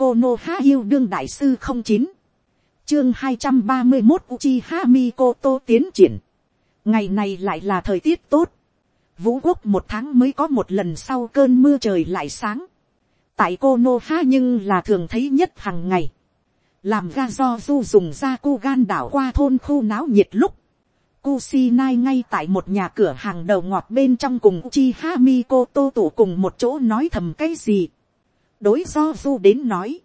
cô nô há yêu đương đại sư không chín. Chương hai trăm ba mươi một uchi ha mi cô tô tiến triển. Ngày này lại là thời tiết tốt. Vũ quốc một tháng mới có một lần sau cơn mưa trời lại sáng. Tại cô nô ha nhưng là thường thấy nhất hàng ngày. Làm ga do du dùng ra cu gan đảo qua thôn khu náo nhiệt lúc. Kusinai ngay tại một nhà cửa hàng đầu ngọt bên trong cùng Chi Hamiko tô tụ cùng một chỗ nói thầm cái gì. Đối do du đến nói.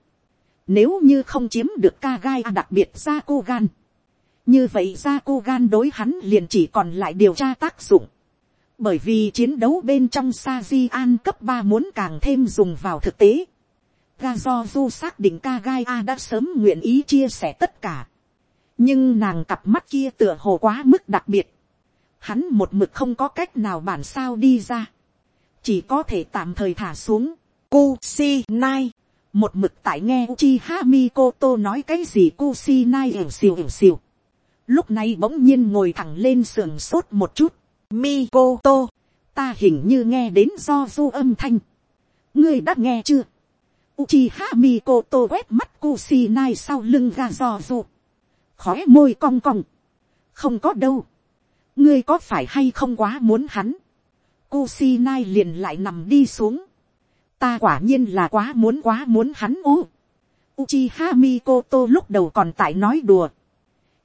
Nếu như không chiếm được ca gai à đặc biệt ra cô gan. Như vậy ra cô gan đối hắn liền chỉ còn lại điều tra tác dụng. Bởi vì chiến đấu bên trong sa di an cấp ba muốn càng thêm dùng vào thực tế. Ga do du xác định ca gai a đã sớm nguyện ý chia sẻ tất cả nhưng nàng cặp mắt kia tựa hồ quá mức đặc biệt, hắn một mực không có cách nào bản sao đi ra, chỉ có thể tạm thời thả xuống, Cô si nai, một mực tại nghe chi Hami cô tô nói cái gì cô si nai hiểu xìu hiểu xìu, lúc này bỗng nhiên ngồi thẳng lên sườn sốt một chút, mi cô tô, ta hình như nghe đến do du âm thanh, ngươi đã nghe chưa, Uchiha Mikoto quét mắt Kusinai sau lưng ra do du. Khói môi cong cong, không có đâu, ngươi có phải hay không quá muốn hắn, Kusinai liền lại nằm đi xuống, ta quả nhiên là quá muốn quá muốn hắn u, Uchiha Mikoto lúc đầu còn tại nói đùa,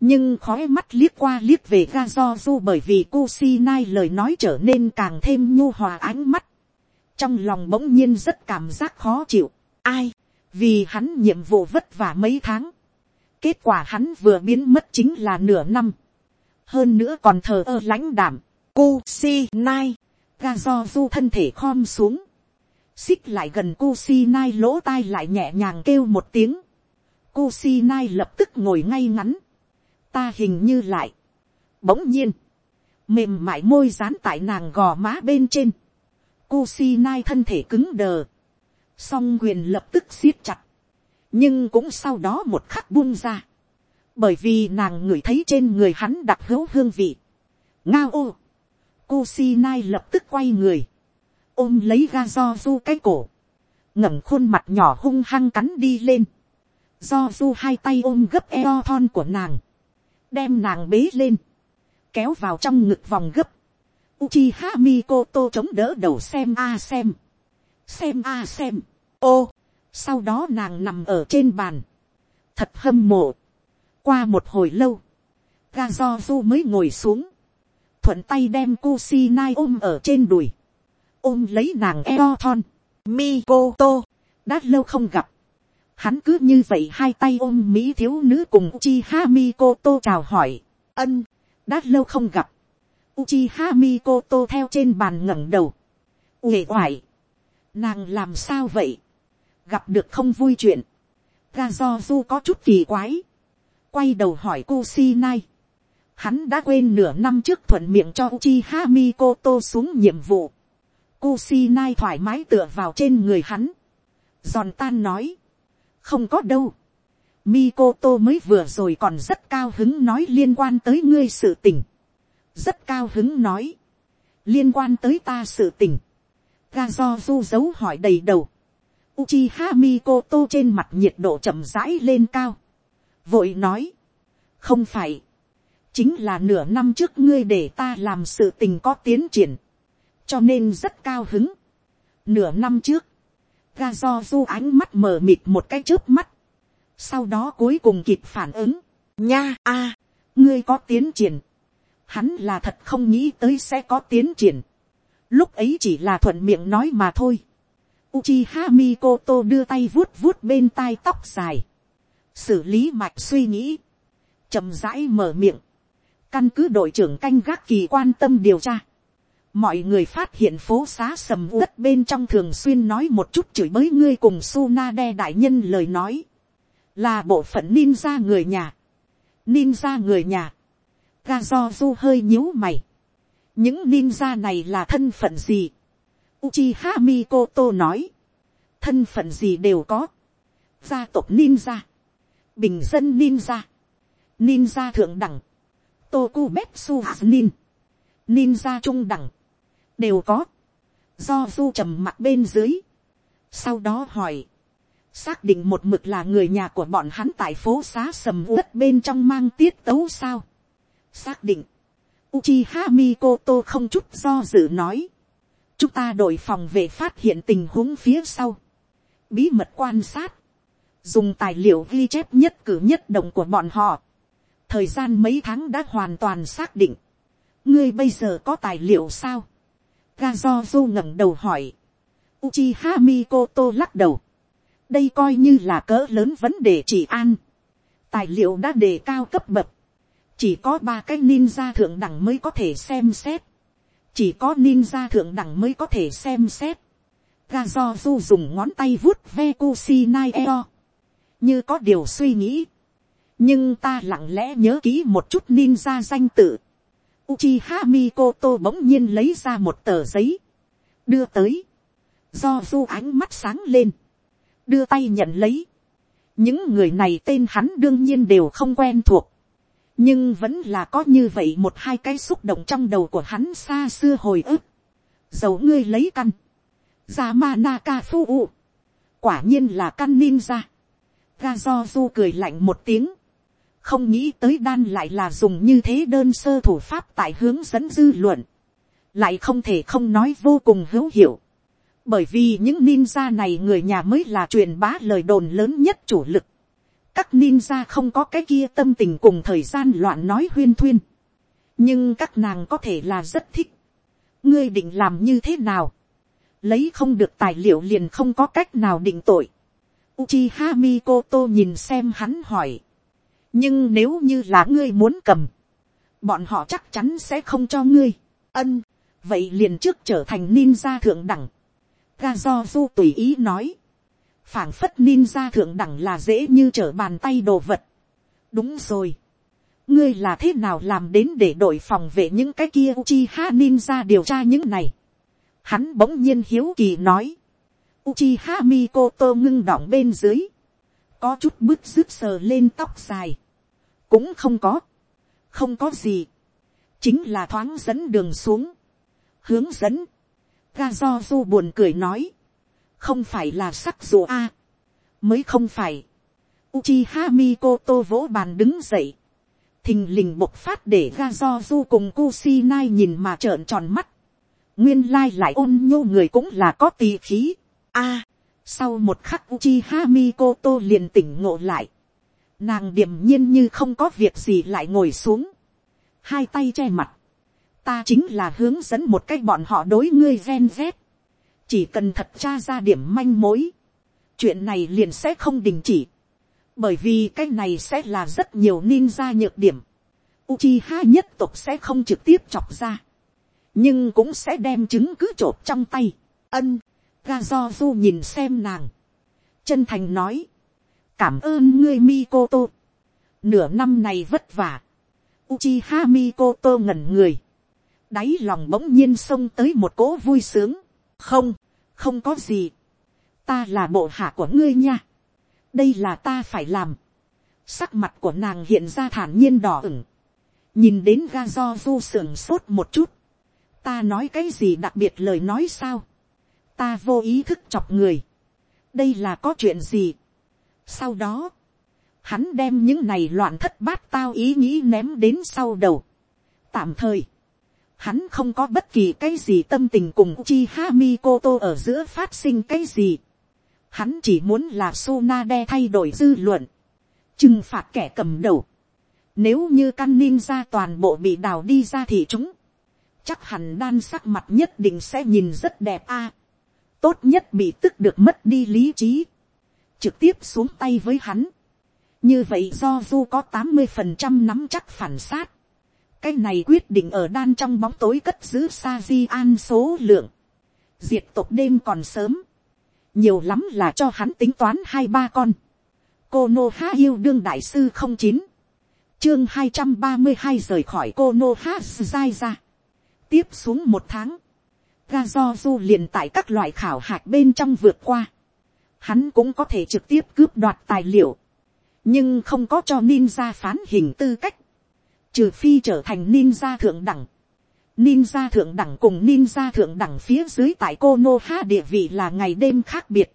nhưng khói mắt liếc qua liếc về ga do du bởi vì Kusinai lời nói trở nên càng thêm nhu hòa ánh mắt, trong lòng bỗng nhiên rất cảm giác khó chịu, ai, vì hắn nhiệm vụ vất vả mấy tháng, Kết quả hắn vừa biến mất chính là nửa năm. Hơn nữa còn thờ ơ lãnh đảm. Kusinai. si. Ga do du thân thể khom xuống. Xích lại gần cu si nai lỗ tai lại nhẹ nhàng kêu một tiếng. Cu si nai lập tức ngồi ngay ngắn. Ta hình như lại. Bỗng nhiên. Mềm mại môi dán tại nàng gò má bên trên. Cu si nai thân thể cứng đờ. Song quyền lập tức siết chặt nhưng cũng sau đó một khắc buông ra, bởi vì nàng ngửi thấy trên người hắn đặc hữu hương vị. ngao ô, Kusinai lập tức quay người, ôm lấy ga do du cái cổ, ngẩng khuôn mặt nhỏ hung hăng cắn đi lên, do du hai tay ôm gấp eo thon của nàng, đem nàng bế lên, kéo vào trong ngực vòng gấp, Uchiha Mikoto chống đỡ đầu xem a xem, xem a xem, ô, sau đó nàng nằm ở trên bàn. Thật hâm mộ. Qua một hồi lâu. Ga do du mới ngồi xuống. Thuận tay đem Kusinai ôm ở trên đùi. Ôm lấy nàng eo thon. Mikoto. Đã lâu không gặp. Hắn cứ như vậy hai tay ôm Mỹ thiếu nữ cùng Uchiha Mikoto chào hỏi. Ân. Đã lâu không gặp. Uchiha Mikoto theo trên bàn ngẩng đầu. Uể oải. Nàng làm sao vậy? gặp được không vui chuyện, ga do du có chút kỳ quái, quay đầu hỏi Kusinai. Hắn đã quên nửa năm trước thuận miệng cho Uchiha Mikoto xuống nhiệm vụ. Kusinai thoải mái tựa vào trên người hắn. Giòn tan nói. Không có đâu. Mikoto mới vừa rồi còn rất cao hứng nói liên quan tới ngươi sự tình. Rất cao hứng nói. Liên quan tới ta sự tình. Ga do du dấu hỏi đầy đầu. Uchiha Mikoto trên mặt nhiệt độ chậm rãi lên cao. Vội nói. Không phải. Chính là nửa năm trước ngươi để ta làm sự tình có tiến triển. Cho nên rất cao hứng. Nửa năm trước. Ga do du ánh mắt mờ mịt một cái trước mắt. Sau đó cuối cùng kịp phản ứng. Nha, a, ngươi có tiến triển. Hắn là thật không nghĩ tới sẽ có tiến triển. Lúc ấy chỉ là thuận miệng nói mà thôi Uchiha Mikoto đưa tay vuốt vuốt bên tai tóc dài. Xử lý mạch suy nghĩ. chậm rãi mở miệng. Căn cứ đội trưởng canh gác kỳ quan tâm điều tra. Mọi người phát hiện phố xá sầm uất bên trong thường xuyên nói một chút chửi bới ngươi cùng Sunade đại nhân lời nói. Là bộ phận ninja người nhà. Ninja người nhà. Gazozu hơi nhíu mày. Những ninja này là thân phận gì? Uchiha Mikoto nói. Thân phận gì đều có. Gia tộc ninja. Bình dân ninja. Ninja thượng đẳng. Tokubetsu nin. Ninja trung đẳng. Đều có. Do du trầm mặt bên dưới. Sau đó hỏi. xác định một mực là người nhà của bọn hắn tại phố xá sầm uất bên trong mang tiết tấu sao. xác định, Uchiha Mikoto không chút do dự nói, chúng ta đội phòng về phát hiện tình huống phía sau, bí mật quan sát, dùng tài liệu ghi chép nhất cử nhất động của bọn họ, thời gian mấy tháng đã hoàn toàn xác định, ngươi bây giờ có tài liệu sao, ga do du ngẩng đầu hỏi, Uchiha Mikoto lắc đầu, đây coi như là cỡ lớn vấn đề chỉ an, tài liệu đã đề cao cấp bậc, chỉ có ba cái ninja thượng đẳng mới có thể xem xét, chỉ có ninja thượng đẳng mới có thể xem xét, ga do du dùng ngón tay vuốt ve kusinai eo, như có điều suy nghĩ, nhưng ta lặng lẽ nhớ kỹ một chút ninja danh tự, Uchiha Mikoto bỗng nhiên lấy ra một tờ giấy, đưa tới, do du ánh mắt sáng lên, đưa tay nhận lấy, những người này tên hắn đương nhiên đều không quen thuộc, nhưng vẫn là có như vậy một hai cái xúc động trong đầu của hắn xa xưa hồi ức, dầu ngươi lấy căn, Yamanaka phu u, quả nhiên là căn ninja, ga do du cười lạnh một tiếng, không nghĩ tới đan lại là dùng như thế đơn sơ thủ pháp tại hướng dẫn dư luận, lại không thể không nói vô cùng hữu hiệu, bởi vì những ninja này người nhà mới là truyền bá lời đồn lớn nhất chủ lực, các ninja không có cái kia tâm tình cùng thời gian loạn nói huyên thuyên, nhưng các nàng có thể là rất thích, ngươi định làm như thế nào, lấy không được tài liệu liền không có cách nào định tội, Uchiha Mikoto nhìn xem hắn hỏi. Nhưng nếu như là ngươi muốn cầm. Bọn họ chắc chắn sẽ không cho ngươi. Ân. Vậy liền trước trở thành ninja thượng đẳng. Gazozu tùy ý nói. phảng phất ninja thượng đẳng là dễ như trở bàn tay đồ vật. Đúng rồi. Ngươi là thế nào làm đến để đội phòng vệ những cái kia Uchiha ninja điều tra những này. Hắn bỗng nhiên hiếu kỳ nói Uchiha Mikoto ngưng đọng bên dưới. Có chút bứt rứt sờ lên tóc dài. Cũng không có. Không có gì. Chính là thoáng dẫn đường xuống. Hướng dẫn. Gazozu buồn cười nói. Không phải là sắc dù a Mới không phải. Uchiha Mikoto vỗ bàn đứng dậy. Thình lình bộc phát để Gazozu cùng Kusinai nhìn mà trợn tròn mắt. Nguyên lai lại ôn nhô người cũng là có tì khí A, sau một khắc Uchiha Mikoto liền tỉnh ngộ lại. Nàng điềm nhiên như không có việc gì lại ngồi xuống. Hai tay che mặt. Ta chính là hướng dẫn một cách bọn họ đối ngươi ven vét. Chỉ cần thật tra ra điểm manh mối. Chuyện này liền sẽ không đình chỉ. Bởi vì cái này sẽ là rất nhiều ninja nhược điểm. Uchiha nhất tục sẽ không trực tiếp chọc ra. Nhưng cũng sẽ đem chứng cứ trộp trong tay. Ân ga do du nhìn xem nàng, chân thành nói, cảm ơn ngươi Mikoto, nửa năm này vất vả, Uchiha Mikoto ngẩn người, đáy lòng bỗng nhiên xông tới một cỗ vui sướng, không, không có gì, ta là bộ hạ của ngươi nha, đây là ta phải làm, sắc mặt của nàng hiện ra thản nhiên đỏ ửng, nhìn đến ga do du sưởng sốt một chút, ta nói cái gì đặc biệt lời nói sao, ta vô ý thức chọc người, đây là có chuyện gì sau đó, hắn đem những này loạn thất bát tao ý nghĩ ném đến sau đầu. tạm thời, hắn không có bất kỳ cái gì tâm tình cùng chi ha mi koto ở giữa phát sinh cái gì. hắn chỉ muốn là suna đe thay đổi dư luận, trừng phạt kẻ cầm đầu. nếu như căn ninja toàn bộ bị đào đi ra thì chúng, chắc hẳn đan sắc mặt nhất định sẽ nhìn rất đẹp a tốt nhất bị tức được mất đi lý trí, trực tiếp xuống tay với hắn. như vậy do du có tám mươi phần trăm nắm chắc phản sát, cái này quyết định ở đan trong bóng tối cất giữ sa di an số lượng, diệt tộc đêm còn sớm, nhiều lắm là cho hắn tính toán hai ba con, cô nô ha yêu đương đại sư không chín, chương hai trăm ba mươi hai rời khỏi cô nô ha dai ra, tiếp xuống một tháng, ga do du liền tại các loại khảo hạch bên trong vượt qua. Hắn cũng có thể trực tiếp cướp đoạt tài liệu. Nhưng không có cho ninja phán hình tư cách. Trừ phi trở thành ninja thượng đẳng. Ninja thượng đẳng cùng ninja thượng đẳng phía dưới tại Konoha địa vị là ngày đêm khác biệt.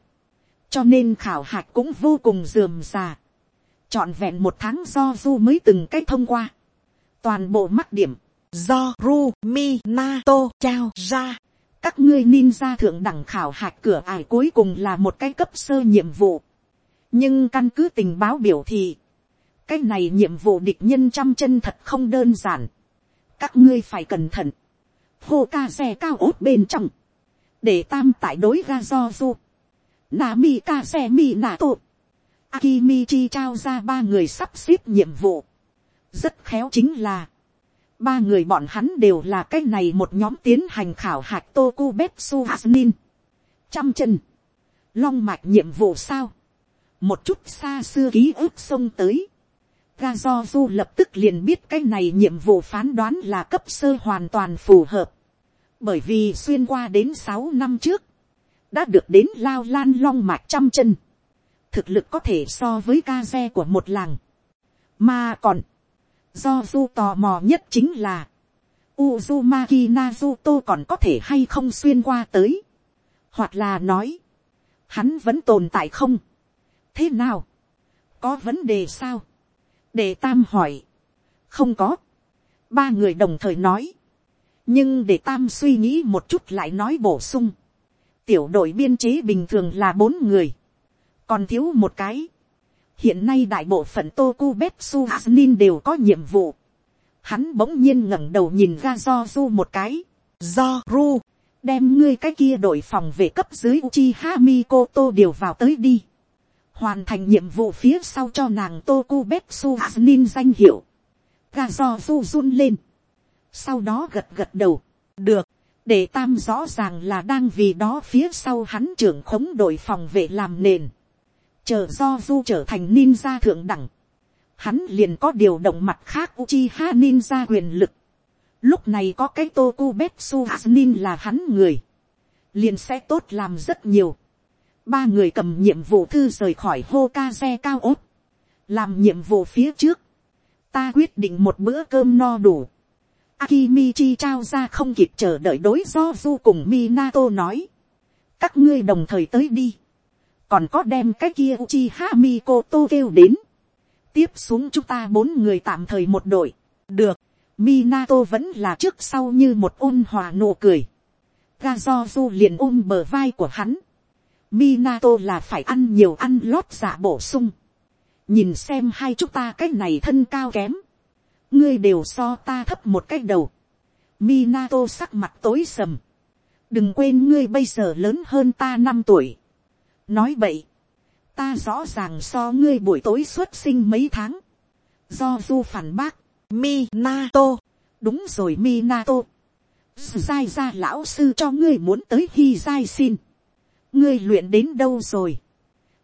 cho nên khảo hạch cũng vô cùng dườm già. chọn vẹn một tháng do du mới từng cách thông qua. toàn bộ mắc điểm, do Rumi mi na to ra các ngươi ninja thượng đẳng khảo hạch cửa ải cuối cùng là một cái cấp sơ nhiệm vụ. nhưng căn cứ tình báo biểu thị, cái này nhiệm vụ địch nhân trăm chân thật không đơn giản. các ngươi phải cẩn thận. hô ca xe cao ốt bên trong. để tam tại đối ga do du. Nami ca xe mi nà tổ. Akimichi trao ra ba người sắp xếp nhiệm vụ. Rất khéo chính là. Ba người bọn hắn đều là cái này một nhóm tiến hành khảo hạch Tokubetsu Hasnin. Trăm chân. Long mạch nhiệm vụ sao? Một chút xa xưa ký ức sông tới. Ga do du lập tức liền biết cái này nhiệm vụ phán đoán là cấp sơ hoàn toàn phù hợp. Bởi vì xuyên qua đến sáu năm trước đã được đến lao lan long mạch trăm chân, thực lực có thể so với ca xe của một làng, mà còn, do du tò mò nhất chính là, Uzumaki Naruto còn có thể hay không xuyên qua tới, hoặc là nói, hắn vẫn tồn tại không, thế nào, có vấn đề sao, để tam hỏi, không có, ba người đồng thời nói, nhưng để tam suy nghĩ một chút lại nói bổ sung, tiểu đội biên chế bình thường là bốn người, còn thiếu một cái hiện nay đại bộ phận toku betsu hasnin đều có nhiệm vụ. hắn bỗng nhiên ngẩng đầu nhìn ra do du một cái. do ru, đem ngươi cái kia đội phòng về cấp dưới uchi hami điều vào tới đi. hoàn thành nhiệm vụ phía sau cho nàng toku betsu hasnin danh hiệu. ga do du run lên. sau đó gật gật đầu. được để tam rõ ràng là đang vì đó phía sau hắn trưởng khống đội phòng vệ làm nền, chờ do du trở thành ninja thượng đẳng, hắn liền có điều động mặt khác Uchiha ninja quyền lực. Lúc này có cái Tokubetsu Hasnin là hắn người. Liền sẽ tốt làm rất nhiều. Ba người cầm nhiệm vụ thư rời khỏi Hokage cao ốt. Làm nhiệm vụ phía trước. Ta quyết định một bữa cơm no đủ. Akimichi trao ra không kịp chờ đợi đối do du cùng Minato nói. Các ngươi đồng thời tới đi. Còn có đem cái kia Uchiha Koto kêu đến. Tiếp xuống chúng ta bốn người tạm thời một đội. Được. Minato vẫn là trước sau như một ôn hòa nụ cười. Gazozu liền ôm bờ vai của hắn. Minato là phải ăn nhiều ăn lót dạ bổ sung. Nhìn xem hai chúng ta cái này thân cao kém ngươi đều so ta thấp một cách đầu. Minato sắc mặt tối sầm. đừng quên ngươi bây giờ lớn hơn ta năm tuổi nói vậy, ta rõ ràng so ngươi buổi tối xuất sinh mấy tháng. do du phản bác, Minato, đúng rồi Minato. Giai ra lão sư cho ngươi muốn tới khi giai xin. ngươi luyện đến đâu rồi.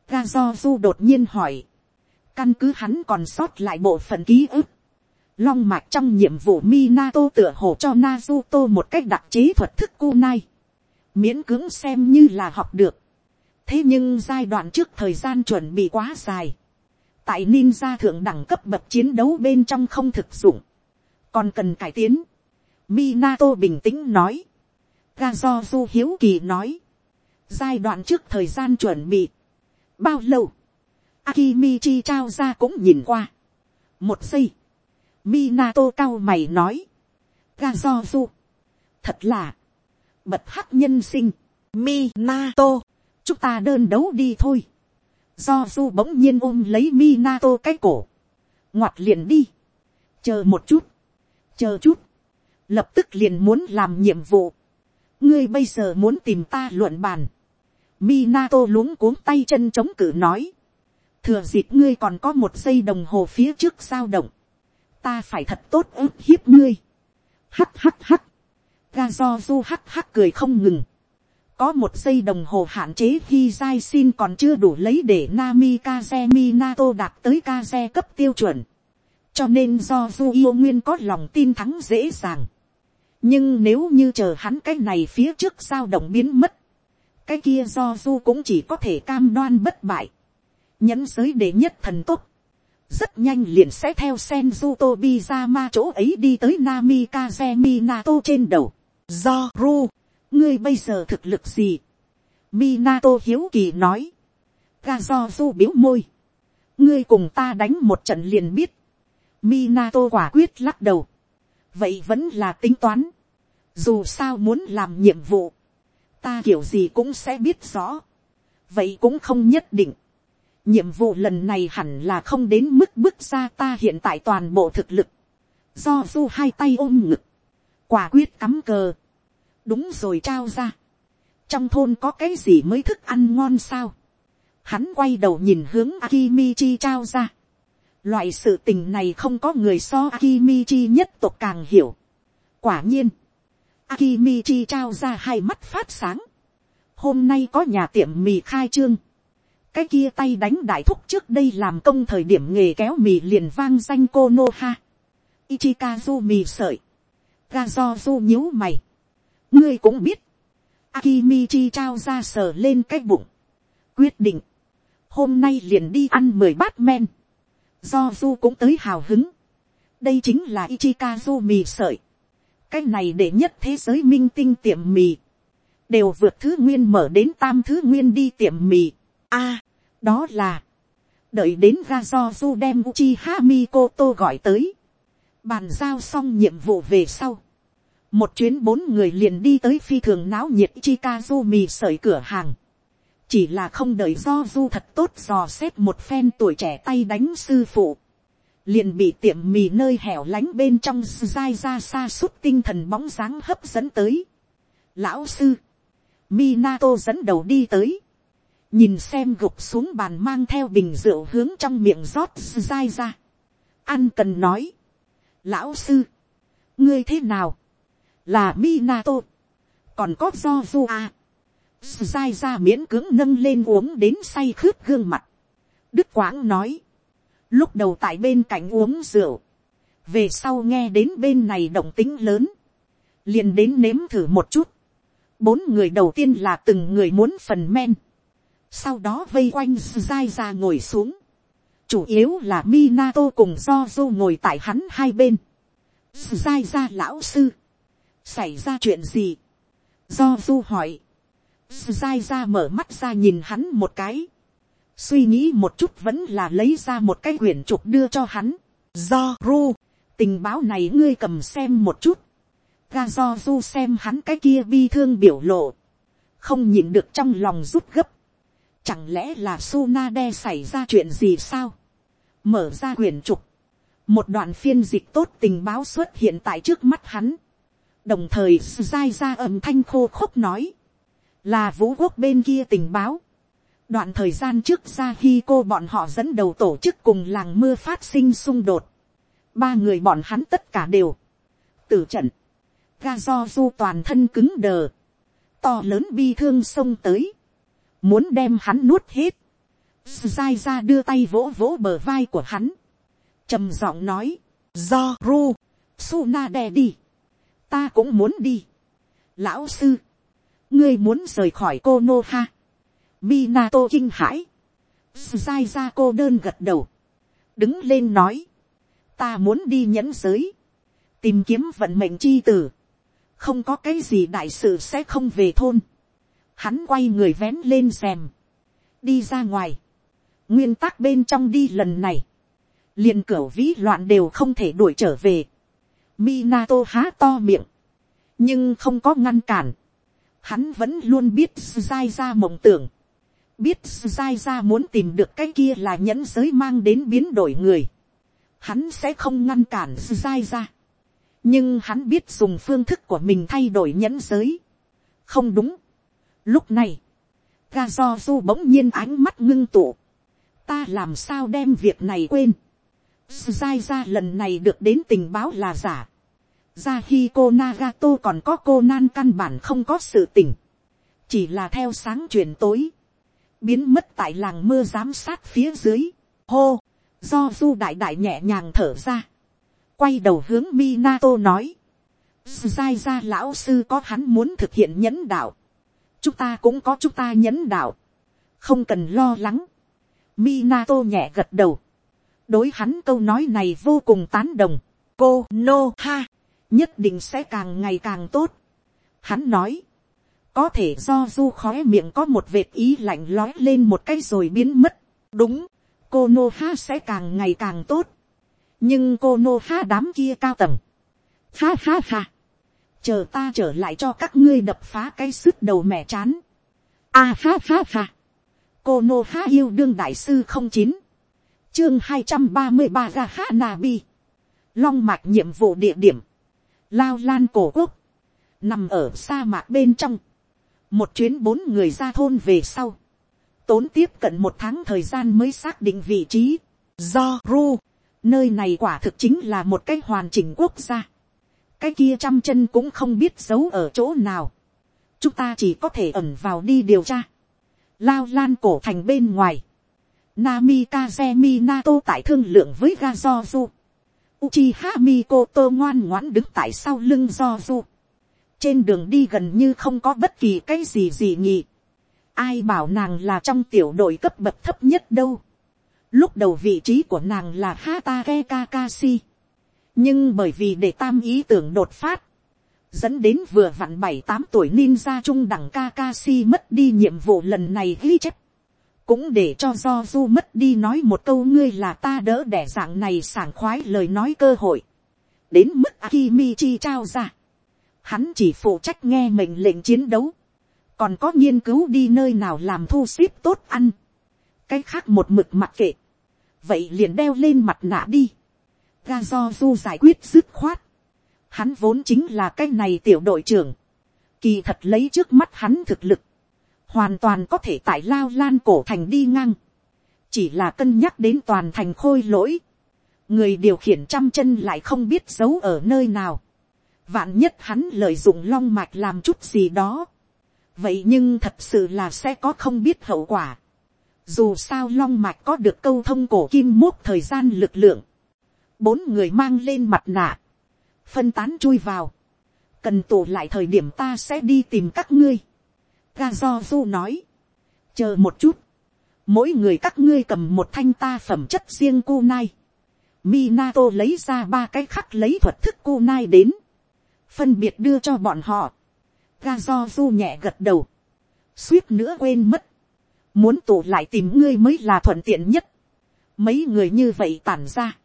ga do du đột nhiên hỏi. căn cứ hắn còn sót lại bộ phận ký ức Long mạch trong nhiệm vụ Minato tựa hồ cho Nazuto một cách đặc chế thuật thức kunai. Miễn cưỡng xem như là học được. Thế nhưng giai đoạn trước thời gian chuẩn bị quá dài. Tại ninja thượng đẳng cấp bậc chiến đấu bên trong không thực dụng. Còn cần cải tiến. Minato bình tĩnh nói. Gazozu hiếu kỳ nói. Giai đoạn trước thời gian chuẩn bị. Bao lâu? Akimichi trao ra cũng nhìn qua. Một giây Minato cao mày nói. Gazozu. Thật là. Bật hắc nhân sinh. Minato. Chúng ta đơn đấu đi thôi. Do du bỗng nhiên ôm lấy Minato cái cổ. Ngoặt liền đi. Chờ một chút. Chờ chút. Lập tức liền muốn làm nhiệm vụ. Ngươi bây giờ muốn tìm ta luận bàn. Minato luống cuống tay chân chống cử nói. Thừa dịp ngươi còn có một giây đồng hồ phía trước sao động ta phải thật tốt ức hiếp ngươi. hắt hắt hắt, ga do du hắt hắt cười không ngừng có một giây đồng hồ hạn chế khi giai xin còn chưa đủ lấy để Nami Kaze Minato đạt tới Kaze cấp tiêu chuẩn. cho nên do du yêu nguyên có lòng tin thắng dễ dàng. nhưng nếu như chờ hắn cái này phía trước sao động biến mất, cái kia do du cũng chỉ có thể cam đoan bất bại. nhẫn giới đệ nhất thần tốt rất nhanh liền sẽ theo Senju Tobizama chỗ ấy đi tới Namikaze Minato trên đầu. Do Ru, ngươi bây giờ thực lực gì? Minato hiếu kỳ nói. ga do du biếu môi, ngươi cùng ta đánh một trận liền biết, Minato quả quyết lắc đầu, vậy vẫn là tính toán, dù sao muốn làm nhiệm vụ, ta kiểu gì cũng sẽ biết rõ, vậy cũng không nhất định, nhiệm vụ lần này hẳn là không đến mức bước ra ta hiện tại toàn bộ thực lực, do du hai tay ôm ngực, quả quyết cắm cờ, đúng rồi trao ra, trong thôn có cái gì mới thức ăn ngon sao, hắn quay đầu nhìn hướng Akimichi trao ra, loại sự tình này không có người so Akimichi nhất tộc càng hiểu, quả nhiên, Akimichi trao ra hai mắt phát sáng, hôm nay có nhà tiệm mì khai trương, cái kia tay đánh đại thúc trước đây làm công thời điểm nghề kéo mì liền vang danh cô nô ha. Ichikazu mì sợi. Ga du nhíu mày ngươi cũng biết. Akimichi trao ra sờ lên cái bụng. quyết định. hôm nay liền đi ăn mười bát men. do du cũng tới hào hứng. đây chính là Ichikazu mì sợi. cái này để nhất thế giới minh tinh tiệm mì. đều vượt thứ nguyên mở đến tam thứ nguyên đi tiệm mì a, đó là, đợi đến ga do du đem uchi hami gọi tới, bàn giao xong nhiệm vụ về sau, một chuyến bốn người liền đi tới phi thường náo nhiệt Chikazu mì sởi cửa hàng. Chỉ là không đợi do du thật tốt dò xét một phen tuổi trẻ tay đánh sư phụ. Liền bị tiệm mì nơi hẻo lánh bên trong dai ra xa suốt tinh thần bóng dáng hấp dẫn tới. Lão sư. Minato dẫn đầu đi tới nhìn xem gục xuống bàn mang theo bình rượu hướng trong miệng rót dai ra. ăn cần nói, lão sư, ngươi thế nào, là Minato, còn có do du a, dai ra miễn cưỡng nâng lên uống đến say khướt gương mặt, đức quãng nói, lúc đầu tại bên cạnh uống rượu, về sau nghe đến bên này động tính lớn, liền đến nếm thử một chút, bốn người đầu tiên là từng người muốn phần men, sau đó vây quanh dai ra ngồi xuống, chủ yếu là Minato cùng do du ngồi tại hắn hai bên, dai ra lão sư, xảy ra chuyện gì, do du hỏi, dai ra mở mắt ra nhìn hắn một cái, suy nghĩ một chút vẫn là lấy ra một cái quyển trục đưa cho hắn, do ru, tình báo này ngươi cầm xem một chút, ga do du xem hắn cái kia bi thương biểu lộ, không nhìn được trong lòng rút gấp, Chẳng lẽ là Sunade xảy ra chuyện gì sao? Mở ra quyển trục. Một đoạn phiên dịch tốt tình báo xuất hiện tại trước mắt hắn. Đồng thời dai ra âm thanh khô khốc nói. Là vũ quốc bên kia tình báo. Đoạn thời gian trước ra khi cô bọn họ dẫn đầu tổ chức cùng làng mưa phát sinh xung đột. Ba người bọn hắn tất cả đều. Tử trận. Ga do du toàn thân cứng đờ. To lớn bi thương xông tới muốn đem hắn nuốt hết. Sai ra đưa tay vỗ vỗ bờ vai của hắn. trầm giọng nói, do ru, suna đè đi ta cũng muốn đi. lão sư, ngươi muốn rời khỏi cô nô ha. Minato kinh hãi. Sai ra cô đơn gật đầu. đứng lên nói, ta muốn đi nhẫn giới. tìm kiếm vận mệnh chi tử. không có cái gì đại sự sẽ không về thôn hắn quay người vén lên rèm, đi ra ngoài, nguyên tắc bên trong đi lần này, liền cửa vĩ loạn đều không thể đuổi trở về, Minato há to miệng, nhưng không có ngăn cản, hắn vẫn luôn biết dai ra mộng tưởng, biết dai ra muốn tìm được cái kia là nhẫn giới mang đến biến đổi người, hắn sẽ không ngăn cản dai ra, nhưng hắn biết dùng phương thức của mình thay đổi nhẫn giới, không đúng, Lúc này, ga do du bỗng nhiên ánh mắt ngưng tụ. Ta làm sao đem việc này quên. Sai ra lần này được đến tình báo là giả. Ra khi cô Nagato còn có cô nan căn bản không có sự tỉnh Chỉ là theo sáng chuyển tối. Biến mất tại làng mưa giám sát phía dưới. Hô, do du đại đại nhẹ nhàng thở ra. Quay đầu hướng Minato nói. Sai ra lão sư có hắn muốn thực hiện nhẫn đạo chúng ta cũng có chúng ta nhẫn đạo, không cần lo lắng. Minato nhẹ gật đầu, đối hắn câu nói này vô cùng tán đồng, cô no ha, nhất định sẽ càng ngày càng tốt. Hắn nói, có thể do du khói miệng có một vệt ý lạnh lói lên một cái rồi biến mất. đúng, cô nô ha sẽ càng ngày càng tốt. nhưng cô nô ha đám kia cao tầng. ha ha ha. chờ ta trở lại cho các ngươi đập phá cái sứt đầu mẹ chán. a ha ha ha. cô nô ha yêu đương đại sư không chín. chương hai trăm ba mươi ba ra ha nabi. long mạch nhiệm vụ địa điểm lao lan cổ quốc. nằm ở sa mạc bên trong. Một chuyến bốn người ra thôn về sau, tốn tiếp cận một tháng thời gian mới xác định vị trí, do ru, nơi này quả thực chính là một cái hoàn chỉnh quốc gia, cái kia trăm chân cũng không biết giấu ở chỗ nào, chúng ta chỉ có thể ẩn vào đi điều tra, lao lan cổ thành bên ngoài, Namikaze Minato tại thương lượng với Gazozu. Uchiha Mikoto ngoan ngoãn đứng tại sau lưng Zozu trên đường đi gần như không có bất kỳ cái gì gì nhỉ. ai bảo nàng là trong tiểu đội cấp bậc thấp nhất đâu. lúc đầu vị trí của nàng là Hatake Kakashi. nhưng bởi vì để tam ý tưởng đột phát, dẫn đến vừa vặn bảy tám tuổi ninja trung đẳng Kakashi mất đi nhiệm vụ lần này ghi chép cũng để cho do du mất đi nói một câu ngươi là ta đỡ đẻ dạng này sảng khoái lời nói cơ hội. đến mức Akimichi trao ra. Hắn chỉ phụ trách nghe mệnh lệnh chiến đấu, còn có nghiên cứu đi nơi nào làm thu xếp tốt ăn, cái khác một mực mặc kệ, vậy liền đeo lên mặt nạ đi, ga do du giải quyết dứt khoát, hắn vốn chính là cái này tiểu đội trưởng, kỳ thật lấy trước mắt hắn thực lực, hoàn toàn có thể tại lao lan cổ thành đi ngang, chỉ là cân nhắc đến toàn thành khôi lỗi, người điều khiển trăm chân lại không biết giấu ở nơi nào, Vạn nhất hắn lợi dụng long mạch làm chút gì đó. Vậy nhưng thật sự là sẽ có không biết hậu quả. Dù sao long mạch có được câu thông cổ kim mốt thời gian lực lượng. Bốn người mang lên mặt nạ. Phân tán chui vào. Cần tụ lại thời điểm ta sẽ đi tìm các ngươi. Ga do du nói. Chờ một chút. Mỗi người các ngươi cầm một thanh ta phẩm chất riêng cu nai. Minato lấy ra ba cái khắc lấy thuật thức cu nai đến phân biệt đưa cho bọn họ. ga do du nhẹ gật đầu, suýt nữa quên mất, muốn tụ lại tìm ngươi mới là thuận tiện nhất, mấy người như vậy tản ra,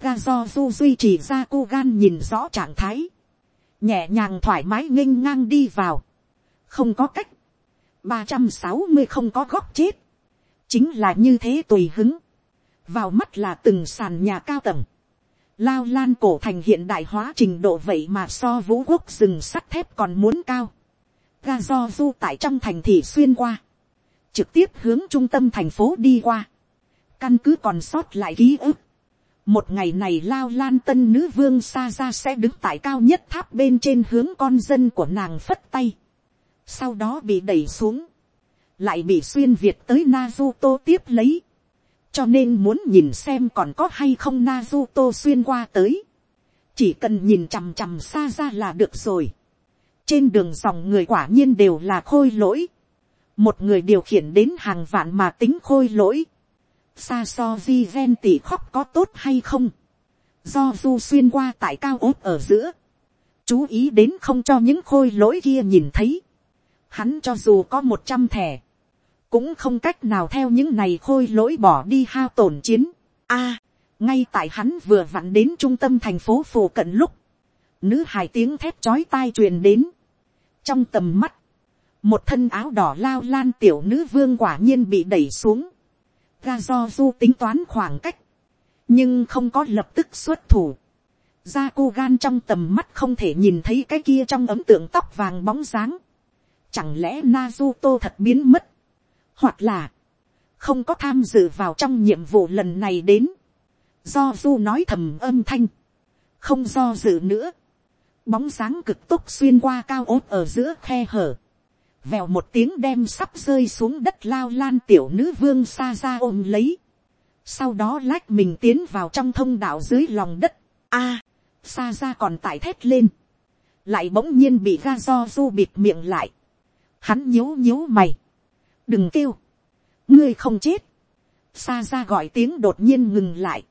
ga do du duy trì ra cô gan nhìn rõ trạng thái, nhẹ nhàng thoải mái nghênh ngang đi vào, không có cách, ba trăm sáu mươi không có góc chết, chính là như thế tùy hứng, vào mắt là từng sàn nhà cao tầng, Lao lan cổ thành hiện đại hóa trình độ vậy mà so vũ quốc rừng sắt thép còn muốn cao. Ga do du tại trong thành thị xuyên qua. Trực tiếp hướng trung tâm thành phố đi qua. Căn cứ còn sót lại ký ức. Một ngày này lao lan tân nữ vương xa ra sẽ đứng tại cao nhất tháp bên trên hướng con dân của nàng phất tay. Sau đó bị đẩy xuống. Lại bị xuyên Việt tới Naruto tiếp lấy cho nên muốn nhìn xem còn có hay không Naruto xuyên qua tới. chỉ cần nhìn chằm chằm xa ra là được rồi. trên đường dòng người quả nhiên đều là khôi lỗi. một người điều khiển đến hàng vạn mà tính khôi lỗi. xa so vi ven tỉ khóc có tốt hay không. do du xuyên qua tại cao ốt ở giữa. chú ý đến không cho những khôi lỗi kia nhìn thấy hắn cho dù có một trăm thẻ cũng không cách nào theo những này khôi lỗi bỏ đi hao tổn chiến. A, ngay tại hắn vừa vặn đến trung tâm thành phố phổ cận lúc, nữ hài tiếng thép chói tai truyền đến. trong tầm mắt, một thân áo đỏ lao lan tiểu nữ vương quả nhiên bị đẩy xuống. ga do du tính toán khoảng cách, nhưng không có lập tức xuất thủ. ra cô gan trong tầm mắt không thể nhìn thấy cái kia trong ấm tượng tóc vàng bóng dáng. Chẳng lẽ Naruto thật biến mất? Hoặc là không có tham dự vào trong nhiệm vụ lần này đến, do du nói thầm âm thanh, không do dự nữa, bóng dáng cực tốc xuyên qua cao ốt ở giữa khe hở, vèo một tiếng đem sắp rơi xuống đất lao lan tiểu nữ vương xa ra ôm lấy, sau đó lách mình tiến vào trong thông đạo dưới lòng đất, a, xa ra còn tải thét lên, lại bỗng nhiên bị ga do du bịt miệng lại, hắn nhíu nhíu mày, đừng kêu, ngươi không chết, xa ra gọi tiếng đột nhiên ngừng lại,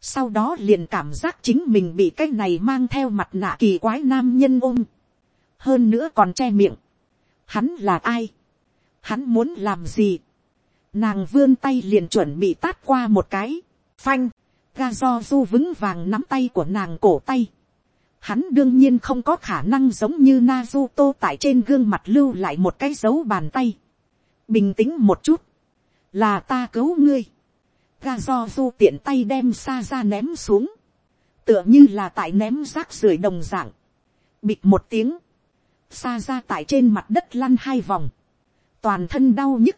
sau đó liền cảm giác chính mình bị cái này mang theo mặt nạ kỳ quái nam nhân ôm, hơn nữa còn che miệng, hắn là ai, hắn muốn làm gì, nàng vươn tay liền chuẩn bị tát qua một cái, phanh, ga do du vững vàng nắm tay của nàng cổ tay, hắn đương nhiên không có khả năng giống như Naruto tại trên gương mặt lưu lại một cái dấu bàn tay. Bình tĩnh một chút, là ta cứu ngươi. Ga do du tiện tay đem xa ra ném xuống, tựa như là tại ném rác rưởi đồng dạng. Bịt một tiếng, xa ra tại trên mặt đất lăn hai vòng, toàn thân đau nhức.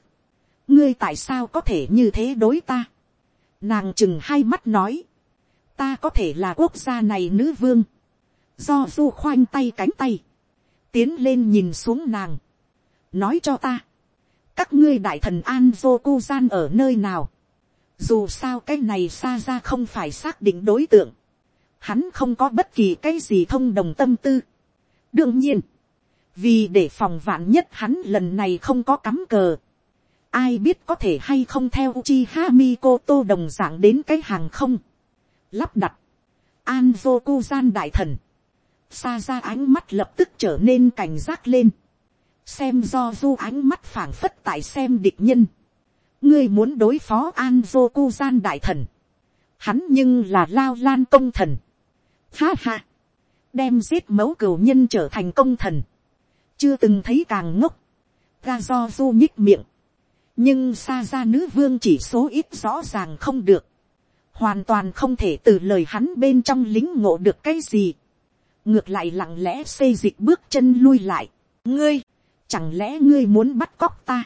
ngươi tại sao có thể như thế đối ta. nàng chừng hai mắt nói, ta có thể là quốc gia này nữ vương do du khoanh tay cánh tay, tiến lên nhìn xuống nàng, nói cho ta, các ngươi đại thần an vô cu gian ở nơi nào, dù sao cái này xa ra không phải xác định đối tượng, hắn không có bất kỳ cái gì thông đồng tâm tư. đương nhiên, vì để phòng vạn nhất hắn lần này không có cắm cờ, ai biết có thể hay không theo chi ha mi cô tô đồng dạng đến cái hàng không, lắp đặt, an vô cu gian đại thần, xa ra ánh mắt lập tức trở nên cảnh giác lên, xem do du ánh mắt phảng phất tại xem địch nhân, ngươi muốn đối phó an dô cu gian đại thần, hắn nhưng là lao lan công thần, ha ha, đem giết mẫu cửu nhân trở thành công thần, chưa từng thấy càng ngốc, ga do du nhích miệng, nhưng xa ra nữ vương chỉ số ít rõ ràng không được, hoàn toàn không thể từ lời hắn bên trong lính ngộ được cái gì, ngược lại lặng lẽ xây dịch bước chân lui lại. ngươi, chẳng lẽ ngươi muốn bắt cóc ta.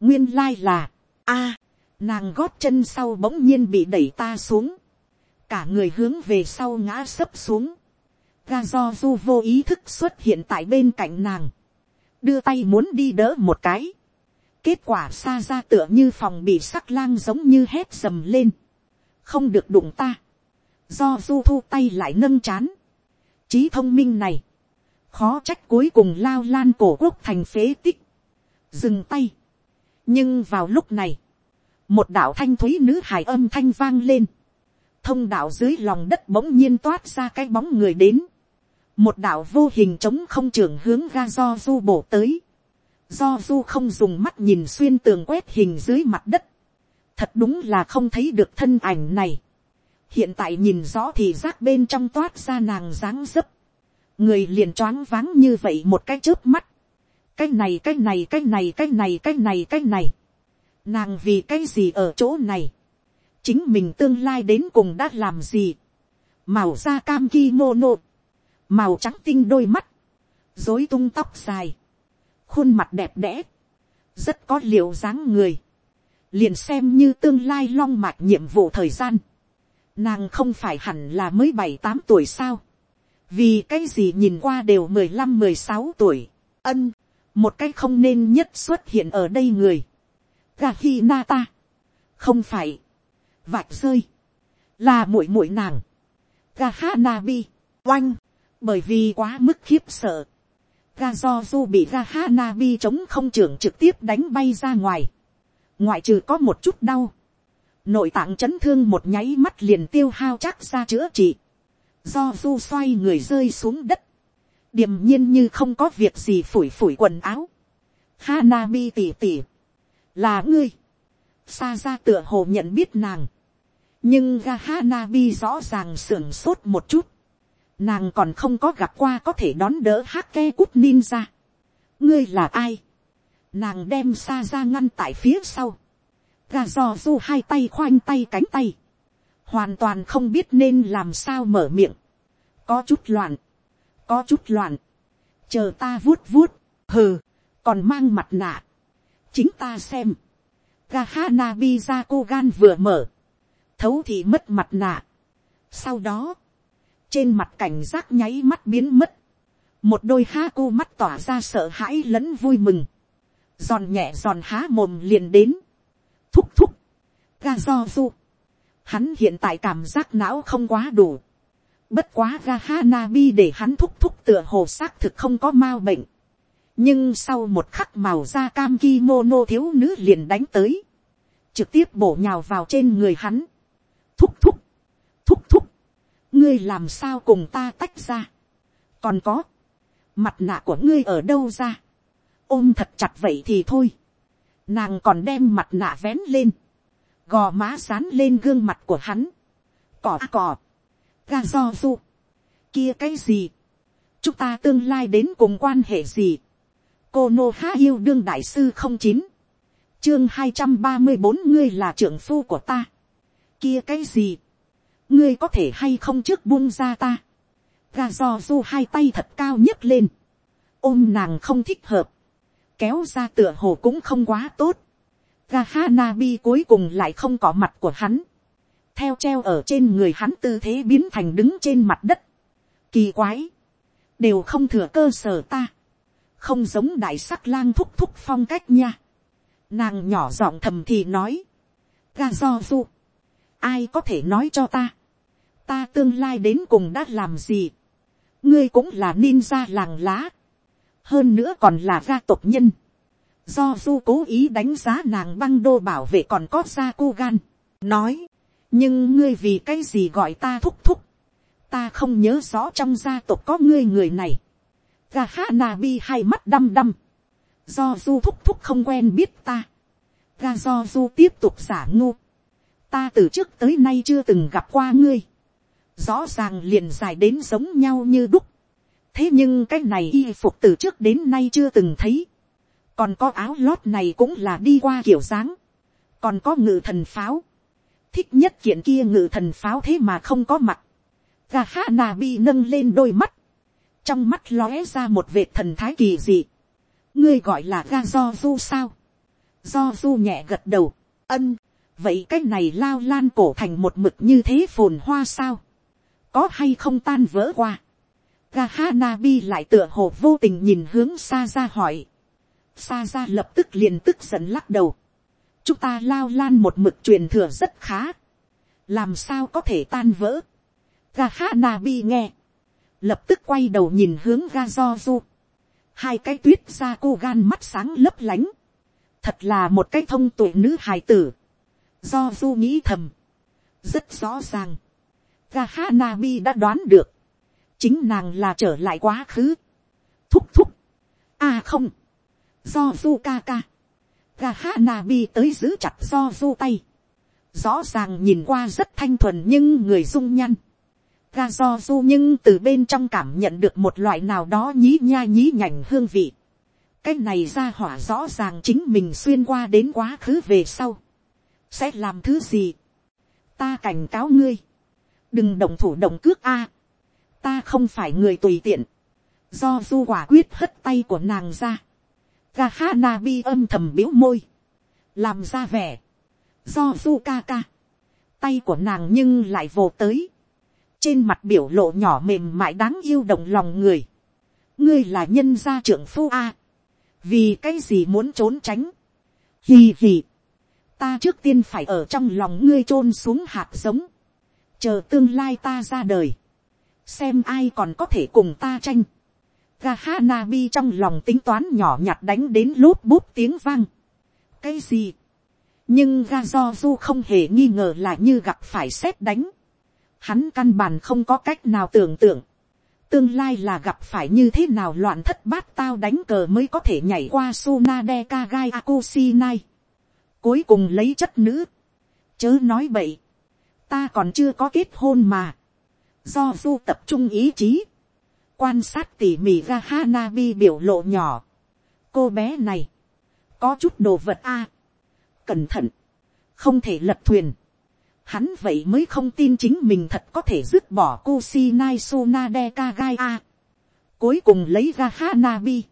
nguyên lai là, a, nàng gót chân sau bỗng nhiên bị đẩy ta xuống. cả người hướng về sau ngã sấp xuống. ga do du vô ý thức xuất hiện tại bên cạnh nàng. đưa tay muốn đi đỡ một cái. kết quả xa ra tựa như phòng bị sắc lang giống như hét dầm lên. không được đụng ta. do du thu tay lại nâng chán trí thông minh này, khó trách cuối cùng lao lan cổ quốc thành phế tích, dừng tay. nhưng vào lúc này, một đạo thanh thúy nữ hài âm thanh vang lên, thông đạo dưới lòng đất bỗng nhiên toát ra cái bóng người đến, một đạo vô hình trống không trưởng hướng ga do du bổ tới, do du không dùng mắt nhìn xuyên tường quét hình dưới mặt đất, thật đúng là không thấy được thân ảnh này, hiện tại nhìn rõ thì rác bên trong toát ra nàng dáng dấp, người liền choáng váng như vậy một cái chớp mắt, cái này cái này cái này cái này cái này cái này, nàng vì cái gì ở chỗ này, chính mình tương lai đến cùng đã làm gì, màu da cam kimono, màu trắng tinh đôi mắt, dối tung tóc dài, khuôn mặt đẹp đẽ, rất có liệu dáng người, liền xem như tương lai long mạch nhiệm vụ thời gian, Nàng không phải hẳn là mới bảy tám tuổi sao. Vì cái gì nhìn qua đều mười lăm mười sáu tuổi. Ân, một cái không nên nhất xuất hiện ở đây người. Gahi Nata. Không phải. Vạch rơi. Là muội muội nàng. Gahanabi. Oanh. Bởi vì quá mức khiếp sợ. Ga do du bị Gahanabi chống không trưởng trực tiếp đánh bay ra ngoài. Ngoại trừ có một chút đau nội tạng chấn thương một nháy mắt liền tiêu hao chắc ra chữa trị, do du xoay người rơi xuống đất, điềm nhiên như không có việc gì phủi phủi quần áo, Hanabi tỉ tỉ, là ngươi, xa ra tựa hồ nhận biết nàng, nhưng ga Hanabi rõ ràng sưởng sốt một chút, nàng còn không có gặp qua có thể đón đỡ hát ke cút ninja, ngươi là ai, nàng đem xa ra ngăn tại phía sau, Gà dò du hai tay khoanh tay cánh tay. Hoàn toàn không biết nên làm sao mở miệng. Có chút loạn. Có chút loạn. Chờ ta vuốt vuốt. Hừ. Còn mang mặt nạ. Chính ta xem. Gà bi ra cô gan vừa mở. Thấu thì mất mặt nạ. Sau đó. Trên mặt cảnh giác nháy mắt biến mất. Một đôi ha cô mắt tỏa ra sợ hãi lẫn vui mừng giòn nhẹ giòn há mồm liền đến, thúc thúc, ga do du. Hắn hiện tại cảm giác não không quá đủ. Bất quá ga Hanabi để hắn thúc thúc tựa hồ xác thực không có mau bệnh. Nhưng sau một khắc màu da cam kimono thiếu nữ liền đánh tới. Trực tiếp bổ nhào vào trên người hắn. Thúc thúc. Thúc thúc. Ngươi làm sao cùng ta tách ra. Còn có. Mặt nạ của ngươi ở đâu ra. ôm thật chặt vậy thì thôi, nàng còn đem mặt nạ vén lên, gò má sán lên gương mặt của hắn, cỏ à cỏ, ga do du, kia cái gì, chúng ta tương lai đến cùng quan hệ gì, cô nô há yêu đương đại sư không chín, chương hai trăm ba mươi bốn ngươi là trưởng phu của ta, kia cái gì, ngươi có thể hay không trước buông ra ta, ga do du hai tay thật cao nhấc lên, ôm nàng không thích hợp, kéo ra tựa hồ cũng không quá tốt, Gahanabi cuối cùng lại không có mặt của hắn, theo treo ở trên người hắn tư thế biến thành đứng trên mặt đất, kỳ quái, đều không thừa cơ sở ta, không giống đại sắc lang thúc thúc phong cách nha, nàng nhỏ giọng thầm thì nói, ga do du, ai có thể nói cho ta, ta tương lai đến cùng đã làm gì, ngươi cũng là ninja làng lá, hơn nữa còn là gia tộc nhân, do du cố ý đánh giá nàng băng đô bảo vệ còn có gia cô gan, nói, nhưng ngươi vì cái gì gọi ta thúc thúc, ta không nhớ rõ trong gia tộc có ngươi người này, Gà ha na bi hai mắt đăm đăm, do du thúc thúc không quen biết ta, Gà do du tiếp tục giả ngu, ta từ trước tới nay chưa từng gặp qua ngươi, rõ ràng liền dài đến giống nhau như đúc, thế nhưng cái này y phục từ trước đến nay chưa từng thấy, còn có áo lót này cũng là đi qua kiểu dáng, còn có ngự thần pháo, thích nhất kiện kia ngự thần pháo thế mà không có mặt, gà ha nà bi nâng lên đôi mắt, trong mắt lóe ra một vệt thần thái kỳ dị, ngươi gọi là ga do du sao, do du nhẹ gật đầu, ân, vậy cái này lao lan cổ thành một mực như thế phồn hoa sao, có hay không tan vỡ qua, Gahanabi bi lại tựa hồ vô tình nhìn hướng xa ra hỏi, xa ra lập tức liền tức giận lắc đầu, chúng ta lao lan một mực truyền thừa rất khá, làm sao có thể tan vỡ, Gahanabi bi nghe, lập tức quay đầu nhìn hướng Gazozu. do du, hai cái tuyết ra cô gan mắt sáng lấp lánh, thật là một cái thông tuệ nữ hài tử, do du nghĩ thầm, rất rõ ràng, Gahanabi bi đã đoán được, chính nàng là trở lại quá khứ, thúc thúc, a không, do du ca ca, ga bi tới giữ chặt do du tay, rõ ràng nhìn qua rất thanh thuần nhưng người dung nhăn, ga do du nhưng từ bên trong cảm nhận được một loại nào đó nhí nha nhí nhảnh hương vị, cái này ra hỏa rõ ràng chính mình xuyên qua đến quá khứ về sau, sẽ làm thứ gì, ta cảnh cáo ngươi, đừng động thủ động cước a, ta không phải người tùy tiện, do du quả quyết hất tay của nàng ra, ga ha na bi âm thầm biếu môi, làm ra vẻ, do du ca ca, tay của nàng nhưng lại vồ tới, trên mặt biểu lộ nhỏ mềm mại đáng yêu động lòng người, ngươi là nhân gia trưởng phu a, vì cái gì muốn trốn tránh, hì hì, ta trước tiên phải ở trong lòng ngươi t r ô n xuống hạt giống, chờ tương lai ta ra đời, xem ai còn có thể cùng ta tranh, ga bi trong lòng tính toán nhỏ nhặt đánh đến lút bút tiếng vang. cái gì, nhưng Gazozu không hề nghi ngờ là như gặp phải xét đánh, hắn căn bản không có cách nào tưởng tượng, tương lai là gặp phải như thế nào loạn thất bát tao đánh cờ mới có thể nhảy qua Sunade Kagai Akusinai. Cuối cùng lấy chất nữ, chớ nói bậy, ta còn chưa có kết hôn mà, do du tập trung ý chí, quan sát tỉ mỉ ra Hanabi biểu lộ nhỏ, cô bé này, có chút đồ vật a, cẩn thận, không thể lật thuyền, hắn vậy mới không tin chính mình thật có thể dứt bỏ cô si nai sunade kagai a, cuối cùng lấy ra Hanabi,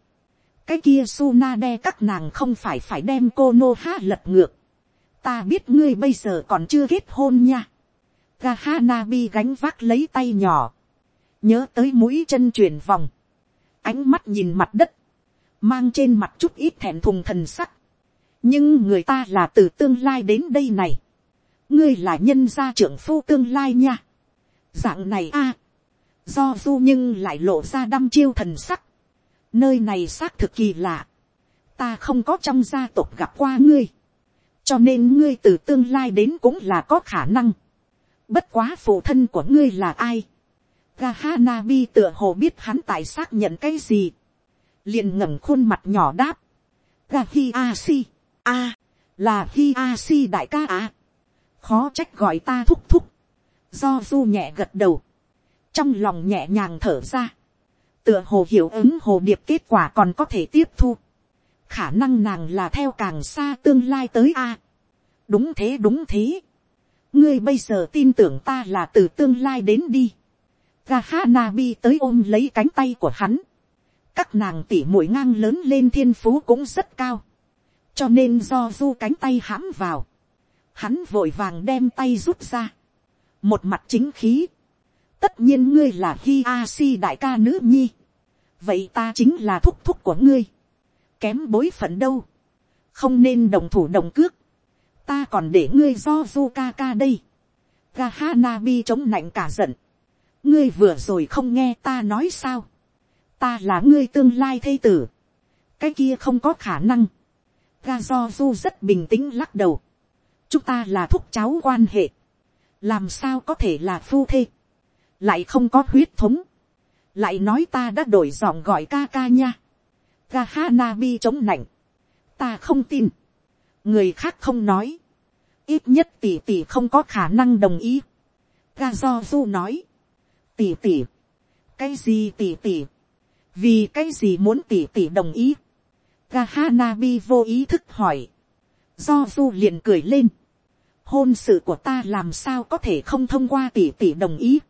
cái kia Sunade các nàng không phải phải đem cô lật ngược. ta biết ngươi bây giờ còn chưa kết hôn nha ga Hanabi gánh vác lấy tay nhỏ, nhớ tới mũi chân chuyển vòng, ánh mắt nhìn mặt đất, mang trên mặt chút ít thẹn thùng thần sắc. nhưng người ta là từ tương lai đến đây này, ngươi là nhân gia trưởng phu tương lai nha. dạng này a, do du nhưng lại lộ ra đăm chiêu thần sắc, nơi này xác thực kỳ lạ, ta không có trong gia tộc gặp qua ngươi, cho nên ngươi từ tương lai đến cũng là có khả năng, bất quá phụ thân của ngươi là ai, Gahanabi tựa hồ biết hắn tại xác nhận cái gì, liền ngẩng khuôn mặt nhỏ đáp, ga a si, a, là hi si đại ca à, khó trách gọi ta thúc thúc, do du nhẹ gật đầu, trong lòng nhẹ nhàng thở ra, tựa hồ hiểu ứng hồ điệp kết quả còn có thể tiếp thu, khả năng nàng là theo càng xa tương lai tới a, đúng thế đúng thế, ngươi bây giờ tin tưởng ta là từ tương lai đến đi, Gahanabi tới ôm lấy cánh tay của hắn. Các nàng tỉ mũi ngang lớn lên thiên phú cũng rất cao. Cho nên do du cánh tay hãm vào. Hắn vội vàng đem tay rút ra. Một mặt chính khí. Tất nhiên ngươi là Hi Asi đại ca nữ nhi. Vậy ta chính là thúc thúc của ngươi. Kém bối phận đâu. Không nên đồng thủ đồng cước. Ta còn để ngươi do du ca ca đây. Gahanabi chống nạnh cả giận. Ngươi vừa rồi không nghe ta nói sao, ta là ngươi tương lai thây tử, cái kia không có khả năng, ga do du rất bình tĩnh lắc đầu, chúng ta là thúc cháu quan hệ, làm sao có thể là phu thê, lại không có huyết thống, lại nói ta đã đổi giọng gọi ca ca nha, ga chống nạnh, ta không tin, người khác không nói, ít nhất tỷ tỷ không có khả năng đồng ý, ga do du nói, tỷ tỷ, cái gì tỷ tỷ? vì cái gì muốn tỷ tỷ đồng ý. Gahanabi vô ý thức hỏi. do du liền cười lên. hôn sự của ta làm sao có thể không thông qua tỷ tỷ đồng ý.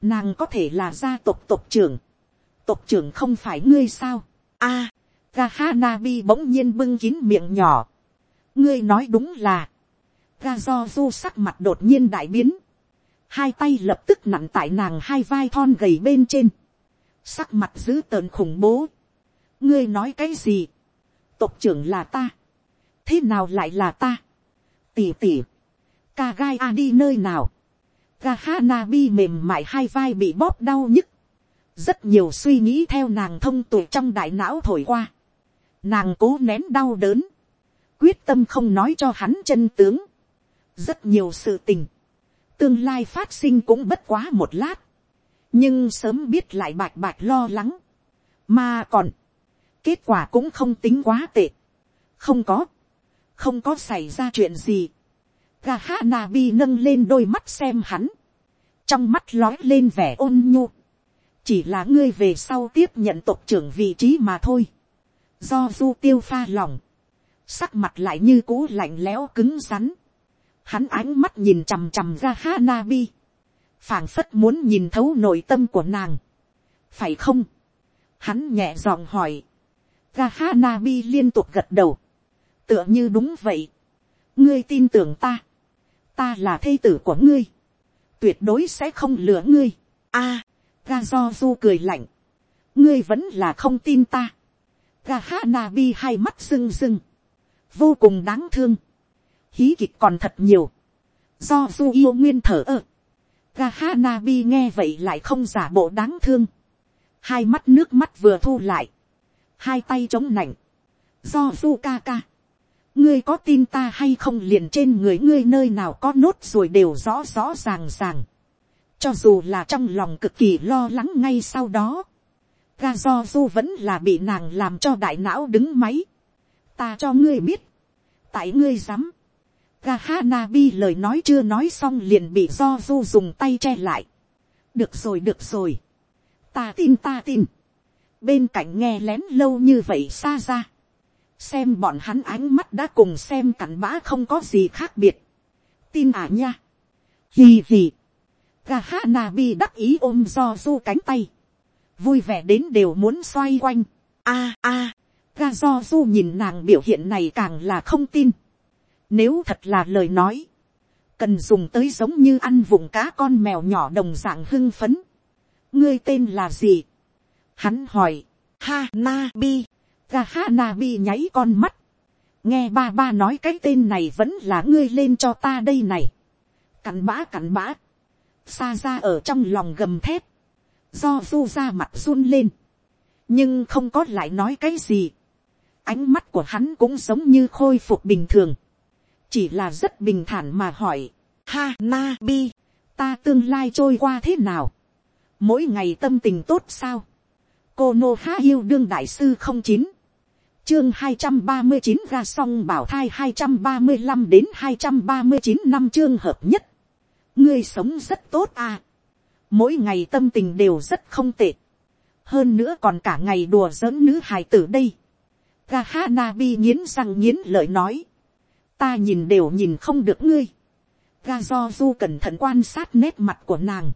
nàng có thể là gia tộc tộc trưởng. tộc trưởng không phải ngươi sao. a, à, Gahanabi bỗng nhiên bưng kín miệng nhỏ ngươi nói đúng là. Ga do du sắc mặt đột nhiên đại biến. Hai tay lập tức nặn tại nàng hai vai thon gầy bên trên, sắc mặt dữ tợn khủng bố. ngươi nói cái gì, tộc trưởng là ta, thế nào lại là ta, tỉ tỉ, ca gai a đi nơi nào, ga ha na bi mềm mại hai vai bị bóp đau nhức, rất nhiều suy nghĩ theo nàng thông tuệ trong đại não thổi qua, nàng cố nén đau đớn, quyết tâm không nói cho hắn chân tướng, rất nhiều sự tình, tương lai phát sinh cũng bất quá một lát, nhưng sớm biết lại bạch bạch lo lắng, mà còn, kết quả cũng không tính quá tệ, không có, không có xảy ra chuyện gì, gà ha na bi nâng lên đôi mắt xem hắn, trong mắt lói lên vẻ ôn nhu, chỉ là ngươi về sau tiếp nhận tộc trưởng vị trí mà thôi, do du tiêu pha lòng, sắc mặt lại như cũ lạnh lẽo cứng rắn, hắn ánh mắt nhìn chằm chằm ra Hanabi, phảng phất muốn nhìn thấu nội tâm của nàng, phải không, hắn nhẹ giọng hỏi, ga Hanabi liên tục gật đầu, tựa như đúng vậy, ngươi tin tưởng ta, ta là thê tử của ngươi, tuyệt đối sẽ không lừa ngươi, a, ga do du cười lạnh, ngươi vẫn là không tin ta, ga Hanabi hai mắt rưng rưng, vô cùng đáng thương, hí kịch còn thật nhiều, do du yêu nguyên thở ơ, Gahanabi nghe vậy lại không giả bộ đáng thương, hai mắt nước mắt vừa thu lại, hai tay chống nảnh. do du ca ca, ngươi có tin ta hay không liền trên người ngươi nơi nào có nốt rồi đều rõ rõ ràng ràng, cho dù là trong lòng cực kỳ lo lắng ngay sau đó, ga do du vẫn là bị nàng làm cho đại não đứng máy, ta cho ngươi biết, tại ngươi dám, Gahanabi lời nói chưa nói xong liền bị do du dùng tay che lại. được rồi được rồi. ta tin ta tin. bên cạnh nghe lén lâu như vậy xa ra. xem bọn hắn ánh mắt đã cùng xem cặn bã không có gì khác biệt. tin à nha. hì hì. Gahanabi đắc ý ôm do du cánh tay. vui vẻ đến đều muốn xoay quanh. a a. Ga do du nhìn nàng biểu hiện này càng là không tin nếu thật là lời nói, cần dùng tới giống như ăn vùng cá con mèo nhỏ đồng dạng hưng phấn. ngươi tên là gì. hắn hỏi, ha na bi, ga ha na bi nháy con mắt. nghe ba ba nói cái tên này vẫn là ngươi lên cho ta đây này. cặn bã cặn bã. xa ra ở trong lòng gầm thép. do du ra mặt run lên. nhưng không có lại nói cái gì ánh mắt của hắn cũng giống như khôi phục bình thường chỉ là rất bình thản mà hỏi, ha na bi, ta tương lai trôi qua thế nào, mỗi ngày tâm tình tốt sao, cô nô há yêu đương đại sư không chín, chương hai trăm ba mươi chín ra xong bảo thai hai trăm ba mươi năm đến hai trăm ba mươi chín năm chương hợp nhất. ngươi sống rất tốt à. mỗi ngày tâm tình đều rất không tệ. hơn nữa còn cả ngày đùa giỡn nữ hài tử đây ga hanabi nghiến răng nghiến lợi nói. ta nhìn đều nhìn không được ngươi. ga do du cẩn thận quan sát nét mặt của nàng.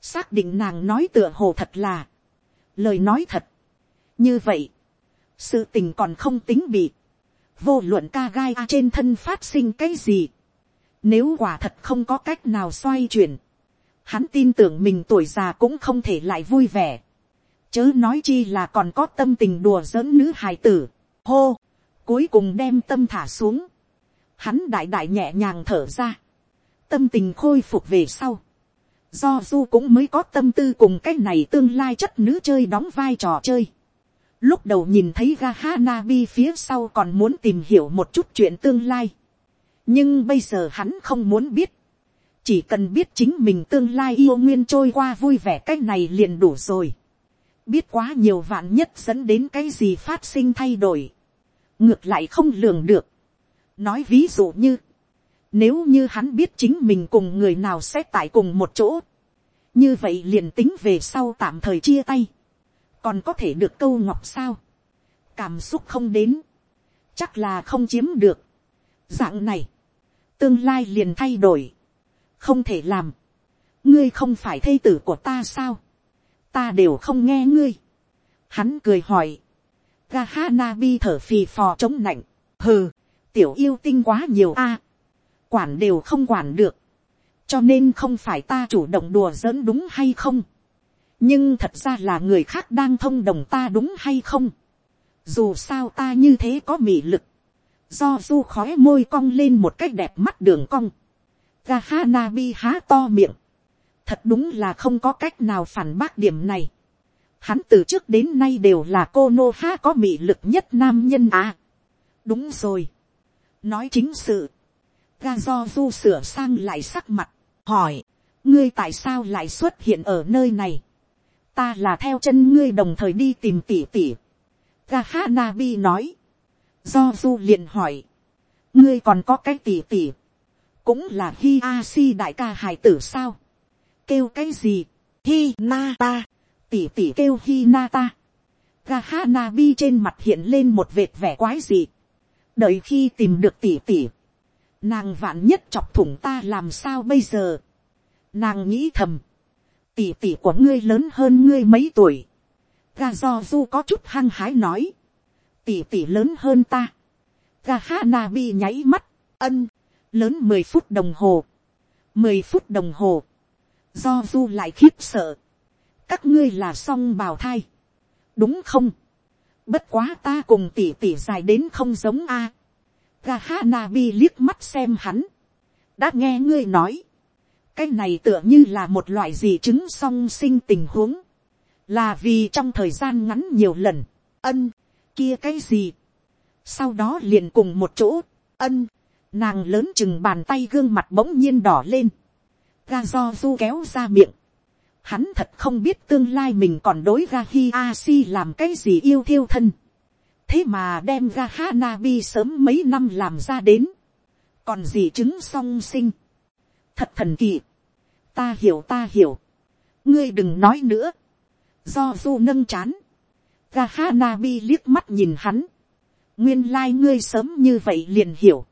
xác định nàng nói tựa hồ thật là. lời nói thật. như vậy sự tình còn không tính bị, vô luận ca gai trên thân phát sinh cái gì, nếu quả thật không có cách nào xoay chuyển, hắn tin tưởng mình tuổi già cũng không thể lại vui vẻ, chớ nói chi là còn có tâm tình đùa giỡn nữ hài tử, hô, cuối cùng đem tâm thả xuống, hắn đại đại nhẹ nhàng thở ra, tâm tình khôi phục về sau, do du cũng mới có tâm tư cùng cái này tương lai chất nữ chơi đóng vai trò chơi, Lúc đầu nhìn thấy ga Hanabi phía sau còn muốn tìm hiểu một chút chuyện tương lai. Nhưng bây giờ hắn không muốn biết. Chỉ cần biết chính mình tương lai yêu nguyên trôi qua vui vẻ cách này liền đủ rồi. Biết quá nhiều vạn nhất dẫn đến cái gì phát sinh thay đổi. Ngược lại không lường được. Nói ví dụ như. Nếu như hắn biết chính mình cùng người nào sẽ tại cùng một chỗ. Như vậy liền tính về sau tạm thời chia tay còn có thể được câu ngọc sao, cảm xúc không đến, chắc là không chiếm được, dạng này, tương lai liền thay đổi, không thể làm, ngươi không phải thây tử của ta sao, ta đều không nghe ngươi, hắn cười hỏi, ga ha na bi thở phì phò chống nạnh, hừ, tiểu yêu tinh quá nhiều a, quản đều không quản được, cho nên không phải ta chủ động đùa giỡn đúng hay không, nhưng thật ra là người khác đang thông đồng ta đúng hay không. dù sao ta như thế có mị lực. do du khói môi cong lên một cách đẹp mắt đường cong. ga ha na bi há to miệng. thật đúng là không có cách nào phản bác điểm này hắn từ trước đến nay đều là cô nô ha có mị lực nhất nam nhân à. đúng rồi. nói chính sự. ga do du sửa sang lại sắc mặt. hỏi, ngươi tại sao lại xuất hiện ở nơi này ta là theo chân ngươi đồng thời đi tìm tỉ tỉ. bi nói. Do du liền hỏi. ngươi còn có cái tỉ tỉ. cũng là hi a si đại ca hài tử sao. kêu cái gì. hi na ta tỉ tỉ kêu hi na ta. Gahanabi trên mặt hiện lên một vệt vẻ quái gì. đợi khi tìm được tỉ tỉ. nàng vạn nhất chọc thủng ta làm sao bây giờ. nàng nghĩ thầm tỷ tỷ của ngươi lớn hơn ngươi mấy tuổi. Ga do du có chút hăng hái nói. tỷ tỷ lớn hơn ta. Ga bi nháy mắt, ân, lớn mười phút đồng hồ. mười phút đồng hồ. Do du lại khiếp sợ. Các ngươi là song bào thai. Đúng không? Bất quá ta cùng tỷ tỷ dài đến không giống a. gahana Hanabi liếc mắt xem hắn. Đã nghe ngươi nói cái này tựa như là một loại gì chứng song sinh tình huống, là vì trong thời gian ngắn nhiều lần, ân, kia cái gì, sau đó liền cùng một chỗ, ân, nàng lớn chừng bàn tay gương mặt bỗng nhiên đỏ lên, ga do du kéo ra miệng, hắn thật không biết tương lai mình còn đối ra hi a si làm cái gì yêu thiêu thân, thế mà đem ra hana hanabi sớm mấy năm làm ra đến, còn gì chứng song sinh, thật thần kỳ. ta hiểu ta hiểu. ngươi đừng nói nữa. do du nâng chán. ra ha na bi liếc mắt nhìn hắn. nguyên lai、like、ngươi sớm như vậy liền hiểu.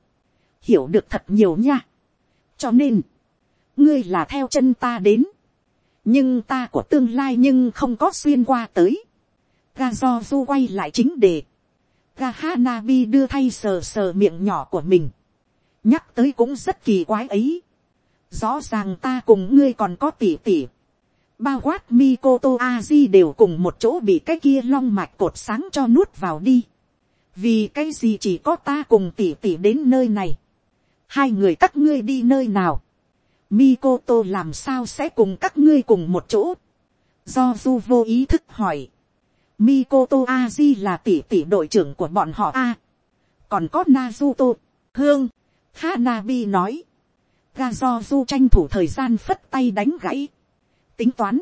hiểu được thật nhiều nha. cho nên, ngươi là theo chân ta đến nhưng ta của tương lai nhưng không có xuyên qua tới. ga do du quay lại chính đề. ga ha na bi đưa thay sờ sờ miệng nhỏ của mình. nhắc tới cũng rất kỳ quái ấy rõ ràng ta cùng ngươi còn có tỉ tỉ. bao quát mikoto aji đều cùng một chỗ bị cái kia long mạch cột sáng cho nuốt vào đi. vì cái gì chỉ có ta cùng tỉ tỉ đến nơi này. hai người các ngươi đi nơi nào mikoto làm sao sẽ cùng các ngươi cùng một chỗ. do du vô ý thức hỏi. mikoto aji là tỷ tỷ đội trưởng của bọn họ a. còn có nazuto, hương, hanabi nói ga do du tranh thủ thời gian phất tay đánh gãy. tính toán,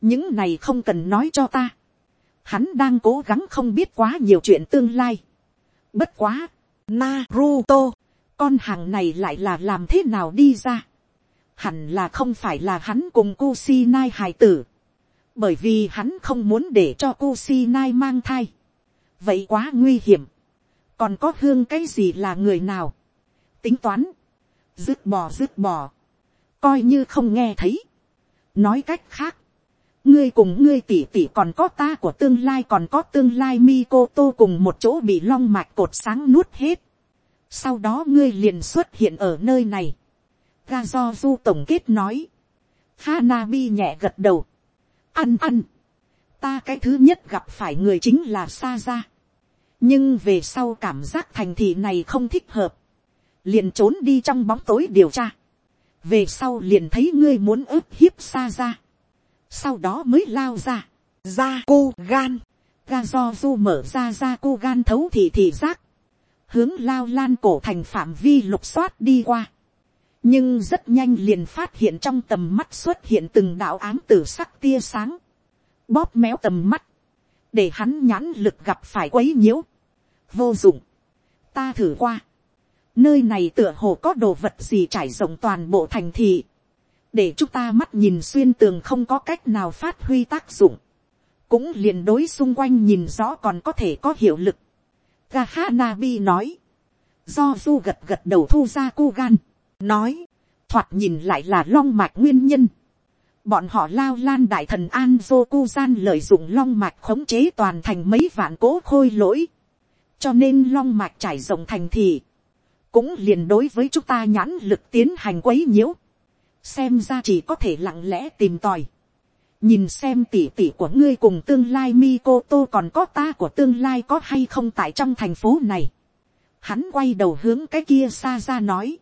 những này không cần nói cho ta. hắn đang cố gắng không biết quá nhiều chuyện tương lai. bất quá, Naruto, con hàng này lại là làm thế nào đi ra hẳn là không phải là hắn cùng Kusinai hài tử. bởi vì hắn không muốn để cho Kusinai mang thai. vậy quá nguy hiểm. còn có hương cái gì là người nào. tính toán, dứt bỏ dứt bỏ, coi như không nghe thấy. nói cách khác, ngươi cùng ngươi tỉ tỉ còn có ta của tương lai còn có tương lai Mikoto cùng một chỗ bị long mạch cột sáng nuốt hết. Sau đó ngươi liền xuất hiện ở nơi này. Ga do du tổng kết nói. Hanabi nhẹ gật đầu. Ăn ăn. Ta cái thứ nhất gặp phải người chính là Sa Ra. Nhưng về sau cảm giác thành thị này không thích hợp. Liền trốn đi trong bóng tối điều tra. Về sau liền thấy ngươi muốn ức hiếp Sa Ra sau đó mới lao ra, ra cô gan, ga do du mở ra ra cô gan thấu thị thị giác, hướng lao lan cổ thành phạm vi lục soát đi qua, nhưng rất nhanh liền phát hiện trong tầm mắt xuất hiện từng đạo áng tử sắc tia sáng, bóp méo tầm mắt, để hắn nhãn lực gặp phải quấy nhiễu, vô dụng, ta thử qua, nơi này tựa hồ có đồ vật gì trải rộng toàn bộ thành thị, để chúng ta mắt nhìn xuyên tường không có cách nào phát huy tác dụng, cũng liền đối xung quanh nhìn rõ còn có thể có hiệu lực. Gahanabi nói, do du gật gật đầu thu ra cu gan, nói, thoạt nhìn lại là long mạch nguyên nhân. Bọn họ lao lan đại thần an vô gian lợi dụng long mạch khống chế toàn thành mấy vạn cố khôi lỗi. cho nên long mạch trải rộng thành thì, cũng liền đối với chúng ta nhãn lực tiến hành quấy nhiễu xem ra chỉ có thể lặng lẽ tìm tòi, nhìn xem tỉ tỉ của ngươi cùng tương lai Mikoto còn có ta của tương lai có hay không tại trong thành phố này. Hắn quay đầu hướng cái kia xa ra nói,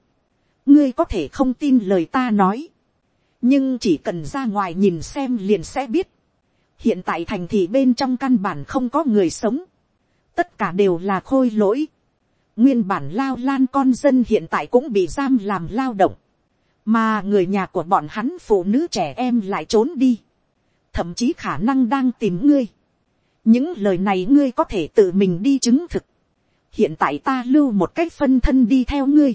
ngươi có thể không tin lời ta nói, nhưng chỉ cần ra ngoài nhìn xem liền sẽ biết. hiện tại thành thị bên trong căn bản không có người sống, tất cả đều là khôi lỗi. nguyên bản lao lan con dân hiện tại cũng bị giam làm lao động mà người nhà của bọn hắn phụ nữ trẻ em lại trốn đi, thậm chí khả năng đang tìm ngươi. những lời này ngươi có thể tự mình đi chứng thực. hiện tại ta lưu một cách phân thân đi theo ngươi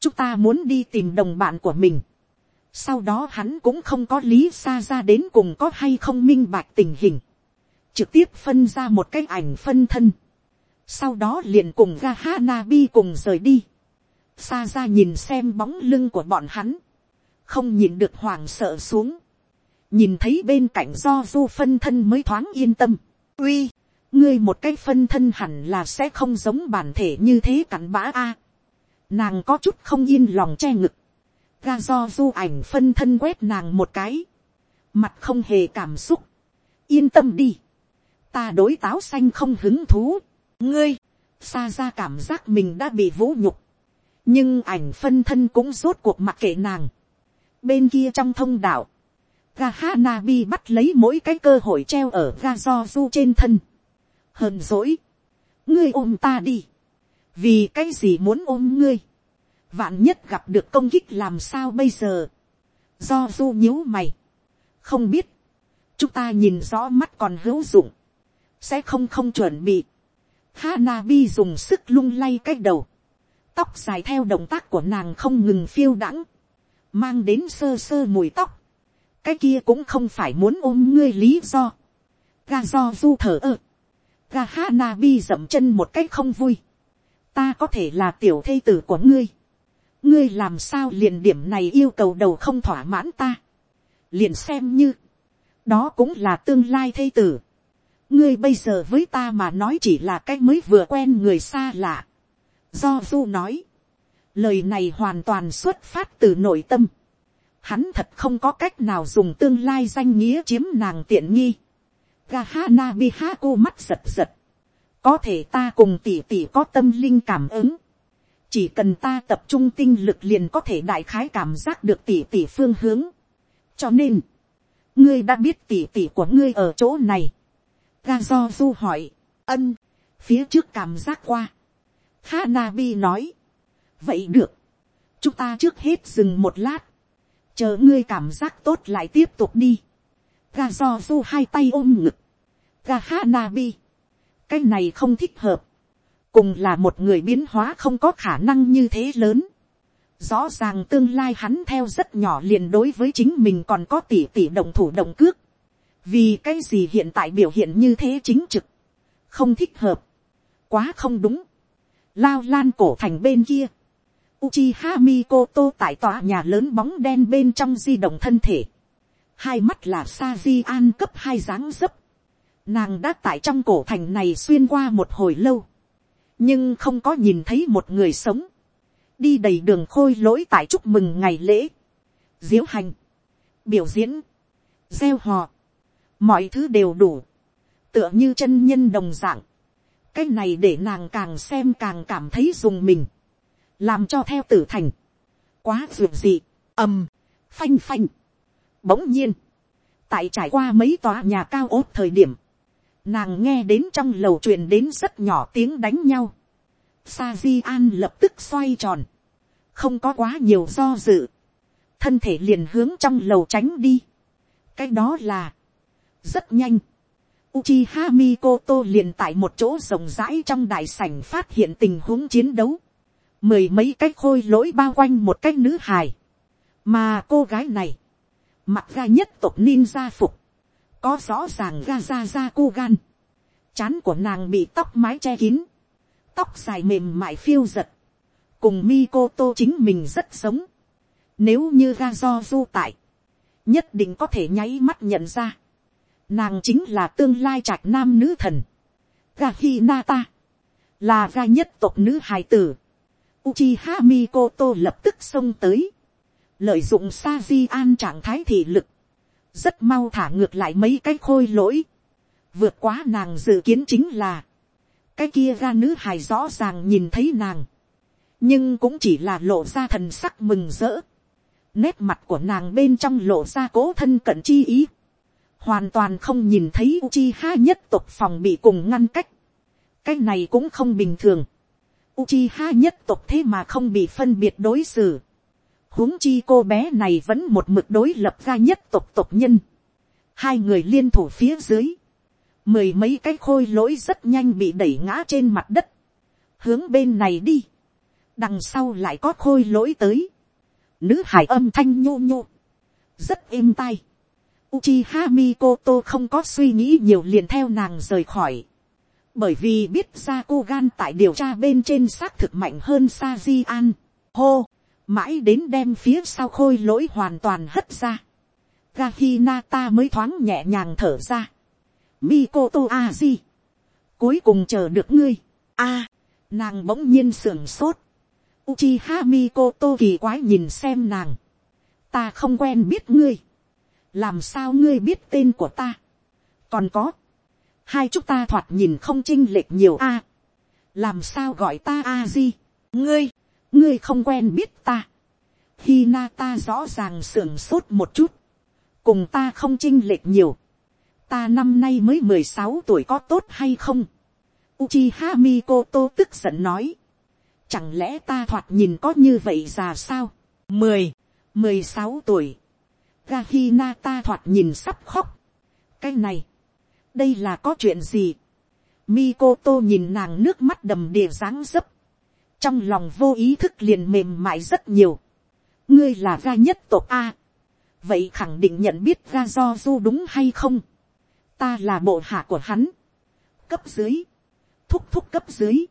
chúng ta muốn đi tìm đồng bạn của mình. sau đó hắn cũng không có lý xa ra đến cùng có hay không minh bạch tình hình. trực tiếp phân ra một cái ảnh phân thân. sau đó liền cùng ga Hanabi cùng rời đi xa ra nhìn xem bóng lưng của bọn hắn, không nhìn được hoàng sợ xuống, nhìn thấy bên cạnh do du phân thân mới thoáng yên tâm, uy, ngươi một cái phân thân hẳn là sẽ không giống bản thể như thế cặn bã a nàng có chút không yên lòng che ngực, ga do du ảnh phân thân quét nàng một cái, mặt không hề cảm xúc, yên tâm đi, ta đối táo xanh không hứng thú, ngươi, xa ra cảm giác mình đã bị vũ nhục, nhưng ảnh phân thân cũng rốt cuộc mặc kệ nàng. bên kia trong thông đạo, ga Hanabi bắt lấy mỗi cái cơ hội treo ở ga do du trên thân. hờn dỗi, ngươi ôm ta đi, vì cái gì muốn ôm ngươi, vạn nhất gặp được công kích làm sao bây giờ, do du nhíu mày, không biết, chúng ta nhìn rõ mắt còn hữu dụng, sẽ không không chuẩn bị. Hanabi dùng sức lung lay cái đầu, tóc dài theo động tác của nàng không ngừng phiêu đãng, mang đến sơ sơ mùi tóc, cái kia cũng không phải muốn ôm ngươi lý do, ga do du thở ơ, ga Hanabi dậm chân một cách không vui, ta có thể là tiểu thê tử của ngươi, ngươi làm sao liền điểm này yêu cầu đầu không thỏa mãn ta, liền xem như, đó cũng là tương lai thê tử, ngươi bây giờ với ta mà nói chỉ là cái mới vừa quen người xa lạ, Do Du nói. Lời này hoàn toàn xuất phát từ nội tâm. Hắn thật không có cách nào dùng tương lai danh nghĩa chiếm nàng tiện nghi. Gahana Bihaku mắt giật giật. Có thể ta cùng tỷ tỷ có tâm linh cảm ứng. Chỉ cần ta tập trung tinh lực liền có thể đại khái cảm giác được tỷ tỷ phương hướng. Cho nên, ngươi đã biết tỷ tỷ của ngươi ở chỗ này. Ga do du hỏi, ân, phía trước cảm giác qua. Hanabi nói. Vậy được. Chúng ta trước hết dừng một lát. Chờ ngươi cảm giác tốt lại tiếp tục đi. Ga do du hai tay ôm ngực. Gahanabi. Cái này không thích hợp. Cùng là một người biến hóa không có khả năng như thế lớn. Rõ ràng tương lai hắn theo rất nhỏ liền đối với chính mình còn có tỷ tỷ đồng thủ động cước. Vì cái gì hiện tại biểu hiện như thế chính trực. Không thích hợp. Quá không đúng. Lao lan cổ thành bên kia. Uchiha Mikoto tại tòa nhà lớn bóng đen bên trong di động thân thể. Hai mắt là Saji An cấp hai dáng dấp. Nàng đã tại trong cổ thành này xuyên qua một hồi lâu. Nhưng không có nhìn thấy một người sống. Đi đầy đường khôi lỗi tại chúc mừng ngày lễ. Diễu hành. Biểu diễn. Gieo hò. Mọi thứ đều đủ. Tựa như chân nhân đồng dạng. Cái này để nàng càng xem càng cảm thấy dùng mình. Làm cho theo tử thành. Quá dường dị. ầm. Phanh phanh. Bỗng nhiên. Tại trải qua mấy tòa nhà cao ốt thời điểm nàng nghe đến trong lầu truyền đến rất nhỏ tiếng đánh nhau. Sa di an lập tức xoay tròn, không có quá nhiều do dự, thân thể liền hướng trong lầu tránh đi. cái đó là, rất nhanh, Uchiha Mikoto liền tại một chỗ rộng rãi trong đại sảnh phát hiện tình huống chiến đấu. Mười mấy cái khôi lỗi bao quanh một cái nữ hài. Mà cô gái này, mặc ga nhất tộc ninja phục có rõ ràng ga ra ra cu gan, chán của nàng bị tóc mái che kín, tóc dài mềm mại phiêu giật, cùng Mikoto chính mình rất sống, nếu như ga do du tại, nhất định có thể nháy mắt nhận ra, nàng chính là tương lai trạch nam nữ thần, ga là ga nhất tộc nữ hài tử, Uchiha Mikoto lập tức xông tới, lợi dụng Saji an trạng thái thị lực, rất mau thả ngược lại mấy cái khôi lỗi, vượt quá nàng dự kiến chính là, cái kia ra nữ hài rõ ràng nhìn thấy nàng, nhưng cũng chỉ là lộ ra thần sắc mừng rỡ, nét mặt của nàng bên trong lộ ra cố thân cận chi ý, hoàn toàn không nhìn thấy Uchiha nhất tộc phòng bị cùng ngăn cách, cái này cũng không bình thường, Uchiha nhất tộc thế mà không bị phân biệt đối xử, huống chi cô bé này vẫn một mực đối lập ra nhất tộc tộc nhân. Hai người liên thủ phía dưới. Mười mấy cái khôi lỗi rất nhanh bị đẩy ngã trên mặt đất. Hướng bên này đi. Đằng sau lại có khôi lỗi tới. Nữ hải âm thanh nhô nhô. Rất êm tai. Uchiha Mikoto không có suy nghĩ nhiều liền theo nàng rời khỏi. Bởi vì biết ra cô gan tại điều tra bên trên xác thực mạnh hơn Sa An. Hô! Mãi đến đem phía sau khôi lỗi hoàn toàn hất ra. Gahinata mới thoáng nhẹ nhàng thở ra. Mikoto Aji. Cuối cùng chờ được ngươi. A, nàng bỗng nhiên sưởng sốt. Uchiha Mikoto kỳ quái nhìn xem nàng. Ta không quen biết ngươi. Làm sao ngươi biết tên của ta? Còn có. Hai chúng ta thoạt nhìn không chinh lệch nhiều a. làm sao gọi ta Aji? Ngươi ngươi không quen biết ta. Hinata rõ ràng sưởng sốt một chút. Cùng ta không chinh lệch nhiều. Ta năm nay mới mười sáu tuổi có tốt hay không? Uchiha Mikoto tức giận nói. Chẳng lẽ ta thoạt nhìn có như vậy già sao? Mười, mười sáu tuổi. Gahinata thoạt nhìn sắp khóc. Cái này, đây là có chuyện gì? Mikoto nhìn nàng nước mắt đầm đìa dáng dấp trong lòng vô ý thức liền mềm mại rất nhiều. ngươi là ga nhất tộc a. vậy khẳng định nhận biết ga do du đúng hay không. ta là bộ hạ của hắn. cấp dưới. thúc thúc cấp dưới.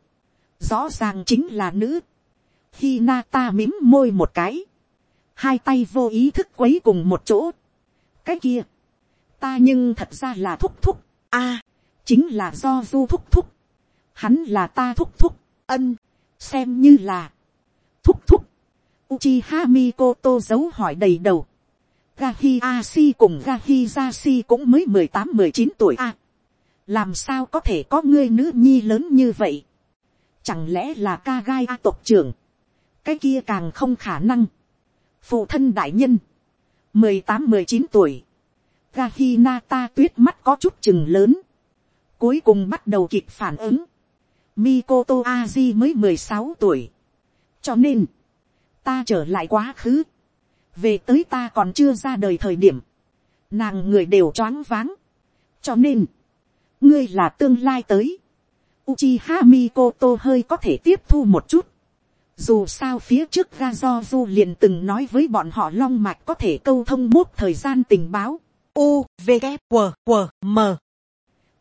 rõ ràng chính là nữ. khi na ta mím môi một cái. hai tay vô ý thức quấy cùng một chỗ. cái kia. ta nhưng thật ra là thúc thúc. a. chính là do du thúc thúc. hắn là ta thúc thúc. ân xem như là, thúc thúc, Uchiha Mikoto dấu hỏi đầy đầu. Gahi Asi cùng Gahi Jashi cũng mới mười tám mười chín tuổi a. làm sao có thể có ngươi nữ nhi lớn như vậy? Chẳng lẽ là ca gai a tộc trưởng? Cái kia càng không khả năng. Phụ thân đại nhân. mười tám mười chín tuổi. Gahi Nata tuyết mắt có chút chừng lớn. Cuối cùng bắt đầu kịp phản ứng. Mikoto Aji mới mười sáu tuổi. Cho nên, ta trở lại quá khứ. Về tới ta còn chưa ra đời thời điểm. Nàng người đều choáng váng. Cho nên, ngươi là tương lai tới. Uchiha Mikoto hơi có thể tiếp thu một chút. Dù sao phía trước Ra do du liền từng nói với bọn họ long mạch có thể câu thông bút thời gian tình báo. U, V, K, W, W, M.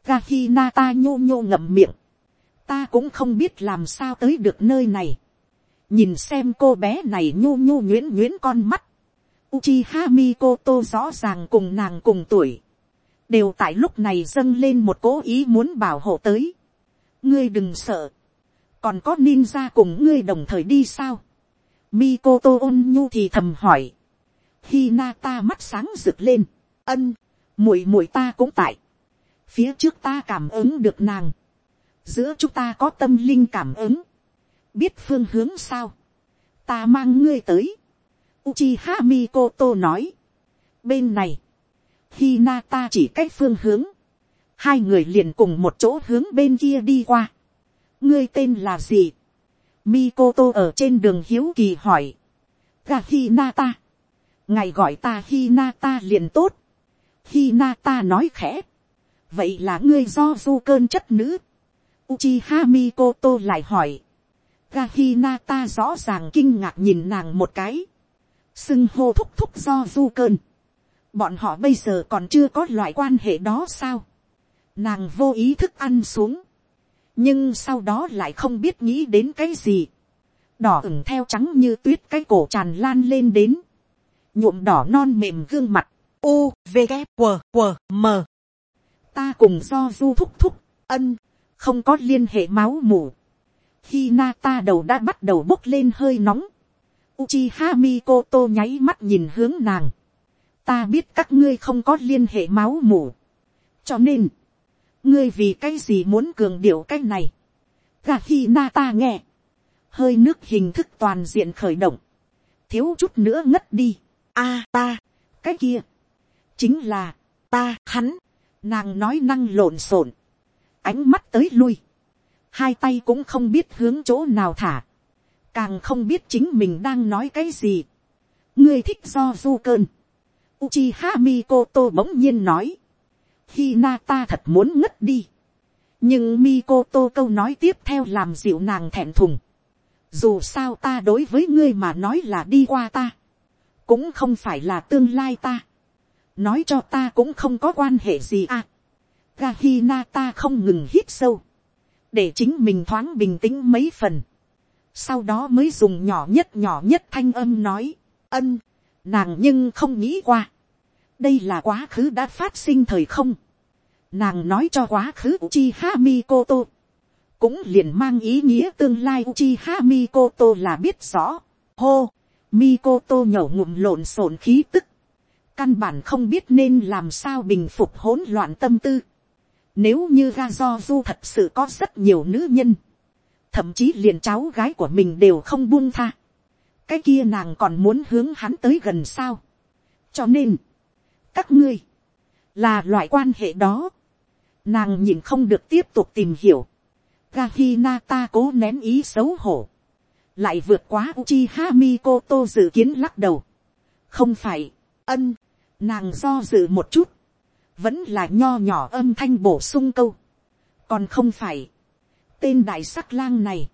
Gahinata nhô nhô ngậm miệng. Ta cũng không biết làm sao tới được nơi này. Nhìn xem cô bé này nhô nhô nhuyễn nhuyễn con mắt. Uchiha Mikoto rõ ràng cùng nàng cùng tuổi. Đều tại lúc này dâng lên một cố ý muốn bảo hộ tới. Ngươi đừng sợ. Còn có ninja cùng ngươi đồng thời đi sao? Mikoto ôn nhu thì thầm hỏi. Hinata mắt sáng rực lên. Ân, muội muội ta cũng tại. Phía trước ta cảm ứng được nàng. Giữa chúng ta có tâm linh cảm ứng. Biết phương hướng sao? Ta mang ngươi tới. Uchiha Mikoto nói. Bên này. Hinata chỉ cách phương hướng. Hai người liền cùng một chỗ hướng bên kia đi qua. Ngươi tên là gì? Mikoto ở trên đường hiếu kỳ hỏi. Ga Hinata. Ngài gọi ta Hinata liền tốt. Hinata nói khẽ. Vậy là ngươi do du cơn chất nữ. Uchiha Mikoto lại hỏi. Gahinata rõ ràng kinh ngạc nhìn nàng một cái. Sưng hô thúc thúc do du cơn. Bọn họ bây giờ còn chưa có loại quan hệ đó sao? Nàng vô ý thức ăn xuống. Nhưng sau đó lại không biết nghĩ đến cái gì. Đỏ ửng theo trắng như tuyết cái cổ tràn lan lên đến. Nhuộm đỏ non mềm gương mặt. U, V, K, W, W, M. Ta cùng do du thúc thúc, ân, không có liên hệ máu mủ. Khi na ta đầu đã bắt đầu bốc lên hơi nóng. Uchiha Mikoto nháy mắt nhìn hướng nàng. Ta biết các ngươi không có liên hệ máu mủ. Cho nên, ngươi vì cái gì muốn cường điệu cái này. Gahina ta nghe. Hơi nước hình thức toàn diện khởi động. Thiếu chút nữa ngất đi. A ta, cái kia. Chính là, ta, hắn. Nàng nói năng lộn xộn. Ánh mắt tới lui. Hai tay cũng không biết hướng chỗ nào thả. Càng không biết chính mình đang nói cái gì. Ngươi thích do du cơn. Uchiha Mikoto bỗng nhiên nói. Hinata thật muốn ngất đi. Nhưng Mikoto câu nói tiếp theo làm dịu nàng thẹn thùng. Dù sao ta đối với ngươi mà nói là đi qua ta. Cũng không phải là tương lai ta. Nói cho ta cũng không có quan hệ gì à. Gahinata không ngừng hít sâu. Để chính mình thoáng bình tĩnh mấy phần. Sau đó mới dùng nhỏ nhất nhỏ nhất thanh âm nói. Ân, nàng nhưng không nghĩ qua. Đây là quá khứ đã phát sinh thời không. Nàng nói cho quá khứ Uchiha Mikoto. Cũng liền mang ý nghĩa tương lai Uchiha Mikoto là biết rõ. Hô, Mikoto nhổ ngụm lộn xộn khí tức. Căn bản không biết nên làm sao bình phục hỗn loạn tâm tư. Nếu như ga do du thật sự có rất nhiều nữ nhân. Thậm chí liền cháu gái của mình đều không buông tha. Cái kia nàng còn muốn hướng hắn tới gần sao. Cho nên, các ngươi, là loại quan hệ đó. Nàng nhìn không được tiếp tục tìm hiểu. Gahinata cố nén ý xấu hổ. Lại vượt quá Uchiha Mikoto dự kiến lắc đầu. Không phải, ân, nàng do dự một chút. Vẫn là nho nhỏ âm thanh bổ sung câu. Còn không phải, tên đại sắc lang này.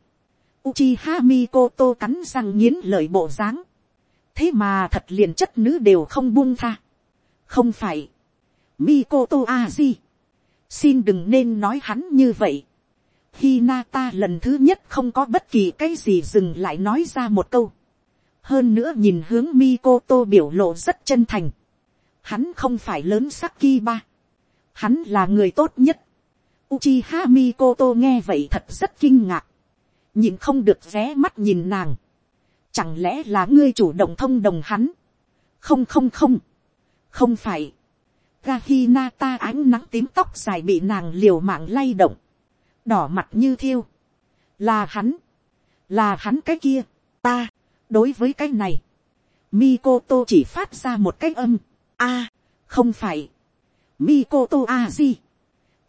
Uchiha Mikoto cắn răng nghiến lời bộ dáng. Thế mà thật liền chất nữ đều không buông tha. Không phải. Mikoto Aji. Xin đừng nên nói hắn như vậy. Hinata lần thứ nhất không có bất kỳ cái gì dừng lại nói ra một câu. Hơn nữa nhìn hướng Mikoto biểu lộ rất chân thành. Hắn không phải lớn sắc ki ba. Hắn là người tốt nhất. Uchiha Mikoto nghe vậy thật rất kinh ngạc. Nhìn không được ré mắt nhìn nàng. Chẳng lẽ là ngươi chủ động thông đồng hắn? Không không không. Không phải. Gahinata ánh nắng tím tóc dài bị nàng liều mạng lay động. Đỏ mặt như thiêu. Là hắn. Là hắn cái kia. Ta. Đối với cái này. Mikoto chỉ phát ra một cái âm a không phải. Mikoto a gì.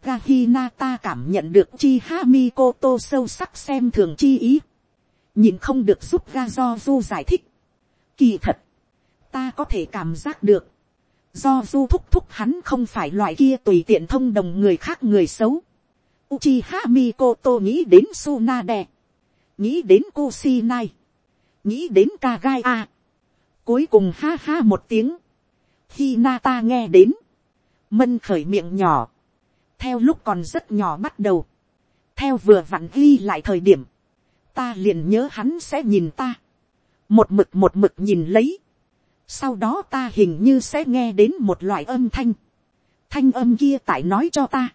Gahinata cảm nhận được chi ha Mikoto sâu sắc xem thường chi ý. Nhìn không được giúp Gazozu giải thích. Kỳ thật. Ta có thể cảm giác được do du thúc thúc hắn không phải loại kia tùy tiện thông đồng người khác người xấu. Uchiha Mikoto nghĩ đến Tsunade, nghĩ đến Kusinai, nghĩ đến Kagai A. Cuối cùng ha ha một tiếng, khi na ta nghe đến, mân khởi miệng nhỏ, theo lúc còn rất nhỏ bắt đầu, theo vừa vặn ghi lại thời điểm, ta liền nhớ hắn sẽ nhìn ta, một mực một mực nhìn lấy, sau đó ta hình như sẽ nghe đến một loại âm thanh, thanh âm kia tại nói cho ta,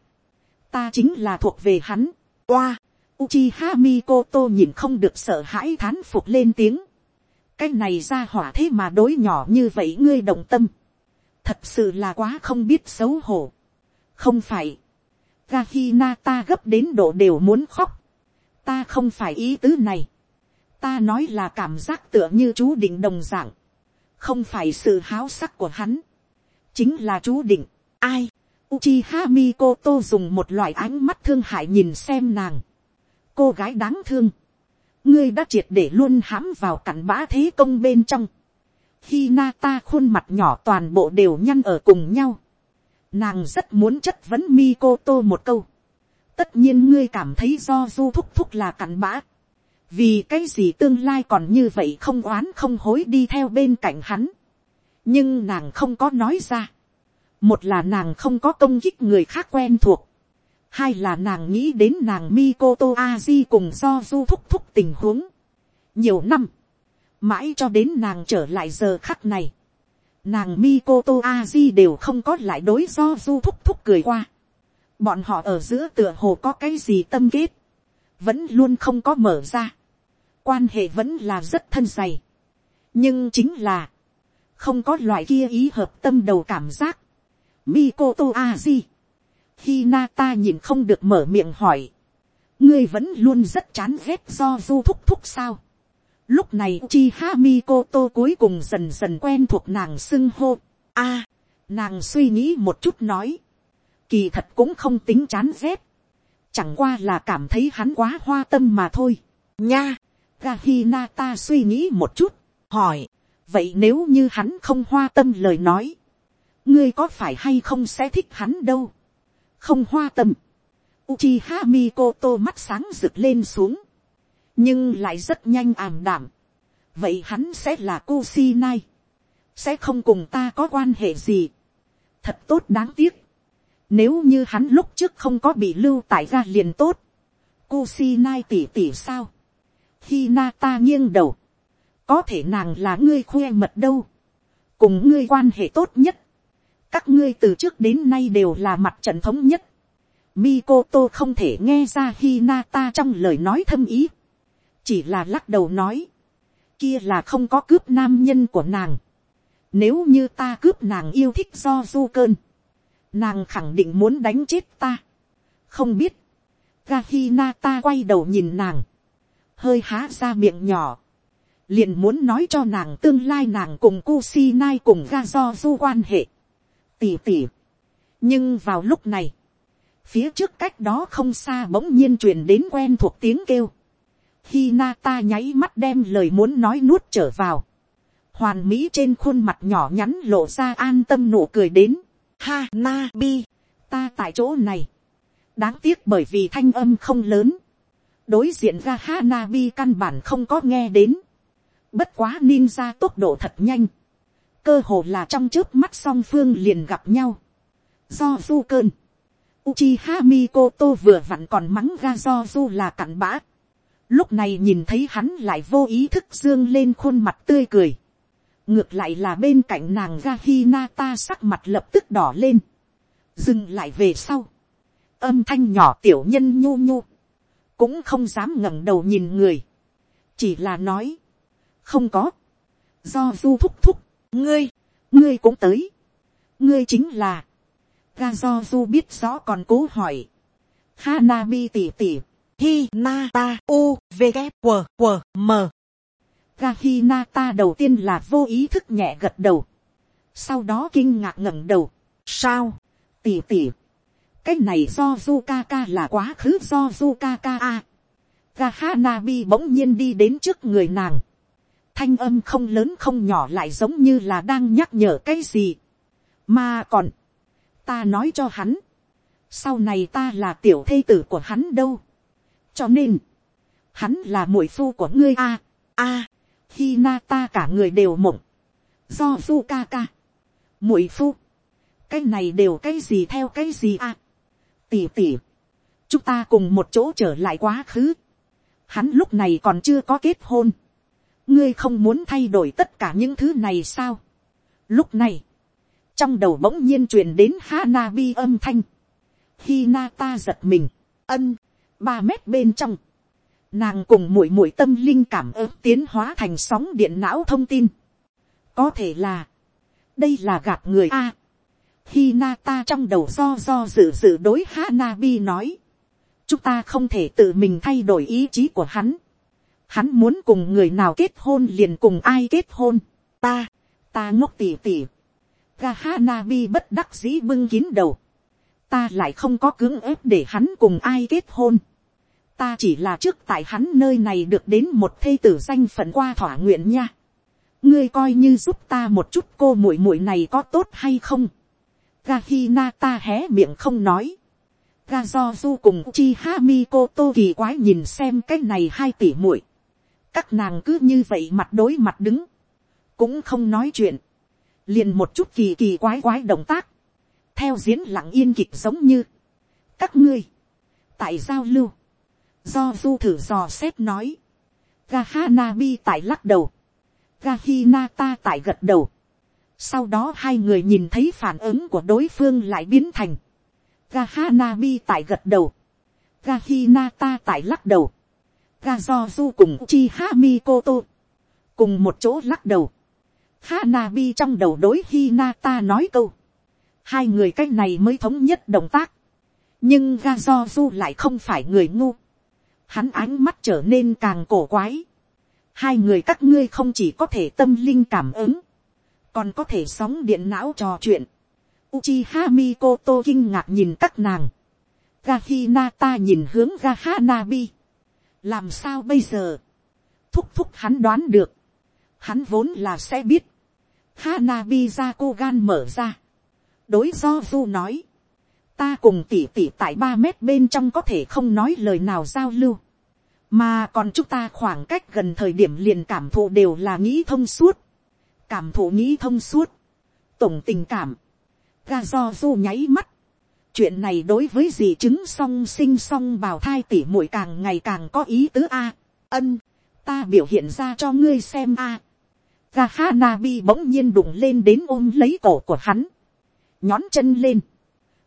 ta chính là thuộc về hắn, oa, Uchiha Mikoto nhìn không được sợ hãi thán phục lên tiếng. Cái này ra hỏa thế mà đối nhỏ như vậy ngươi đồng tâm. Thật sự là quá không biết xấu hổ. Không phải. Gahina ta gấp đến độ đều muốn khóc. Ta không phải ý tứ này. Ta nói là cảm giác tựa như chú định đồng dạng. Không phải sự háo sắc của hắn. Chính là chú định. Ai? Uchiha Mikoto dùng một loại ánh mắt thương hại nhìn xem nàng. Cô gái đáng thương. Ngươi đã triệt để luôn hãm vào cảnh bã thế công bên trong. Khi Nata khuôn mặt nhỏ toàn bộ đều nhăn ở cùng nhau. Nàng rất muốn chất vấn Mikoto một câu. Tất nhiên ngươi cảm thấy do du thúc thúc là cặn bã. Vì cái gì tương lai còn như vậy không oán không hối đi theo bên cạnh hắn. Nhưng nàng không có nói ra một là nàng không có công kích người khác quen thuộc, hai là nàng nghĩ đến nàng Mikoto Aji cùng do du thúc thúc tình huống. nhiều năm, mãi cho đến nàng trở lại giờ khắc này, nàng Mikoto Aji đều không có lại đối do du thúc thúc cười qua. bọn họ ở giữa tựa hồ có cái gì tâm kết, vẫn luôn không có mở ra. quan hệ vẫn là rất thân dày. nhưng chính là, không có loại kia ý hợp tâm đầu cảm giác. Mikoto Aji. Hinata nhìn không được mở miệng hỏi. Ngươi vẫn luôn rất chán ghét do du thúc thúc sao. Lúc này Uchiha Mikoto cuối cùng dần dần quen thuộc nàng xưng hô. a nàng suy nghĩ một chút nói. Kỳ thật cũng không tính chán ghét. Chẳng qua là cảm thấy hắn quá hoa tâm mà thôi. Nha, Gahinata suy nghĩ một chút, hỏi. Vậy nếu như hắn không hoa tâm lời nói ngươi có phải hay không sẽ thích hắn đâu, không hoa tâm, Uchiha Mikoto mắt sáng rực lên xuống, nhưng lại rất nhanh ảm đảm, vậy hắn sẽ là cô si nai, sẽ không cùng ta có quan hệ gì, thật tốt đáng tiếc, nếu như hắn lúc trước không có bị lưu tại ra liền tốt, cô si nai tỉ tỉ sao, Hinata nghiêng đầu, có thể nàng là ngươi khoe mật đâu, cùng ngươi quan hệ tốt nhất, các ngươi từ trước đến nay đều là mặt trận thống nhất. Mikoto không thể nghe ra Hinata trong lời nói thâm ý. Chỉ là lắc đầu nói. Kia là không có cướp nam nhân của nàng. Nếu như ta cướp nàng yêu thích do du cơn. Nàng khẳng định muốn đánh chết ta. Không biết. Gahinata quay đầu nhìn nàng. Hơi há ra miệng nhỏ. Liền muốn nói cho nàng tương lai nàng cùng Kusinai cùng ga do du quan hệ tỉ tỉ. nhưng vào lúc này, phía trước cách đó không xa bỗng nhiên truyền đến quen thuộc tiếng kêu khi ta nháy mắt đem lời muốn nói nuốt trở vào. hoàn mỹ trên khuôn mặt nhỏ nhắn lộ ra an tâm nụ cười đến. ha na bi, ta tại chỗ này. đáng tiếc bởi vì thanh âm không lớn. đối diện ra ha na bi căn bản không có nghe đến. bất quá ninja tốc độ thật nhanh cơ hồ là trong trước mắt song phương liền gặp nhau. do du cơn, Uchiha Mikoto vừa vặn còn mắng ra do du là cặn bã. Lúc này nhìn thấy hắn lại vô ý thức dương lên khuôn mặt tươi cười. Ngược lại là bên cạnh nàng ga ta sắc mặt lập tức đỏ lên. Dừng lại về sau. Âm thanh nhỏ tiểu nhân nhu nhu. Cũng không dám ngẩng đầu nhìn người. Chỉ là nói. Không có. Do du thúc thúc ngươi, ngươi cũng tới, ngươi chính là, ga do du biết rõ còn cố hỏi, Hanabi tỉ tỉ, hi ta u v g q q m. Ga ta đầu tiên là vô ý thức nhẹ gật đầu, sau đó kinh ngạc ngẩng đầu, sao, tỉ tỉ, cái này do Zukaka là quá khứ do Zukaka a, ga Hanabi bỗng nhiên đi đến trước người nàng, thanh âm không lớn không nhỏ lại giống như là đang nhắc nhở cái gì, mà còn, ta nói cho hắn, sau này ta là tiểu thê tử của hắn đâu, cho nên, hắn là muội phu của ngươi a, a, khi na ta cả người đều mộng, do phu ca ca, muội phu, cái này đều cái gì theo cái gì a, tỉ tỉ, chúng ta cùng một chỗ trở lại quá khứ, hắn lúc này còn chưa có kết hôn, ngươi không muốn thay đổi tất cả những thứ này sao. Lúc này, trong đầu bỗng nhiên truyền đến Hanabi âm thanh. Hinata giật mình, ân, ba mét bên trong. Nàng cùng mũi mũi tâm linh cảm ứng tiến hóa thành sóng điện não thông tin. Có thể là, đây là gạt người A. Hinata trong đầu do do dự dự đối Hanabi nói. Chúng ta không thể tự mình thay đổi ý chí của hắn hắn muốn cùng người nào kết hôn liền cùng ai kết hôn. ta, ta ngốc tỉ tỉ. Gahanabi bất đắc dĩ bưng kín đầu. ta lại không có cưỡng ép để hắn cùng ai kết hôn ta chỉ là trước tại hắn nơi này được đến một thê tử danh phận qua thỏa nguyện nha. ngươi coi như giúp ta một chút cô muội muội này có tốt hay không. Gahina ta hé miệng không nói. Ga do du cùng chi ha mi cô tô kỳ quái nhìn xem cái này hai tỷ muội. Các nàng cứ như vậy mặt đối mặt đứng, cũng không nói chuyện, liền một chút kỳ kỳ quái quái động tác, theo diễn lặng yên kịch giống như, các ngươi, tại giao lưu, do du thử dò xét nói, ga bi tại lắc đầu, ga ta tại gật đầu, sau đó hai người nhìn thấy phản ứng của đối phương lại biến thành, ga bi tại gật đầu, ga ta tại lắc đầu, ga do du cùng chi ha koto, cùng một chỗ lắc đầu, Hanabi trong đầu đối Hinata nói câu. Hai người cách này mới thống nhất động tác. Nhưng Gazozu lại không phải người ngu. Hắn ánh mắt trở nên càng cổ quái. Hai người các ngươi không chỉ có thể tâm linh cảm ứng. Còn có thể sóng điện não trò chuyện. Uchiha Mikoto kinh ngạc nhìn các nàng. Gahinata nhìn hướng Gahanabi làm sao bây giờ, thúc thúc hắn đoán được, hắn vốn là sẽ biết, Hanabi ra cô gan mở ra, đối do du nói, ta cùng tỉ tỉ tại ba mét bên trong có thể không nói lời nào giao lưu, mà còn chúng ta khoảng cách gần thời điểm liền cảm thụ đều là nghĩ thông suốt, cảm thụ nghĩ thông suốt, tổng tình cảm, ga do du nháy mắt, chuyện này đối với dì chứng song sinh song bào thai tỉ muội càng ngày càng có ý tứ a. ân, ta biểu hiện ra cho ngươi xem a. ga ha na bi bỗng nhiên đụng lên đến ôm lấy cổ của hắn. nhón chân lên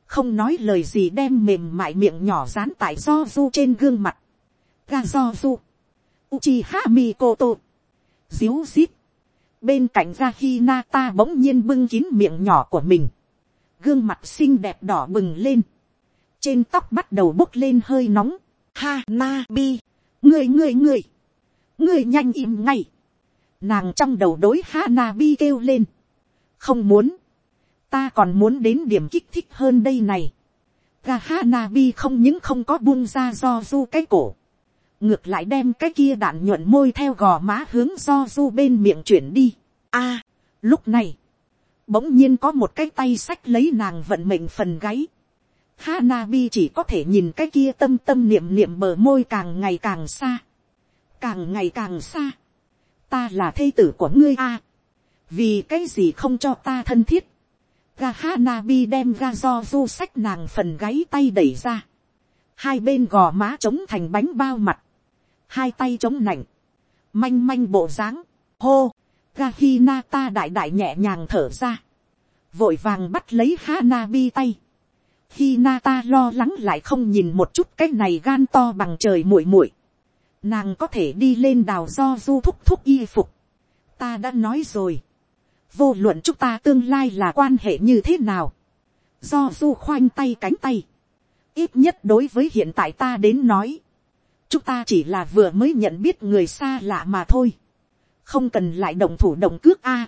không nói lời gì đem mềm mại miệng nhỏ dán tại do du trên gương mặt. ga do du. uchi ha mi koto. díu zít. bên cạnh ra khi na ta bỗng nhiên bưng kín miệng nhỏ của mình gương mặt xinh đẹp đỏ bừng lên, trên tóc bắt đầu bốc lên hơi nóng, ha na bi, người người người người nhanh im ngay, nàng trong đầu đối ha na bi kêu lên, không muốn, ta còn muốn đến điểm kích thích hơn đây này, ga ha không những không có buông ra do du cái cổ, ngược lại đem cái kia đạn nhuận môi theo gò má hướng do du bên miệng chuyển đi. a, lúc này, bỗng nhiên có một cái tay sách lấy nàng vận mệnh phần gáy. Hanabi chỉ có thể nhìn cái kia tâm tâm niệm niệm bờ môi càng ngày càng xa. Càng ngày càng xa. Ta là thê tử của ngươi a. Vì cái gì không cho ta thân thiết. Ga bi đem ga do du sách nàng phần gáy tay đẩy ra. Hai bên gò má trống thành bánh bao mặt. Hai tay trống nảnh. Manh manh bộ dáng. Hô Gahinata đại đại nhẹ nhàng thở ra. Vội vàng bắt lấy Hanabi tay. Hinata lo lắng lại không nhìn một chút cái này gan to bằng trời muội muội. Nàng có thể đi lên đào do du thúc thúc y phục. Ta đã nói rồi. Vô luận chúng ta tương lai là quan hệ như thế nào. Do du khoanh tay cánh tay. Ít nhất đối với hiện tại ta đến nói. Chúng ta chỉ là vừa mới nhận biết người xa lạ mà thôi không cần lại động thủ động cước a.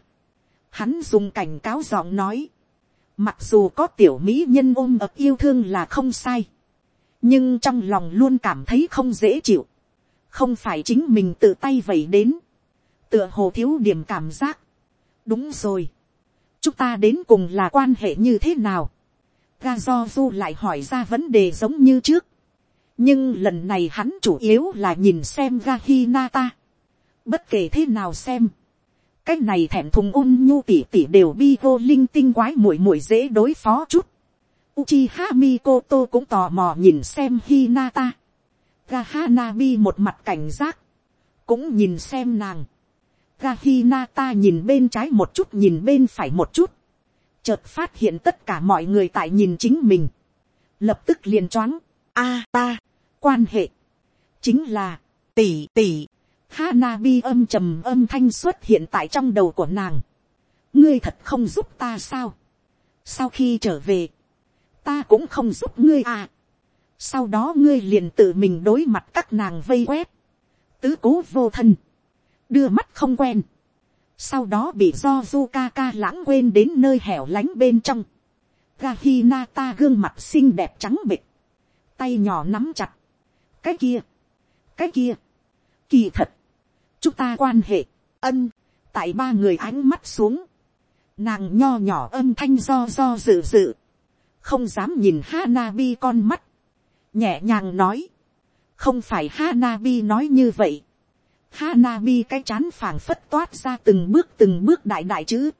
Hắn dùng cảnh cáo giọng nói, mặc dù có tiểu mỹ nhân ôm ập yêu thương là không sai, nhưng trong lòng luôn cảm thấy không dễ chịu, không phải chính mình tự tay vẩy đến, tựa hồ thiếu điểm cảm giác đúng rồi, chúng ta đến cùng là quan hệ như thế nào. ga do du lại hỏi ra vấn đề giống như trước. nhưng lần này hắn chủ yếu là nhìn xem ga ta. bất kể thế nào xem. cái này thẹn thùng ôn nhu tỉ tỉ đều bi vô linh tinh quái muội muội dễ đối phó chút. Uchiha Mikoto cũng tò mò nhìn xem Hinata. Gahanabi một mặt cảnh giác. Cũng nhìn xem nàng. Gahinata nhìn bên trái một chút nhìn bên phải một chút. Chợt phát hiện tất cả mọi người tại nhìn chính mình. Lập tức liền choáng. A ta. Quan hệ. Chính là. Tỷ tỷ. Hanabi âm trầm âm thanh xuất hiện tại trong đầu của nàng. Ngươi thật không giúp ta sao? Sau khi trở về. Ta cũng không giúp ngươi à sau đó ngươi liền tự mình đối mặt các nàng vây quét, tứ cố vô thân, đưa mắt không quen, sau đó bị do du ca ca lãng quên đến nơi hẻo lánh bên trong, Gahinata gương mặt xinh đẹp trắng bịch, tay nhỏ nắm chặt, cái kia, cái kia, kỳ thật, chúng ta quan hệ, ân, tại ba người ánh mắt xuống, nàng nho nhỏ âm thanh do do dự dự, không dám nhìn Hanabi con mắt, nhẹ nhàng nói, không phải Hanabi nói như vậy. Hanabi cái chán phảng phất toát ra từng bước từng bước đại đại chữ.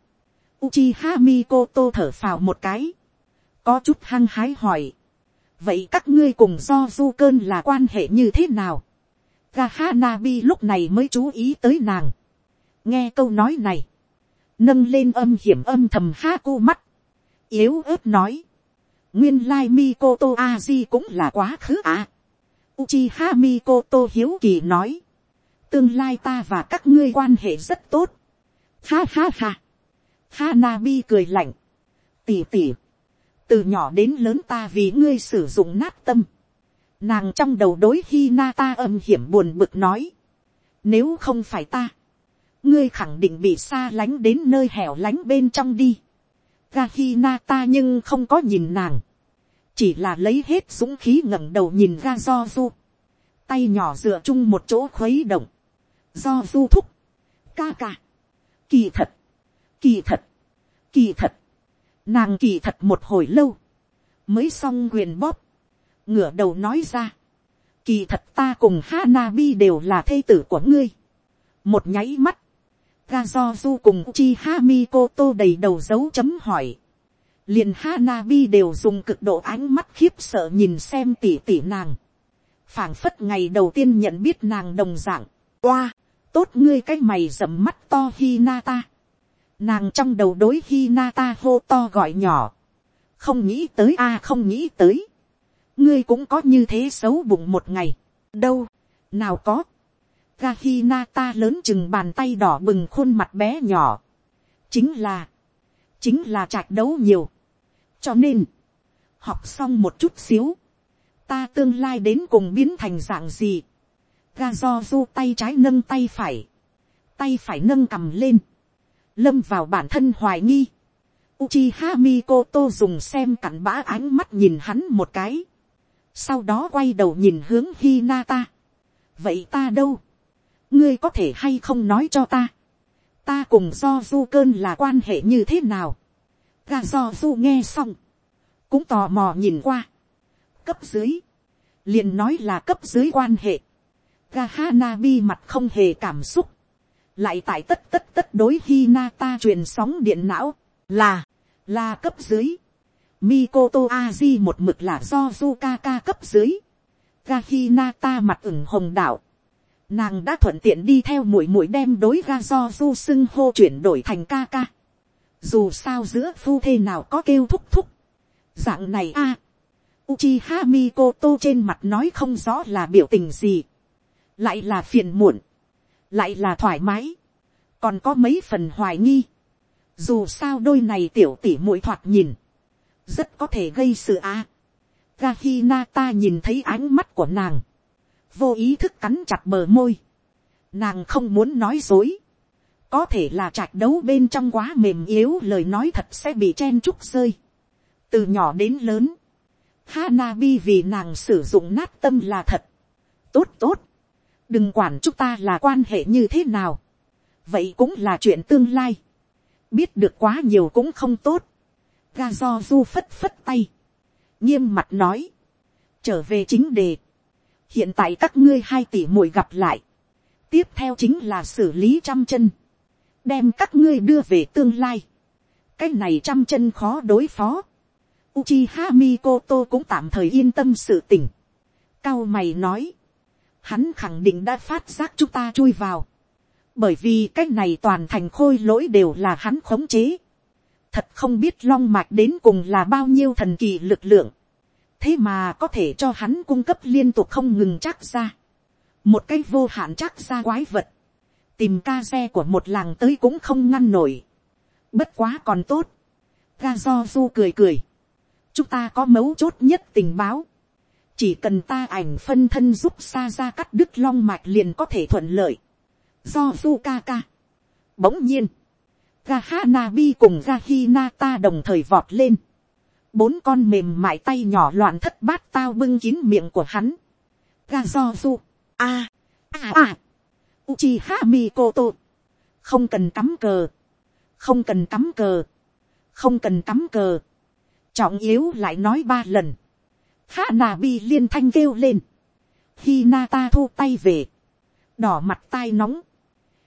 Uchiha Mikoto thở phào một cái. Có chút hăng hái hỏi. Vậy các ngươi cùng do du cơn là quan hệ như thế nào? Ga Hanabi lúc này mới chú ý tới nàng. Nghe câu nói này. Nâng lên âm hiểm âm thầm Haku mắt. Yếu ớt nói nguyên lai Mikoto Aji cũng là quá khứ à. Uchiha Mikoto hiếu kỳ nói. Tương lai ta và các ngươi quan hệ rất tốt. Ha ha ha. Hanabi cười lạnh. Tỉ tỉ. Từ nhỏ đến lớn ta vì ngươi sử dụng nát tâm. Nàng trong đầu đối Hinata âm hiểm buồn bực nói. Nếu không phải ta. Ngươi khẳng định bị xa lánh đến nơi hẻo lánh bên trong đi. Gahinata nhưng không có nhìn nàng chỉ là lấy hết dũng khí ngẩng đầu nhìn ra do du, tay nhỏ dựa chung một chỗ khuấy động, do du thúc, ca ca, kỳ thật, kỳ thật, kỳ thật, nàng kỳ thật một hồi lâu, mới xong quyền bóp, ngửa đầu nói ra, kỳ thật ta cùng Hanabi đều là thê tử của ngươi, một nháy mắt, ga do du cùng chi Hami cô tô đầy đầu dấu chấm hỏi, liền Hanabi đều dùng cực độ ánh mắt khiếp sợ nhìn xem tỷ tỷ nàng. phảng phất ngày đầu tiên nhận biết nàng đồng dạng. Oa, tốt ngươi cái mày rậm mắt to Hinata. Nàng trong đầu đối Hinata hô to gọi nhỏ. Không nghĩ tới a không nghĩ tới. Ngươi cũng có như thế xấu bụng một ngày. Đâu, nào có. Ga Hinata lớn chừng bàn tay đỏ bừng khuôn mặt bé nhỏ. Chính là, chính là trạch đấu nhiều cho nên, học xong một chút xíu, ta tương lai đến cùng biến thành dạng gì ga do du tay trái nâng tay phải, tay phải nâng cầm lên, lâm vào bản thân hoài nghi. Uchiha Mikoto dùng xem cặn bã ánh mắt nhìn hắn một cái. Sau đó quay đầu nhìn hướng Hinata. Vậy ta đâu? Ngươi có thể hay không nói cho ta? Ta cùng do du cơn là quan hệ như thế nào? ga do du nghe xong. Cũng tò mò nhìn qua. Cấp dưới. Liền nói là cấp dưới quan hệ. Ga bi mặt không hề cảm xúc. Lại tại tất tất tất đối Hinata truyền sóng điện não. Là. Là cấp dưới. Mikoto Aji một mực là do Zukaka cấp dưới. Ga Hinata mặt ửng hồng đảo, nàng đã thuận tiện đi theo mũi mũi đem đối ga do du sưng hô chuyển đổi thành ca ca dù sao giữa phu thê nào có kêu thúc thúc, dạng này a, à, Uchiha Mikoto trên mặt nói không rõ là biểu tình gì, lại là phiền muộn, lại là thoải mái, còn có mấy phần hoài nghi, dù sao đôi này tiểu tỉ mũi thoạt nhìn, rất có thể gây sự a. Gahinata nhìn thấy ánh mắt của nàng, vô ý thức cắn chặt bờ môi, nàng không muốn nói dối, có thể là trạch đấu bên trong quá mềm yếu lời nói thật sẽ bị chen trúc rơi. từ nhỏ đến lớn, Hanabi vì nàng sử dụng nát tâm là thật. tốt tốt, đừng quản chúng ta là quan hệ như thế nào. vậy cũng là chuyện tương lai. biết được quá nhiều cũng không tốt, ga do du phất phất tay, nghiêm mặt nói, trở về chính đề, hiện tại các ngươi hai tỷ muội gặp lại, tiếp theo chính là xử lý trăm chân, đem các ngươi đưa về tương lai, cái này trăm chân khó đối phó, Uchiha Mikoto cũng tạm thời yên tâm sự tỉnh. Cao mày nói. Hắn khẳng định đã phát giác chúng ta chui vào. Bởi vì cái này toàn thành khôi lỗi đều là hắn khống chế. Thật không biết long mạch đến cùng là bao nhiêu thần kỳ lực lượng. Thế mà có thể cho hắn cung cấp liên tục không ngừng chắc ra. Một cái vô hạn chắc ra quái vật. Tìm ca xe của một làng tới cũng không ngăn nổi. Bất quá còn tốt. Ga do du cười cười chúng ta có mấu chốt nhất tình báo chỉ cần ta ảnh phân thân giúp xa ra cắt đứt long mạch liền có thể thuận lợi. do du ca ca. bỗng nhiên, Gahanabi cùng gahinata đồng thời vọt lên. bốn con mềm mại tay nhỏ loạn thất bát tao bưng kín miệng của hắn. ga do du. a, a a. Uchiha Mikoto. không cần cắm cờ. không cần cắm cờ. không cần cắm cờ trọng yếu lại nói ba lần, Hana bi liên thanh kêu lên, khi Na Ta thu tay về, đỏ mặt tai nóng,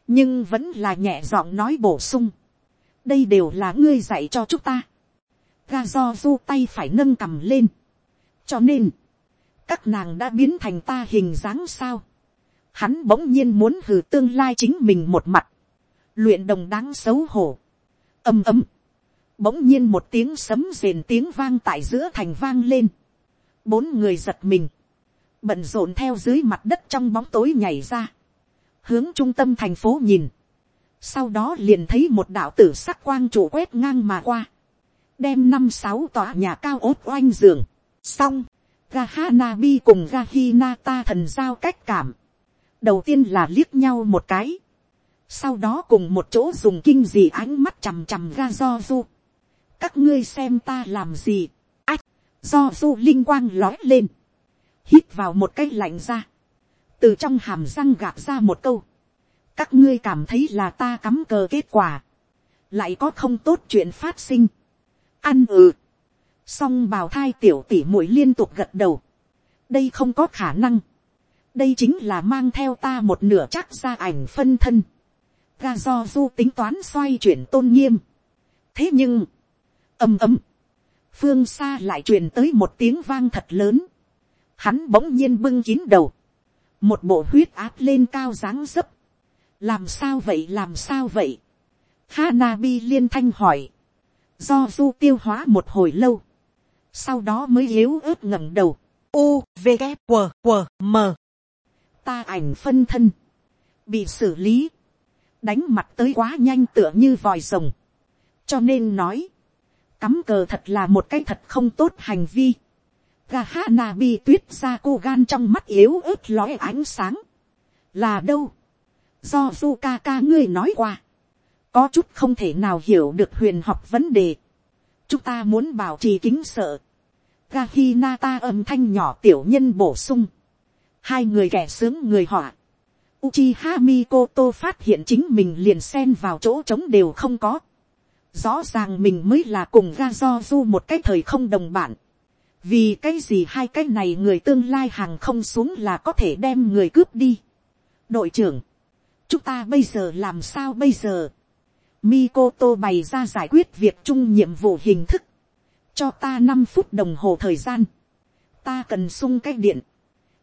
nhưng vẫn là nhẹ giọng nói bổ sung, đây đều là ngươi dạy cho chúng ta, ga do du tay phải nâng cầm lên, cho nên, các nàng đã biến thành ta hình dáng sao, hắn bỗng nhiên muốn hử tương lai chính mình một mặt, luyện đồng đáng xấu hổ, ầm ầm, bỗng nhiên một tiếng sấm rền tiếng vang tại giữa thành vang lên bốn người giật mình, bận rộn theo dưới mặt đất trong bóng tối nhảy ra, hướng trung tâm thành phố nhìn, sau đó liền thấy một đạo tử sắc quang trụ quét ngang mà qua, đem năm sáu tòa nhà cao ốt oanh giường, xong, Gahanabi cùng Gahinata thần giao cách cảm, đầu tiên là liếc nhau một cái, sau đó cùng một chỗ dùng kinh dị ánh mắt chằm chằm ra do du, các ngươi xem ta làm gì, do du linh quang lói lên, hít vào một cái lạnh ra, từ trong hàm răng gạt ra một câu, các ngươi cảm thấy là ta cắm cờ kết quả, lại có không tốt chuyện phát sinh, ăn ừ, song bào thai tiểu tỉ mũi liên tục gật đầu, đây không có khả năng, đây chính là mang theo ta một nửa chắc ra ảnh phân thân, ga do du tính toán xoay chuyển tôn nghiêm, thế nhưng, ầm ầm, phương xa lại truyền tới một tiếng vang thật lớn, hắn bỗng nhiên bưng kín đầu, một bộ huyết áp lên cao dáng dấp, làm sao vậy làm sao vậy, Hanabi liên thanh hỏi, do du tiêu hóa một hồi lâu, sau đó mới yếu ớt ngẩng đầu, u v g q q m. Ta ảnh phân thân, bị xử lý, đánh mặt tới quá nhanh tựa như vòi rồng, cho nên nói, cắm cờ thật là một cái thật không tốt hành vi. gahana bi tuyết ra cô gan trong mắt yếu ớt lóe ánh sáng. Là đâu? Do du ca ngươi nói qua. Có chút không thể nào hiểu được huyền học vấn đề. Chúng ta muốn bảo trì kính sợ. gahina ta âm thanh nhỏ tiểu nhân bổ sung. Hai người kẻ sướng người họa. Uchiha Mikoto phát hiện chính mình liền xen vào chỗ trống đều không có rõ ràng mình mới là cùng ga do du một cái thời không đồng bản. vì cái gì hai cái này người tương lai hàng không xuống là có thể đem người cướp đi. đội trưởng, chúng ta bây giờ làm sao bây giờ. Mikoto bày ra giải quyết việc chung nhiệm vụ hình thức. cho ta năm phút đồng hồ thời gian. ta cần sung cái điện.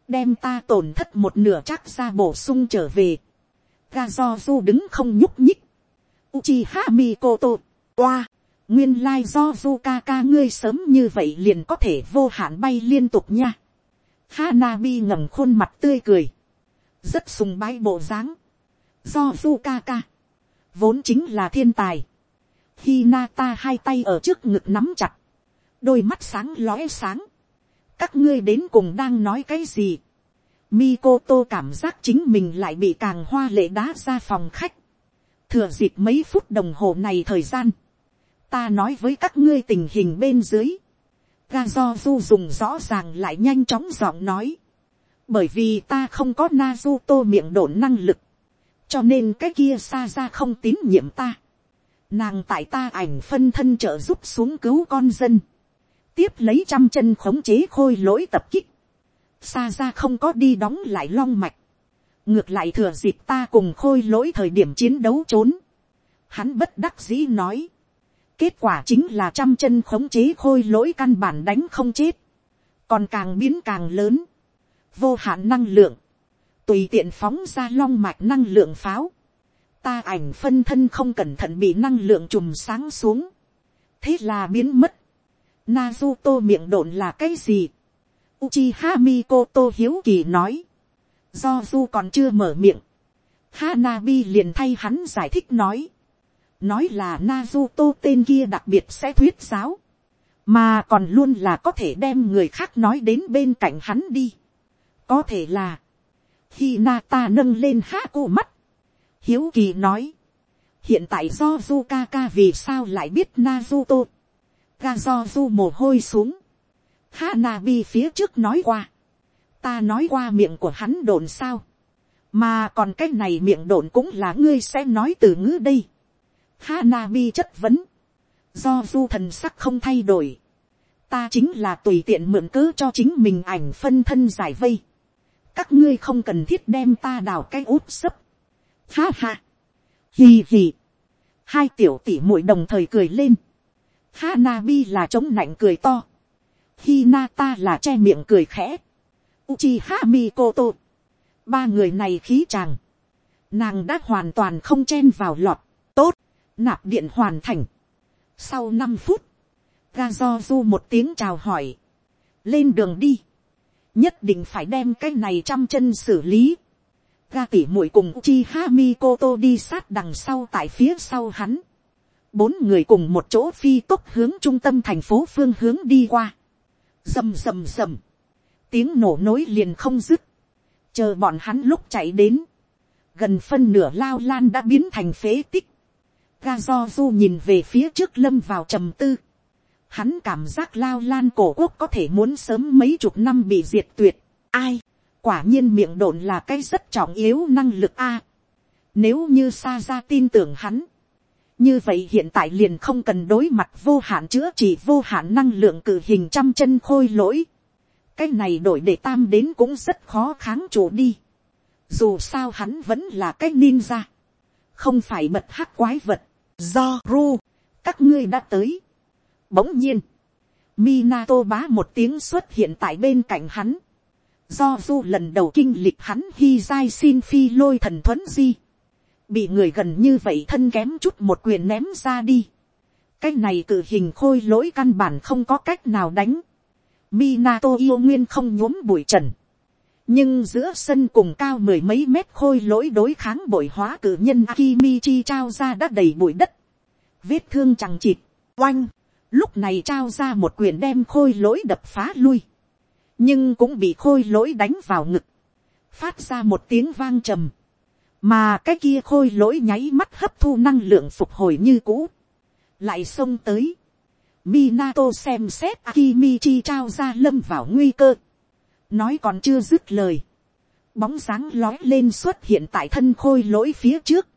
đem ta tổn thất một nửa chắc ra bổ sung trở về. ga do du đứng không nhúc nhích. Uchiha Mikoto Oa, nguyên lai do du ca ca ngươi sớm như vậy liền có thể vô hạn bay liên tục nha. Hanabi ngẩng khuôn mặt tươi cười. Rất sùng bái bộ dáng. Do du ca ca. Vốn chính là thiên tài. Hinata hai tay ở trước ngực nắm chặt. Đôi mắt sáng lóe sáng. Các ngươi đến cùng đang nói cái gì? Mikoto cảm giác chính mình lại bị càng hoa lệ đá ra phòng khách. Thừa dịp mấy phút đồng hồ này thời gian ta nói với các ngươi tình hình bên dưới, ga do du dùng rõ ràng lại nhanh chóng giọng nói, bởi vì ta không có na du tô miệng đổn năng lực, cho nên cái kia xa ra không tín nhiệm ta. nàng tại ta ảnh phân thân trợ giúp xuống cứu con dân, tiếp lấy trăm chân khống chế khôi lỗi tập kích, xa ra không có đi đóng lại long mạch, ngược lại thừa dịp ta cùng khôi lỗi thời điểm chiến đấu trốn, hắn bất đắc dĩ nói, kết quả chính là trăm chân khống chế khôi lỗi căn bản đánh không chết, còn càng biến càng lớn, vô hạn năng lượng, tùy tiện phóng ra long mạch năng lượng pháo, ta ảnh phân thân không cẩn thận bị năng lượng chùm sáng xuống, thế là biến mất, Naruto miệng độn là cái gì? Uchiha Mikoto hiếu kỳ nói. Do Du còn chưa mở miệng. Hanabi liền thay hắn giải thích nói. Nói là Naruto tên kia đặc biệt sẽ thuyết giáo. Mà còn luôn là có thể đem người khác nói đến bên cạnh hắn đi. Có thể là. khi Na ta nâng lên Haku mắt. Hiếu kỳ nói. Hiện tại do Zukaka vì sao lại biết Naruto. Ga do du mồ hôi xuống. Hanabi phía trước nói qua. Ta nói qua miệng của hắn đồn sao. Mà còn cái này miệng đồn cũng là ngươi sẽ nói từ ngữ đây. Hanabi chất vấn. Do du thần sắc không thay đổi. Ta chính là tùy tiện mượn cớ cho chính mình ảnh phân thân giải vây. Các ngươi không cần thiết đem ta đào cái út sấp. Ha ha. Hì hì. Hai tiểu tỷ muội đồng thời cười lên. Hanabi là chống nạnh cười to. Hinata là che miệng cười khẽ. Uchiha Mikoto. Ba người này khí chàng. Nàng đã hoàn toàn không chen vào lọt. Tốt. Nạp điện hoàn thành. Sau năm phút. Gazozu một tiếng chào hỏi. Lên đường đi. Nhất định phải đem cái này trăm chân xử lý. Ga tỉ muội cùng Chi Hami Koto đi sát đằng sau tại phía sau hắn bốn người cùng một chỗ phi tốc hướng trung tâm thành phố phương hướng đi qua. rầm rầm rầm, tiếng nổ nối liền không dứt, chờ bọn hắn lúc chạy đến, gần phân nửa lao lan đã biến thành phế tích, ga do du nhìn về phía trước lâm vào trầm tư, hắn cảm giác lao lan cổ quốc có thể muốn sớm mấy chục năm bị diệt tuyệt, ai, quả nhiên miệng đồn là cái rất trọng yếu năng lực a, nếu như xa ra tin tưởng hắn, như vậy hiện tại liền không cần đối mặt vô hạn chữa trị vô hạn năng lượng cử hình trăm chân khôi lỗi. cái này đổi để tam đến cũng rất khó kháng chủ đi. dù sao hắn vẫn là cái ninja không phải mật hắc quái vật. do ru, các ngươi đã tới. bỗng nhiên, Minato bá một tiếng xuất hiện tại bên cạnh hắn. Do du lần đầu kinh lịch hắn hy dai xin phi lôi thần thuấn di bị người gần như vậy thân kém chút một quyền ném ra đi. cái này cử hình khôi lỗi căn bản không có cách nào đánh. Minato yêu nguyên không nhuốm bụi trần nhưng giữa sân cùng cao mười mấy mét khôi lỗi đối kháng bội hóa cử nhân Akimichi trao ra đã đầy bụi đất. vết thương chẳng chịt, oanh, lúc này trao ra một quyền đem khôi lỗi đập phá lui. nhưng cũng bị khôi lỗi đánh vào ngực. phát ra một tiếng vang trầm mà cái kia khôi lỗi nháy mắt hấp thu năng lượng phục hồi như cũ, lại xông tới, Minato xem xét Akimichi trao ra lâm vào nguy cơ, nói còn chưa dứt lời, bóng dáng lói lên xuất hiện tại thân khôi lỗi phía trước,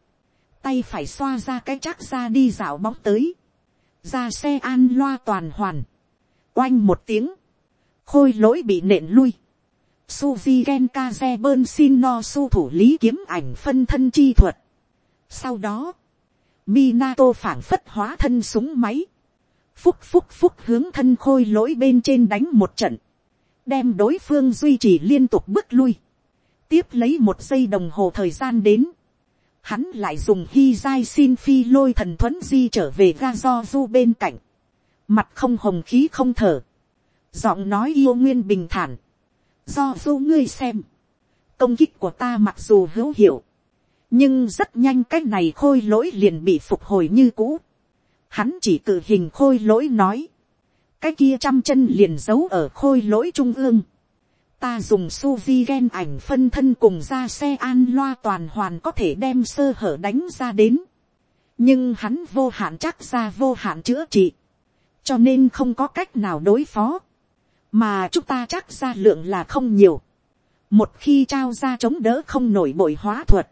tay phải xoa ra cái chắc ra đi dạo bóng tới, ra xe an loa toàn hoàn, oanh một tiếng, khôi lỗi bị nện lui, Suzy Genkaze bơn xin no su thủ lý kiếm ảnh phân thân chi thuật. Sau đó, Minato phảng phất hóa thân súng máy. Phúc phúc phúc hướng thân khôi lỗi bên trên đánh một trận. Đem đối phương duy trì liên tục bước lui. Tiếp lấy một giây đồng hồ thời gian đến. Hắn lại dùng hy giai xin phi lôi thần thuấn di trở về ga do du bên cạnh. Mặt không hồng khí không thở. Giọng nói yêu nguyên bình thản do du ngươi xem, công kích của ta mặc dù hữu hiệu, nhưng rất nhanh cái này khôi lỗi liền bị phục hồi như cũ. Hắn chỉ cử hình khôi lỗi nói, cái kia trăm chân liền giấu ở khôi lỗi trung ương. Ta dùng suvi ghen gen ảnh phân thân cùng ra xe an loa toàn hoàn có thể đem sơ hở đánh ra đến. nhưng hắn vô hạn chắc ra vô hạn chữa trị, cho nên không có cách nào đối phó mà chúng ta chắc ra lượng là không nhiều. một khi trao ra chống đỡ không nổi bội hóa thuật,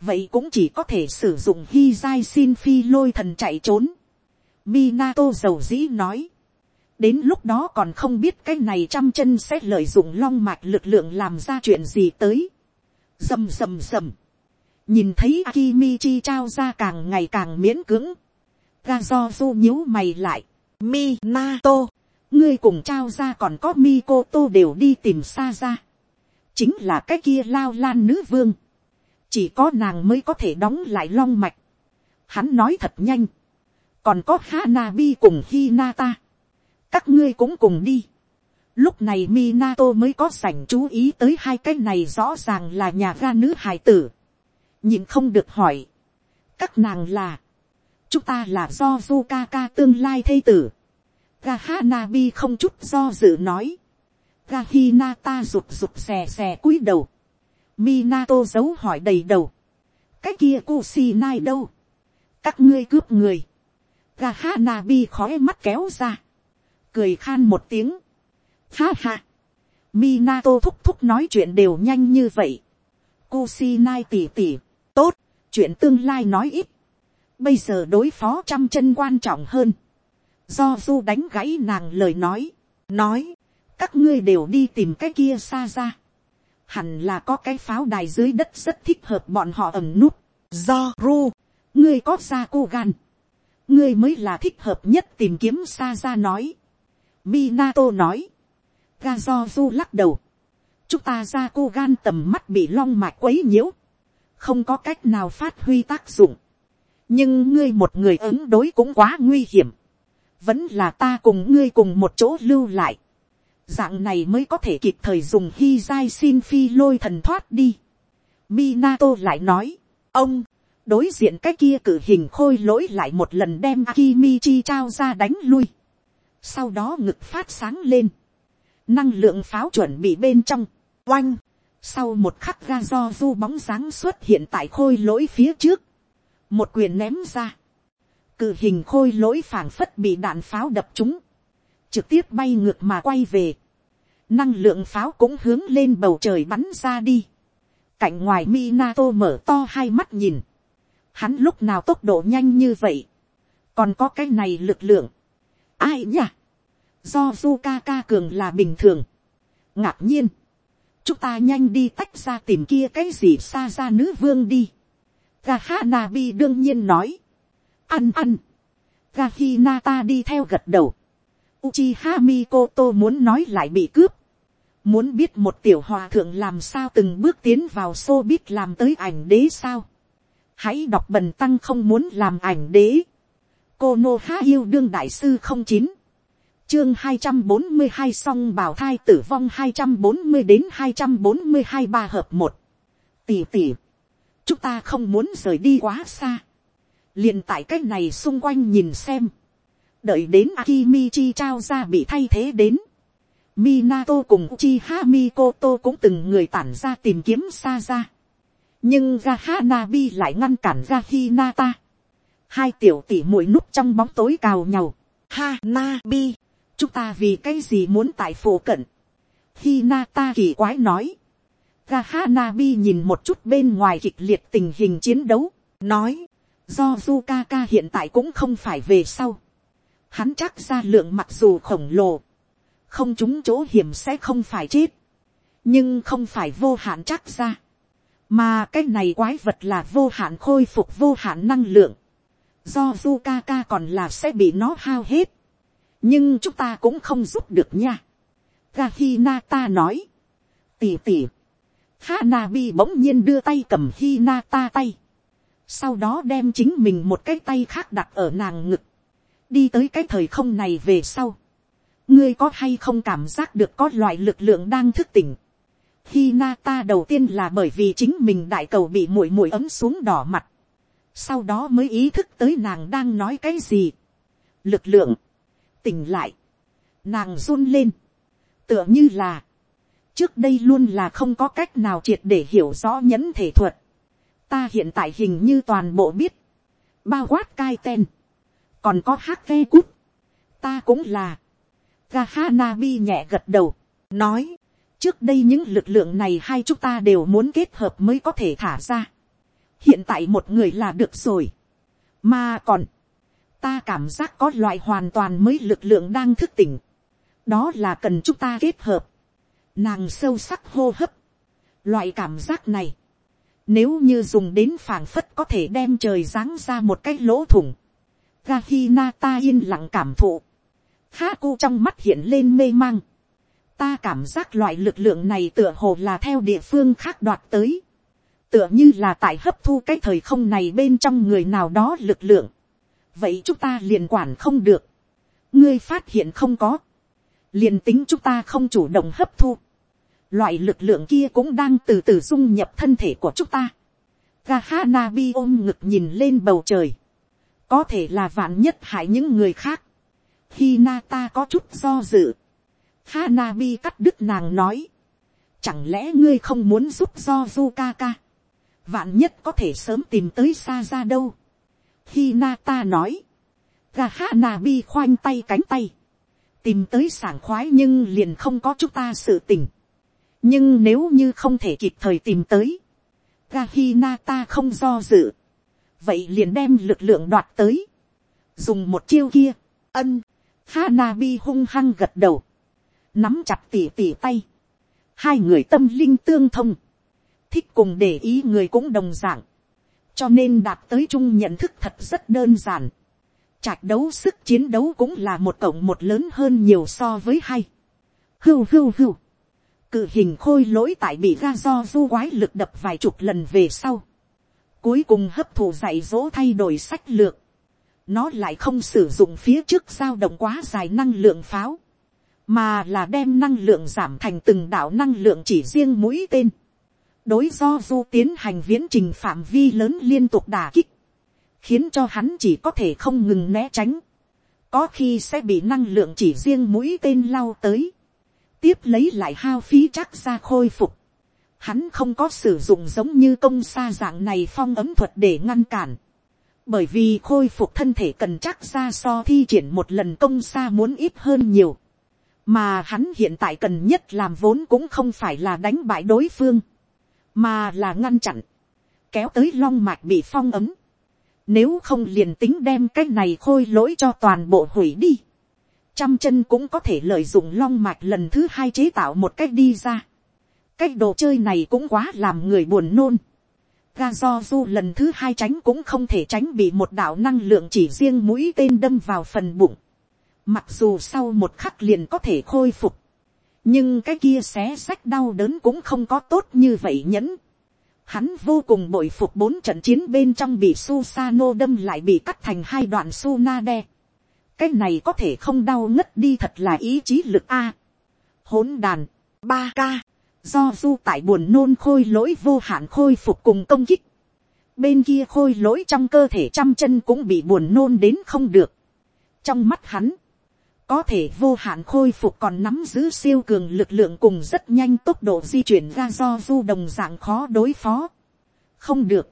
vậy cũng chỉ có thể sử dụng hy dai xin phi lôi thần chạy trốn. Minato dầu dĩ nói, đến lúc đó còn không biết cái này trăm chân sẽ lợi dụng long mạch lực lượng làm ra chuyện gì tới. rầm rầm rầm, nhìn thấy Akimichi trao ra càng ngày càng miễn cưỡng, ga do du nhíu mày lại, mi nato. ngươi cùng trao ra còn có mi cô tô đều đi tìm xa ra, chính là cái kia lao lan nữ vương, chỉ có nàng mới có thể đóng lại long mạch. Hắn nói thật nhanh, còn có Hanabi cùng Hinata, các ngươi cũng cùng đi. Lúc này Minato mới có sảnh chú ý tới hai cái này rõ ràng là nhà ga nữ hài tử. Nhìn không được hỏi. Các nàng là. Chúng ta là do Zukaka tương lai thây tử. Gahanabi không chút do dự nói. Gahinata rụt rụt xè xè cúi đầu. Minato giấu hỏi đầy đầu. Cái kia Kusinai đâu? Các ngươi cướp người. Gahanabi khói mắt kéo ra. Cười khan một tiếng. Ha ha. Minato thúc thúc nói chuyện đều nhanh như vậy. Kusinai tỉ tỉ. Tốt. Chuyện tương lai nói ít. Bây giờ đối phó trăm chân quan trọng hơn. Do du đánh gãy nàng lời nói. Nói. Các ngươi đều đi tìm cái kia xa ra hẳn là có cái pháo đài dưới đất rất thích hợp bọn họ ẩm nút. Do ru, ngươi có ra cô gan, ngươi mới là thích hợp nhất tìm kiếm xa ra nói. Minato nói, Gazozu lắc đầu, chúng ta ra cô gan tầm mắt bị long mạch quấy nhiễu, không có cách nào phát huy tác dụng, nhưng ngươi một người ứng đối cũng quá nguy hiểm, vẫn là ta cùng ngươi cùng một chỗ lưu lại, dạng này mới có thể kịp thời dùng hy giai xin phi lôi thần thoát đi. Minato lại nói, ông, đối diện cái kia cử hình khôi lỗi lại một lần đem Akimichi trao ra đánh lui. Sau đó ngực phát sáng lên. Năng lượng pháo chuẩn bị bên trong. Oanh. Sau một khắc ga do du bóng dáng xuất hiện tại khôi lỗi phía trước. Một quyền ném ra. Cử hình khôi lỗi phảng phất bị đạn pháo đập trúng trực tiếp bay ngược mà quay về. Năng lượng pháo cũng hướng lên bầu trời bắn ra đi. Cạnh ngoài Minato mở to hai mắt nhìn. Hắn lúc nào tốc độ nhanh như vậy. Còn có cái này lực lượng. Ai nhỉ? Do Zukaka cường là bình thường. Ngạc nhiên. Chúng ta nhanh đi tách ra tìm kia cái gì xa ra nữ vương đi. Gahanabi đương nhiên nói. Ăn ăn. Gahinata đi theo gật đầu Uchiha Mikoto muốn nói lại bị cướp. Muốn biết một tiểu hòa thượng làm sao từng bước tiến vào xô biết làm tới ảnh đế sao. Hãy đọc bần tăng không muốn làm ảnh đế. Cô Nô Há yêu đương đại sư không chín chương hai trăm bốn mươi hai song bảo thai tử vong hai trăm bốn mươi đến hai trăm bốn mươi hai ba hợp một Tỷ tỷ. Chúng ta không muốn rời đi quá xa. liền tại cái này xung quanh nhìn xem đợi đến Akimichi trao ra bị thay thế đến. Minato cùng Uchiha Mikoto cũng từng người tản ra tìm kiếm xa ra. Nhưng Gahanabi lại ngăn cản Gahinata. Hai tiểu tỷ muội núp trong bóng tối cào nhau. ha na bi chúng ta vì cái gì muốn tại phổ cận. Hinata kỳ quái nói. ga ha na bi nhìn một chút bên ngoài kịch liệt tình hình chiến đấu. Nói, do Zukaka hiện tại cũng không phải về sau hắn chắc ra lượng mặc dù khổng lồ, không chúng chỗ hiểm sẽ không phải chết, nhưng không phải vô hạn chắc ra, mà cái này quái vật là vô hạn khôi phục vô hạn năng lượng, do Zukaka còn là sẽ bị nó hao hết, nhưng chúng ta cũng không giúp được nha. Gahinata nói, tỉ tỉ, Hanabi bỗng nhiên đưa tay cầm Hinata tay, sau đó đem chính mình một cái tay khác đặt ở nàng ngực, đi tới cái thời không này về sau, ngươi có hay không cảm giác được có loại lực lượng đang thức tỉnh. Hinata na ta đầu tiên là bởi vì chính mình đại cầu bị muội muội ấm xuống đỏ mặt, sau đó mới ý thức tới nàng đang nói cái gì. lực lượng, tỉnh lại, nàng run lên, tựa như là, trước đây luôn là không có cách nào triệt để hiểu rõ nhẫn thể thuật. ta hiện tại hình như toàn bộ biết, bao quát cai ten, còn có hát ve cút, ta cũng là, Gahanabi nhẹ gật đầu, nói, trước đây những lực lượng này hai chúng ta đều muốn kết hợp mới có thể thả ra hiện tại một người là được rồi, mà còn, ta cảm giác có loại hoàn toàn mới lực lượng đang thức tỉnh, đó là cần chúng ta kết hợp, nàng sâu sắc hô hấp, loại cảm giác này, nếu như dùng đến phảng phất có thể đem trời giáng ra một cái lỗ thủng, Gahina ta yên lặng cảm thụ, Haku trong mắt hiện lên mê mang, ta cảm giác loại lực lượng này tựa hồ là theo địa phương khác đoạt tới, tựa như là tại hấp thu cái thời không này bên trong người nào đó lực lượng, vậy chúng ta liền quản không được, ngươi phát hiện không có, liền tính chúng ta không chủ động hấp thu, loại lực lượng kia cũng đang từ từ dung nhập thân thể của chúng ta. Gahanabi ôm ngực nhìn lên bầu trời, có thể là vạn nhất hại những người khác. Hinata có chút do dự, Hanabi cắt đứt nàng nói, chẳng lẽ ngươi không muốn giúp do Zukaka, vạn nhất có thể sớm tìm tới xa ra đâu. khi Na Ta nói, Gha Na Bi khoanh tay cánh tay, tìm tới sảng khoái nhưng liền không có chúng ta sự tình. nhưng nếu như không thể kịp thời tìm tới, Gha Hi Na Ta không do dự, vậy liền đem lực lượng đoạt tới, dùng một chiêu kia, ân, Gha Na Bi hung hăng gật đầu, nắm chặt tỉ tỉ tay, hai người tâm linh tương thông, thích cùng để ý người cũng đồng dạng. Cho nên đạt tới chung nhận thức thật rất đơn giản, trạch đấu sức chiến đấu cũng là một cộng một lớn hơn nhiều so với hai, hưu hưu hưu, cự hình khôi lỗi tại bị ga do du quái lực đập vài chục lần về sau, cuối cùng hấp thụ dạy dỗ thay đổi sách lược, nó lại không sử dụng phía trước dao động quá dài năng lượng pháo, mà là đem năng lượng giảm thành từng đạo năng lượng chỉ riêng mũi tên, đối do du tiến hành viễn trình phạm vi lớn liên tục đà kích, khiến cho hắn chỉ có thể không ngừng né tránh, có khi sẽ bị năng lượng chỉ riêng mũi tên lao tới, tiếp lấy lại hao phí chắc ra khôi phục, hắn không có sử dụng giống như công xa dạng này phong ấm thuật để ngăn cản, bởi vì khôi phục thân thể cần chắc ra so thi triển một lần công xa muốn ít hơn nhiều, mà hắn hiện tại cần nhất làm vốn cũng không phải là đánh bại đối phương, mà là ngăn chặn, kéo tới long mạch bị phong ấm, nếu không liền tính đem cái này khôi lỗi cho toàn bộ hủy đi, trăm chân cũng có thể lợi dụng long mạch lần thứ hai chế tạo một cách đi ra. cái đồ chơi này cũng quá làm người buồn nôn. ga do du lần thứ hai tránh cũng không thể tránh bị một đạo năng lượng chỉ riêng mũi tên đâm vào phần bụng. Mặc dù sau một khắc liền có thể khôi phục. Nhưng cái kia xé sách đau đớn cũng không có tốt như vậy nhẫn. Hắn vô cùng bội phục bốn trận chiến bên trong bị Susano đâm lại bị cắt thành hai đoạn Sunade. Cái này có thể không đau ngất đi thật là ý chí lực A. Hỗn đàn, ba ca, do du tại buồn nôn khôi lỗi vô hạn khôi phục cùng công kích. Bên kia khôi lỗi trong cơ thể trăm chân cũng bị buồn nôn đến không được. Trong mắt hắn, có thể vô hạn khôi phục còn nắm giữ siêu cường lực lượng cùng rất nhanh tốc độ di chuyển ra do du đồng dạng khó đối phó. không được,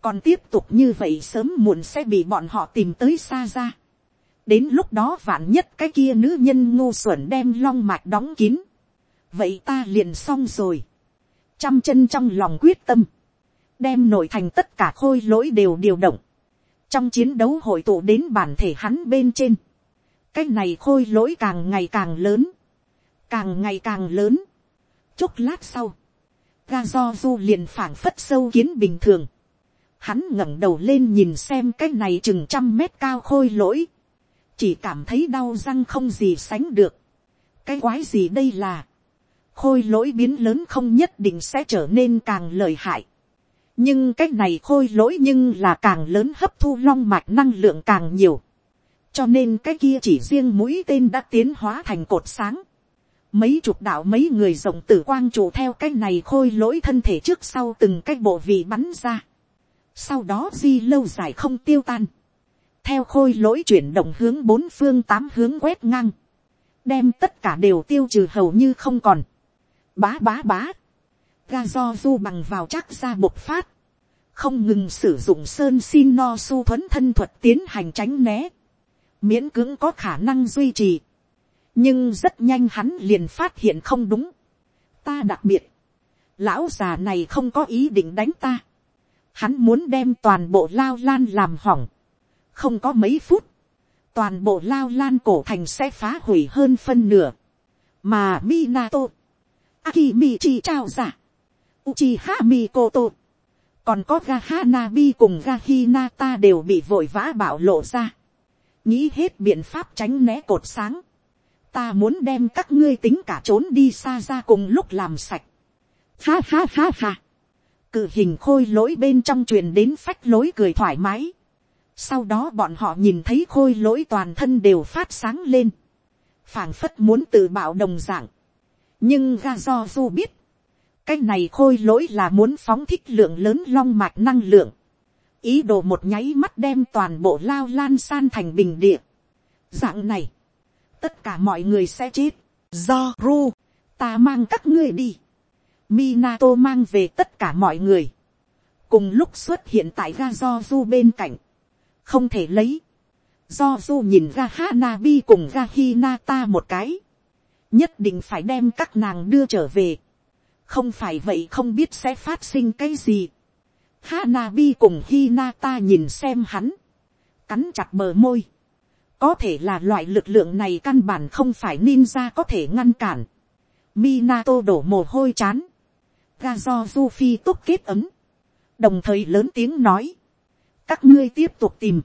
còn tiếp tục như vậy sớm muộn sẽ bị bọn họ tìm tới xa ra. đến lúc đó vạn nhất cái kia nữ nhân ngu xuẩn đem long mạch đóng kín. vậy ta liền xong rồi. trăm chân trong lòng quyết tâm, đem nội thành tất cả khôi lỗi đều điều động. trong chiến đấu hội tụ đến bản thể hắn bên trên cái này khôi lỗi càng ngày càng lớn, càng ngày càng lớn. chốc lát sau, ga do du liền phảng phất sâu kiến bình thường. hắn ngẩng đầu lên nhìn xem cái này chừng trăm mét cao khôi lỗi, chỉ cảm thấy đau răng không gì sánh được. cái quái gì đây là, khôi lỗi biến lớn không nhất định sẽ trở nên càng lời hại. nhưng cái này khôi lỗi nhưng là càng lớn hấp thu long mạch năng lượng càng nhiều cho nên cái kia chỉ riêng mũi tên đã tiến hóa thành cột sáng. mấy chục đạo mấy người rộng tử quang trụ theo cái này khôi lỗi thân thể trước sau từng cái bộ vị bắn ra. sau đó di lâu dài không tiêu tan. theo khôi lỗi chuyển động hướng bốn phương tám hướng quét ngang. đem tất cả đều tiêu trừ hầu như không còn. bá bá bá. ga do du bằng vào chắc ra bộc phát. không ngừng sử dụng sơn xin no su thuấn thân thuật tiến hành tránh né miễn cưỡng có khả năng duy trì. nhưng rất nhanh hắn liền phát hiện không đúng. ta đặc biệt, lão già này không có ý định đánh ta, hắn muốn đem toàn bộ lao lan làm hỏng, không có mấy phút, toàn bộ lao lan cổ thành sẽ phá hủy hơn phân nửa, mà Minato, Akimichi trao giả, Uchiha Mikoto, còn có Gahanabi cùng Gahinata đều bị vội vã bảo lộ ra, nghĩ hết biện pháp tránh né cột sáng, ta muốn đem các ngươi tính cả trốn đi xa ra cùng lúc làm sạch, ha ha ha ha, cự hình khôi lỗi bên trong truyền đến phách lối cười thoải mái, sau đó bọn họ nhìn thấy khôi lỗi toàn thân đều phát sáng lên, phảng phất muốn tự bạo đồng dạng, nhưng ga do du biết, cái này khôi lỗi là muốn phóng thích lượng lớn long mạch năng lượng, ý đồ một nháy mắt đem toàn bộ lao lan san thành bình địa. dạng này, tất cả mọi người sẽ chết, do ru, ta mang các ngươi đi, Minato mang về tất cả mọi người, cùng lúc xuất hiện tại ga do du bên cạnh, không thể lấy, do du nhìn ra Hanabi cùng ra Hinata một cái, nhất định phải đem các nàng đưa trở về, không phải vậy không biết sẽ phát sinh cái gì. Hanabi cùng Hinata nhìn xem hắn, cắn chặt bờ môi, có thể là loại lực lượng này căn bản không phải ninja có thể ngăn cản. Minato đổ mồ hôi chán, ga Zufi phi tốt kết ấm, đồng thời lớn tiếng nói, các ngươi tiếp tục tìm,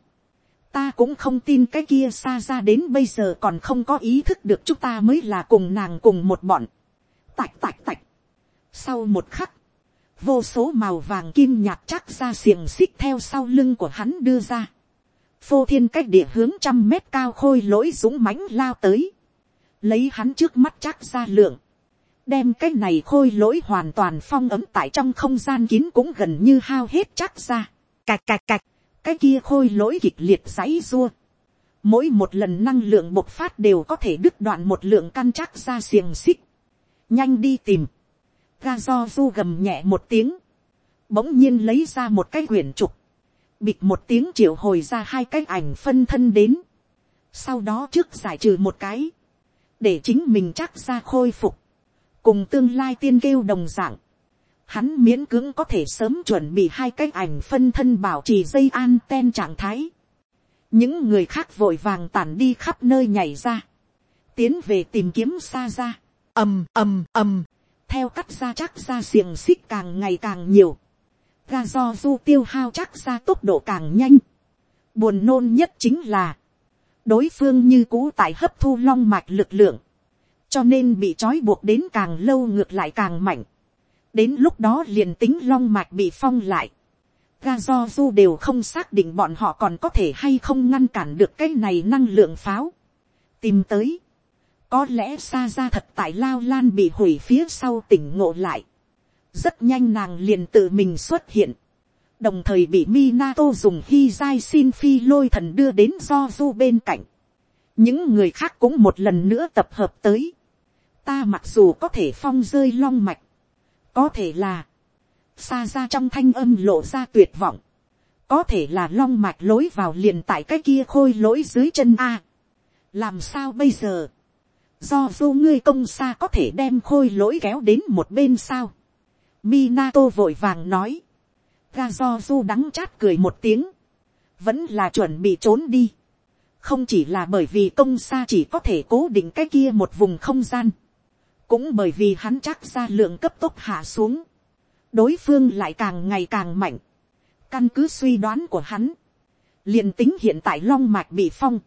ta cũng không tin cái kia xa ra đến bây giờ còn không có ý thức được chúng ta mới là cùng nàng cùng một bọn. Tạch tạch tạch. Sau một khắc, vô số màu vàng kim nhạt chắc ra xiềng xích theo sau lưng của hắn đưa ra. Phô thiên cách địa hướng trăm mét cao khôi lỗi dũng mãnh lao tới. Lấy hắn trước mắt chắc ra lượng. Đem cái này khôi lỗi hoàn toàn phong ấm tại trong không gian kín cũng gần như hao hết chắc ra. Cạch cạch cạch, cái kia khôi lỗi kịch liệt giấy rua. Mỗi một lần năng lượng bộc phát đều có thể đứt đoạn một lượng căn chắc ra xiềng xích. Nhanh đi tìm. Ga do du gầm nhẹ một tiếng. Bỗng nhiên lấy ra một cái quyển trục. Bịt một tiếng triệu hồi ra hai cái ảnh phân thân đến. Sau đó trước giải trừ một cái. Để chính mình chắc ra khôi phục. Cùng tương lai tiên kêu đồng dạng hắn miễn cưỡng có thể sớm chuẩn bị hai cái ảnh phân thân bảo trì dây an ten trạng thái. những người khác vội vàng tản đi khắp nơi nhảy ra, tiến về tìm kiếm xa ra, ầm ầm ầm, theo cắt ra chắc ra xiềng xích càng ngày càng nhiều, ga do du tiêu hao chắc ra tốc độ càng nhanh, buồn nôn nhất chính là, đối phương như cũ tại hấp thu long mạch lực lượng, cho nên bị trói buộc đến càng lâu ngược lại càng mạnh, đến lúc đó liền tính long mạch bị phong lại, ga do du đều không xác định bọn họ còn có thể hay không ngăn cản được cái này năng lượng pháo. tìm tới, có lẽ xa ra thật tại lao lan bị hủy phía sau tỉnh ngộ lại. rất nhanh nàng liền tự mình xuất hiện, đồng thời bị Minato dùng hi dai xin phi lôi thần đưa đến do du bên cạnh. những người khác cũng một lần nữa tập hợp tới. ta mặc dù có thể phong rơi long mạch, có thể là, xa ra trong thanh âm lộ ra tuyệt vọng, có thể là long mạch lối vào liền tại cái kia khôi lỗi dưới chân a. làm sao bây giờ, do du ngươi công xa có thể đem khôi lỗi kéo đến một bên sao. Minato vội vàng nói, ga do du đắng chát cười một tiếng, vẫn là chuẩn bị trốn đi. không chỉ là bởi vì công xa chỉ có thể cố định cái kia một vùng không gian, cũng bởi vì hắn chắc ra lượng cấp tốc hạ xuống, đối phương lại càng ngày càng mạnh, căn cứ suy đoán của hắn, liền tính hiện tại long mạch bị phong,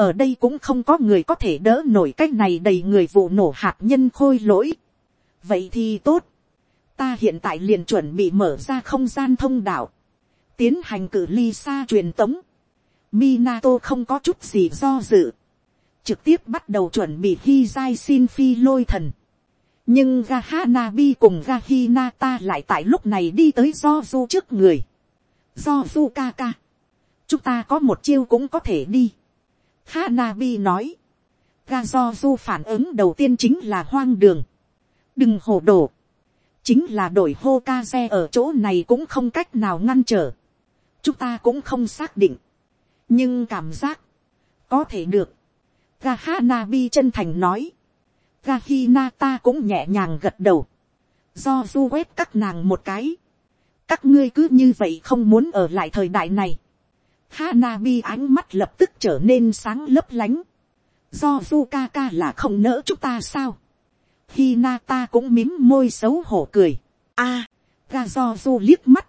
ở đây cũng không có người có thể đỡ nổi cái này đầy người vụ nổ hạt nhân khôi lỗi. vậy thì tốt, ta hiện tại liền chuẩn bị mở ra không gian thông đạo, tiến hành cử ly xa truyền tống, Minato không có chút gì do dự, trực tiếp bắt đầu chuẩn bị hi dai xin phi lôi thần. nhưng Gahanabi cùng Gahinata lại tại lúc này đi tới do du trước người. do du ca ca. chúng ta có một chiêu cũng có thể đi hanabi nói. ga do du phản ứng đầu tiên chính là hoang đường. đừng hồ đồ. chính là đổi hô ca xe ở chỗ này cũng không cách nào ngăn trở. chúng ta cũng không xác định. nhưng cảm giác có thể được Ga Hanabi chân thành nói. Ga Hinata cũng nhẹ nhàng gật đầu. Do du quét các nàng một cái. các ngươi cứ như vậy không muốn ở lại thời đại này. Hanabi ánh mắt lập tức trở nên sáng lấp lánh. Do Zukaka là không nỡ chúng ta sao? Hinata cũng mím môi xấu hổ cười. A, à, ga do du liếc mắt.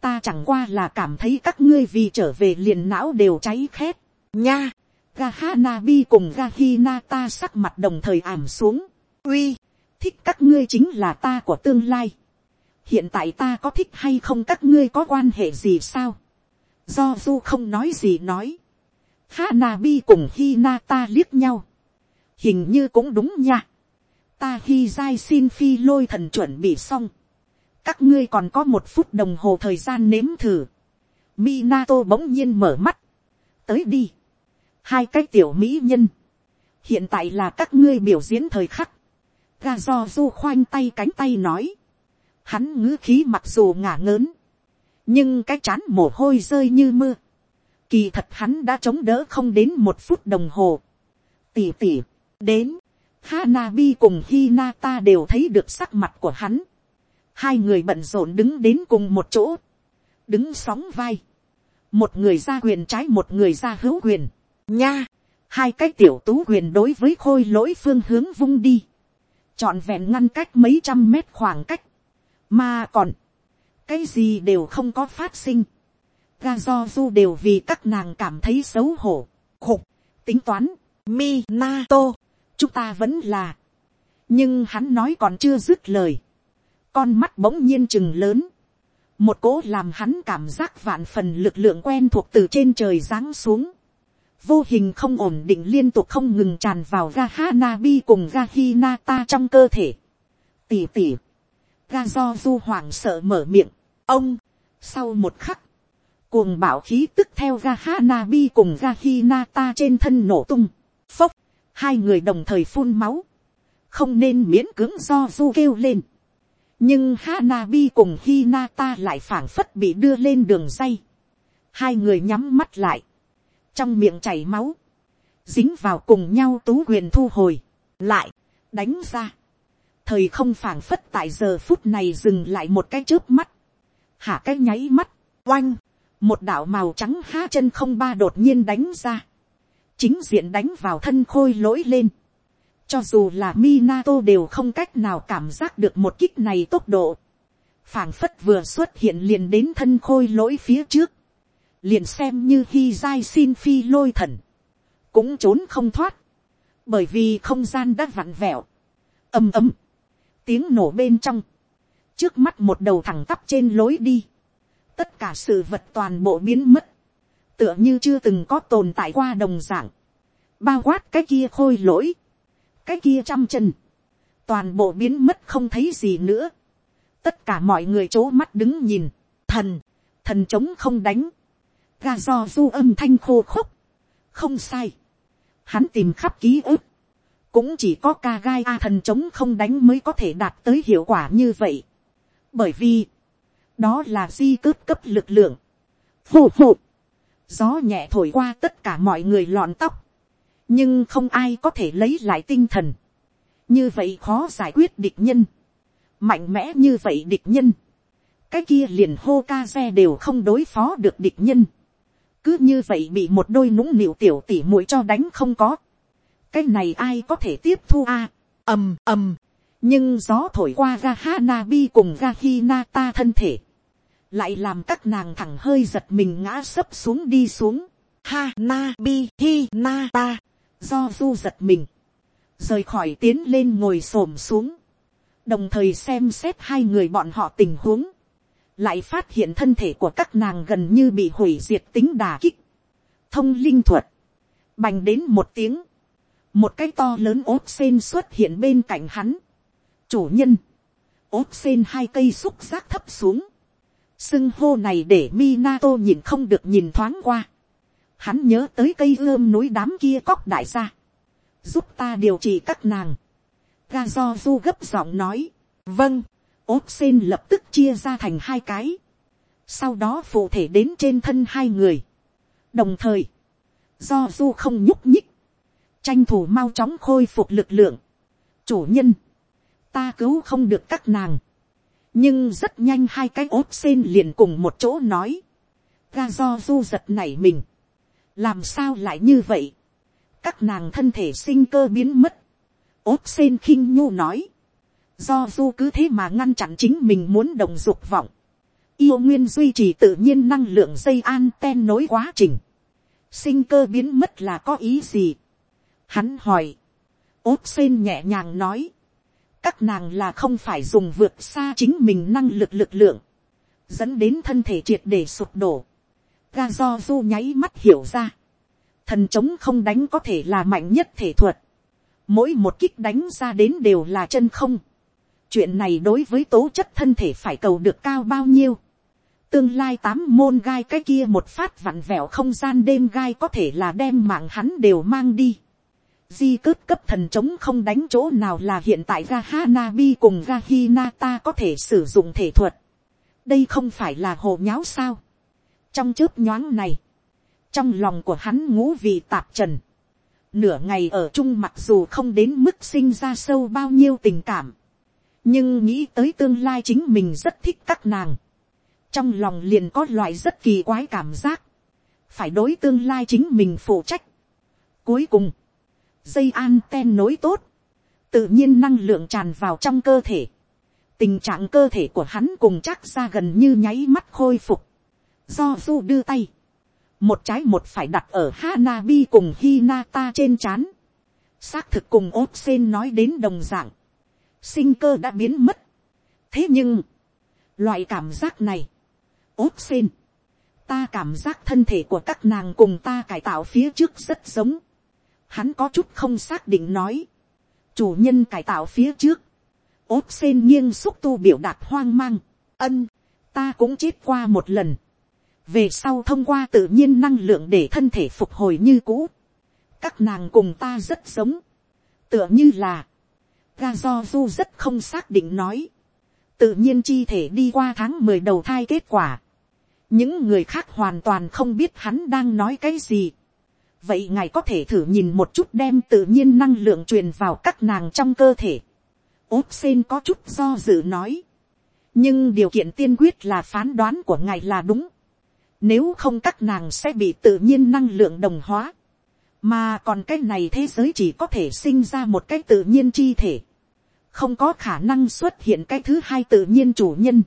Ta chẳng qua là cảm thấy các ngươi vì trở về liền não đều cháy khét. Nha, ga Hanabi cùng ga Hinata sắc mặt đồng thời ảm xuống. Uy, thích các ngươi chính là ta của tương lai. Hiện tại ta có thích hay không các ngươi có quan hệ gì sao? Do du không nói gì nói. Hanabi cùng Hinata liếc nhau. Hình như cũng đúng nha. Ta khi dai xin phi lôi thần chuẩn bị xong. Các ngươi còn có một phút đồng hồ thời gian nếm thử. Minato bỗng nhiên mở mắt. Tới đi. Hai cái tiểu mỹ nhân. Hiện tại là các ngươi biểu diễn thời khắc. Ga do du khoanh tay cánh tay nói. Hắn ngữ khí mặc dù ngả ngớn. Nhưng cái chán mồ hôi rơi như mưa. Kỳ thật hắn đã chống đỡ không đến một phút đồng hồ. Tỉ tỉ, đến. Hanabi cùng Hinata đều thấy được sắc mặt của hắn. Hai người bận rộn đứng đến cùng một chỗ. Đứng sóng vai. Một người ra quyền trái một người ra hữu quyền. Nha. Hai cái tiểu tú quyền đối với khôi lỗi phương hướng vung đi. Chọn vẹn ngăn cách mấy trăm mét khoảng cách. Mà còn. Cái gì đều không có phát sinh. Ga do du đều vì các nàng cảm thấy xấu hổ. Khục. Tính toán. mi, na tô. chúng ta vẫn là. nhưng hắn nói còn chưa dứt lời. con mắt bỗng nhiên chừng lớn. một cố làm hắn cảm giác vạn phần lực lượng quen thuộc từ trên trời giáng xuống. vô hình không ổn định liên tục không ngừng tràn vào ga Hanabi cùng ga Hinata trong cơ thể. tỉ tỉ ga do du hoảng sợ mở miệng. ông, sau một khắc, cuồng bảo khí tức theo ga Hanabi cùng ga Hinata trên thân nổ tung. Phốc, hai người đồng thời phun máu, không nên miễn cưỡng do du kêu lên. nhưng Hanabi cùng Hinata lại phảng phất bị đưa lên đường dây. hai người nhắm mắt lại, trong miệng chảy máu, dính vào cùng nhau tú quyền thu hồi, lại, đánh ra thời không phảng phất tại giờ phút này dừng lại một cái trước mắt, hả cái nháy mắt, oanh, một đạo màu trắng há chân không ba đột nhiên đánh ra chính diện đánh vào thân khôi lỗi lên. Cho dù là Minato đều không cách nào cảm giác được một kích này tốc độ. phảng phất vừa xuất hiện liền đến thân khôi lỗi phía trước. Liền xem như khi dai xin phi lôi thần. Cũng trốn không thoát. Bởi vì không gian đã vặn vẹo. ầm ầm. Tiếng nổ bên trong. Trước mắt một đầu thẳng tắp trên lối đi. Tất cả sự vật toàn bộ biến mất. Tựa như chưa từng có tồn tại qua đồng dạng, bao quát cái kia khôi lỗi, cái kia trăm chân, toàn bộ biến mất không thấy gì nữa, tất cả mọi người c h ố mắt đứng nhìn, thần, thần trống không đánh, ga do du âm thanh khô khốc, không sai, hắn tìm khắp ký ức, cũng chỉ có ca gai a thần chống không đánh mới có thể đạt tới hiệu quả như vậy, bởi vì, đó là di cướp cấp lực lượng, phù phù, gió nhẹ thổi qua tất cả mọi người lọn tóc, nhưng không ai có thể lấy lại tinh thần, như vậy khó giải quyết địch nhân, mạnh mẽ như vậy địch nhân, cái kia liền hô ca xe đều không đối phó được địch nhân, cứ như vậy bị một đôi nũng nịu tiểu tỉ mũi cho đánh không có, cái này ai có thể tiếp thu a, ầm ầm, nhưng gió thổi qua ga Hanabi cùng ga Hinata thân thể, lại làm các nàng thẳng hơi giật mình ngã sấp xuống đi xuống. Ha na bi hi na ta, do du giật mình, rời khỏi tiến lên ngồi s ổ m xuống, đồng thời xem xét hai người bọn họ tình huống, lại phát hiện thân thể của các nàng gần như bị hủy diệt tính đà kích, thông linh thuật, bành đến một tiếng, một cái to lớn ốp sen xuất hiện bên cạnh hắn, chủ nhân, ốp sen hai cây xúc giác thấp xuống, sưng hô này để Minato nhìn không được nhìn thoáng qua. Hắn nhớ tới cây ươm núi đám kia cóc đại gia. Giúp ta điều trị các nàng. Ga do du gấp giọng nói. Vâng. ốp sen lập tức chia ra thành hai cái. Sau đó phụ thể đến trên thân hai người. Đồng thời. Do du không nhúc nhích. Tranh thủ mau chóng khôi phục lực lượng. Chủ nhân. Ta cứu không được các nàng. Nhưng rất nhanh hai cái ốp xin liền cùng một chỗ nói, ga do du giật nảy mình, làm sao lại như vậy, các nàng thân thể sinh cơ biến mất, ốp xin khinh nhu nói, do du cứ thế mà ngăn chặn chính mình muốn đồng dục vọng, yêu nguyên duy trì tự nhiên năng lượng dây an ten nối quá trình, sinh cơ biến mất là có ý gì, hắn hỏi, ốp sen nhẹ nhàng nói, các nàng là không phải dùng vượt xa chính mình năng lực lực lượng, dẫn đến thân thể triệt để sụp đổ. Ga do du nháy mắt hiểu ra, thần chống không đánh có thể là mạnh nhất thể thuật, mỗi một kích đánh ra đến đều là chân không. chuyện này đối với tố chất thân thể phải cầu được cao bao nhiêu. tương lai tám môn gai cái kia một phát vặn vẹo không gian đêm gai có thể là đem mạng hắn đều mang đi di cướp cấp thần chống không đánh chỗ nào là hiện tại ga Hanabi cùng ga Hinata có thể sử dụng thể thuật. đây không phải là hồ nháo sao. trong chớp nhoáng này, trong lòng của hắn ngũ vị tạp trần. nửa ngày ở chung mặc dù không đến mức sinh ra sâu bao nhiêu tình cảm. nhưng nghĩ tới tương lai chính mình rất thích các nàng. trong lòng liền có loại rất kỳ quái cảm giác. phải đối tương lai chính mình phụ trách. cuối cùng, dây an ten nối tốt, tự nhiên năng lượng tràn vào trong cơ thể, tình trạng cơ thể của hắn cùng chắc ra gần như nháy mắt khôi phục, do du đưa tay, một trái một phải đặt ở Hanabi cùng Hinata trên chán, xác thực cùng ốt sen nói đến đồng dạng, sinh cơ đã biến mất, thế nhưng, loại cảm giác này, ốt sen, ta cảm giác thân thể của các nàng cùng ta cải tạo phía trước rất giống, hắn có chút không xác định nói, chủ nhân cải tạo phía trước, ốp sen nghiêng xúc tu biểu đạt hoang mang, ân, ta cũng chết qua một lần, về sau thông qua tự nhiên năng lượng để thân thể phục hồi như cũ, các nàng cùng ta rất giống, tựa như là, ga do du rất không xác định nói, tự nhiên chi thể đi qua tháng mười đầu thai kết quả, những người khác hoàn toàn không biết hắn đang nói cái gì, vậy ngài có thể thử nhìn một chút đem tự nhiên năng lượng truyền vào các nàng trong cơ thể. ốp sen có chút do dự nói. nhưng điều kiện tiên quyết là phán đoán của ngài là đúng. nếu không các nàng sẽ bị tự nhiên năng lượng đồng hóa. mà còn cái này thế giới chỉ có thể sinh ra một cái tự nhiên chi thể. không có khả năng xuất hiện cái thứ hai tự nhiên chủ nhân.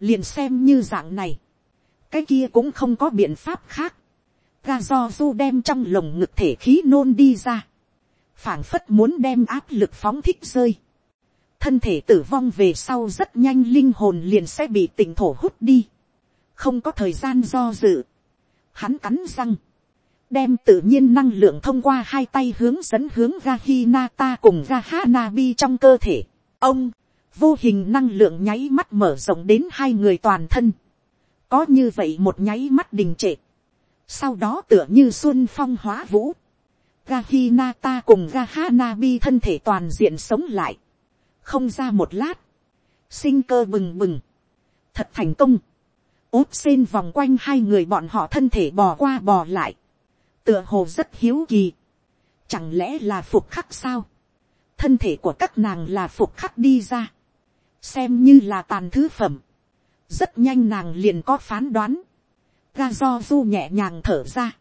liền xem như dạng này. cái kia cũng không có biện pháp khác ga do du đem trong lồng ngực thể khí nôn đi ra, phảng phất muốn đem áp lực phóng thích rơi. thân thể tử vong về sau rất nhanh linh hồn liền sẽ bị tỉnh thổ hút đi, không có thời gian do dự. hắn cắn răng, đem tự nhiên năng lượng thông qua hai tay hướng dẫn hướng ga Hinata cùng ga bi trong cơ thể. Ông, vô hình năng lượng nháy mắt mở rộng đến hai người toàn thân. Có như vậy một nháy mắt đình trệ sau đó tựa như xuân phong hóa vũ, Gahinata cùng Gahanabi thân thể toàn diện sống lại. Không ra một lát. Sinh cơ bừng bừng. Thật thành công. Úp xin vòng quanh hai người bọn họ thân thể bò qua bò lại. Tựa hồ rất hiếu kỳ. Chẳng lẽ là phục khắc sao? Thân thể của các nàng là phục khắc đi ra. Xem như là tàn thứ phẩm. Rất nhanh nàng liền có phán đoán ga do du nhẹ nhàng thở ra.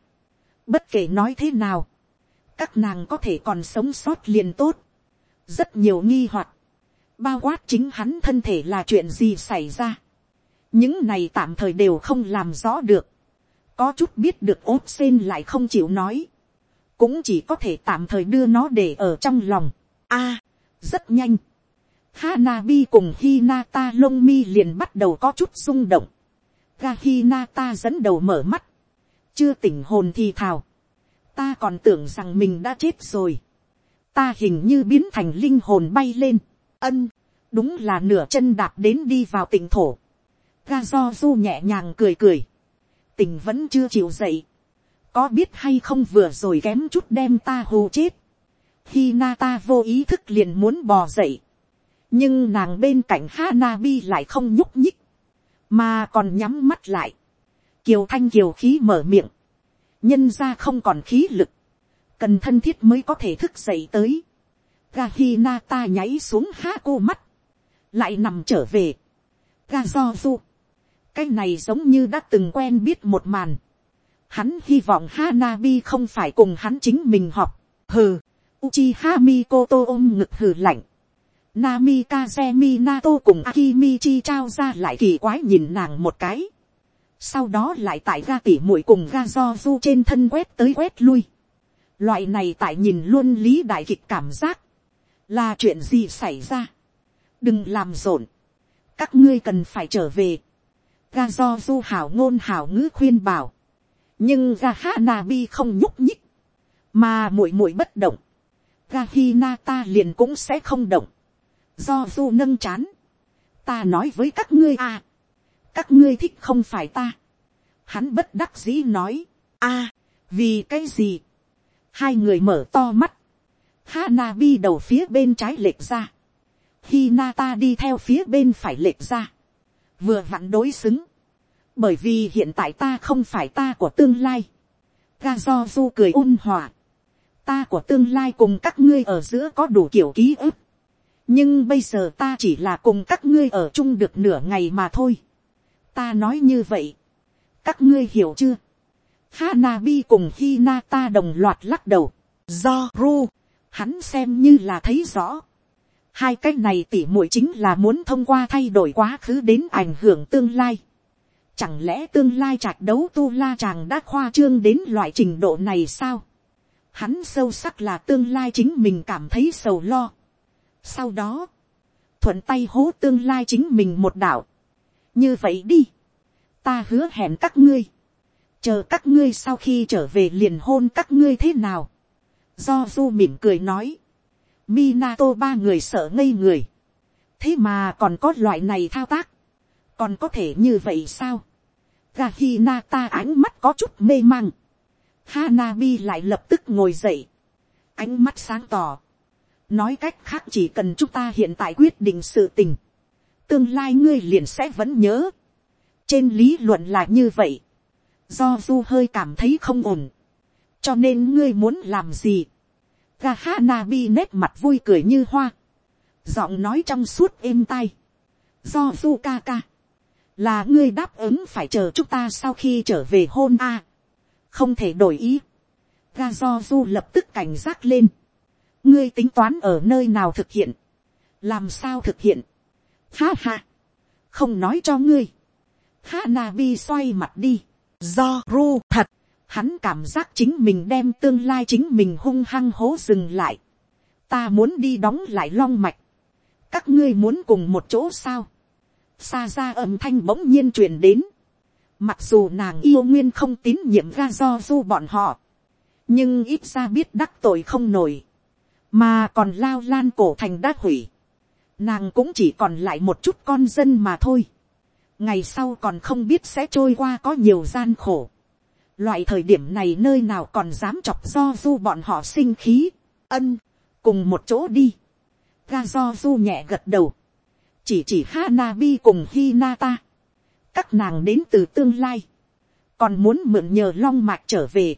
Bất kể nói thế nào, các nàng có thể còn sống sót liền tốt. Rất nhiều nghi hoặc, bao quát chính hắn thân thể là chuyện gì xảy ra. Những này tạm thời đều không làm rõ được. Có chút biết được ốp sen lại không chịu nói. Cũng chỉ có thể tạm thời đưa nó để ở trong lòng. a rất nhanh. Hanabi cùng Hinata lông mi liền bắt đầu có chút rung động Gahinata dẫn đầu mở mắt. Chưa tỉnh hồn thì thào. Ta còn tưởng rằng mình đã chết rồi. Ta hình như biến thành linh hồn bay lên. Ân, đúng là nửa chân đạp đến đi vào tỉnh thổ. Ga do du nhẹ nhàng cười cười. Tỉnh vẫn chưa chịu dậy. Có biết hay không vừa rồi kém chút đem ta hù chết. Hinata vô ý thức liền muốn bò dậy. Nhưng nàng bên cạnh Hanabi lại không nhúc nhích mà còn nhắm mắt lại, kiều thanh kiều khí mở miệng, nhân ra không còn khí lực, cần thân thiết mới có thể thức dậy tới, Gahina ta nháy xuống há cô mắt, lại nằm trở về, ga do du. cái này giống như đã từng quen biết một màn. hắn hy vọng Hanabi không phải cùng hắn chính mình học. hừ, Uchiha Mikoto ôm ngực hừ lạnh. Nami Kazemi Nato cùng Akimichi trao ra lại kỳ quái nhìn nàng một cái. Sau đó lại tại ga tỉ mũi cùng ga do du trên thân quét tới quét lui. Loại này tại nhìn luôn lý đại kịch cảm giác. Là chuyện gì xảy ra? Đừng làm rộn. Các ngươi cần phải trở về. Ga do du hảo ngôn hảo ngữ khuyên bảo. Nhưng ga Hanabi không nhúc nhích. Mà mũi mũi bất động. Ga Hinata liền cũng sẽ không động do du nâng chán, ta nói với các ngươi à, các ngươi thích không phải ta, hắn bất đắc dĩ nói, a, à, vì cái gì, hai người mở to mắt, hana bi đầu phía bên trái lệch ra, Hinata đi theo phía bên phải lệch ra, vừa vặn đối xứng, bởi vì hiện tại ta không phải ta của tương lai, ga do du cười ôn hòa, ta của tương lai cùng các ngươi ở giữa có đủ kiểu ký ức, nhưng bây giờ ta chỉ là cùng các ngươi ở chung được nửa ngày mà thôi. ta nói như vậy, các ngươi hiểu chưa. Hanabi cùng Hinata đồng loạt lắc đầu. Do Ru, hắn xem như là thấy rõ. Hai cái này tỉ muội chính là muốn thông qua thay đổi quá khứ đến ảnh hưởng tương lai. Chẳng lẽ tương lai trạch đấu tu la chàng đã khoa trương đến loại trình độ này sao? Hắn sâu sắc là tương lai chính mình cảm thấy sầu lo sau đó, thuận tay hố tương lai chính mình một đạo. như vậy đi, ta hứa hẹn các ngươi, chờ các ngươi sau khi trở về liền hôn các ngươi thế nào. do du mỉm cười nói, Minato ba người sợ ngây người, thế mà còn có loại này thao tác, còn có thể như vậy sao. Gahinata ánh mắt có chút mê mang, Hanabi lại lập tức ngồi dậy, ánh mắt sáng tỏ, nói cách khác chỉ cần chúng ta hiện tại quyết định sự tình, tương lai ngươi liền sẽ vẫn nhớ. trên lý luận là như vậy, do du hơi cảm thấy không ổn, cho nên ngươi muốn làm gì. ga Hanabi nét mặt vui cười như hoa, giọng nói trong suốt êm tai, do du ca ca, là ngươi đáp ứng phải chờ chúng ta sau khi trở về hôn a, không thể đổi ý. ga do du lập tức cảnh giác lên, ngươi tính toán ở nơi nào thực hiện, làm sao thực hiện, ha ha, không nói cho ngươi, ha na bi xoay mặt đi, do ru thật, hắn cảm giác chính mình đem tương lai chính mình hung hăng hố dừng lại, ta muốn đi đóng lại long mạch, các ngươi muốn cùng một chỗ sao, xa ra âm thanh bỗng nhiên truyền đến, mặc dù nàng yêu nguyên không tín nhiệm ga do du bọn họ, nhưng ít ra biết đắc tội không nổi, mà còn lao lan cổ thành đã hủy, nàng cũng chỉ còn lại một chút con dân mà thôi, ngày sau còn không biết sẽ trôi qua có nhiều gian khổ, loại thời điểm này nơi nào còn dám chọc do du bọn họ sinh khí, ân, cùng một chỗ đi, ga do du nhẹ gật đầu, chỉ chỉ Hanabi cùng Hinata, các nàng đến từ tương lai, còn muốn mượn nhờ long mạch trở về,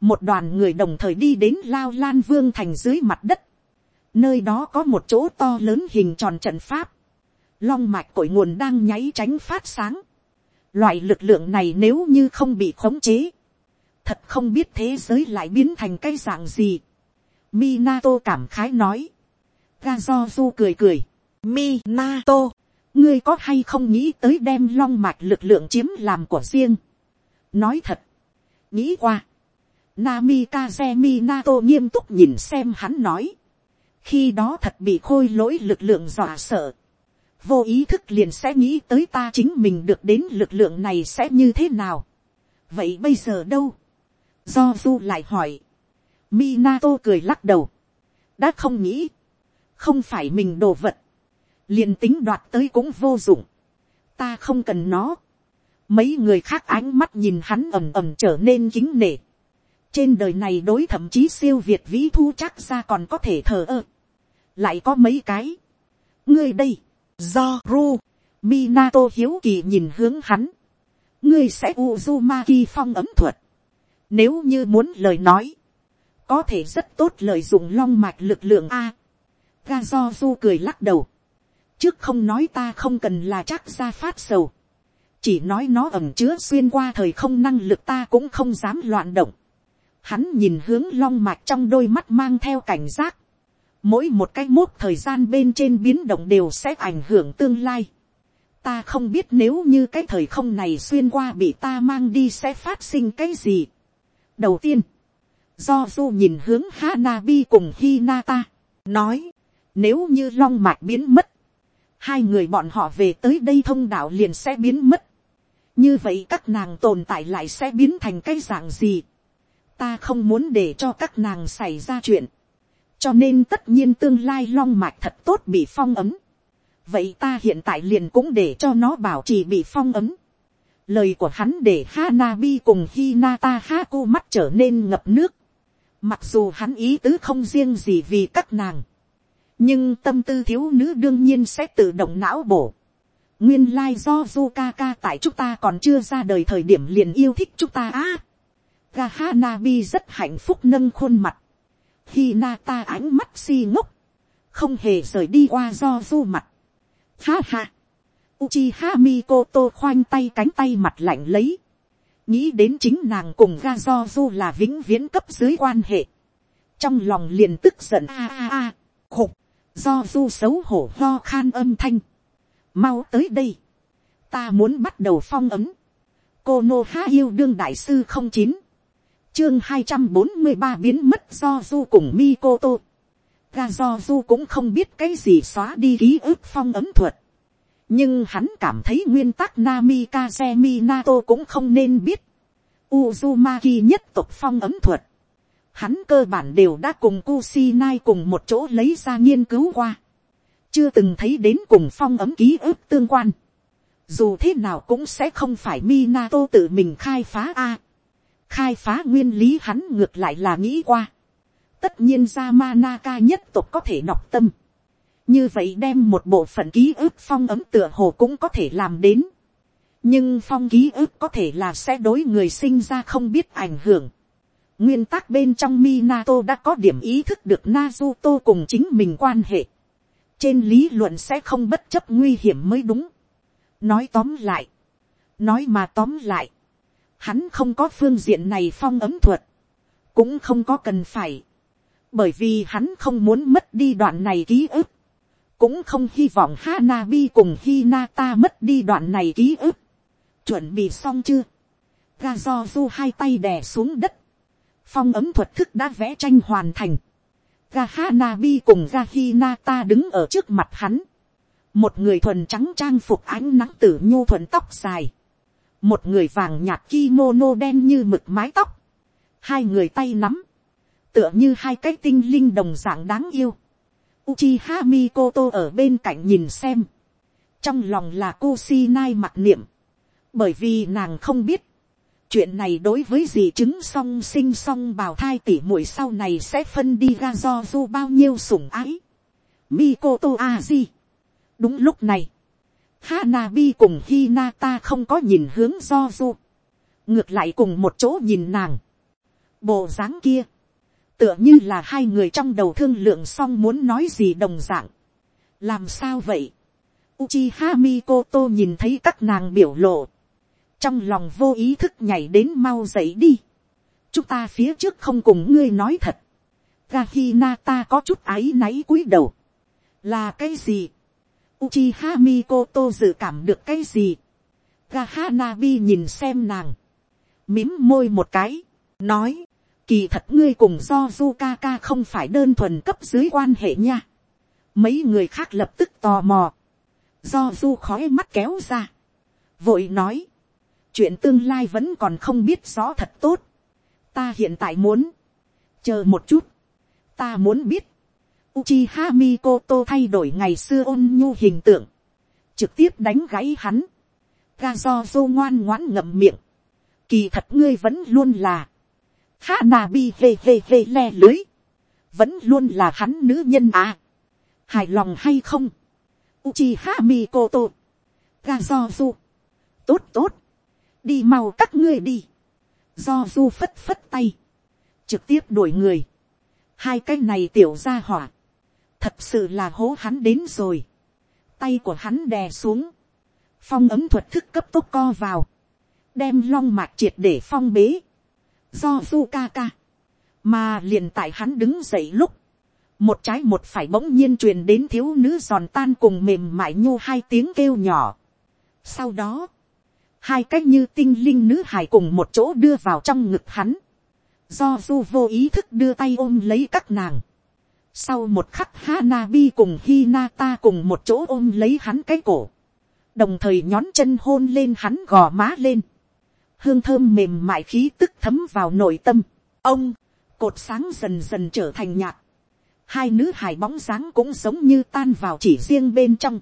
một đoàn người đồng thời đi đến lao lan vương thành dưới mặt đất, nơi đó có một chỗ to lớn hình tròn trận pháp, long mạch cội nguồn đang nháy tránh phát sáng, loại lực lượng này nếu như không bị khống chế, thật không biết thế giới lại biến thành cái dạng gì. Minato cảm khái nói, ga do du cười cười, Minato, ngươi có hay không nghĩ tới đem long mạch lực lượng chiếm làm của riêng. nói thật, nghĩ qua, Namikaze Minato nghiêm túc nhìn xem hắn nói. Khi đó thật bị khôi lỗi lực lượng dọa sợ. Vô ý thức liền sẽ nghĩ tới ta chính mình được đến lực lượng này sẽ như thế nào. Vậy bây giờ đâu? Do Du lại hỏi. Minato cười lắc đầu. Đã không nghĩ. Không phải mình đồ vật. Liền tính đoạt tới cũng vô dụng. Ta không cần nó. Mấy người khác ánh mắt nhìn hắn ầm ầm trở nên kính nể trên đời này đối thậm chí siêu việt vĩ thu chắc ra còn có thể thờ ơ. lại có mấy cái. ngươi đây, do ru, minato hiếu kỳ nhìn hướng hắn. ngươi sẽ uzumaki phong ấm thuật. nếu như muốn lời nói, có thể rất tốt lợi dụng long mạch lực lượng a. ga do du cười lắc đầu. trước không nói ta không cần là chắc ra phát sầu, chỉ nói nó ẩm chứa xuyên qua thời không năng lực ta cũng không dám loạn động. Hắn nhìn hướng long mạch trong đôi mắt mang theo cảnh giác. Mỗi một cái mốt thời gian bên trên biến động đều sẽ ảnh hưởng tương lai. Ta không biết nếu như cái thời không này xuyên qua bị ta mang đi sẽ phát sinh cái gì. Đầu tiên, do du nhìn hướng Hanabi cùng Hinata, nói, nếu như long mạch biến mất, hai người bọn họ về tới đây thông đạo liền sẽ biến mất. như vậy các nàng tồn tại lại sẽ biến thành cái dạng gì ta không muốn để cho các nàng xảy ra chuyện. cho nên tất nhiên tương lai long mạch thật tốt bị phong ấm. vậy ta hiện tại liền cũng để cho nó bảo trì bị phong ấm. lời của hắn để Hanabi cùng Hinata Haku mắt trở nên ngập nước. mặc dù hắn ý tứ không riêng gì vì các nàng nhưng tâm tư thiếu nữ đương nhiên sẽ tự động não bổ. nguyên lai do du ca tại chúng ta còn chưa ra đời thời điểm liền yêu thích chúng ta á. À, Gahanabi rất hạnh phúc nâng khuôn mặt. khi ánh mắt si ngốc, không hề rời đi qua do du mặt. Ha ha. Uchiha Mikoto khoanh tay cánh tay mặt lạnh lấy. Nghĩ đến chính nàng cùng ga do du là vĩnh viễn cấp dưới quan hệ. Trong lòng liền tức giận a a a. Khục do du xấu hổ ho khan âm thanh, mau tới đây, ta muốn bắt đầu phong ấm, cô nô há yêu đương đại sư không chín, chương hai trăm bốn mươi ba biến mất do du cùng mi cô tô, ga do du cũng không biết cái gì xóa đi ký ức phong ấm thuật, nhưng hắn cảm thấy nguyên tắc Nami Kazemi Nato cũng không nên biết. Uzumaki nhất tục phong ấm thuật hắn cơ bản đều đã cùng Kusinai cùng một chỗ lấy ra nghiên cứu qua. Chưa từng thấy đến cùng phong ấm ký ức tương quan. Dù thế nào cũng sẽ không phải Minato tự mình khai phá A. Khai phá nguyên lý hắn ngược lại là nghĩ qua. Tất nhiên Yamanaka nhất tục có thể nọc tâm. Như vậy đem một bộ phận ký ức phong ấm tựa hồ cũng có thể làm đến. Nhưng phong ký ức có thể là sẽ đối người sinh ra không biết ảnh hưởng Nguyên tắc bên trong Minato đã có điểm ý thức được Naruto cùng chính mình quan hệ. Trên lý luận sẽ không bất chấp nguy hiểm mới đúng. Nói tóm lại. Nói mà tóm lại. Hắn không có phương diện này phong ấm thuật. Cũng không có cần phải. Bởi vì hắn không muốn mất đi đoạn này ký ức. Cũng không hy vọng Hanabi cùng Hinata mất đi đoạn này ký ức. Chuẩn bị xong chưa? Gazozu hai tay đè xuống đất phong ấm thuật thức đã vẽ tranh hoàn thành. Gahanabi cùng Gahinata đứng ở trước mặt hắn. Một người thuần trắng trang phục ánh nắng tử nhu thuần tóc dài. Một người vàng nhạt kimono đen như mực mái tóc. Hai người tay nắm. Tựa như hai cái tinh linh đồng dạng đáng yêu. Uchiha Mikoto ở bên cạnh nhìn xem. Trong lòng là Kusinai mặc niệm. Bởi vì nàng không biết chuyện này đối với dì chứng song sinh song bào thai tỉ muội sau này sẽ phân đi ra do du bao nhiêu sủng ái. Mikoto Aji. đúng lúc này, Hanabi cùng Hinata không có nhìn hướng do du, ngược lại cùng một chỗ nhìn nàng. bộ dáng kia, tựa như là hai người trong đầu thương lượng xong muốn nói gì đồng dạng. làm sao vậy. Uchiha Mikoto nhìn thấy các nàng biểu lộ trong lòng vô ý thức nhảy đến mau dậy đi. chúng ta phía trước không cùng ngươi nói thật. Gahinata có chút áy náy cúi đầu. là cái gì. Uchiha Mikoto dự cảm được cái gì. Gahanabi nhìn xem nàng. mím môi một cái. nói. kỳ thật ngươi cùng do Zukaka không phải đơn thuần cấp dưới quan hệ nha. mấy người khác lập tức tò mò. do du khói mắt kéo ra. vội nói chuyện tương lai vẫn còn không biết rõ thật tốt. ta hiện tại muốn, chờ một chút, ta muốn biết, Uchiha Mikoto thay đổi ngày xưa ôn nhu hình tượng, trực tiếp đánh gãy hắn, Gazozo ngoan ngoãn ngậm miệng, kỳ thật ngươi vẫn luôn là, Hanabi hê vê vê le lưới, vẫn luôn là hắn nữ nhân à, hài lòng hay không, Uchiha Mikoto, Gazozo, tốt tốt, đi mau các ngươi đi, do du phất phất tay, trực tiếp đuổi người, hai cái này tiểu ra hỏa, thật sự là hố hắn đến rồi, tay của hắn đè xuống, phong ấm thuật thức cấp tốc co vào, đem long mạch triệt để phong bế, do du ca ca, mà liền tại hắn đứng dậy lúc, một trái một phải bỗng nhiên truyền đến thiếu nữ giòn tan cùng mềm mại nhô hai tiếng kêu nhỏ. Sau đó, hai cách như tinh linh nữ hài cùng một chỗ đưa vào trong ngực hắn, do du vô ý thức đưa tay ôm lấy các nàng. Sau một khắc Hanabi cùng Hinata cùng một chỗ ôm lấy hắn cái cổ. Đồng thời nhón chân hôn lên hắn gò má lên. Hương thơm mềm mại khí tức thấm vào nội tâm. Ông, cột sáng dần dần trở thành nhạt. Hai nữ hài bóng dáng cũng giống như tan vào chỉ riêng bên trong.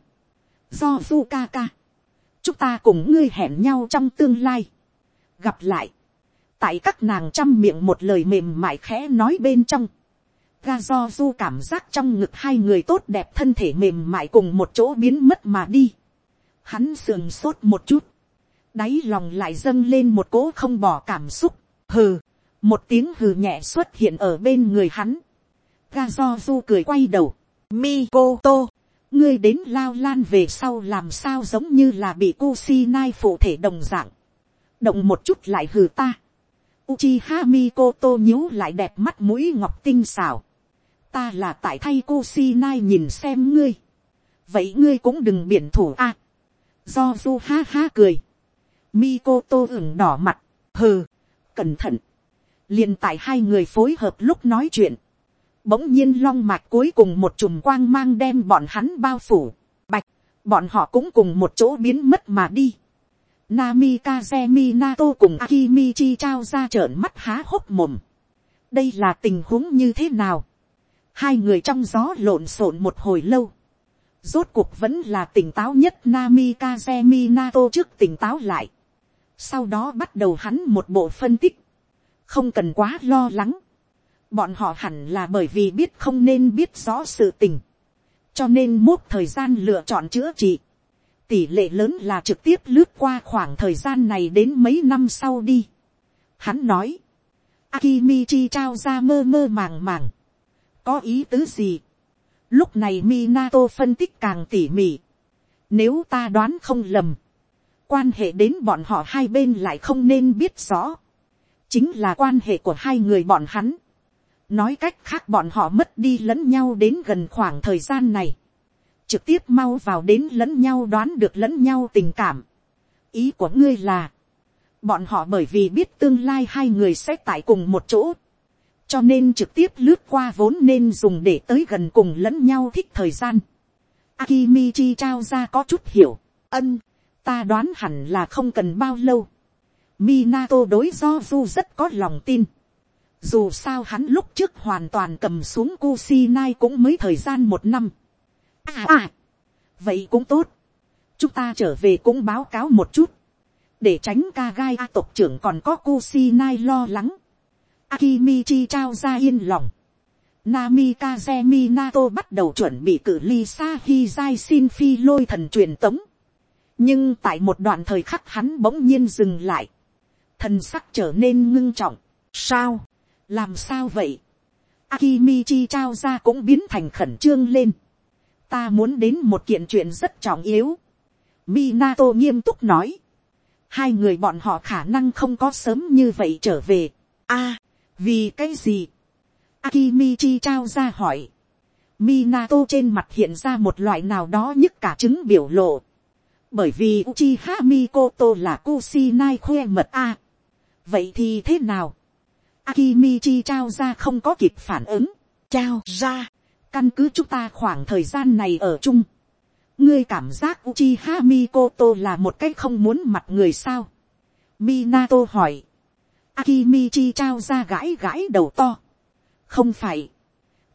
Do Fukaka. Chúng ta cùng ngươi hẹn nhau trong tương lai. Gặp lại. Tại các nàng trăm miệng một lời mềm mại khẽ nói bên trong ga do du cảm giác trong ngực hai người tốt đẹp thân thể mềm mại cùng một chỗ biến mất mà đi. Hắn sườn sốt một chút. Đáy lòng lại dâng lên một cố không bỏ cảm xúc. Hừ. Một tiếng hừ nhẹ xuất hiện ở bên người hắn. Ga do du cười quay đầu. Mikoto. Ngươi đến lao lan về sau làm sao giống như là bị Kusinai phụ thể đồng dạng. Động một chút lại hừ ta. Uchiha Mikoto nhíu lại đẹp mắt mũi ngọc tinh xảo ta là tại thay cô si nai nhìn xem ngươi, vậy ngươi cũng đừng biển thủ a, do du ha ha cười, mi cô tô ửng đỏ mặt, hừ, cẩn thận, liền tại hai người phối hợp lúc nói chuyện, bỗng nhiên long mạch cuối cùng một chùm quang mang đem bọn hắn bao phủ, bạch, bọn họ cũng cùng một chỗ biến mất mà đi. Nami Kazemi Nato cùng Akimichi trao ra trợn mắt há hốc mồm. đây là tình huống như thế nào? Hai người trong gió lộn xộn một hồi lâu, rốt cuộc vẫn là tỉnh táo nhất Namikaze Minato trước tỉnh táo lại, sau đó bắt đầu hắn một bộ phân tích, không cần quá lo lắng, bọn họ hẳn là bởi vì biết không nên biết rõ sự tình, cho nên mốt thời gian lựa chọn chữa trị, tỷ lệ lớn là trực tiếp lướt qua khoảng thời gian này đến mấy năm sau đi. Hắn nói, Akimichi trao ra mơ mơ màng màng, có ý tứ gì. Lúc này Minato phân tích càng tỉ mỉ. Nếu ta đoán không lầm. Quan hệ đến bọn họ hai bên lại không nên biết rõ. Chính là quan hệ của hai người bọn hắn. Nói cách khác bọn họ mất đi lẫn nhau đến gần khoảng thời gian này. Trực tiếp mau vào đến lẫn nhau đoán được lẫn nhau tình cảm. Ý của ngươi là. Bọn họ bởi vì biết tương lai hai người sẽ tại cùng một chỗ cho nên trực tiếp lướt qua vốn nên dùng để tới gần cùng lẫn nhau thích thời gian. Akimichi trao ra có chút hiểu, ân, ta đoán hẳn là không cần bao lâu. Minato đối do du rất có lòng tin. Dù sao hắn lúc trước hoàn toàn cầm xuống Kusinai cũng mới thời gian một năm. À à, vậy cũng tốt. Chúng ta trở về cũng báo cáo một chút. Để tránh ca gai A tộc trưởng còn có Kusinai lo lắng. Akimichi trao ra yên lòng. Namikaze Minato bắt đầu chuẩn bị cử ly xa khi xin phi lôi thần truyền tống. Nhưng tại một đoạn thời khắc hắn bỗng nhiên dừng lại. Thần sắc trở nên ngưng trọng. Sao? Làm sao vậy? Akimichi trao ra cũng biến thành khẩn trương lên. Ta muốn đến một kiện chuyện rất trọng yếu. Minato nghiêm túc nói. Hai người bọn họ khả năng không có sớm như vậy trở về. a vì cái gì, Akimichi trao ra hỏi, Minato trên mặt hiện ra một loại nào đó nhất cả chứng biểu lộ, bởi vì Uchiha Mikoto là Kusinai khoe mật a. vậy thì thế nào, Akimichi trao ra không có kịp phản ứng, trao ra, căn cứ chúng ta khoảng thời gian này ở chung, ngươi cảm giác Uchiha Mikoto là một cái không muốn mặt người sao, Minato hỏi, Akimichi trao ra gãi gãi đầu to. Không phải.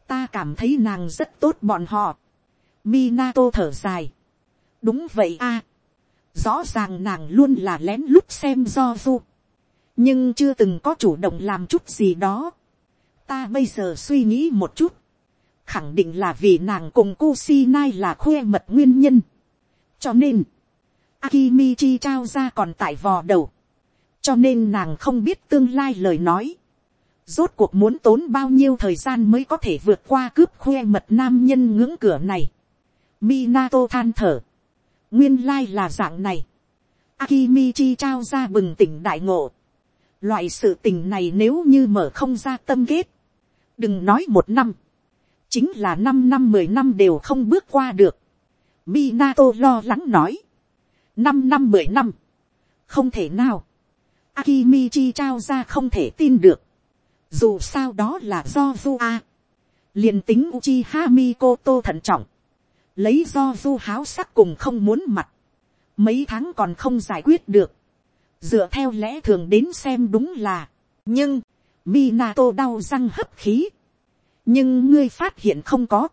Ta cảm thấy nàng rất tốt bọn họ. Minato thở dài. Đúng vậy a. Rõ ràng nàng luôn là lén lút xem do du. Nhưng chưa từng có chủ động làm chút gì đó. Ta bây giờ suy nghĩ một chút. Khẳng định là vì nàng cùng Kusinai là khoe mật nguyên nhân. Cho nên. Akimichi trao ra còn tại vò đầu cho nên nàng không biết tương lai lời nói. rốt cuộc muốn tốn bao nhiêu thời gian mới có thể vượt qua cướp khoe mật nam nhân ngưỡng cửa này. Minato than thở. Nguyên lai là dạng này. Akimichi trao ra bừng tỉnh đại ngộ. Loại sự tình này nếu như mở không ra tâm kết. Đừng nói một năm. Chính là năm năm mười năm đều không bước qua được. Minato lo lắng nói. Năm năm mười năm. Không thể nào. Akimichi trao ra không thể tin được. Dù sao đó là do Du A. liền tính Uchiha Mikoto thận trọng. Lấy do Du háo sắc cùng không muốn mặt. Mấy tháng còn không giải quyết được. Dựa theo lẽ thường đến xem đúng là. Nhưng, Minato đau răng hấp khí. Nhưng ngươi phát hiện không có.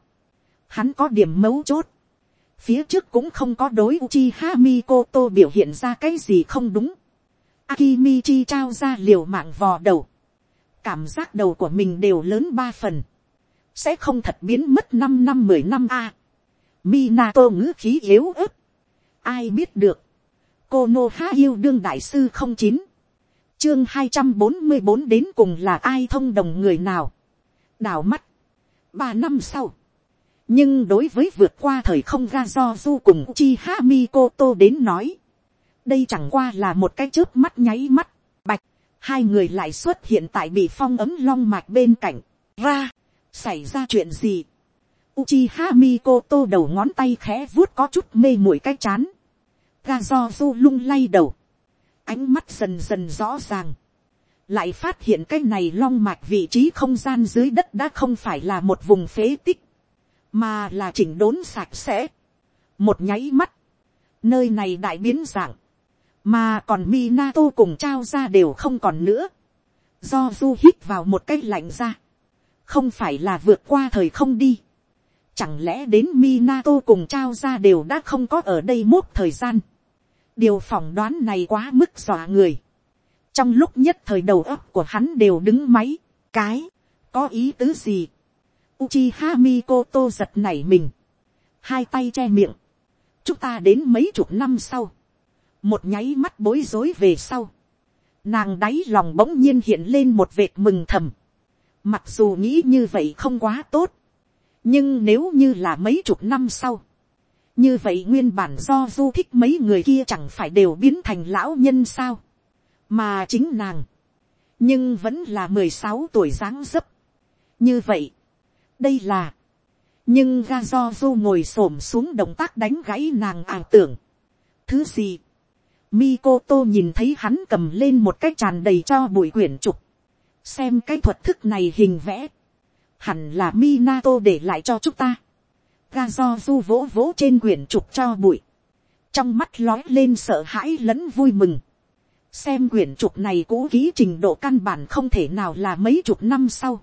Hắn có điểm mấu chốt. Phía trước cũng không có đối Uchiha Mikoto biểu hiện ra cái gì không đúng. Akimichi trao ra liều mạng vò đầu. Cảm giác đầu của mình đều lớn ba phần. Sẽ không thật biến mất năm năm mười năm a. Minato ngữ khí yếu ớt. Ai biết được. Konoha yêu đương đại sư không chín. Chương hai trăm bốn mươi bốn đến cùng là ai thông đồng người nào. Đảo mắt. Ba năm sau. Nhưng đối với vượt qua thời không ga do du cùng chi ha mi koto đến nói đây chẳng qua là một cái chớp mắt nháy mắt, bạch, hai người lại xuất hiện tại bị phong ấm long mạch bên cạnh, ra, xảy ra chuyện gì, Uchiha Mikoto đầu ngón tay khẽ vuốt có chút mê mũi cái chán. Ga do du lung lay đầu. Ánh mắt dần dần rõ ràng. Lại phát hiện cái này long mạch vị trí không gian dưới đất đã không phải là một vùng phế tích. Mà là chỉnh đốn sạch sẽ. Một nháy mắt. Nơi này đại biến dạng mà còn Minato cùng trao ra đều không còn nữa, do du hít vào một cái lạnh ra, không phải là vượt qua thời không đi, chẳng lẽ đến Minato cùng trao ra đều đã không có ở đây mốt thời gian, điều phỏng đoán này quá mức dọa người, trong lúc nhất thời đầu óc của hắn đều đứng máy, cái, có ý tứ gì, Uchiha Mikoto giật nảy mình, hai tay che miệng, chúng ta đến mấy chục năm sau, một nháy mắt bối rối về sau, nàng đáy lòng bỗng nhiên hiện lên một vệt mừng thầm, mặc dù nghĩ như vậy không quá tốt, nhưng nếu như là mấy chục năm sau, như vậy nguyên bản do du thích mấy người kia chẳng phải đều biến thành lão nhân sao, mà chính nàng, nhưng vẫn là mười sáu tuổi dáng dấp. như vậy, đây là, nhưng ga do du ngồi s ổ m xuống động tác đánh gãy nàng ảo tưởng. thứ gì, Mikoto nhìn thấy hắn cầm lên một cái tràn đầy cho bụi quyển trục. Xem cái thuật thức này hình vẽ. Hẳn là Minato để lại cho chúng ta. Gazozu vỗ vỗ trên quyển trục cho bụi. Trong mắt lói lên sợ hãi lẫn vui mừng. Xem quyển trục này cũ ký trình độ căn bản không thể nào là mấy chục năm sau.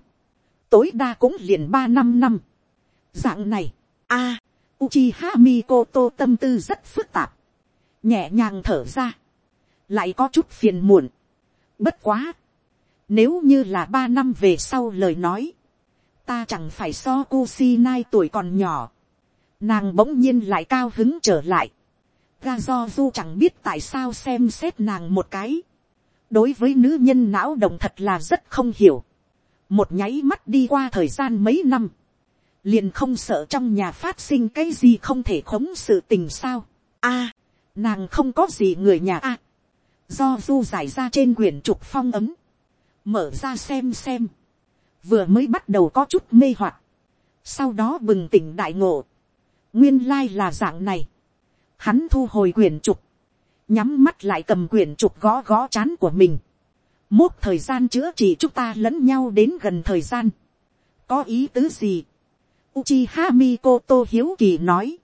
Tối đa cũng liền ba năm năm. Dạng này. a, Uchiha Mikoto tâm tư rất phức tạp nhẹ nhàng thở ra, lại có chút phiền muộn. Bất quá, nếu như là ba năm về sau lời nói, ta chẳng phải so Kusinai tuổi còn nhỏ, nàng bỗng nhiên lại cao hứng trở lại. Ga do du chẳng biết tại sao xem xét nàng một cái. đối với nữ nhân não động thật là rất không hiểu. một nháy mắt đi qua thời gian mấy năm, liền không sợ trong nhà phát sinh cái gì không thể khống sự tình sao. a, nàng không có gì người nhà a, do du giải ra trên quyển trục phong ấm, mở ra xem xem, vừa mới bắt đầu có chút mê hoặc, sau đó bừng tỉnh đại ngộ, nguyên lai là dạng này, hắn thu hồi quyển trục, nhắm mắt lại cầm quyển trục gõ gõ chán của mình, mốt thời gian chữa trị chúng ta lẫn nhau đến gần thời gian, có ý tứ gì, Uchiha Mikoto hiếu kỳ nói,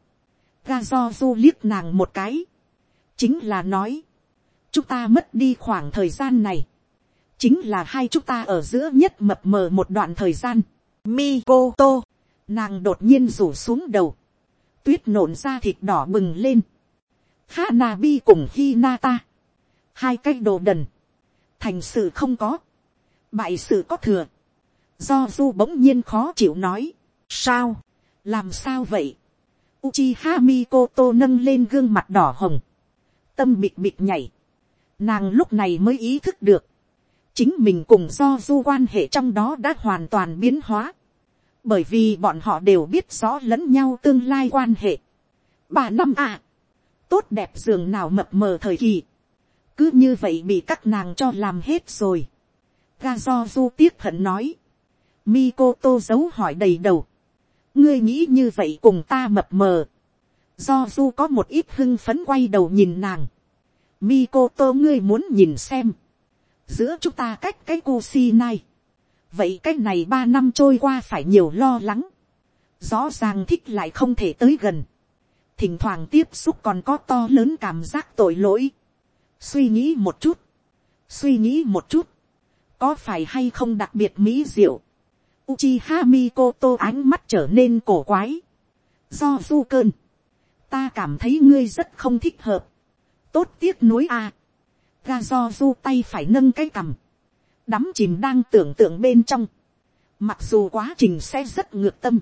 ga do du liếc nàng một cái, chính là nói, chúng ta mất đi khoảng thời gian này, chính là hai chúng ta ở giữa nhất mập mờ một đoạn thời gian. Mikoto, nàng đột nhiên rủ xuống đầu, tuyết nổn ra thịt đỏ bừng lên, Hanabi cùng Hinata, hai cái đồ đần, thành sự không có, bại sự có thừa, do du bỗng nhiên khó chịu nói, sao, làm sao vậy, Uchiha Mikoto nâng lên gương mặt đỏ hồng, tâm bịt bịt nhảy. Nàng lúc này mới ý thức được. Chính mình cùng do du quan hệ trong đó đã hoàn toàn biến hóa. Bởi vì bọn họ đều biết rõ lẫn nhau tương lai quan hệ. bà năm à, tốt đẹp giường nào mập mờ thời kỳ, cứ như vậy bị các nàng cho làm hết rồi. ga do du tiếc hận nói, mi cô tô giấu hỏi đầy đầu, ngươi nghĩ như vậy cùng ta mập mờ, do du có một ít hưng phấn quay đầu nhìn nàng, Mikoto ngươi muốn nhìn xem, giữa chúng ta cách cái cu si này, vậy cái này ba năm trôi qua phải nhiều lo lắng, rõ ràng thích lại không thể tới gần, thỉnh thoảng tiếp xúc còn có to lớn cảm giác tội lỗi, suy nghĩ một chút, suy nghĩ một chút, có phải hay không đặc biệt mỹ diệu, Uchiha Mikoto ánh mắt trở nên cổ quái, do du cơn, ta cảm thấy ngươi rất không thích hợp, tốt tiếc nuối a, à. ga do du tay phải nâng cái cằm, đắm chìm đang tưởng tượng bên trong, mặc dù quá trình sẽ rất ngược tâm,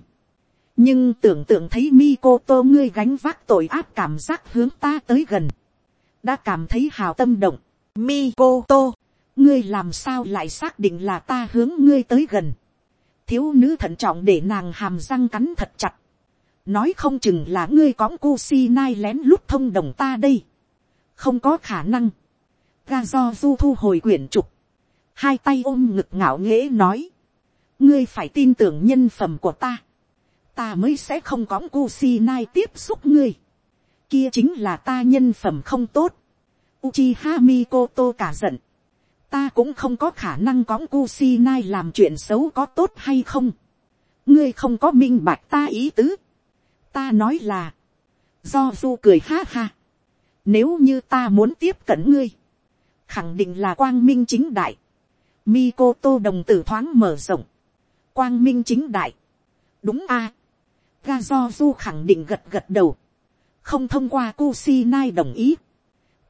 nhưng tưởng tượng thấy mi cô tô ngươi gánh vác tội ác cảm giác hướng ta tới gần, đã cảm thấy hào tâm động. mi cô tô, ngươi làm sao lại xác định là ta hướng ngươi tới gần. thiếu nữ thận trọng để nàng hàm răng cắn thật chặt nói không chừng là ngươi cõng cu si nai lén lút thông đồng ta đây. không có khả năng. ga do du thu hồi quyển trục. hai tay ôm ngực ngạo nghễ nói. ngươi phải tin tưởng nhân phẩm của ta ta mới sẽ không cõng cu si nai tiếp xúc ngươi. Kia chính là ta nhân phẩm không tốt. Uchiha Mikoto cả giận. Ta cũng không có khả năng cõng cu si nai làm chuyện xấu có tốt hay không. Ngươi không có minh bạch ta ý tứ. Ta nói là. Do du cười ha ha. Nếu như ta muốn tiếp cận ngươi. Khẳng định là quang minh chính đại. Mikoto đồng tử thoáng mở rộng. Quang minh chính đại. Đúng a ga do du khẳng định gật gật đầu, không thông qua Kusinai đồng ý,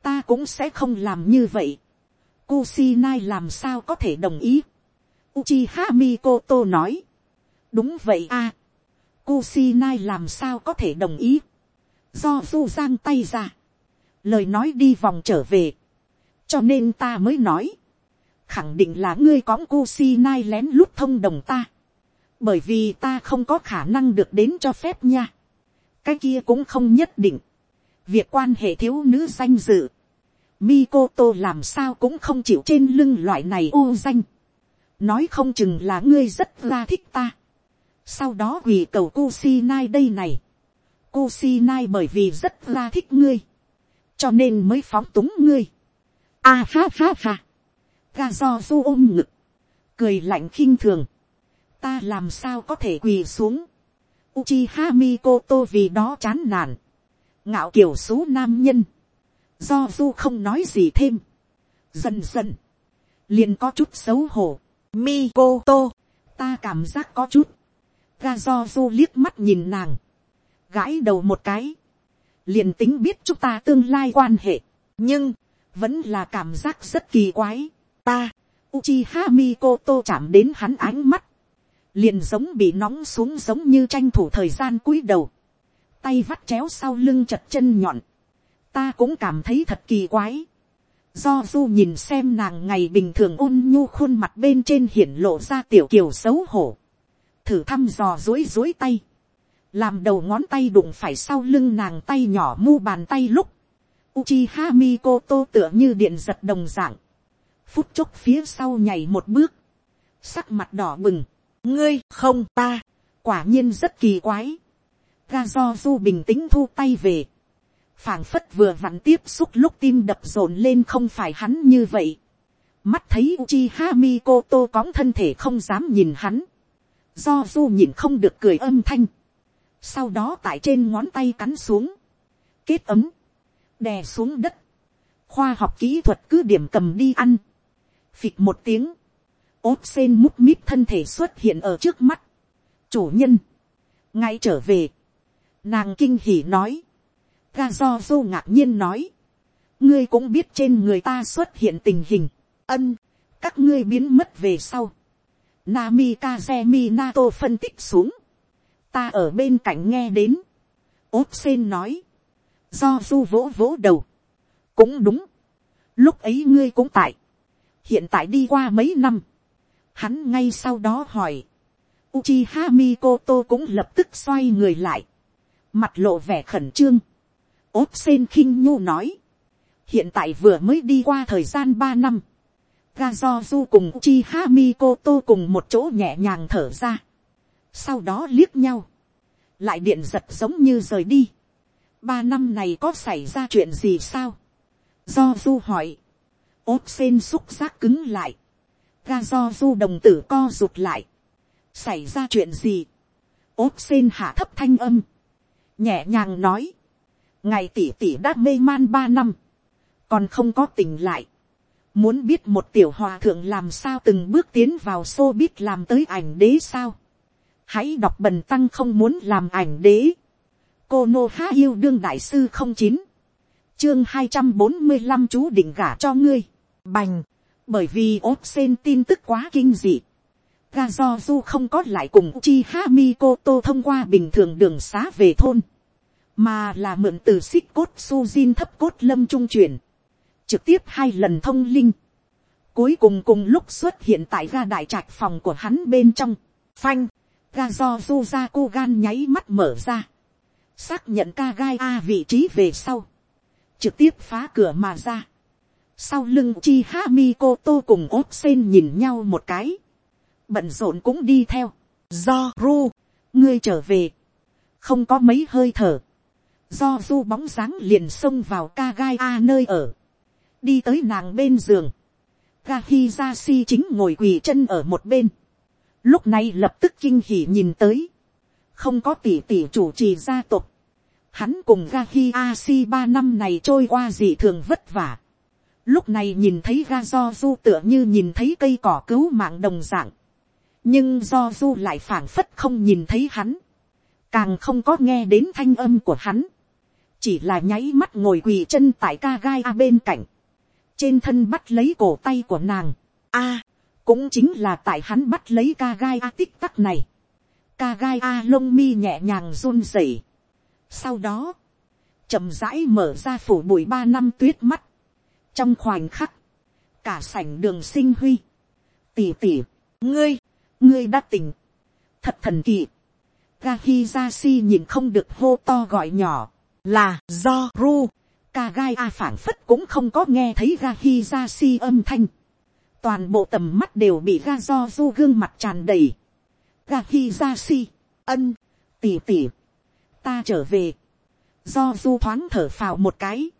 ta cũng sẽ không làm như vậy. Kusinai làm sao có thể đồng ý. Uchiha Mikoto nói, đúng vậy a, à. Kusinai làm sao có thể đồng ý. Do du giang tay ra, lời nói đi vòng trở về, cho nên ta mới nói, khẳng định là ngươi cõng Kusinai lén lút thông đồng ta bởi vì ta không có khả năng được đến cho phép nha. cái kia cũng không nhất định. việc quan hệ thiếu nữ danh dự, Mikoto làm sao cũng không chịu trên lưng loại này ô danh. nói không chừng là ngươi rất ra thích ta sau đó quỳ cầu Kusinai đây này. Kusinai bởi vì rất ra thích ngươi. cho nên mới phóng túng ngươi. a ha ha ha. ga do du ôm ngực. cười lạnh khinh thường ta làm sao có thể quỳ xuống. uchi hami koto vì đó chán nản. Ngạo kiểu số nam nhân. Do du không nói gì thêm. Dần dần. Liền có chút xấu hổ. mi koto Ta cảm giác có chút. Ga do du liếc mắt nhìn nàng. Gãi đầu một cái. Liền tính biết chúng ta tương lai quan hệ. Nhưng. Vẫn là cảm giác rất kỳ quái. Ta. Uchiha Mikoto chạm đến hắn ánh mắt liền giống bị nóng xuống giống như tranh thủ thời gian cúi đầu, tay vắt chéo sau lưng chật chân nhọn, ta cũng cảm thấy thật kỳ quái. Do du nhìn xem nàng ngày bình thường ôn nhu khuôn mặt bên trên hiển lộ ra tiểu kiều xấu hổ, thử thăm dò dối dối tay, làm đầu ngón tay đụng phải sau lưng nàng tay nhỏ mu bàn tay lúc, Uchiha Mikoto tựa như điện giật đồng dạng, phút chốc phía sau nhảy một bước, sắc mặt đỏ bừng, ngươi không ta, quả nhiên rất kỳ quái. ga bình tĩnh thu tay về, phảng phất vừa vặn tiếp xúc lúc tim đập rộn lên không phải hắn như vậy. mắt thấy Uchiha Mikoto cóng thân thể không dám nhìn hắn, do du nhìn không được cười âm thanh, sau đó tại trên ngón tay cắn xuống, kết ấm, đè xuống đất, khoa học kỹ thuật cứ điểm cầm đi ăn, phịch một tiếng, ốp sen múc mít thân thể xuất hiện ở trước mắt. chủ nhân, ngay trở về, nàng kinh hỉ nói, ga do du ngạc nhiên nói, ngươi cũng biết trên người ta xuất hiện tình hình, ân, các ngươi biến mất về sau. Namikaze Minato phân tích xuống, ta ở bên cạnh nghe đến, ốp sen nói, do du vỗ vỗ đầu, cũng đúng, lúc ấy ngươi cũng tại, hiện tại đi qua mấy năm, Hắn ngay sau đó hỏi. Uchiha Mikoto cũng lập tức xoay người lại. Mặt lộ vẻ khẩn trương. Ốp sen khinh nhu nói, hiện tại vừa mới đi qua thời gian ba năm, ga do du cùng chi ha mi cô tô cùng một chỗ nhẹ nhàng thở ra, sau đó liếc nhau, lại điện giật giống như rời đi, ba năm này có xảy ra chuyện gì sao, do du hỏi, ốp sen xúc giác cứng lại, ga do du đồng tử co rụt lại, xảy ra chuyện gì, ốp sen hạ thấp thanh âm, nhẹ nhàng nói, ngày tỷ tỷ đã mê man ba năm, còn không có tỉnh lại, muốn biết một tiểu hòa thượng làm sao từng bước tiến vào xô biết làm tới ảnh đế sao, hãy đọc bần tăng không muốn làm ảnh đế, cô nô há yêu đương đại sư không chín, chương hai trăm bốn mươi năm chú định gả cho ngươi, bành, bởi vì ốp sen tin tức quá kinh dị, ga do du không có lại cùng chi ha mi cô tô thông qua bình thường đường xá về thôn, mà là mượn từ xích cốt su jin thấp cốt lâm trung chuyển, trực tiếp hai lần thông linh, cuối cùng cùng lúc xuất hiện tại ga đại trạch phòng của hắn bên trong, phanh, ga do du ra cô gan nháy mắt mở ra, xác nhận ca gai a vị trí về sau, trực tiếp phá cửa mà ra, sau lưng chi ha mi cô tô cùng ốt sen nhìn nhau một cái, bận rộn cũng đi theo, do ru, ngươi trở về, không có mấy hơi thở, do du bóng dáng liền xông vào ca gai a nơi ở, đi tới nàng bên giường, ga ra si chính ngồi quỳ chân ở một bên, lúc này lập tức kinh hỉ nhìn tới, không có tỷ tỷ chủ trì gia tộc, hắn cùng Gahi Asi ba năm này trôi qua gì thường vất vả, lúc này nhìn thấy ga do du tựa như nhìn thấy cây cỏ cứu mạng đồng dạng, nhưng do du lại phảng phất không nhìn thấy hắn, càng không có nghe đến thanh âm của hắn, chỉ là nháy mắt ngồi quỳ chân tại ca gai a bên cạnh, trên thân bắt lấy cổ tay của nàng, a, cũng chính là tại hắn bắt lấy ca gai a tích tắc này, ca gai a lông mi nhẹ nhàng run rẩy, sau đó, chậm rãi mở ra phủ bụi ba năm tuyết mắt, trong khoảnh khắc, cả sảnh đường sinh huy, tỉ tỉ, ngươi, ngươi đã tỉnh, thật thần kỳ, Gahi Jashi nhìn không được hô to gọi nhỏ, là do ru, ca gai a phảng phất cũng không có nghe thấy Gahi âm thanh, toàn bộ tầm mắt đều bị ga do du gương mặt tràn đầy, Gahi ân, tỉ tỉ, ta trở về, do du thoáng thở phào một cái,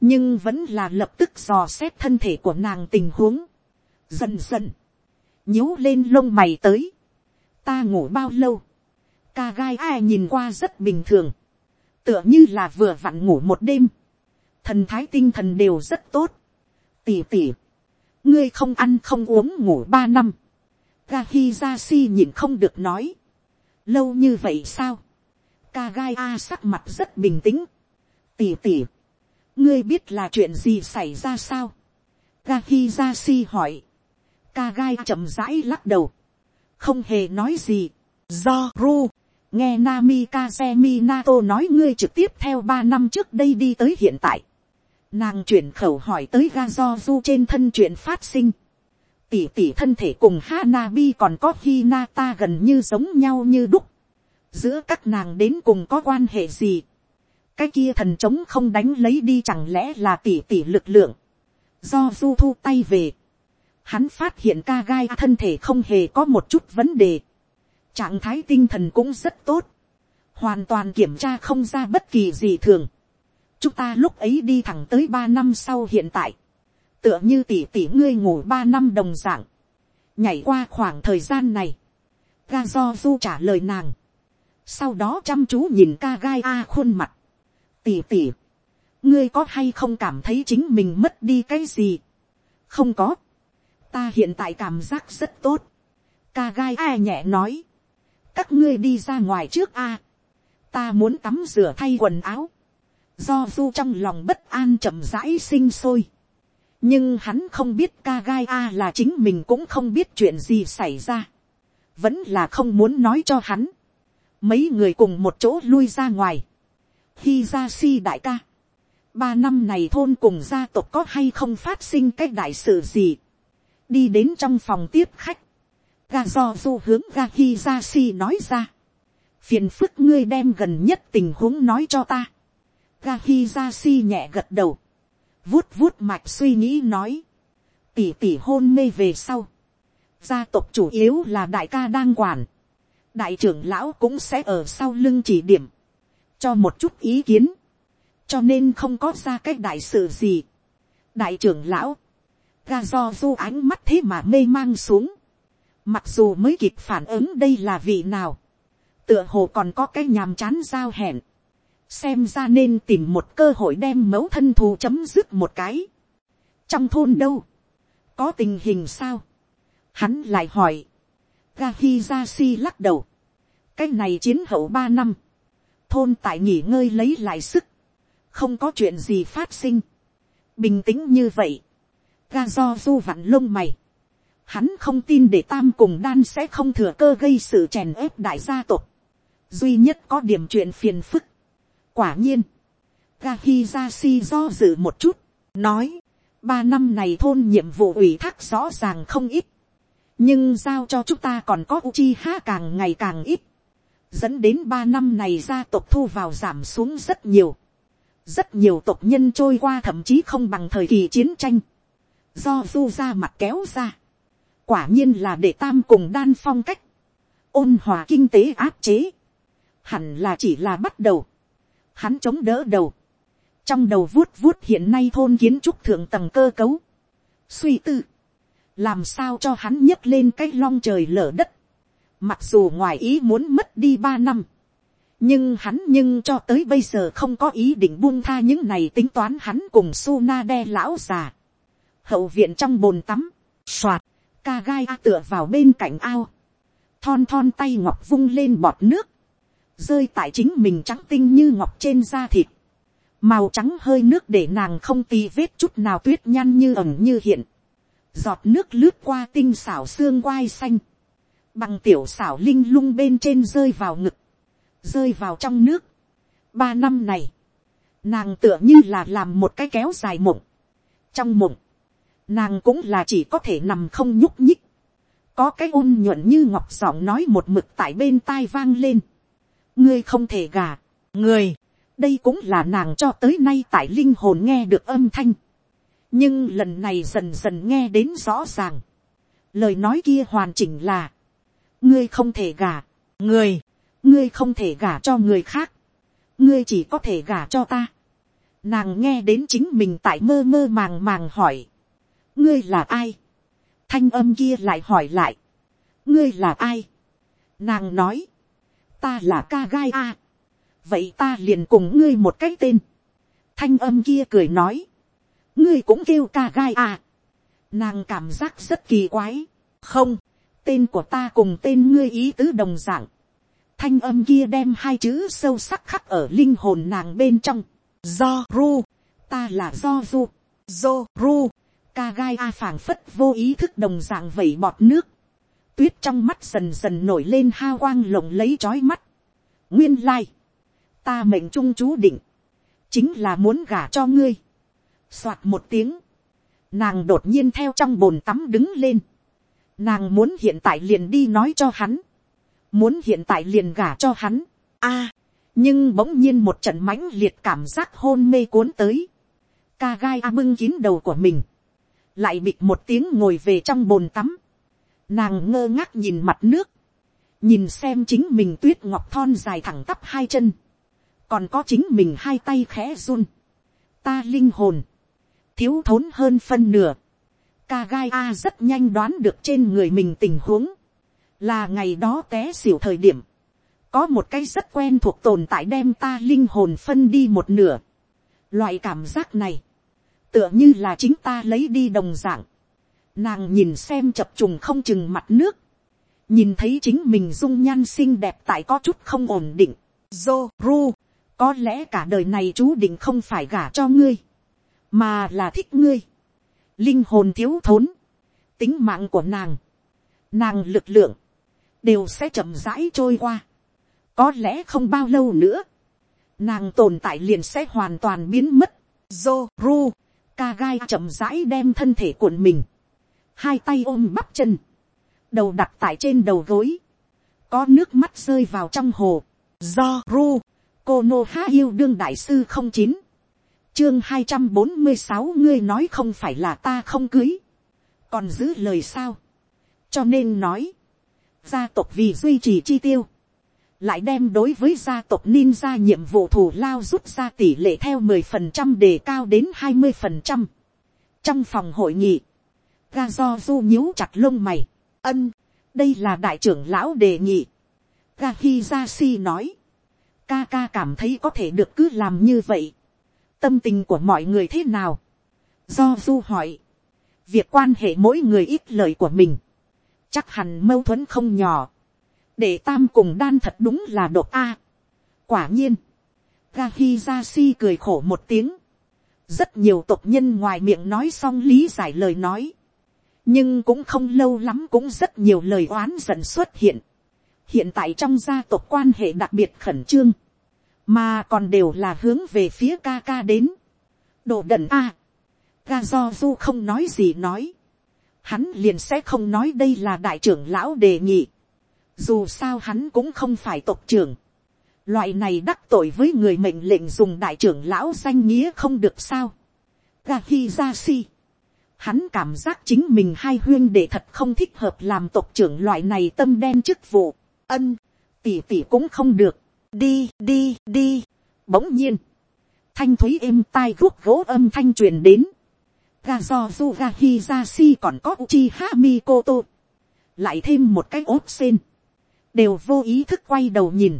nhưng vẫn là lập tức dò xét thân thể của nàng tình huống, dần dần, nhíu lên lông mày tới, ta ngủ bao lâu, ca gai ai nhìn qua rất bình thường, tựa như là vừa vặn ngủ một đêm, thần thái tinh thần đều rất tốt, tỉ tỉ, ngươi không ăn không uống ngủ ba năm, Gahi ra si nhìn không được nói, lâu như vậy sao, kagai a sắc mặt rất bình tĩnh, tỉ tỉ, ngươi biết là chuyện gì xảy ra sao, Gahi ra si hỏi, kagai chậm rãi lắc đầu, không hề nói gì, do ru, nghe Nami Kazemi Nato nói ngươi trực tiếp theo ba năm trước đây đi tới hiện tại. Nàng chuyển khẩu hỏi tới ga do du trên thân chuyện phát sinh. Tỷ tỷ thân thể cùng Hanabi còn có Hinata gần như giống nhau như đúc. Giữa các nàng đến cùng có quan hệ gì? Cái kia thần trống không đánh lấy đi chẳng lẽ là tỷ tỷ lực lượng. Do du thu tay về hắn phát hiện ca gai thân thể không hề có một chút vấn đề. Trạng thái tinh thần cũng rất tốt. Hoàn toàn kiểm tra không ra bất kỳ gì thường. Chúng ta lúc ấy đi thẳng tới ba năm sau hiện tại. Tựa như tỷ tỷ ngươi ngủ ba năm đồng dạng. Nhảy qua khoảng thời gian này. Ga do du trả lời nàng. Sau đó chăm chú nhìn ca gai a khuôn mặt. Tỷ tỷ. Ngươi có hay không cảm thấy chính mình mất đi cái gì? Không có ta hiện tại cảm giác rất tốt. ca gai a nhẹ nói. các ngươi đi ra ngoài trước a. ta muốn tắm rửa thay quần áo do du trong lòng bất an chậm rãi sinh sôi. nhưng hắn không biết ca gai a là chính mình cũng không biết chuyện gì xảy ra. vẫn là không muốn nói cho hắn. mấy người cùng một chỗ lui ra ngoài. khi ra si đại ca ba năm này thôn cùng gia tộc có hay không phát sinh cái đại sự gì đi đến trong phòng tiếp khách, ga do du hướng ga hi ra si nói ra, phiền phức ngươi đem gần nhất tình huống nói cho ta, Gahizashi nhẹ gật đầu. Vuốt vuốt mạch suy nghĩ nói. Tỷ tỷ hôn mê về sau. Gia tộc chủ yếu là đại ca đang quản. Đại trưởng lão cũng sẽ ở sau lưng chỉ điểm. Cho một chút ý kiến. Cho nên không có ra cách đại sự gì. Đại trưởng lão. Ga do du ánh mắt thế mà mê mang xuống. Mặc dù mới kịp phản ứng đây là vị nào. Tựa hồ còn có cái nhàm chán giao hẹn xem ra nên tìm một cơ hội đem mẫu thân thù chấm dứt một cái. trong thôn đâu, có tình hình sao, hắn lại hỏi, Gahizashi lắc đầu, cái này chiến hậu ba năm, thôn tại nghỉ ngơi lấy lại sức, không có chuyện gì phát sinh, bình tĩnh như vậy, ga do du vặn lông mày, hắn không tin để tam cùng đan sẽ không thừa cơ gây sự chèn ép đại gia tộc, duy nhất có điểm chuyện phiền phức, quả nhiên, Gahizashi do dự một chút, nói, ba năm này thôn nhiệm vụ ủy thác rõ ràng không ít, nhưng giao cho chúng ta còn có Uchiha càng ngày càng ít, dẫn đến ba năm này gia tộc thu vào giảm xuống rất nhiều, rất nhiều tộc nhân trôi qua thậm chí không bằng thời kỳ chiến tranh, do du ra mặt kéo ra, quả nhiên là để tam cùng đan phong cách, ôn hòa kinh tế áp chế, hẳn là chỉ là bắt đầu, hắn chống đỡ đầu, trong đầu vuốt vuốt hiện nay thôn kiến trúc thượng tầng cơ cấu, suy tư, làm sao cho hắn nhấc lên cái long trời lở đất, mặc dù ngoài ý muốn mất đi ba năm, nhưng hắn nhưng cho tới bây giờ không có ý định buông tha những này tính toán hắn cùng su na đe lão già, hậu viện trong bồn tắm, soạt, ca gai tựa vào bên cạnh ao, thon thon tay ngọc vung lên bọt nước, rơi tại chính mình trắng tinh như ngọc trên da thịt, màu trắng hơi nước để nàng không tì vết chút nào tuyết nhăn như ẩm như hiện, giọt nước lướt qua tinh xảo xương quai xanh, bằng tiểu xảo linh lung bên trên rơi vào ngực, rơi vào trong nước. Ba năm này, nàng tựa như là làm một cái kéo dài mộng. Trong mộng, nàng cũng là chỉ có thể nằm không nhúc nhích. Có cái ôn nhuận như ngọc giọng nói một mực tại bên tai vang lên ngươi không thể gà, người, đây cũng là nàng cho tới nay tại linh hồn nghe được âm thanh. nhưng lần này dần dần nghe đến rõ ràng. lời nói kia hoàn chỉnh là, ngươi không thể gà, người, ngươi không thể gả cho người khác, ngươi chỉ có thể gả cho ta. Nàng nghe đến chính mình tại mơ mơ màng màng hỏi, ngươi là ai, thanh âm kia lại hỏi lại, ngươi là ai, nàng nói, ta là ca gai a. vậy ta liền cùng ngươi một cái tên. thanh âm kia cười nói. ngươi cũng kêu ca gai a. nàng cảm giác rất kỳ quái. không, tên của ta cùng tên ngươi ý tứ đồng dạng. thanh âm kia đem hai chữ sâu sắc khắc ở linh hồn nàng bên trong. do ru, ta là do du. do ru, ca gai a phảng phất vô ý thức đồng dạng vẩy bọt nước tuyết trong mắt dần dần nổi lên ha quang lộng lấy trói mắt. nguyên lai, ta mệnh trung chú định, chính là muốn gả cho ngươi. soạt một tiếng, nàng đột nhiên theo trong bồn tắm đứng lên. nàng muốn hiện tại liền đi nói cho hắn, muốn hiện tại liền gả cho hắn. a, nhưng bỗng nhiên một trận mãnh liệt cảm giác hôn mê cuốn tới. ca gai a bưng kín đầu của mình, lại bịt một tiếng ngồi về trong bồn tắm Nàng ngơ ngác nhìn mặt nước. Nhìn xem chính mình tuyết ngọc thon dài thẳng tắp hai chân. Còn có chính mình hai tay khẽ run. Ta linh hồn. Thiếu thốn hơn phân nửa. Ca gai A rất nhanh đoán được trên người mình tình huống. Là ngày đó té xỉu thời điểm. Có một cái rất quen thuộc tồn tại đem ta linh hồn phân đi một nửa. Loại cảm giác này. Tựa như là chính ta lấy đi đồng dạng Nàng nhìn xem chập trùng không chừng mặt nước. Nhìn thấy chính mình dung nhan xinh đẹp tại có chút không ổn định. Dô, ru, có lẽ cả đời này chú định không phải gả cho ngươi. Mà là thích ngươi. Linh hồn thiếu thốn. Tính mạng của nàng. Nàng lực lượng. Đều sẽ chậm rãi trôi qua. Có lẽ không bao lâu nữa. Nàng tồn tại liền sẽ hoàn toàn biến mất. Dô, ru, ca gai chậm rãi đem thân thể của mình hai tay ôm bắp chân, đầu đặt tại trên đầu gối, có nước mắt rơi vào trong hồ, do ru, cô nô há yêu đương đại sư không chín, chương hai trăm bốn mươi sáu ngươi nói không phải là ta không cưới, còn giữ lời sao, cho nên nói, gia tộc vì duy trì chi tiêu, lại đem đối với gia tộc ninja nhiệm vụ thủ lao rút ra tỷ lệ theo mười phần trăm đề cao đến hai mươi phần trăm. trong phòng hội nghị, ga do du nhíu chặt lông mày, ân, đây là đại trưởng lão đề nghị, ga hi ra si nói, ca ca cảm thấy có thể được cứ làm như vậy, tâm tình của mọi người thế nào, do du hỏi, việc quan hệ mỗi người ít lời của mình, chắc hẳn mâu thuẫn không nhỏ, để tam cùng đan thật đúng là độc a. quả nhiên, ga hi ra si cười khổ một tiếng, rất nhiều tộc nhân ngoài miệng nói xong lý giải lời nói, nhưng cũng không lâu lắm cũng rất nhiều lời oán giận xuất hiện. hiện tại trong gia tộc quan hệ đặc biệt khẩn trương, mà còn đều là hướng về phía ca ca đến. đồ đần a, ga do du không nói gì nói, hắn liền sẽ không nói đây là đại trưởng lão đề nghị, dù sao hắn cũng không phải tộc trưởng, loại này đắc tội với người mệnh lệnh dùng đại trưởng lão danh nghĩa không được sao. ga hi ra si hắn cảm giác chính mình hai huyên để thật không thích hợp làm tộc trưởng loại này tâm đen chức vụ. ân, tỉ tỉ cũng không được. đi đi đi. bỗng nhiên, thanh thúy êm tai guốc gỗ âm thanh truyền đến. ga do du ga hi ra si còn có uchi ha mi koto. lại thêm một cái ốp sen. đều vô ý thức quay đầu nhìn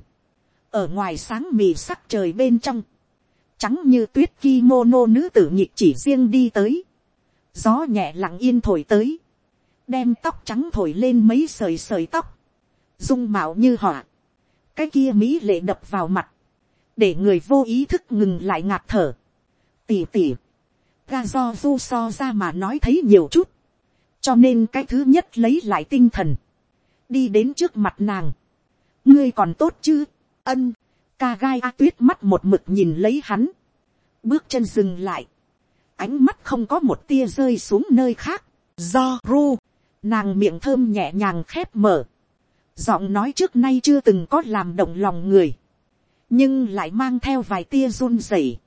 ở ngoài sáng mì sắc trời bên trong, trắng như tuyết kimono nữ tử nhịp chỉ riêng đi tới, gió nhẹ lặng yên thổi tới, đem tóc trắng thổi lên mấy sợi sợi tóc, dung mạo như họa, cái kia mỹ lệ đập vào mặt, để người vô ý thức ngừng lại ngạt thở, tỉ tỉ, ga do du so ra mà nói thấy nhiều chút, cho nên cái thứ nhất lấy lại tinh thần, đi đến trước mặt nàng, ngươi còn tốt chứ, ân, ca gai a tuyết mắt một mực nhìn lấy hắn, bước chân dừng lại, ánh mắt không có một tia rơi xuống nơi khác, do ru, nàng miệng thơm nhẹ nhàng khép mở, giọng nói trước nay chưa từng có làm động lòng người, nhưng lại mang theo vài tia run rẩy.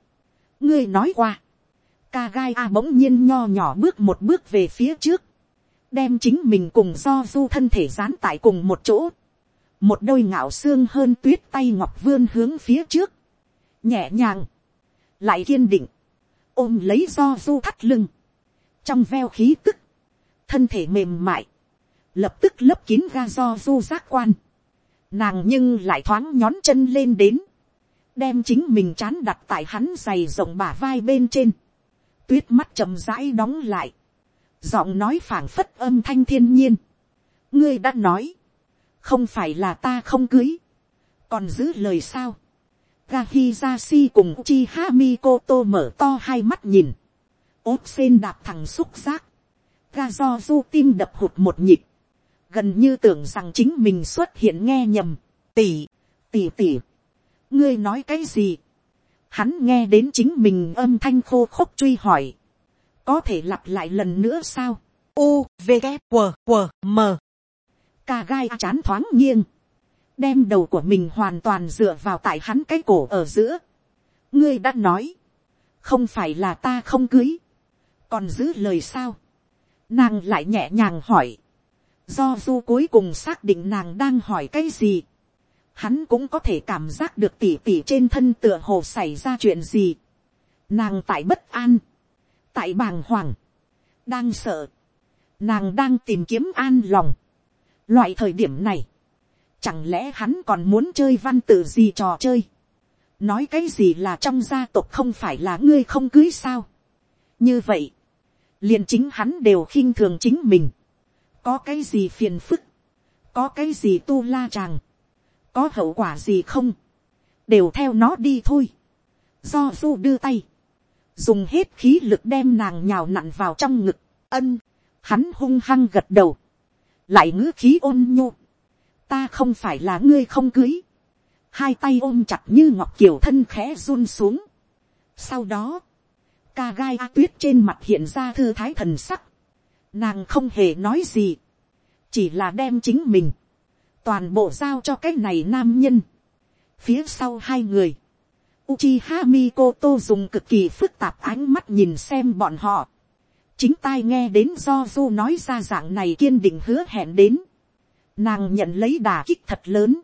ngươi nói qua, ca gai a bỗng nhiên nho nhỏ bước một bước về phía trước, đem chính mình cùng do du thân thể dán tại cùng một chỗ, một đôi ngạo xương hơn tuyết tay ngọc vươn hướng phía trước, nhẹ nhàng, lại kiên định, ôm lấy do du thắt lưng, trong veo khí tức, thân thể mềm mại, lập tức lấp kín ga do du giác quan, nàng nhưng lại thoáng nhón chân lên đến, đem chính mình chán đặt tại hắn dày rộng bả vai bên trên, tuyết mắt chầm rãi đóng lại, giọng nói phảng phất âm thanh thiên nhiên, ngươi đã nói, không phải là ta không cưới, còn giữ lời sao. Gahizashi cùng Uchiha Mikoto mở to hai mắt nhìn, ốp sen đạp thẳng xúc giác, Gazozu tim đập hụt một nhịp, gần như tưởng rằng chính mình xuất hiện nghe nhầm, tỉ, tỉ tỉ, ngươi nói cái gì, hắn nghe đến chính mình âm thanh khô khốc truy hỏi, có thể lặp lại lần nữa sao, u v g W, W, m. Ca gai chán thoáng nghiêng, đem đầu của mình hoàn toàn dựa vào tại hắn cái cổ ở giữa. ngươi đã nói, không phải là ta không cưới, còn giữ lời sao. nàng lại nhẹ nhàng hỏi, do du cuối cùng xác định nàng đang hỏi cái gì. hắn cũng có thể cảm giác được tỉ tỉ trên thân tựa hồ xảy ra chuyện gì. nàng tại bất an, tại bàng hoàng, đang sợ, nàng đang tìm kiếm an lòng Loại thời điểm này, chẳng lẽ hắn còn muốn chơi văn tự gì trò chơi. Nói cái gì là trong gia tộc không phải là ngươi không cưới sao. Như vậy, liền chính hắn đều khinh thường chính mình. Có cái gì phiền phức, có cái gì tu la chàng, có hậu quả gì không, đều theo nó đi thôi. Do du đưa tay, dùng hết khí lực đem nàng nhào nặn vào trong ngực, ân, hắn hung hăng gật đầu lại ngữ khí ôn nhu, ta không phải là ngươi không cưới, hai tay ôm chặt như ngọc kiều thân khẽ run xuống. sau đó, ca gai a tuyết trên mặt hiện ra thư thái thần sắc, nàng không hề nói gì, chỉ là đem chính mình, toàn bộ giao cho cái này nam nhân, phía sau hai người, Uchiha Mikoto dùng cực kỳ phức tạp ánh mắt nhìn xem bọn họ. Chính tai nghe đến do Du nói ra dạng này kiên định hứa hẹn đến. Nàng nhận lấy đà kích thật lớn.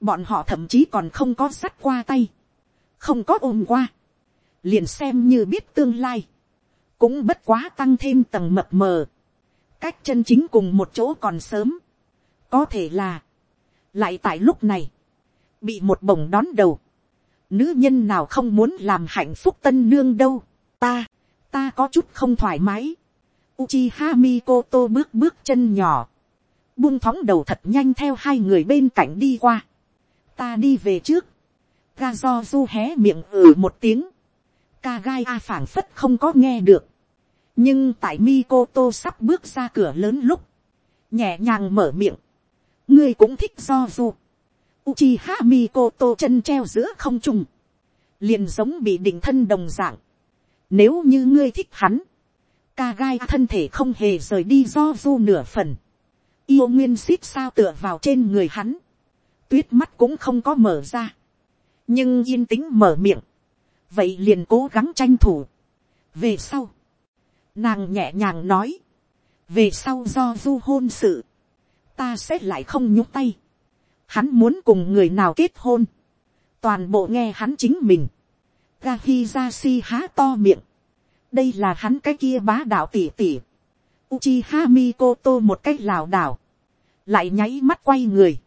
Bọn họ thậm chí còn không có sắt qua tay. Không có ôm qua. Liền xem như biết tương lai. Cũng bất quá tăng thêm tầng mập mờ. Cách chân chính cùng một chỗ còn sớm. Có thể là. Lại tại lúc này. Bị một bổng đón đầu nữ nhân nào không muốn làm hạnh phúc tân nương đâu, ta, ta có chút không thoải mái. Uchiha Mikoto bước bước chân nhỏ, buông thóng đầu thật nhanh theo hai người bên cạnh đi qua. ta đi về trước, ga do du hé miệng ừ một tiếng, ca gai a phảng phất không có nghe được, nhưng tại Mikoto sắp bước ra cửa lớn lúc, nhẹ nhàng mở miệng, ngươi cũng thích do du. Uchiha Mikoto chân treo giữa không trung. Liền giống bị định thân đồng dạng. Nếu như ngươi thích hắn. Kagai thân thể không hề rời đi do du nửa phần. Yêu nguyên xít sao tựa vào trên người hắn. Tuyết mắt cũng không có mở ra. Nhưng yên tĩnh mở miệng. Vậy liền cố gắng tranh thủ. Về sau. Nàng nhẹ nhàng nói. Về sau do du hôn sự. Ta sẽ lại không nhúc tay hắn muốn cùng người nào kết hôn, toàn bộ nghe hắn chính mình, Gahizashi há to miệng, đây là hắn cái kia bá đạo tỉ tỉ, Uchiha Mikoto một cách lảo đảo, lại nháy mắt quay người,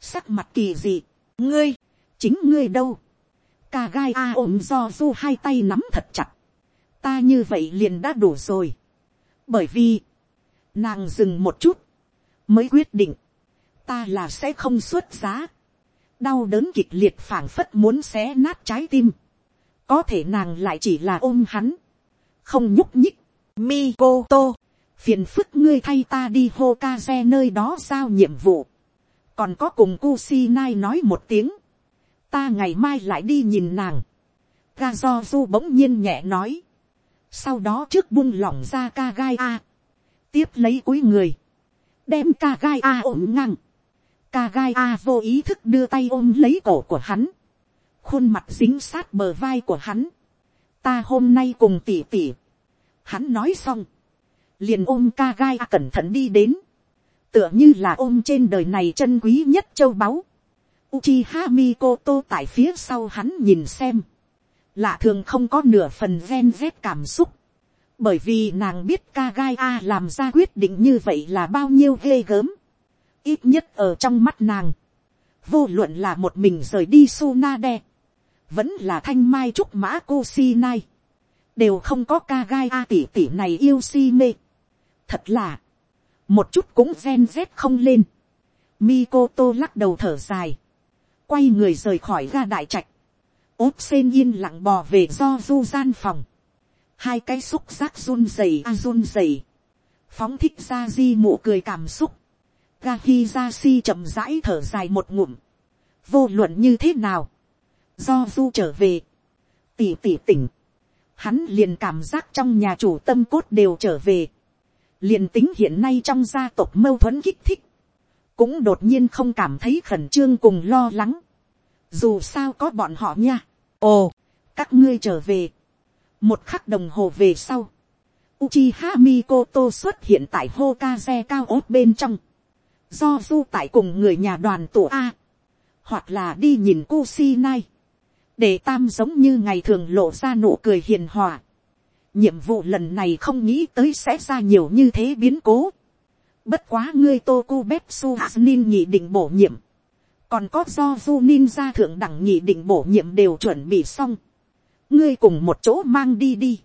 sắc mặt kỳ dị, ngươi, chính ngươi đâu, Kagai A ôm do du hai tay nắm thật chặt, ta như vậy liền đã đủ rồi, bởi vì, nàng dừng một chút, mới quyết định, ta là sẽ không xuất giá. đau đớn kịch liệt phảng phất muốn xé nát trái tim. có thể nàng lại chỉ là ôm hắn. không nhúc nhích. Mikoto, phiền phức ngươi thay ta đi hô kase nơi đó giao nhiệm vụ. còn có cùng Kusinai nói một tiếng. ta ngày mai lại đi nhìn nàng. Gazozu bỗng nhiên nhẹ nói. sau đó trước buông lỏng ra ca gai a. tiếp lấy cuối người. đem ca gai a ôm ngang ca gai a vô ý thức đưa tay ôm lấy cổ của hắn, khuôn mặt dính sát bờ vai của hắn, ta hôm nay cùng tỉ tỉ, hắn nói xong, liền ôm ca gai cẩn thận đi đến, tựa như là ôm trên đời này chân quý nhất châu báu, Uchiha Mikoto tại phía sau hắn nhìn xem. Lạ thường không có nửa phần ven vét cảm xúc. Bởi vì nàng biết Kagai A làm ra quyết định như vậy là bao nhiêu ghê gớm ít nhất ở trong mắt nàng, vô luận là một mình rời đi Sunade, vẫn là thanh mai trúc mã cô si nai, đều không có ca gai a tỷ tỷ này yêu si mê thật là, một chút cũng gen z không lên. Mikoto lắc đầu thở dài, quay người rời khỏi ga đại trạch, ốp sen yên lặng bò về do du gian phòng, hai cái xúc giác run rẩy a run rẩy, phóng thích ra di mụ cười cảm xúc, Gahi ra si chậm rãi thở dài một ngụm. Vô luận như thế nào. Do du trở về. Tỉ tỉ tỉnh. Hắn liền cảm giác trong nhà chủ tâm cốt đều trở về. Liền tính hiện nay trong gia tộc mâu thuẫn kích thích. Cũng đột nhiên không cảm thấy khẩn trương cùng lo lắng. Dù sao có bọn họ nha. Ồ, các ngươi trở về. Một khắc đồng hồ về sau. Uchiha Mikoto xuất hiện tại Hokage cao ốt bên trong do du tại cùng người nhà đoàn tổ a, hoặc là đi nhìn Kusinai. để tam giống như ngày thường lộ ra nụ cười hiền hòa nhiệm vụ lần này không nghĩ tới sẽ ra nhiều như thế biến cố. bất quá ngươi Toku cu Hasnin nhị định bổ nhiệm, còn có do du Ninja thượng đẳng nhị định bổ nhiệm đều chuẩn bị xong. ngươi cùng một chỗ mang đi đi.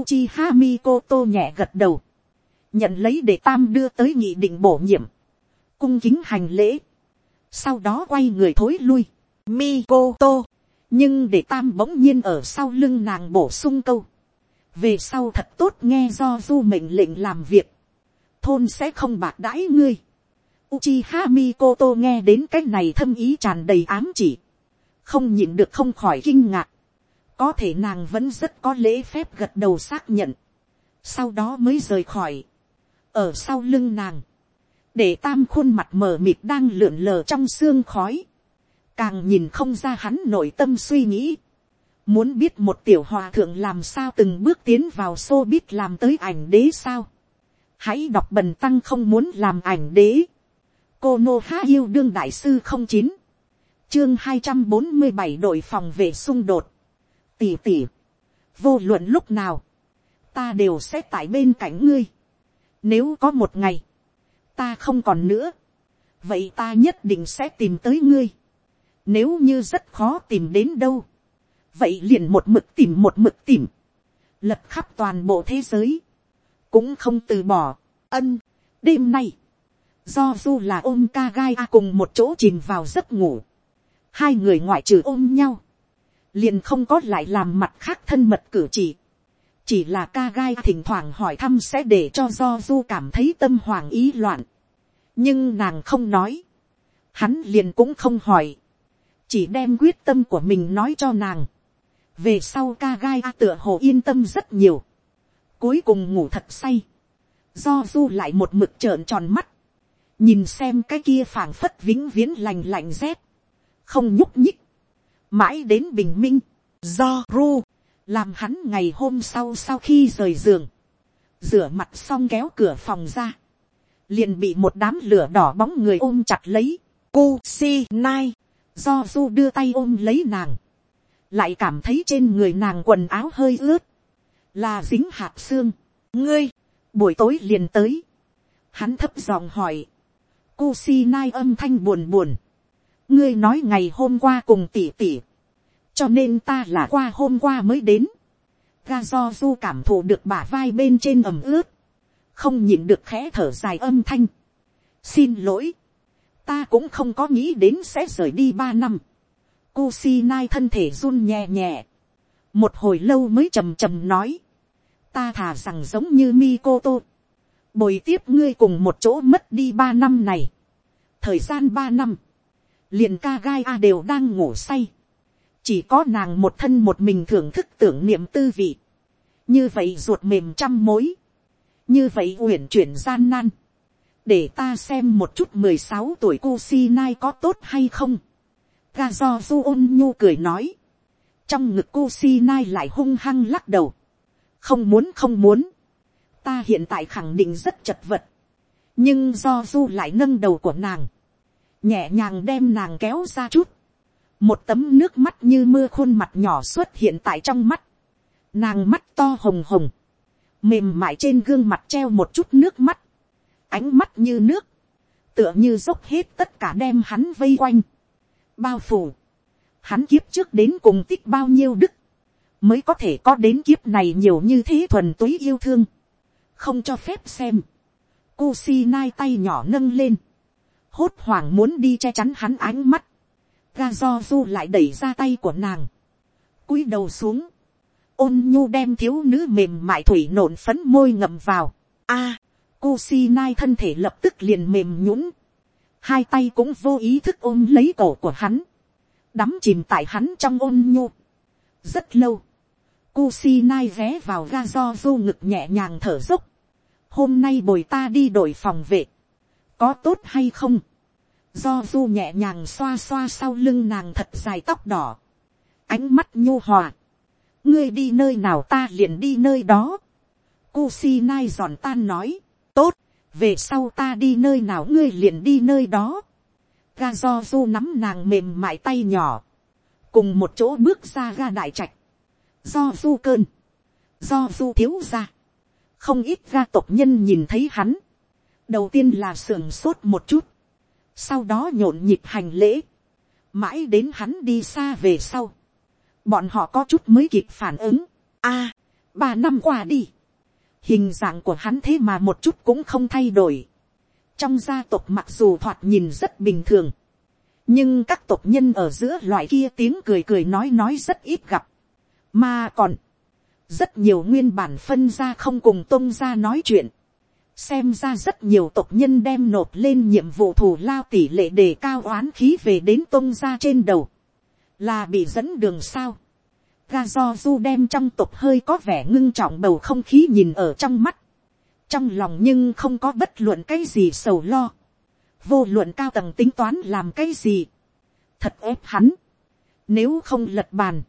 Uchiha Mikoto nhẹ gật đầu. Nhận lấy để tam đưa tới nhị định bổ nhiệm cung kính hành lễ, sau đó quay người thối lui, Mikoto, nhưng để tam bỗng nhiên ở sau lưng nàng bổ sung câu, về sau thật tốt nghe do du mệnh lệnh làm việc, thôn sẽ không bạc đãi ngươi. Uchiha Mikoto nghe đến cái này thâm ý tràn đầy ám chỉ, không nhịn được không khỏi kinh ngạc, có thể nàng vẫn rất có lễ phép gật đầu xác nhận, sau đó mới rời khỏi, ở sau lưng nàng, để tam khuôn mặt mờ mịt đang lượn lờ trong xương khói, càng nhìn không ra hắn nội tâm suy nghĩ, Muốn biết một tiểu hòa thượng làm sao từng bước tiến vào xô biết làm tới ảnh đế sao. Hãy đọc bần tăng không muốn làm ảnh đế. Cô Nô Há Yêu Đương Đại Sư không chín Chương hai trăm bốn mươi bảy đội phòng vệ xung đột. tỷ tỷ Vô luận lúc nào. Ta đều sẽ tại bên cạnh ngươi. Nếu có một ngày. Ta không còn nữa. Vậy ta nhất định sẽ tìm tới ngươi. Nếu như rất khó tìm đến đâu vậy liền một mực tìm một mực tìm, lật khắp toàn bộ thế giới, cũng không từ bỏ, ân, đêm nay, do du là ôm ca gai a cùng một chỗ chìm vào giấc ngủ, hai người ngoại trừ ôm nhau, liền không có lại làm mặt khác thân mật cử chỉ, chỉ là ca gai thỉnh thoảng hỏi thăm sẽ để cho do du cảm thấy tâm hoàng ý loạn, nhưng nàng không nói, hắn liền cũng không hỏi, chỉ đem quyết tâm của mình nói cho nàng, về sau ca gai a tựa hồ yên tâm rất nhiều, cuối cùng ngủ thật say, do du lại một mực trợn tròn mắt, nhìn xem cái kia phảng phất vĩnh viễn lành lạnh rét, không nhúc nhích, mãi đến bình minh, do ru, làm hắn ngày hôm sau sau khi rời giường, rửa mặt xong kéo cửa phòng ra, liền bị một đám lửa đỏ bóng người ôm chặt lấy, cu si nai, do du đưa tay ôm lấy nàng, lại cảm thấy trên người nàng quần áo hơi ướt, là dính hạt xương, ngươi, buổi tối liền tới, hắn thấp giọng hỏi, cu si nai âm thanh buồn buồn, ngươi nói ngày hôm qua cùng tỉ tỉ, cho nên ta là qua hôm qua mới đến, ga do du cảm thụ được bả vai bên trên ẩm ướt, không nhìn được khẽ thở dài âm thanh, xin lỗi, ta cũng không có nghĩ đến sẽ rời đi ba năm, Kusinai thân thể run nhẹ nhẹ. Một hồi lâu mới trầm trầm nói. Ta thà rằng giống như Mikoto. Bồi tiếp ngươi cùng một chỗ mất đi ba năm này. Thời gian ba năm. Liền ca gai a đều đang ngủ say. Chỉ có nàng một thân một mình thưởng thức tưởng niệm tư vị. Như vậy ruột mềm trăm mối. Như vậy uyển chuyển gian nan. Để ta xem một chút mười sáu tuổi Kusinai có tốt hay không ga do du ôn nhu cười nói. trong ngực cô si nai lại hung hăng lắc đầu. không muốn không muốn. ta hiện tại khẳng định rất chật vật. nhưng do du lại nâng đầu của nàng. nhẹ nhàng đem nàng kéo ra chút. một tấm nước mắt như mưa khuôn mặt nhỏ xuất hiện tại trong mắt. nàng mắt to hồng hồng. mềm mại trên gương mặt treo một chút nước mắt. ánh mắt như nước. tựa như dốc hết tất cả đem hắn vây quanh bao phủ. Hắn kiếp trước đến cùng tích bao nhiêu đức. Mới có thể có đến kiếp này nhiều như thế thuần túy yêu thương. Không cho phép xem. Kusinai tay nhỏ nâng lên. Hốt hoảng muốn đi che chắn hắn ánh mắt. Ga do du lại đẩy ra tay của nàng. cúi đầu xuống. Ôn nhu đem thiếu nữ mềm mại thủy nổn phấn môi ngậm vào. A. À, nai thân thể lập tức liền mềm nhũn hai tay cũng vô ý thức ôm lấy cổ của hắn, đắm chìm tại hắn trong ôn nhô. rất lâu, Kusinai ghé vào ga do du ngực nhẹ nhàng thở dốc. hôm nay bồi ta đi đổi phòng vệ, có tốt hay không, do du nhẹ nhàng xoa xoa sau lưng nàng thật dài tóc đỏ, ánh mắt nhô hòa, ngươi đi nơi nào ta liền đi nơi đó. Kusinai giòn tan nói, tốt, về sau ta đi nơi nào ngươi liền đi nơi đó. ga do du nắm nàng mềm mại tay nhỏ, cùng một chỗ bước ra ga đại trạch, do du cơn, do du thiếu ra, không ít ga tộc nhân nhìn thấy hắn, đầu tiên là sườn sốt một chút, sau đó nhộn nhịp hành lễ, mãi đến hắn đi xa về sau, bọn họ có chút mới kịp phản ứng, a, ba năm qua đi, hình dạng của hắn thế mà một chút cũng không thay đổi. trong gia tộc mặc dù thoạt nhìn rất bình thường, nhưng các tộc nhân ở giữa loại kia tiếng cười cười nói nói rất ít gặp, mà còn, rất nhiều nguyên bản phân ra không cùng tôn ra nói chuyện, xem ra rất nhiều tộc nhân đem nộp lên nhiệm vụ thù lao tỷ lệ đề cao oán khí về đến tôn ra trên đầu, là bị dẫn đường sao, ga do du đem trong tộc hơi có vẻ ngưng trọng bầu không khí nhìn ở trong mắt. Trong lòng nhưng không có bất luận cái gì sầu lo. Vô luận cao tầng tính toán làm cái gì. Thật ép hắn. Nếu không lật bàn.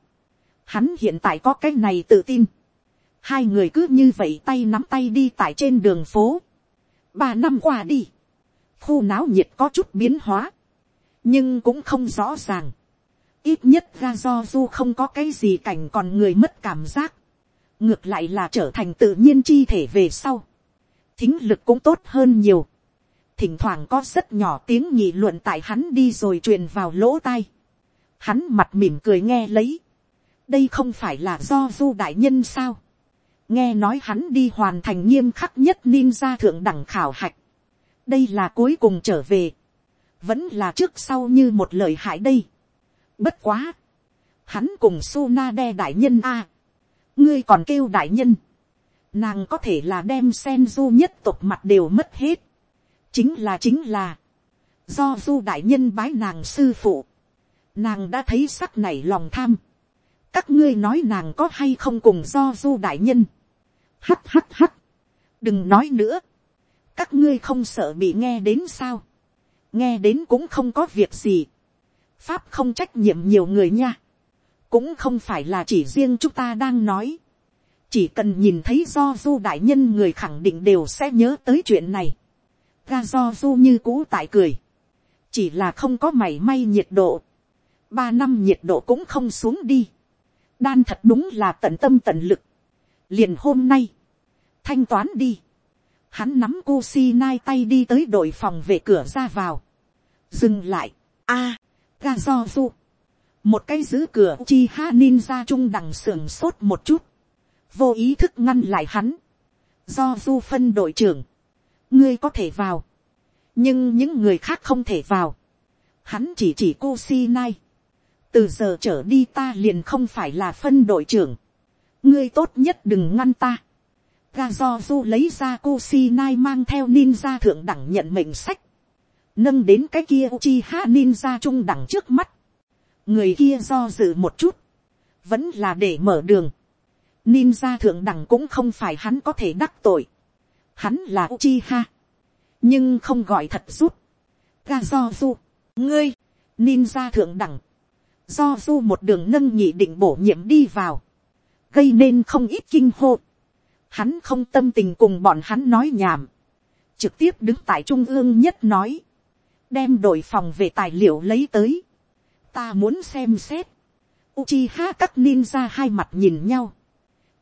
Hắn hiện tại có cái này tự tin. Hai người cứ như vậy tay nắm tay đi tại trên đường phố. Ba năm qua đi. Khu náo nhiệt có chút biến hóa. Nhưng cũng không rõ ràng. Ít nhất ga do du không có cái gì cảnh còn người mất cảm giác. Ngược lại là trở thành tự nhiên chi thể về sau. Thính lực cũng tốt hơn nhiều. Thỉnh thoảng có rất nhỏ tiếng nhị luận tại hắn đi rồi truyền vào lỗ tai. Hắn mặt mỉm cười nghe lấy. Đây không phải là do du đại nhân sao nghe nói hắn đi hoàn thành nghiêm khắc nhất ninja thượng đẳng khảo hạch. đây là cuối cùng trở về. vẫn là trước sau như một lời hại đây bất quá. hắn cùng Suna đe đại nhân a. ngươi còn kêu đại nhân. nàng có thể là đem sen du nhất tộc mặt đều mất hết. chính là chính là. do du đại nhân bái nàng sư phụ. nàng đã thấy sắc này lòng tham các ngươi nói nàng có hay không cùng do du đại nhân. hắt hắt hắt. đừng nói nữa. các ngươi không sợ bị nghe đến sao. nghe đến cũng không có việc gì pháp không trách nhiệm nhiều người nha. cũng không phải là chỉ riêng chúng ta đang nói. chỉ cần nhìn thấy do du đại nhân người khẳng định đều sẽ nhớ tới chuyện này. ga do du như cũ tại cười. chỉ là không có mảy may nhiệt độ. ba năm nhiệt độ cũng không xuống đi đan thật đúng là tận tâm tận lực. liền hôm nay, thanh toán đi. hắn nắm cô si nai tay đi tới đội phòng về cửa ra vào. dừng lại. a, ga do du. một cái giữ cửa chi ha ninja trung đằng sưởng sốt một chút. vô ý thức ngăn lại hắn. do du phân đội trưởng. ngươi có thể vào. nhưng những người khác không thể vào. hắn chỉ chỉ cô si nai từ giờ trở đi ta liền không phải là phân đội trưởng, ngươi tốt nhất đừng ngăn ta. ga do du lấy ra cô si nai mang theo ninja thượng đẳng nhận mệnh sách, nâng đến cái kia Uchiha ninja trung đẳng trước mắt, người kia do dự một chút, vẫn là để mở đường, ninja thượng đẳng cũng không phải hắn có thể đắc tội, hắn là Uchiha, nhưng không gọi thật rút, ga do du, ngươi, ninja thượng đẳng, do du một đường nâng nhị định bổ nhiệm đi vào, gây nên không ít kinh hô. Hắn không tâm tình cùng bọn hắn nói nhảm, trực tiếp đứng tại trung ương nhất nói, đem đội phòng về tài liệu lấy tới, ta muốn xem xét, Uchiha các ninja hai mặt nhìn nhau,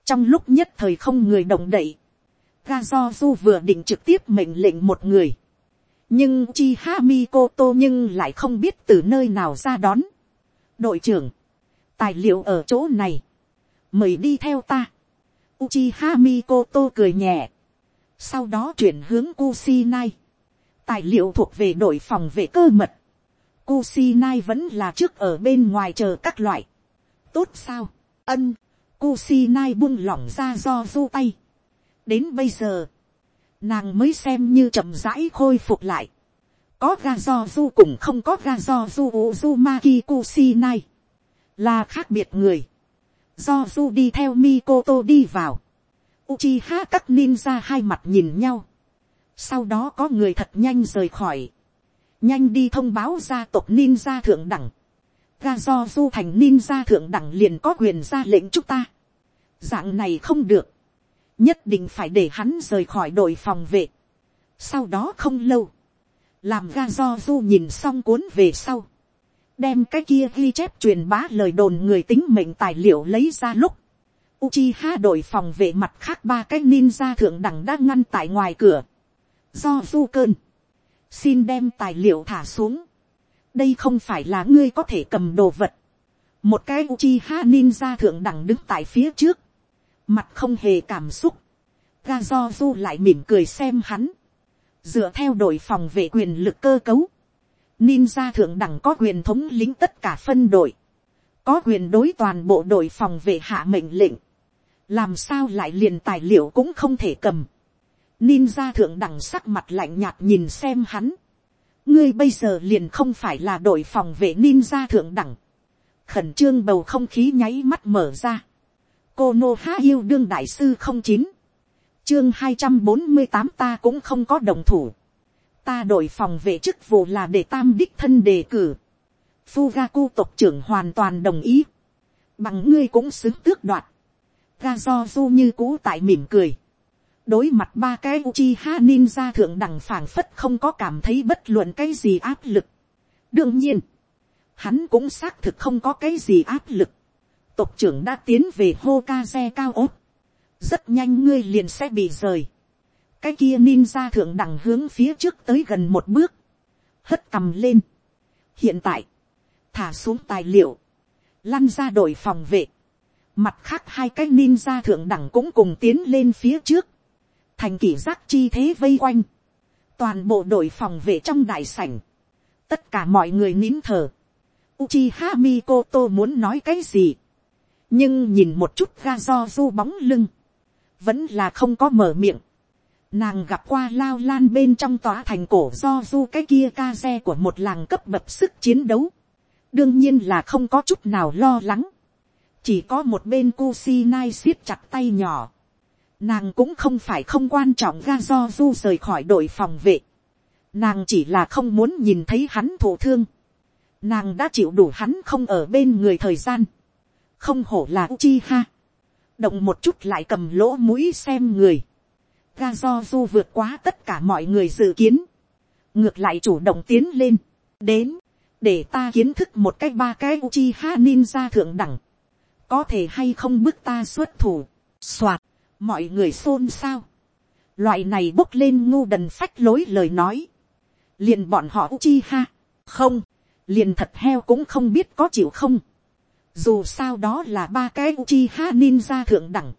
trong lúc nhất thời không người động đậy, ga do du vừa định trực tiếp mệnh lệnh một người, nhưng Uchiha Mikoto nhưng lại không biết từ nơi nào ra đón. Đội trưởng, tài liệu ở chỗ này, mời đi theo ta. Uchiha Mikoto cười nhẹ, sau đó chuyển hướng Kusinai. Tài liệu thuộc về đội phòng vệ cơ mật. Kusinai vẫn là trước ở bên ngoài chờ các loại. Tốt sao? Ân. Kusinai buông lỏng ra do du tay. Đến bây giờ, nàng mới xem như chậm rãi khôi phục lại có ga do du cùng không có ga do du uzumaki kusinai, là khác biệt người, do du đi theo mikoto đi vào, Uchiha các ninja hai mặt nhìn nhau, sau đó có người thật nhanh rời khỏi, nhanh đi thông báo gia tộc ninja thượng đẳng, Ra do du thành ninja thượng đẳng liền có quyền ra lệnh chúng ta, dạng này không được, nhất định phải để hắn rời khỏi đội phòng vệ, sau đó không lâu, làm ga do du nhìn xong cuốn về sau, đem cái kia ghi chép truyền bá lời đồn người tính mệnh tài liệu lấy ra lúc, Uchiha đội phòng vệ mặt khác ba cái ninja thượng đẳng đã ngăn tại ngoài cửa. Do du cơn. Xin đem tài liệu thả xuống. Đây không phải là ngươi có thể cầm đồ vật. Một cái Uchiha ninja thượng đẳng đứng tại phía trước. Mặt không hề cảm xúc. Ga do du lại mỉm cười xem hắn dựa theo đội phòng vệ quyền lực cơ cấu, ninja thượng đẳng có quyền thống lĩnh tất cả phân đội, có quyền đối toàn bộ đội phòng vệ hạ mệnh lệnh, làm sao lại liền tài liệu cũng không thể cầm. Ninja thượng đẳng sắc mặt lạnh nhạt nhìn xem hắn. ngươi bây giờ liền không phải là đội phòng vệ ninja thượng đẳng. khẩn trương bầu không khí nháy mắt mở ra. cô nô há yêu đương đại sư không chín chương hai trăm bốn mươi tám ta cũng không có đồng thủ. ta đội phòng vệ chức vụ là để tam đích thân đề cử. Fugaku tộc trưởng hoàn toàn đồng ý. bằng ngươi cũng xứng tước đoạt, ga do du như cũ tại mỉm cười, đối mặt ba cái Uchiha ninja thượng đẳng phảng phất không có cảm thấy bất luận cái gì áp lực. đương nhiên, hắn cũng xác thực không có cái gì áp lực. tộc trưởng đã tiến về Hokage cao ốt, rất nhanh ngươi liền sẽ bị rời. cái kia ninja thượng đẳng hướng phía trước tới gần một bước, hất cầm lên. hiện tại, thả xuống tài liệu, lăn ra đội phòng vệ. Mặt khác hai cái ninja thượng đẳng cũng cùng tiến lên phía trước. Thành kỷ giác chi thế vây quanh. Toàn bộ đội phòng vệ trong đại sảnh. Tất cả mọi người nín thở. Uchiha Mikoto muốn nói cái gì. Nhưng nhìn một chút ga do du bóng lưng. Vẫn là không có mở miệng. Nàng gặp qua lao lan bên trong tòa thành cổ do du cái kia ca xe của một làng cấp bậc sức chiến đấu đương nhiên là không có chút nào lo lắng, chỉ có một bên Kusinai siết chặt tay nhỏ, nàng cũng không phải không quan trọng ga do du rời khỏi đội phòng vệ, nàng chỉ là không muốn nhìn thấy hắn thổ thương, nàng đã chịu đủ hắn không ở bên người thời gian, không hổ là Uchiha, động một chút lại cầm lỗ mũi xem người, ga do du vượt quá tất cả mọi người dự kiến, ngược lại chủ động tiến lên, đến, để ta kiến thức một cái ba cái Uchiha ninja thượng đẳng, có thể hay không bức ta xuất thủ, soạt, mọi người xôn xao, loại này bốc lên ngu đần phách lối lời nói, liền bọn họ Uchiha, không, liền thật heo cũng không biết có chịu không, dù sao đó là ba cái Uchiha ninja thượng đẳng,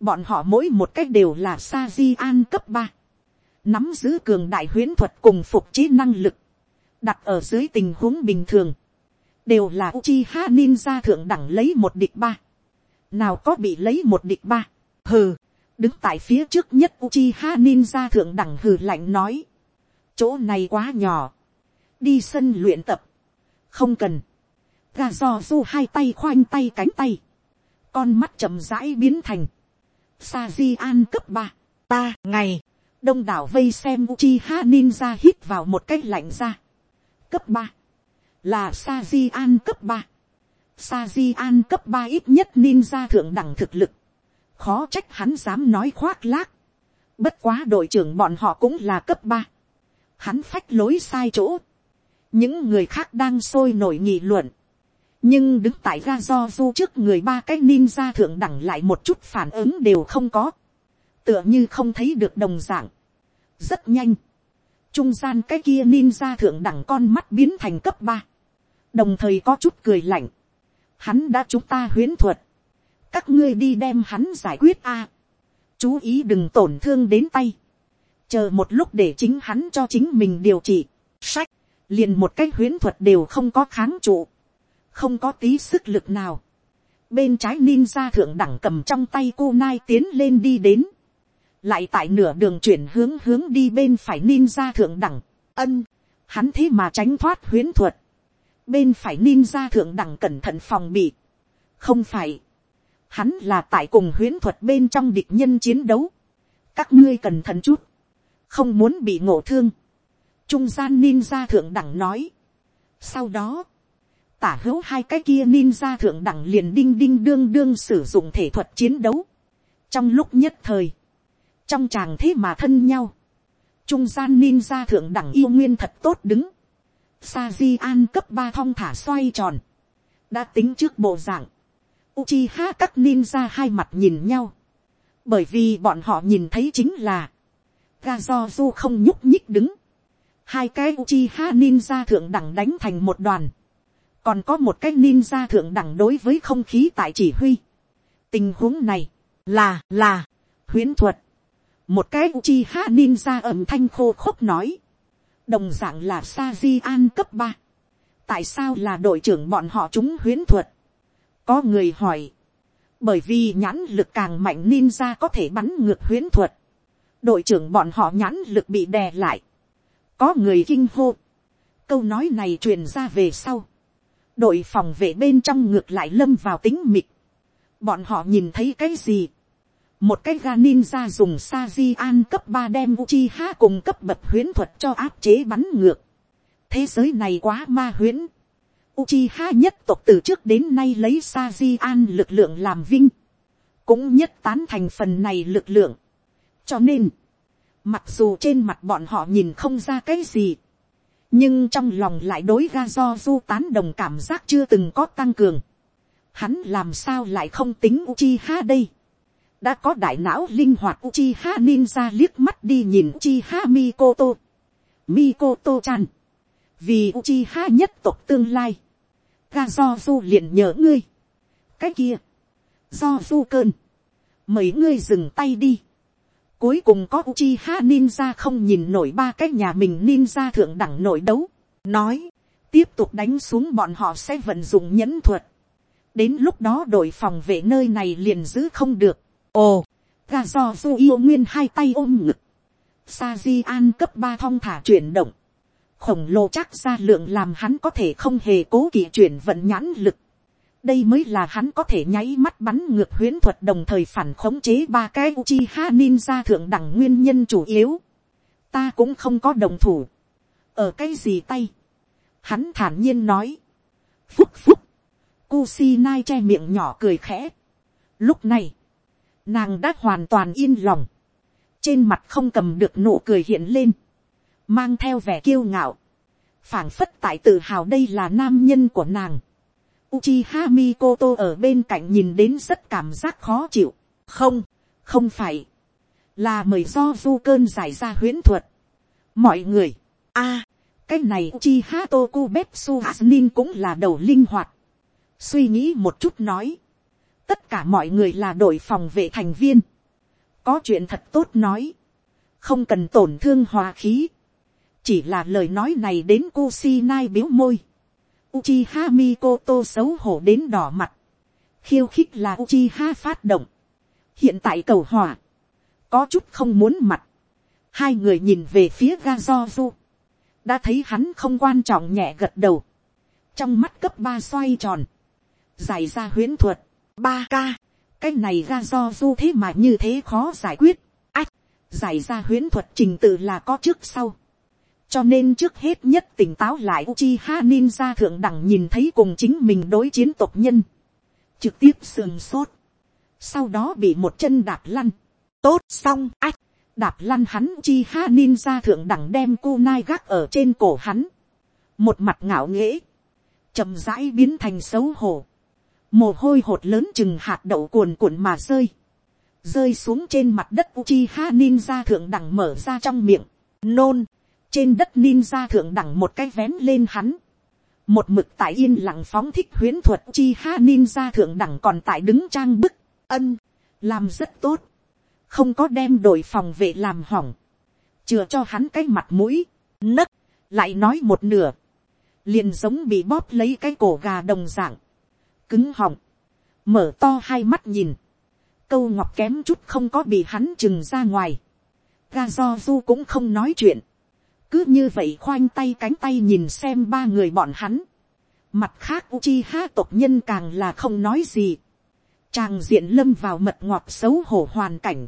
bọn họ mỗi một cách đều là sajian cấp ba, nắm giữ cường đại huyễn thuật cùng phục trí năng lực, đặt ở dưới tình huống bình thường, đều là Uchiha Ninja thượng đẳng lấy một địch ba. Nào có bị lấy một địch ba. Hừ, đứng tại phía trước nhất Uchiha Ninja thượng đẳng hừ lạnh nói. Chỗ này quá nhỏ. Đi sân luyện tập. Không cần. Gà giò du hai tay khoanh tay cánh tay. Con mắt chậm rãi biến thành. Sa An cấp ba Ta, ngày. Đông đảo vây xem Uchiha Ninja hít vào một cái lạnh ra cấp ba là sa di an cấp ba sa di an cấp ba ít nhất ninja thượng đẳng thực lực, khó trách hắn dám nói khoác lác, bất quá đội trưởng bọn họ cũng là cấp ba, hắn phách lối sai chỗ, những người khác đang sôi nổi nghị luận, nhưng đứng tại ga do du trước người ba cái ninja thượng đẳng lại một chút phản ứng đều không có, tựa như không thấy được đồng dạng, rất nhanh, trung gian cái kia ninja thượng đẳng con mắt biến thành cấp ba, đồng thời có chút cười lạnh, hắn đã chúng ta huyến thuật, các ngươi đi đem hắn giải quyết a, chú ý đừng tổn thương đến tay, chờ một lúc để chính hắn cho chính mình điều trị, sách, liền một cái huyến thuật đều không có kháng trụ, không có tí sức lực nào, bên trái ninja thượng đẳng cầm trong tay cô nai tiến lên đi đến, lại tại nửa đường chuyển hướng hướng đi bên phải ninja thượng đẳng, ân, hắn thế mà tránh thoát huyến thuật, bên phải ninja thượng đẳng cẩn thận phòng bị, không phải, hắn là tại cùng huyến thuật bên trong địch nhân chiến đấu, các ngươi cẩn thận chút, không muốn bị ngộ thương, trung gian ninja thượng đẳng nói, sau đó, tả hữu hai cái kia ninja thượng đẳng liền đinh đinh đương đương sử dụng thể thuật chiến đấu, trong lúc nhất thời, trong chàng thế mà thân nhau, trung gian ninja thượng đẳng yêu nguyên thật tốt đứng, sa di an cấp ba thong thả xoay tròn, đã tính trước bộ dạng, Uchiha các ninja hai mặt nhìn nhau, bởi vì bọn họ nhìn thấy chính là, Gazozu không nhúc nhích đứng, hai cái Uchiha ninja thượng đẳng đánh thành một đoàn, còn có một cái ninja thượng đẳng đối với không khí tại chỉ huy. tình huống này, là là, huyễn thuật, một cái Uchiha ninja ẩm thanh khô khốc nói, đồng dạng là Sajian an cấp ba, tại sao là đội trưởng bọn họ chúng huyến thuật, có người hỏi, bởi vì nhãn lực càng mạnh ninja có thể bắn ngược huyến thuật, đội trưởng bọn họ nhãn lực bị đè lại, có người kinh hô, câu nói này truyền ra về sau, đội phòng vệ bên trong ngược lại lâm vào tính mịt, bọn họ nhìn thấy cái gì, một cái ga ninja dùng sa di an cấp ba đem Uchiha cùng cấp bậc huyễn thuật cho áp chế bắn ngược. thế giới này quá ma huyễn. Uchiha nhất tộc từ trước đến nay lấy sa di an lực lượng làm vinh. Cũng nhất tán thành phần này lực lượng. Cho nên, mặc dù trên mặt bọn họ nhìn không ra cái gì, nhưng trong lòng lại đối ra do du tán đồng cảm giác chưa từng có tăng cường. Hắn làm sao lại không tính Uchiha đây? Đã có đại não linh hoạt Uchiha ninja liếc mắt đi nhìn Uchiha Mikoto. Mikoto chan. Vì Uchiha nhất tộc tương lai. Ga do du liền nhớ ngươi. Cái kia. Do du cơn. Mấy ngươi dừng tay đi. Cuối cùng có Uchiha ninja không nhìn nổi ba cái nhà mình ninja thượng đẳng nội đấu. Nói. Tiếp tục đánh xuống bọn họ sẽ vận dụng nhẫn thuật. Đến lúc đó đội phòng vệ nơi này liền giữ không được. Ồ. Ga do du yêu nguyên hai tay ôm ngực. Sa di an cấp ba thong thả chuyển động khổng lồ chắc ra lượng làm hắn có thể không hề cố kỵ chuyển vận nhãn lực. đây mới là hắn có thể nháy mắt bắn ngược huyễn thuật đồng thời phản khống chế ba cái Uchiha ninja thượng đẳng nguyên nhân chủ yếu. ta cũng không có đồng thủ. ở cái gì tay. hắn thản nhiên nói. phúc phúc. Kusinai che miệng nhỏ cười khẽ. lúc này, nàng đã hoàn toàn yên lòng. trên mặt không cầm được nụ cười hiện lên mang theo vẻ kiêu ngạo, phảng phất tại tự hào đây là nam nhân của nàng. Uchiha Mikoto ở bên cạnh nhìn đến rất cảm giác khó chịu. Không, không phải. Là mời do du cơn giải ra huyễn thuật. Mọi người. a cái này Uchiha Tokubetsu Hasnin cũng là đầu linh hoạt. Suy nghĩ một chút nói. Tất cả mọi người là đội phòng vệ thành viên. Có chuyện thật tốt nói. Không cần tổn thương hòa khí chỉ là lời nói này đến Kusinai biếu môi. Uchiha Mikoto xấu hổ đến đỏ mặt. Khiêu khích là Uchiha phát động. Hiện tại cầu hỏa. Có chút không muốn mặt. Hai người nhìn về phía Gazozu. Đã thấy hắn không quan trọng nhẹ gật đầu. Trong mắt cấp ba xoay tròn. Giải ra huyến thuật. ba k Cái này Gazozu thế mà như thế khó giải quyết. Ách. Giải ra huyến thuật trình tự là có trước sau cho nên trước hết nhất tỉnh táo lại Uchiha Ninja thượng đẳng nhìn thấy cùng chính mình đối chiến tộc nhân. Trực tiếp sườn sốt. Sau đó bị một chân đạp lăn. Tốt xong, ách. Đạp lăn hắn Uchiha Ninja thượng đẳng đem kunai gác ở trên cổ hắn. Một mặt ngạo nghễ. chậm rãi biến thành xấu hổ. Mồ hôi hột lớn chừng hạt đậu cuồn cuộn mà rơi. Rơi xuống trên mặt đất Uchiha Ninja thượng đẳng mở ra trong miệng. Nôn trên đất ninja thượng đẳng một cái vén lên hắn, một mực tại yên lặng phóng thích huyễn thuật chi ha ninja thượng đẳng còn tại đứng trang bức, ân, làm rất tốt, không có đem đội phòng vệ làm hỏng, chừa cho hắn cái mặt mũi, nấc, lại nói một nửa, liền giống bị bóp lấy cái cổ gà đồng dạng, cứng họng, mở to hai mắt nhìn, câu ngọc kém chút không có bị hắn chừng ra ngoài, ga do du cũng không nói chuyện, cứ như vậy khoanh tay cánh tay nhìn xem ba người bọn hắn. mặt khác Uchiha tộc nhân càng là không nói gì. chàng diện lâm vào mật ngọt xấu hổ hoàn cảnh.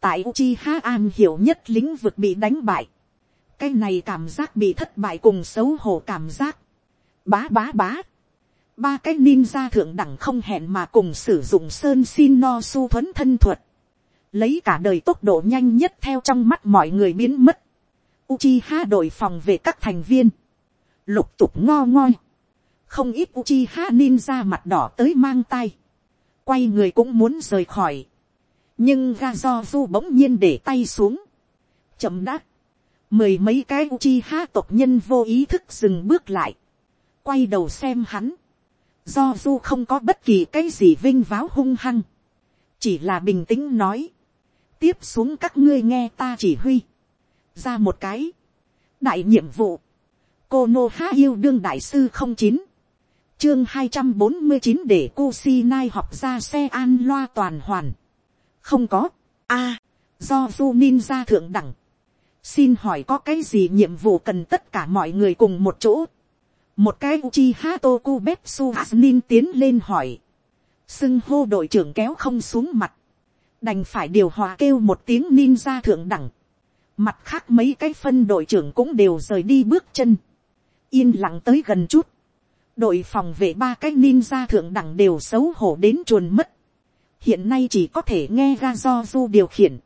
tại Uchiha an hiểu nhất lĩnh vực bị đánh bại. cái này cảm giác bị thất bại cùng xấu hổ cảm giác. bá bá bá. ba cái ninja thượng đẳng không hẹn mà cùng sử dụng sơn xin no su thuấn thân thuật. lấy cả đời tốc độ nhanh nhất theo trong mắt mọi người biến mất Uchiha đội phòng về các thành viên. Lục tục ngo ngoi. Không ít Uchiha ninja mặt đỏ tới mang tay. Quay người cũng muốn rời khỏi. Nhưng Gazozu bỗng nhiên để tay xuống. Chậm đắc. Mười mấy cái Uchiha tộc nhân vô ý thức dừng bước lại. Quay đầu xem hắn. Do du không có bất kỳ cái gì vinh váo hung hăng. Chỉ là bình tĩnh nói. Tiếp xuống các ngươi nghe ta chỉ huy ra một cái. đại nhiệm vụ, cô nô há yêu đương đại sư không chín, chương hai trăm bốn mươi chín để cô si nai học ra xe an loa toàn hoàn. không có, a, do du ninja thượng đẳng. xin hỏi có cái gì nhiệm vụ cần tất cả mọi người cùng một chỗ. một cái uchi hato kubetsu asnin tiến lên hỏi. xưng hô đội trưởng kéo không xuống mặt. đành phải điều hòa kêu một tiếng ninja thượng đẳng Mặt khác mấy cái phân đội trưởng cũng đều rời đi bước chân. Yên lặng tới gần chút. đội phòng vệ ba cái ninja thượng đẳng đều xấu hổ đến chuồn mất. hiện nay chỉ có thể nghe ga do du điều khiển.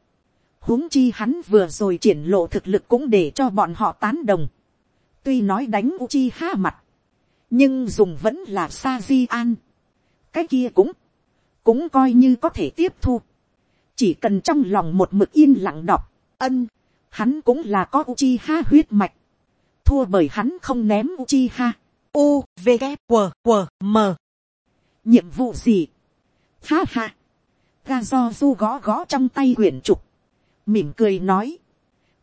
huống chi hắn vừa rồi triển lộ thực lực cũng để cho bọn họ tán đồng. tuy nói đánh uchi ha mặt, nhưng dùng vẫn là sa di an. cái kia cũng, cũng coi như có thể tiếp thu. chỉ cần trong lòng một mực yên lặng đọc, ân, hắn cũng là có uchi ha huyết mạch. thua bởi hắn không ném uchi ha U, V, K, W, W, M. nhiệm vụ gì. ha ha. ga do du gõ gõ trong tay quyển trục. mỉm cười nói.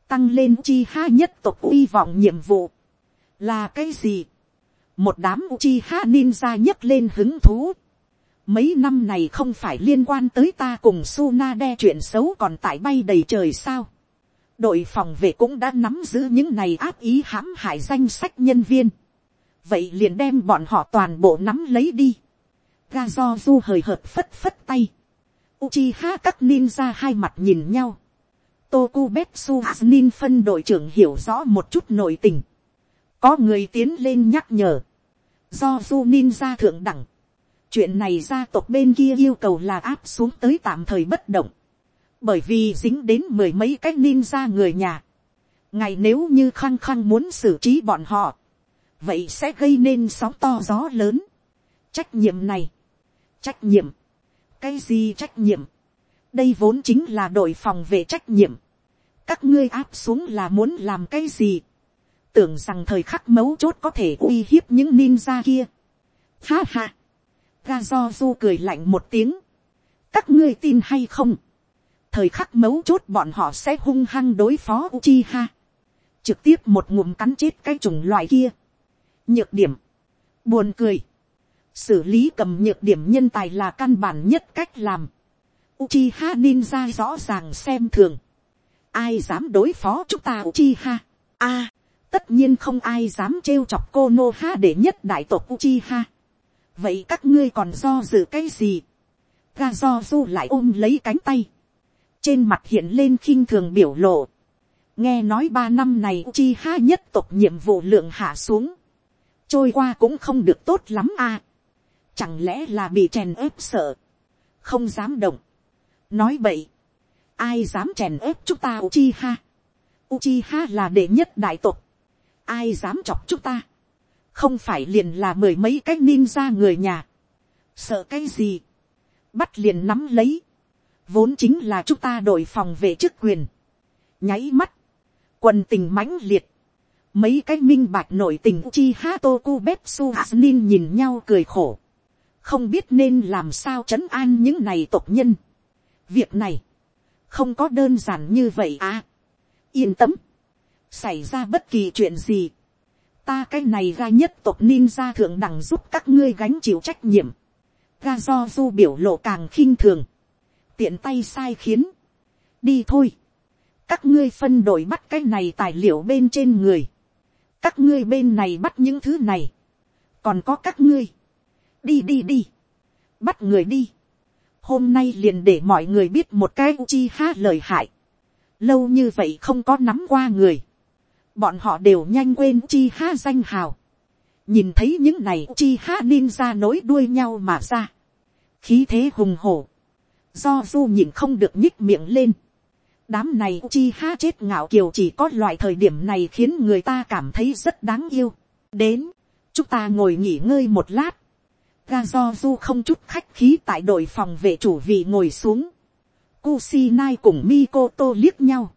tăng lên chi ha nhất tộc uy vọng nhiệm vụ. là cái gì. một đám chi ha ninja nhấc lên hứng thú. mấy năm này không phải liên quan tới ta cùng Suna đe chuyện xấu còn tại bay đầy trời sao đội phòng vệ cũng đã nắm giữ những này áp ý hãm hại danh sách nhân viên vậy liền đem bọn họ toàn bộ nắm lấy đi. ga do du hời hợt phất phất tay. Uchiha các ninja hai mặt nhìn nhau. Tokubetsu Nin phân đội trưởng hiểu rõ một chút nội tình. Có người tiến lên nhắc nhở. Do du ninja thượng đẳng. Chuyện này gia tộc bên kia yêu cầu là áp xuống tới tạm thời bất động. Bởi vì dính đến mười mấy cái ninja người nhà. Ngày nếu như khăng khăng muốn xử trí bọn họ vậy sẽ gây nên sóng to gió lớn. Trách nhiệm này, trách nhiệm, cái gì trách nhiệm, đây vốn chính là đội phòng vệ trách nhiệm. các ngươi áp xuống là muốn làm cái gì, tưởng rằng thời khắc mấu chốt có thể uy hiếp những ninja kia. Ha ha, ga do du cười lạnh một tiếng, các ngươi tin hay không, thời khắc mấu chốt bọn họ sẽ hung hăng đối phó Uchiha. Trực tiếp một ngụm cắn chết cái chủng loại kia nhược điểm, buồn cười, xử lý cầm nhược điểm nhân tài là căn bản nhất cách làm. Uchiha ninja rõ ràng xem thường. Ai dám đối phó chúng ta Uchiha? A, tất nhiên không ai dám trêu chọc cô Nô Ha để nhất đại tộc Uchiha. Vậy các ngươi còn do dự cái gì? Ga do du lại ôm lấy cánh tay. Trên mặt hiện lên khinh thường biểu lộ. Nghe nói ba năm này chi ha nhất tộc nhiệm vụ lượng hạ xuống trôi qua cũng không được tốt lắm à. chẳng lẽ là bị chèn ép sợ, không dám động. nói vậy, ai dám chèn ép chúng ta chi ha, chi ha là đệ nhất đại tộc, ai dám chọc chúng ta. không phải liền là mười mấy cái ninja người nhà. sợ cái gì, bắt liền nắm lấy, vốn chính là chúng ta đội phòng vệ chức quyền. nháy mắt, quần tình mãnh liệt, mấy cái minh bạch nội tình chi ha toku betsu asnin nhìn nhau cười khổ, không biết nên làm sao trấn an những này tộc nhân. việc này, không có đơn giản như vậy à. yên tâm, xảy ra bất kỳ chuyện gì, ta cái này ra nhất tộc ninja thượng đẳng giúp các ngươi gánh chịu trách nhiệm, ga do du biểu lộ càng khinh thường, tiện tay sai khiến, đi thôi, các ngươi phân đội bắt cái này tài liệu bên trên người, các ngươi bên này bắt những thứ này, còn có các ngươi, đi đi đi, bắt người đi, hôm nay liền để mọi người biết một cái chi ha lời hại, lâu như vậy không có nắm qua người, bọn họ đều nhanh quên chi ha danh hào, nhìn thấy những này chi ha ninja nối đuôi nhau mà ra, khí thế hùng hổ, do du nhìn không được nhích miệng lên, đám này chi ha chết ngạo kiều chỉ có loại thời điểm này khiến người ta cảm thấy rất đáng yêu. đến, chúng ta ngồi nghỉ ngơi một lát. ga do du không chút khách khí tại đội phòng vệ chủ vị ngồi xuống. Kusinai cùng Mikoto liếc nhau.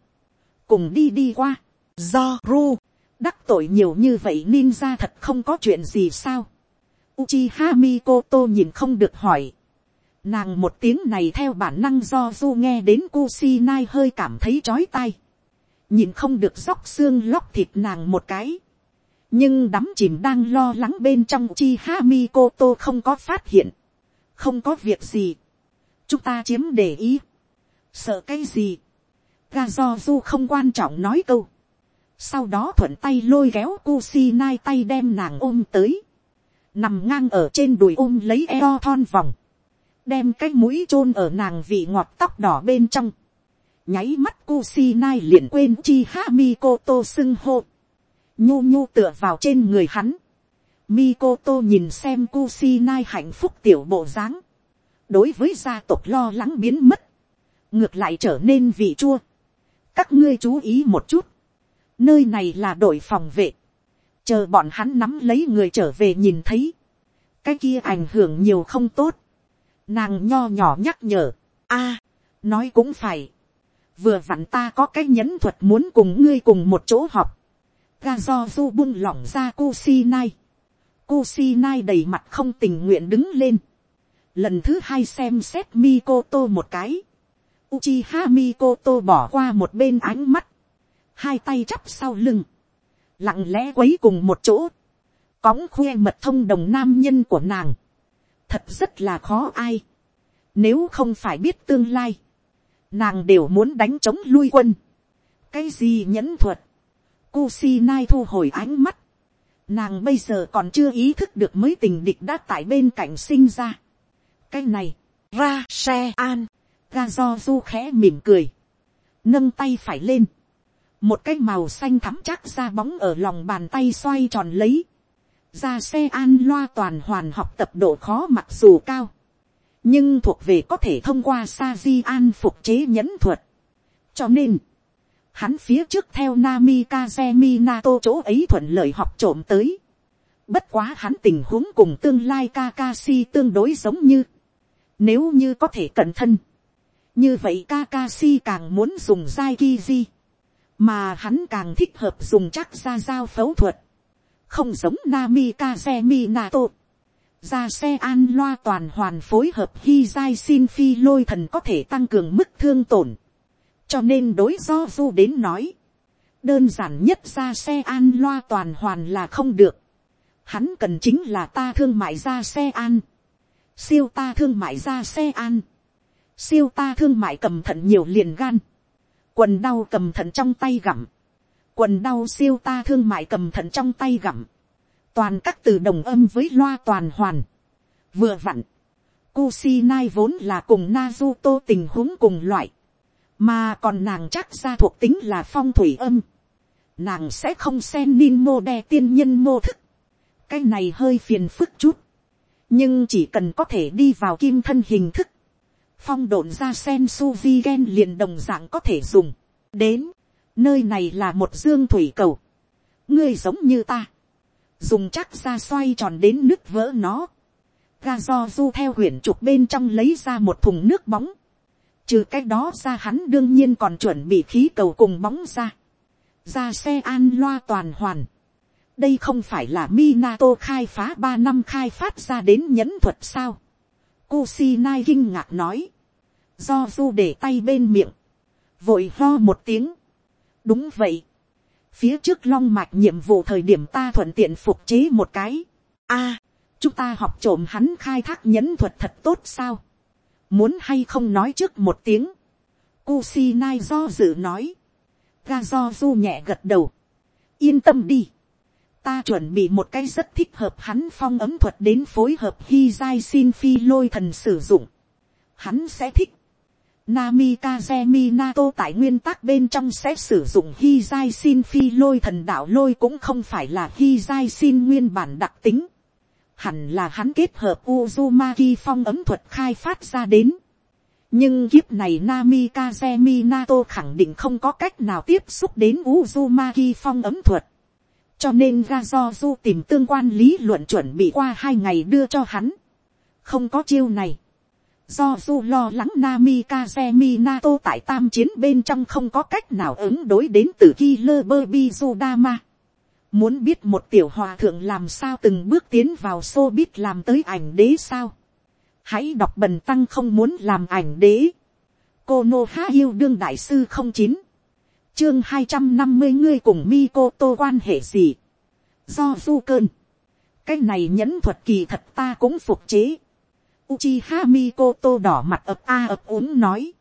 cùng đi đi qua. do ru, đắc tội nhiều như vậy ninja thật không có chuyện gì sao. Uchiha Mikoto nhìn không được hỏi Nàng một tiếng này theo bản năng do du nghe đến Kusinai hơi cảm thấy chói tai. Nhìn không được róc xương lóc thịt nàng một cái. Nhưng đắm chìm đang lo lắng bên trong chi ha mi cô tô không có phát hiện. Không có việc gì. Chúng ta chiếm để ý. Sợ cái gì. Ga do du không quan trọng nói câu. Sau đó thuận tay lôi kéo Kusinai tay đem nàng ôm tới. Nằm ngang ở trên đùi ôm lấy eo thon vòng đem cái mũi chôn ở nàng vị ngọt tóc đỏ bên trong. nháy mắt Kusinai liền quên chi ha mi cô tô xưng hô. nhu nhu tựa vào trên người hắn. Mikoto nhìn xem Kusinai hạnh phúc tiểu bộ dáng. Đối với gia tộc lo lắng biến mất. Ngược lại trở nên vị chua. Các ngươi chú ý một chút. Nơi này là đội phòng vệ. Chờ bọn hắn nắm lấy người trở về nhìn thấy. Cái kia ảnh hưởng nhiều không tốt. Nàng nho nhỏ nhắc nhở. a nói cũng phải. Vừa vặn ta có cái nhẫn thuật muốn cùng ngươi cùng một chỗ học. Ga do du buông lỏng ra uchi nai, uchi nai đầy mặt không tình nguyện đứng lên. Lần thứ hai xem xét Mikoto một cái. Uchiha tô bỏ qua một bên ánh mắt. Hai tay chắp sau lưng. Lặng lẽ quấy cùng một chỗ. Cóng khoe mật thông đồng nam nhân của nàng. Thật rất là khó ai. Nếu không phải biết tương lai. Nàng đều muốn đánh chống lui quân. Cái gì nhẫn thuật. Kusinai thu hồi ánh mắt Nàng bây giờ còn chưa ý thức được mới tình địch đã tại bên cạnh sinh ra. Cái này, ra xe an, ga do du khẽ mỉm cười. Nâng tay phải lên. Một cái màu xanh thắm chắc ra bóng ở lòng bàn tay xoay tròn lấy. Ra xe an loa toàn hoàn học tập độ khó mặc dù cao. Nhưng thuộc về có thể thông qua sa di an phục chế nhẫn thuật. Cho nên, Hắn phía trước theo Nami Kazemi Nato chỗ ấy thuận lợi học trộm tới. Bất quá hắn tình huống cùng tương lai Kakashi tương đối giống như. Nếu như có thể cẩn thân. Như vậy Kakashi càng muốn dùng Zai Mà hắn càng thích hợp dùng chắc ra Giao phẫu thuật. Không giống Namikaze Minato. Ra xe an loa toàn hoàn phối hợp khi dai xin Phi lôi thần có thể tăng cường mức thương tổn. Cho nên đối do du đến nói, đơn giản nhất ra xe an loa toàn hoàn là không được. Hắn cần chính là ta thương mại ra xe an, siêu ta thương mại ra xe an, siêu ta thương mại cầm thận nhiều liền gan, quần đau cầm thận trong tay gặm, quần đau siêu ta thương mại cầm thận trong tay gặm, toàn các từ đồng âm với loa toàn hoàn, vừa vặn, Kusinai vốn là cùng Naruto tình huống cùng loại. Mà còn nàng chắc ra thuộc tính là phong thủy âm, nàng sẽ không xem nin mô đe tiên nhân mô thức, cái này hơi phiền phức chút, nhưng chỉ cần có thể đi vào kim thân hình thức, phong độn ra sen su vi gen liền đồng dạng có thể dùng, đến, nơi này là một dương thủy cầu, ngươi giống như ta, dùng chắc ra xoay tròn đến nước vỡ nó, ga do du theo huyền trục bên trong lấy ra một thùng nước bóng, Trừ cái đó ra hắn đương nhiên còn chuẩn bị khí cầu cùng bóng ra. Ra xe an loa toàn hoàn. Đây không phải là Minato khai phá ba năm khai phát ra đến nhẫn thuật sao. Kusinai kinh ngạc nói. Do du để tay bên miệng. Vội ho một tiếng. Đúng vậy. Phía trước long mạch nhiệm vụ thời điểm ta thuận tiện phục chế một cái. a chúng ta học trộm hắn khai thác nhẫn thuật thật tốt sao? Muốn hay không nói trước một tiếng, Kusinai do dự nói, ga do du nhẹ gật đầu, yên tâm đi, ta chuẩn bị một cái rất thích hợp hắn phong ấm thuật đến phối hợp hi giai xin phi lôi thần sử dụng, hắn sẽ thích, Namikaze Minato tại nguyên tắc bên trong sẽ sử dụng Hizai Sin Phi lôi thần đạo lôi cũng không phải là Hizai Sin nguyên bản đặc tính hẳn là hắn kết hợp Uzumaki phong ấm thuật khai phát ra đến. nhưng kiếp này Namikaze Minato khẳng định không có cách nào tiếp xúc đến Uzumaki phong ấm thuật. cho nên ga do du tìm tương quan lý luận chuẩn bị qua hai ngày đưa cho hắn. không có chiêu này do du lo lắng Namikaze Minato tại tam chiến bên trong không có cách nào ứng đối đến từ Killer Burby Zudama Muốn biết một tiểu hòa thượng làm sao từng bước tiến vào showbiz biết làm tới ảnh đế sao. Hãy đọc bần tăng không muốn làm ảnh đế. Cô Nô Há yêu đương đại sư không chín. Chương hai trăm năm mươi ngươi cùng mi cô tô quan hệ gì. Do du cơn. Cái này nhẫn thuật kỳ thật ta cũng phục chế. Uchiha Mikoto đỏ mặt ập a ập ốm nói.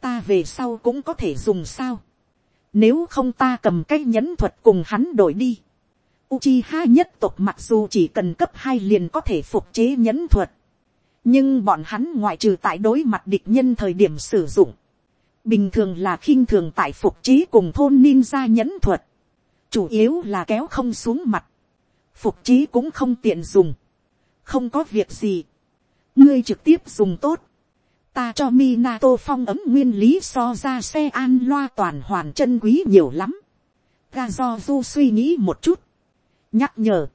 Ta về sau cũng có thể dùng sao nếu không ta cầm cái nhẫn thuật cùng hắn đổi đi. Uchiha nhất tộc mặc dù chỉ cần cấp hai liền có thể phục chế nhẫn thuật. Nhưng bọn hắn ngoại trừ tại đối mặt địch nhân thời điểm sử dụng. Bình thường là khinh thường tại phục chế cùng thôn ninja nhẫn thuật. Chủ yếu là kéo không xuống mặt. phục chế cũng không tiện dùng, không có việc gì, ngươi trực tiếp dùng tốt, ta cho Minato phong ấm nguyên lý so ra xe an loa toàn hoàn chân quý nhiều lắm. Ga do du suy nghĩ một chút, nhắc nhở,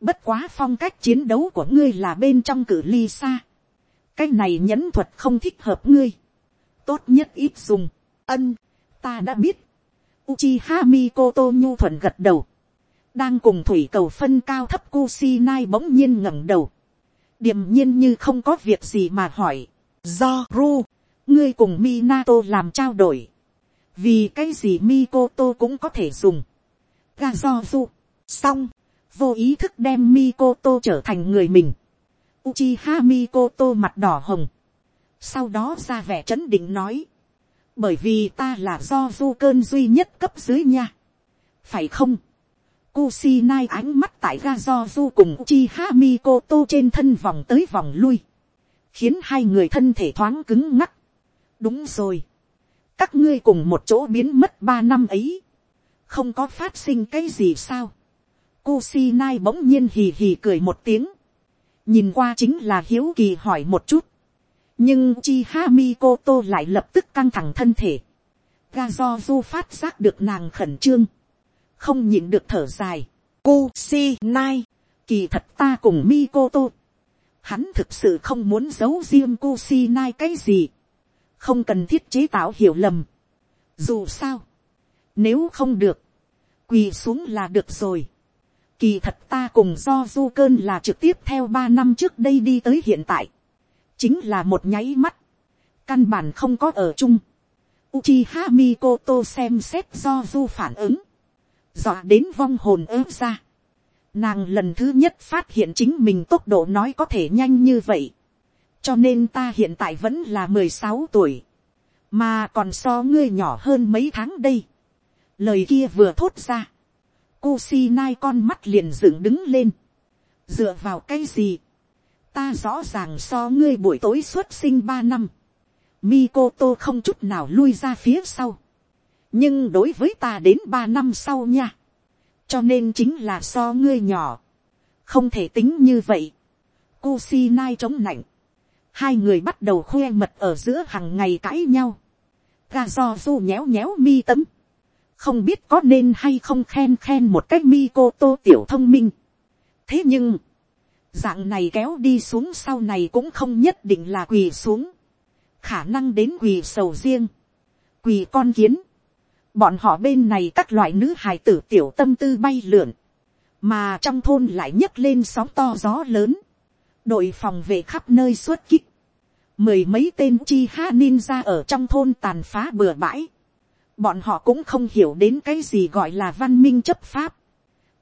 bất quá phong cách chiến đấu của ngươi là bên trong cử ly xa, cái này nhẫn thuật không thích hợp ngươi, tốt nhất ít dùng, ân, ta đã biết, Uchiha Mikoto nhu thuận gật đầu, đang cùng thủy cầu phân cao thấp Kusinai bỗng nhiên ngẩng đầu, điềm nhiên như không có việc gì mà hỏi, do ru, ngươi cùng Minato làm trao đổi, vì cái gì Mikoto cũng có thể dùng, ga do ru, xong, vô ý thức đem Mikoto trở thành người mình, Uchiha Mikoto mặt đỏ hồng, sau đó ra vẻ chấn định nói, bởi vì ta là do du cơn duy nhất cấp dưới nha, phải không, Kusinai ánh mắt tại ga do du cùng Uchiha Mikoto trên thân vòng tới vòng lui. Khiến hai người thân thể thoáng cứng ngắc. Đúng rồi. Các ngươi cùng một chỗ biến mất ba năm ấy. Không có phát sinh cái gì sao. Kusinai bỗng nhiên hì hì cười một tiếng. Nhìn qua chính là hiếu kỳ hỏi một chút. Nhưng Uchiha Mikoto lại lập tức căng thẳng thân thể. Ga do du phát giác được nàng khẩn trương không nhịn được thở dài. Cô si nai, kỳ thật ta cùng Mikoto. Hắn thực sự không muốn giấu riêng cô si nai cái gì. Không cần thiết chế tạo hiểu lầm. Dù sao, nếu không được, quỳ xuống là được rồi. Kỳ thật ta cùng do du cơn là trực tiếp theo ba năm trước đây đi tới hiện tại. Chính là một nháy mắt. Căn bản không có ở chung. Uchiha Mikoto xem xét do du phản ứng dọa đến vong hồn ớt ra. Nàng lần thứ nhất phát hiện chính mình tốc độ nói có thể nhanh như vậy. cho nên ta hiện tại vẫn là mười sáu tuổi. mà còn so ngươi nhỏ hơn mấy tháng đây. lời kia vừa thốt ra. Kusinai con mắt liền dựng đứng lên. dựa vào cái gì. ta rõ ràng so ngươi buổi tối xuất sinh ba năm. Mikoto không chút nào lui ra phía sau nhưng đối với ta đến ba năm sau nha, cho nên chính là so ngươi nhỏ, không thể tính như vậy. Kusinai chống nạnh, hai người bắt đầu khoe mật ở giữa hàng ngày cãi nhau, ga do du nhéo nhéo mi tấm, không biết có nên hay không khen khen một cách mi cô tô tiểu thông minh. thế nhưng, dạng này kéo đi xuống sau này cũng không nhất định là quỳ xuống, khả năng đến quỳ sầu riêng, quỳ con kiến, bọn họ bên này các loại nữ hài tử tiểu tâm tư bay lượn, mà trong thôn lại nhấc lên sóng to gió lớn, đội phòng về khắp nơi xuất kích, mười mấy tên chi ha ninja ở trong thôn tàn phá bừa bãi, bọn họ cũng không hiểu đến cái gì gọi là văn minh chấp pháp,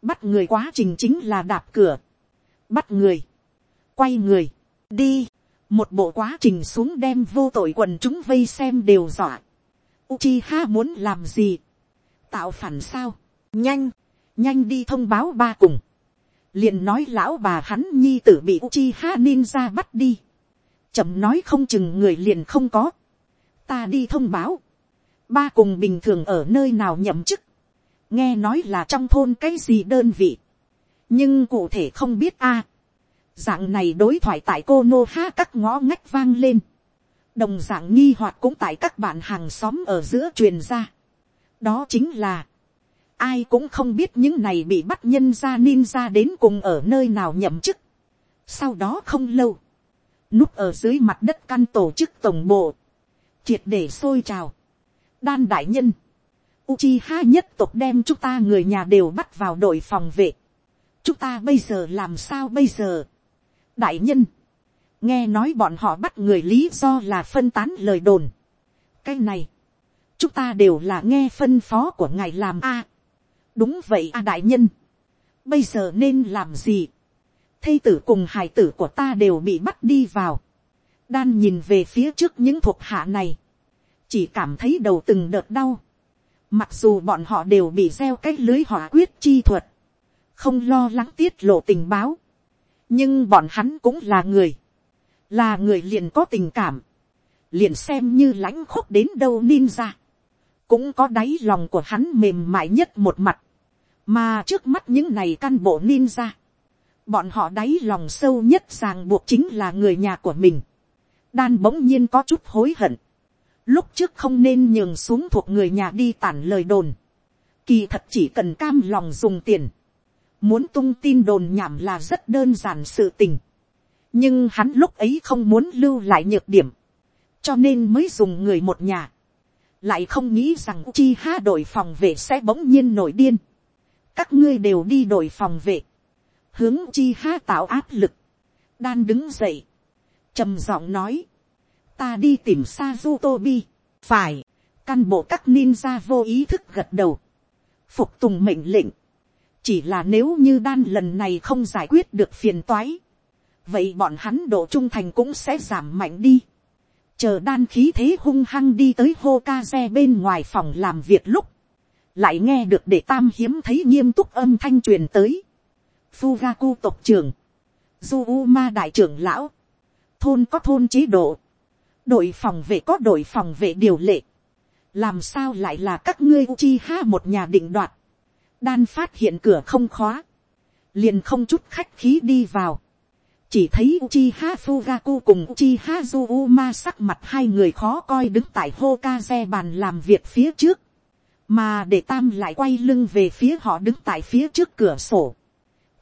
bắt người quá trình chính là đạp cửa, bắt người, quay người, đi, một bộ quá trình xuống đem vô tội quần chúng vây xem đều dọa, Uchiha muốn làm gì? Tạo phản sao? Nhanh, nhanh đi thông báo ba cùng. Liền nói lão bà hắn nhi tử bị Uchiha ninja bắt đi. Chậm nói không chừng người liền không có. Ta đi thông báo. Ba cùng bình thường ở nơi nào nhậm chức. Nghe nói là trong thôn cái gì đơn vị. Nhưng cụ thể không biết a. Dạng này đối thoại tại cô Nô Ha các ngõ ngách vang lên đồng dạng nghi hoặc cũng tại các bạn hàng xóm ở giữa truyền ra. đó chính là, ai cũng không biết những này bị bắt nhân ra ninja đến cùng ở nơi nào nhậm chức. sau đó không lâu, núp ở dưới mặt đất căn tổ chức tổng bộ, triệt để sôi trào. đan đại nhân, Uchiha nhất tộc đem chúng ta người nhà đều bắt vào đội phòng vệ. chúng ta bây giờ làm sao bây giờ. đại nhân, nghe nói bọn họ bắt người lý do là phân tán lời đồn. cái này, chúng ta đều là nghe phân phó của ngài làm a. đúng vậy a đại nhân. bây giờ nên làm gì. thây tử cùng hải tử của ta đều bị bắt đi vào. đan nhìn về phía trước những thuộc hạ này. chỉ cảm thấy đầu từng đợt đau. mặc dù bọn họ đều bị gieo cái lưới hỏa quyết chi thuật. không lo lắng tiết lộ tình báo. nhưng bọn hắn cũng là người là người liền có tình cảm, liền xem như lãnh khúc đến đâu ninja, cũng có đáy lòng của hắn mềm mại nhất một mặt, Mà trước mắt những này căn bộ ninja. Bọn họ đáy lòng sâu nhất ràng buộc chính là người nhà của mình. Đan bỗng nhiên có chút hối hận. Lúc trước không nên nhường xuống thuộc người nhà đi tản lời đồn. Kỳ thật chỉ cần cam lòng dùng tiền. Muốn tung tin đồn nhảm là rất đơn giản sự tình. Nhưng hắn lúc ấy không muốn lưu lại nhược điểm. Cho nên mới dùng người một nhà. Lại không nghĩ rằng chi ha đội phòng vệ sẽ bỗng nhiên nổi điên. Các ngươi đều đi đội phòng vệ. Hướng chi ha tạo áp lực. Đan đứng dậy. trầm giọng nói. Ta đi tìm Sazutobi. Phải. Căn bộ các ninja vô ý thức gật đầu. Phục tùng mệnh lệnh. Chỉ là nếu như đan lần này không giải quyết được phiền toái. Vậy bọn hắn độ trung thành cũng sẽ giảm mạnh đi. Chờ đan khí thế hung hăng đi tới hô ca xe bên ngoài phòng làm việc lúc, lại nghe được để tam hiếm thấy nghiêm túc âm thanh truyền tới. Fugaku tộc trưởng, Zuuma đại trưởng lão, thôn có thôn chế độ, đội phòng vệ có đội phòng vệ điều lệ, làm sao lại là các ngươi uchi ha một nhà định đoạt, đan phát hiện cửa không khóa, liền không chút khách khí đi vào, chỉ thấy Uchiha Fugaku cùng Uchiha Zuma sắc mặt hai người khó coi đứng tại Hokage bàn làm việc phía trước. Mà để tam lại quay lưng về phía họ đứng tại phía trước cửa sổ.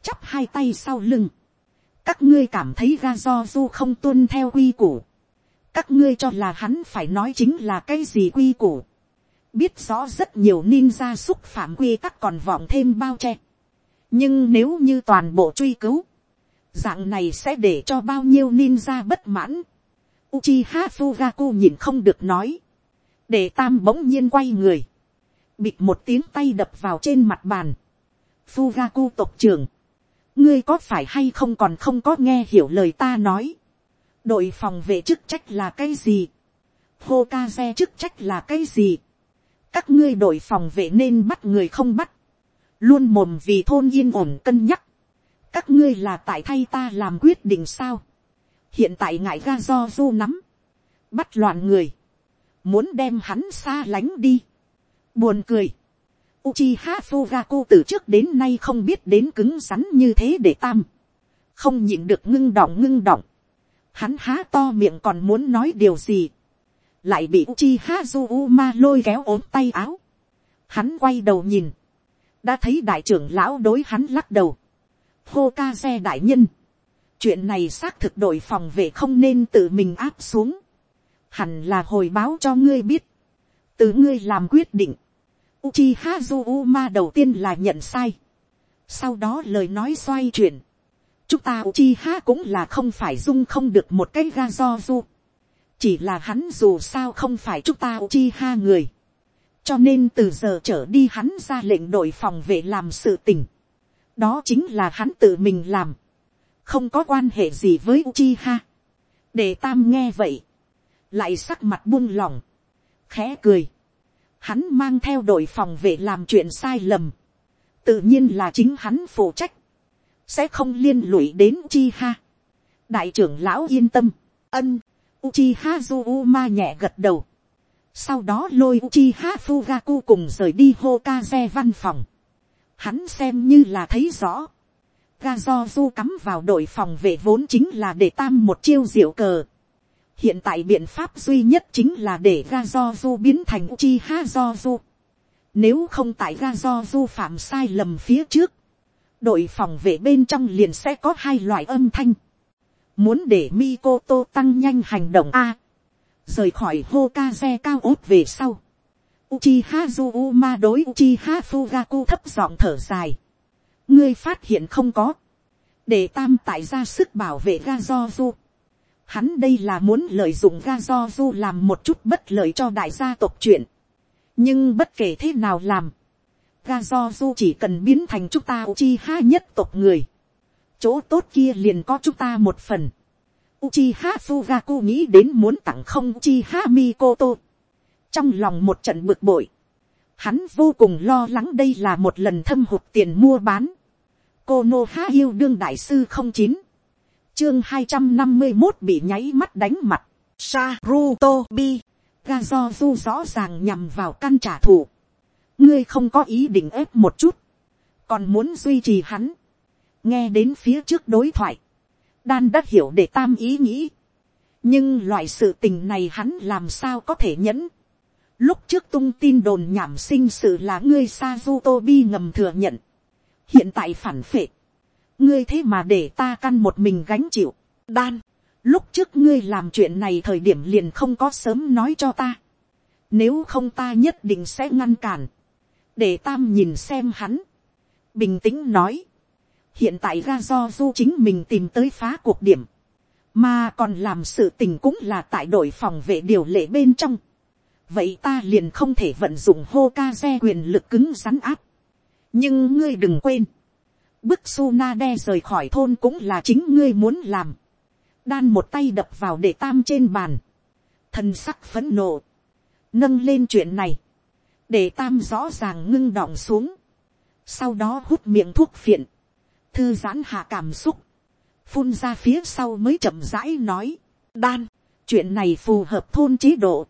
Chắp hai tay sau lưng. Các ngươi cảm thấy ra do du không tuân theo quy củ. Các ngươi cho là hắn phải nói chính là cái gì quy củ. Biết rõ rất nhiều ninja xúc phạm quy tắc còn vọng thêm bao che. Nhưng nếu như toàn bộ truy cứu dạng này sẽ để cho bao nhiêu ninja bất mãn. Uchiha Fugaku nhìn không được nói. Để tam bỗng nhiên quay người. Bịt một tiếng tay đập vào trên mặt bàn. Fugaku tộc trưởng. Ngươi có phải hay không còn không có nghe hiểu lời ta nói. Đội phòng vệ chức trách là cái gì? Hokage chức trách là cái gì? Các ngươi đội phòng vệ nên bắt người không bắt. Luôn mồm vì thôn yên ổn cân nhắc các ngươi là tại thay ta làm quyết định sao. hiện tại ngại ga do du nắm, bắt loạn người, muốn đem hắn xa lánh đi. buồn cười, Uchiha Fugaku từ trước đến nay không biết đến cứng rắn như thế để tam. Không nhịn được ngưng đọng ngưng đọng. Hắn há to miệng còn muốn nói điều gì. Lại bị Uchiha Zuma lôi kéo ốm tay áo. Hắn quay đầu nhìn. Đã thấy đại trưởng lão đối hắn lắc đầu hô ca xe đại nhân. chuyện này xác thực đội phòng vệ không nên tự mình áp xuống. hẳn là hồi báo cho ngươi biết. từ ngươi làm quyết định. Uchiha Zuma đầu tiên là nhận sai. sau đó lời nói xoay chuyển. chúng ta Uchiha cũng là không phải dung không được một cái ga do du. chỉ là hắn dù sao không phải chúng ta Uchiha người cho nên từ giờ trở đi hắn ra lệnh đội phòng vệ làm sự tình đó chính là hắn tự mình làm, không có quan hệ gì với Uchiha. để tam nghe vậy, lại sắc mặt buông lỏng, khẽ cười, hắn mang theo đội phòng vệ làm chuyện sai lầm, tự nhiên là chính hắn phụ trách, sẽ không liên lụy đến Uchiha. đại trưởng lão yên tâm, ân, Uchiha ma nhẹ gật đầu, sau đó lôi Uchiha Fugaku cùng rời đi Hokage văn phòng hắn xem như là thấy rõ. Ga do du cắm vào đội phòng vệ vốn chính là để tam một chiêu diệu cờ. Hiện tại biện pháp duy nhất chính là để ga do du biến thành Uchiha do du. Nếu không tại ga do du phạm sai lầm phía trước. Đội phòng vệ bên trong liền sẽ có hai loại âm thanh. Muốn để Mikoto tăng nhanh hành động A. Rời khỏi Hokage cao ốt về sau Uchiha Zuma đối Uchiha Fugaku thấp giọng thở dài. Ngươi phát hiện không có. Để tam tại ra sức bảo vệ Gazozu. Hắn đây là muốn lợi dụng Gazozu làm một chút bất lợi cho đại gia tộc chuyện. Nhưng bất kể thế nào làm. Gazozu chỉ cần biến thành chúng ta Uchiha nhất tộc người. Chỗ tốt kia liền có chúng ta một phần. Uchiha Fugaku nghĩ đến muốn tặng không Uchiha Mikoto trong lòng một trận bực bội, hắn vô cùng lo lắng đây là một lần thâm hụt tiền mua bán. cô nô há yêu đương đại sư không chín, chương hai trăm năm mươi một bị nháy mắt đánh mặt, Saruto bi, ga do du rõ ràng nhằm vào căn trả thù. ngươi không có ý định ép một chút, còn muốn duy trì hắn, nghe đến phía trước đối thoại, đan đã hiểu để tam ý nghĩ, nhưng loại sự tình này hắn làm sao có thể nhẫn, lúc trước tung tin đồn nhảm sinh sự là ngươi sa du tô bi ngầm thừa nhận, hiện tại phản phệ, ngươi thế mà để ta căn một mình gánh chịu, đan, lúc trước ngươi làm chuyện này thời điểm liền không có sớm nói cho ta, nếu không ta nhất định sẽ ngăn cản, để tam nhìn xem hắn, bình tĩnh nói, hiện tại ra do du chính mình tìm tới phá cuộc điểm, mà còn làm sự tình cũng là tại đội phòng vệ điều lệ bên trong, vậy ta liền không thể vận dụng hô ca xe quyền lực cứng rắn áp. nhưng ngươi đừng quên, bức su na đe rời khỏi thôn cũng là chính ngươi muốn làm. đan một tay đập vào để tam trên bàn, thân sắc phấn nộ, nâng lên chuyện này, để tam rõ ràng ngưng đọng xuống, sau đó hút miệng thuốc phiện, thư giãn hạ cảm xúc, phun ra phía sau mới chậm rãi nói, đan, chuyện này phù hợp thôn chế độ,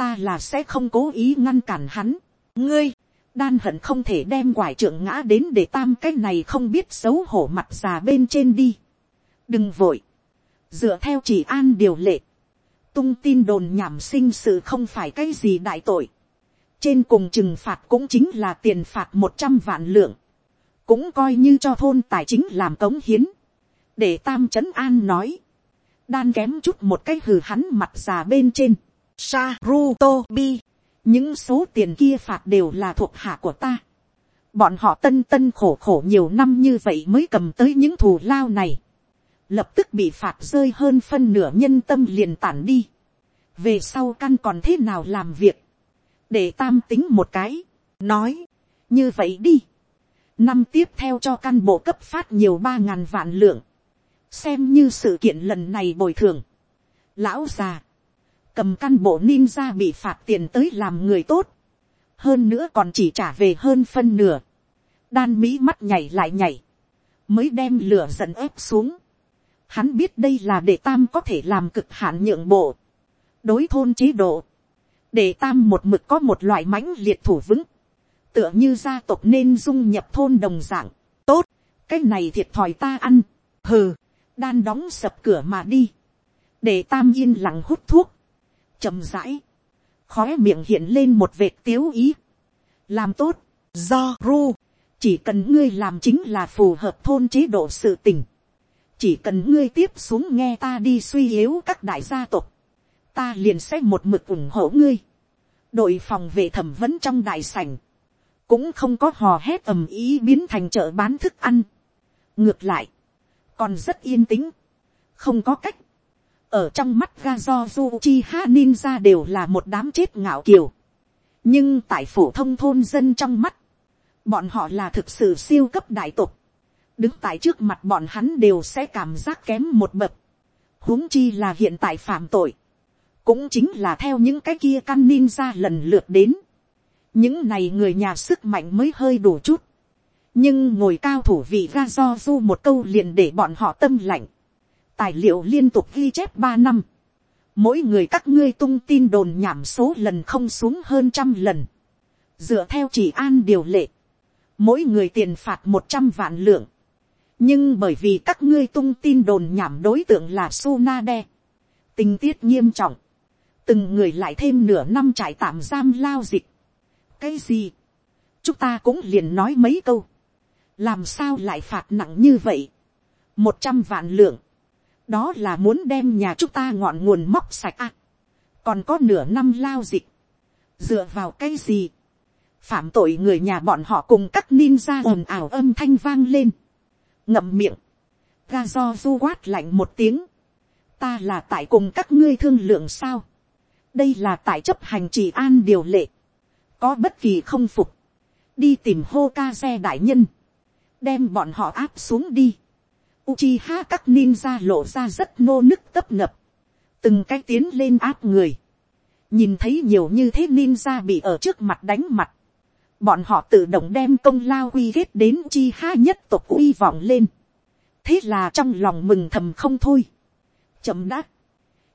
ta là sẽ không cố ý ngăn cản hắn, ngươi, đan hận không thể đem quải trưởng ngã đến để tam cái này không biết xấu hổ mặt già bên trên đi, đừng vội, dựa theo chỉ an điều lệ, tung tin đồn nhảm sinh sự không phải cái gì đại tội, trên cùng trừng phạt cũng chính là tiền phạt một trăm vạn lượng, cũng coi như cho thôn tài chính làm cống hiến, để tam trấn an nói, đan kém chút một cái hừ hắn mặt già bên trên, Saru to bi, những số tiền kia phạt đều là thuộc hạ của ta, bọn họ tân tân khổ khổ nhiều năm như vậy mới cầm tới những thù lao này, lập tức bị phạt rơi hơn phân nửa nhân tâm liền tản đi, về sau căn còn thế nào làm việc, để tam tính một cái, nói, như vậy đi, năm tiếp theo cho căn bộ cấp phát nhiều ba ngàn vạn lượng, xem như sự kiện lần này bồi thường. Lão già, cầm căn bộ ninja bị phạt tiền tới làm người tốt, hơn nữa còn chỉ trả về hơn phân nửa, đan mỹ mắt nhảy lại nhảy, mới đem lửa giận ép xuống. Hắn biết đây là để tam có thể làm cực hạn nhượng bộ, đối thôn chế độ, để tam một mực có một loại mãnh liệt thủ vững, tựa như gia tộc nên dung nhập thôn đồng dạng, tốt, cái này thiệt thòi ta ăn, hừ, đan đóng sập cửa mà đi, để tam yên lặng hút thuốc, chậm rãi, khói miệng hiện lên một vệt tiếu ý, làm tốt, do ru, chỉ cần ngươi làm chính là phù hợp thôn chế độ sự tình, chỉ cần ngươi tiếp xuống nghe ta đi suy yếu các đại gia tộc, ta liền sẽ một mực ủng hộ ngươi. đội phòng vệ thẩm vấn trong đại sảnh, cũng không có hò hét ầm ý biến thành chợ bán thức ăn. ngược lại, còn rất yên tĩnh, không có cách ở trong mắt ga do du chi ha ninja đều là một đám chết ngạo kiều. nhưng tại phổ thông thôn dân trong mắt, bọn họ là thực sự siêu cấp đại tục. đứng tại trước mặt bọn hắn đều sẽ cảm giác kém một bậc. huống chi là hiện tại phạm tội. cũng chính là theo những cái kia căn ninja lần lượt đến. những này người nhà sức mạnh mới hơi đủ chút nhưng ngồi cao thủ vị ga do du một câu liền để bọn họ tâm lạnh tài liệu liên tục ghi chép ba năm. mỗi người các ngươi tung tin đồn nhảm số lần không xuống hơn trăm lần. dựa theo chỉ an điều lệ. mỗi người tiền phạt một trăm vạn lượng. nhưng bởi vì các ngươi tung tin đồn nhảm đối tượng là Sunade. tình tiết nghiêm trọng. từng người lại thêm nửa năm trải tạm giam lao dịch. cái gì chúng ta cũng liền nói mấy câu làm sao lại phạt nặng như vậy, một trăm vạn lượng, đó là muốn đem nhà chúng ta ngọn nguồn móc sạch à. còn có nửa năm lao dịch, dựa vào cái gì, phạm tội người nhà bọn họ cùng các ninja ồn ào âm thanh vang lên, ngậm miệng, ga do du quát lạnh một tiếng, ta là tại cùng các ngươi thương lượng sao, đây là tại chấp hành trị an điều lệ, có bất kỳ không phục, đi tìm hô ca xe đại nhân, đem bọn họ áp xuống đi. Uchiha các ninja lộ ra rất nô nức tấp nập, từng cái tiến lên áp người, nhìn thấy nhiều như thế ninja bị ở trước mặt đánh mặt, bọn họ tự động đem công lao quy kết đến Uchiha nhất tộc uy vọng lên, thế là trong lòng mừng thầm không thôi, chậm đã,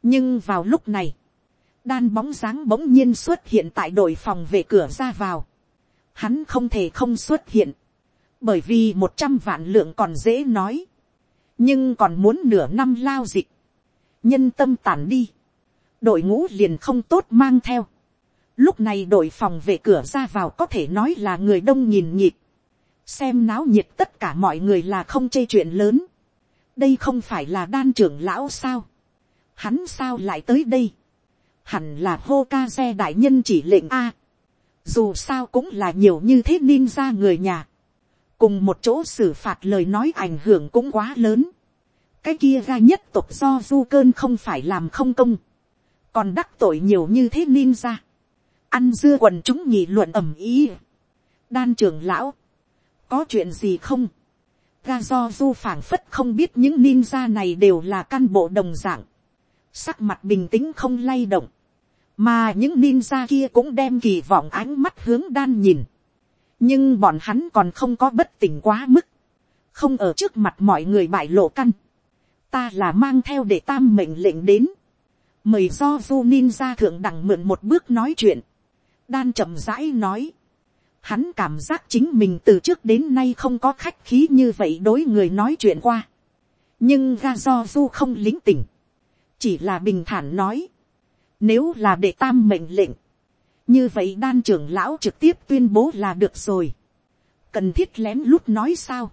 nhưng vào lúc này, đan bóng dáng bỗng nhiên xuất hiện tại đội phòng về cửa ra vào, hắn không thể không xuất hiện, bởi vì một trăm vạn lượng còn dễ nói, nhưng còn muốn nửa năm lao dịch, nhân tâm tản đi, đội ngũ liền không tốt mang theo, lúc này đội phòng về cửa ra vào có thể nói là người đông nhìn nhịp, xem náo nhiệt tất cả mọi người là không chê chuyện lớn, đây không phải là đan trưởng lão sao, hắn sao lại tới đây, hẳn là hô ca xe đại nhân chỉ lệnh a, dù sao cũng là nhiều như thế ninja người nhà, cùng một chỗ xử phạt lời nói ảnh hưởng cũng quá lớn, cái kia ra nhất tục do du cơn không phải làm không công, còn đắc tội nhiều như thế ninja, ăn dưa quần chúng nhị luận ẩm ý, đan trưởng lão, có chuyện gì không, ga do du phảng phất không biết những ninja này đều là căn bộ đồng dạng, sắc mặt bình tĩnh không lay động, mà những ninja kia cũng đem kỳ vọng ánh mắt hướng đan nhìn, nhưng bọn hắn còn không có bất tỉnh quá mức, không ở trước mặt mọi người bại lộ căn, ta là mang theo để tam mệnh lệnh đến, mời do du ninja thượng đẳng mượn một bước nói chuyện, đan chậm rãi nói, hắn cảm giác chính mình từ trước đến nay không có khách khí như vậy đối người nói chuyện qua, nhưng ga do du không lính tỉnh, chỉ là bình thản nói, nếu là để tam mệnh lệnh, như vậy đan trưởng lão trực tiếp tuyên bố là được rồi. cần thiết lén lút nói sao.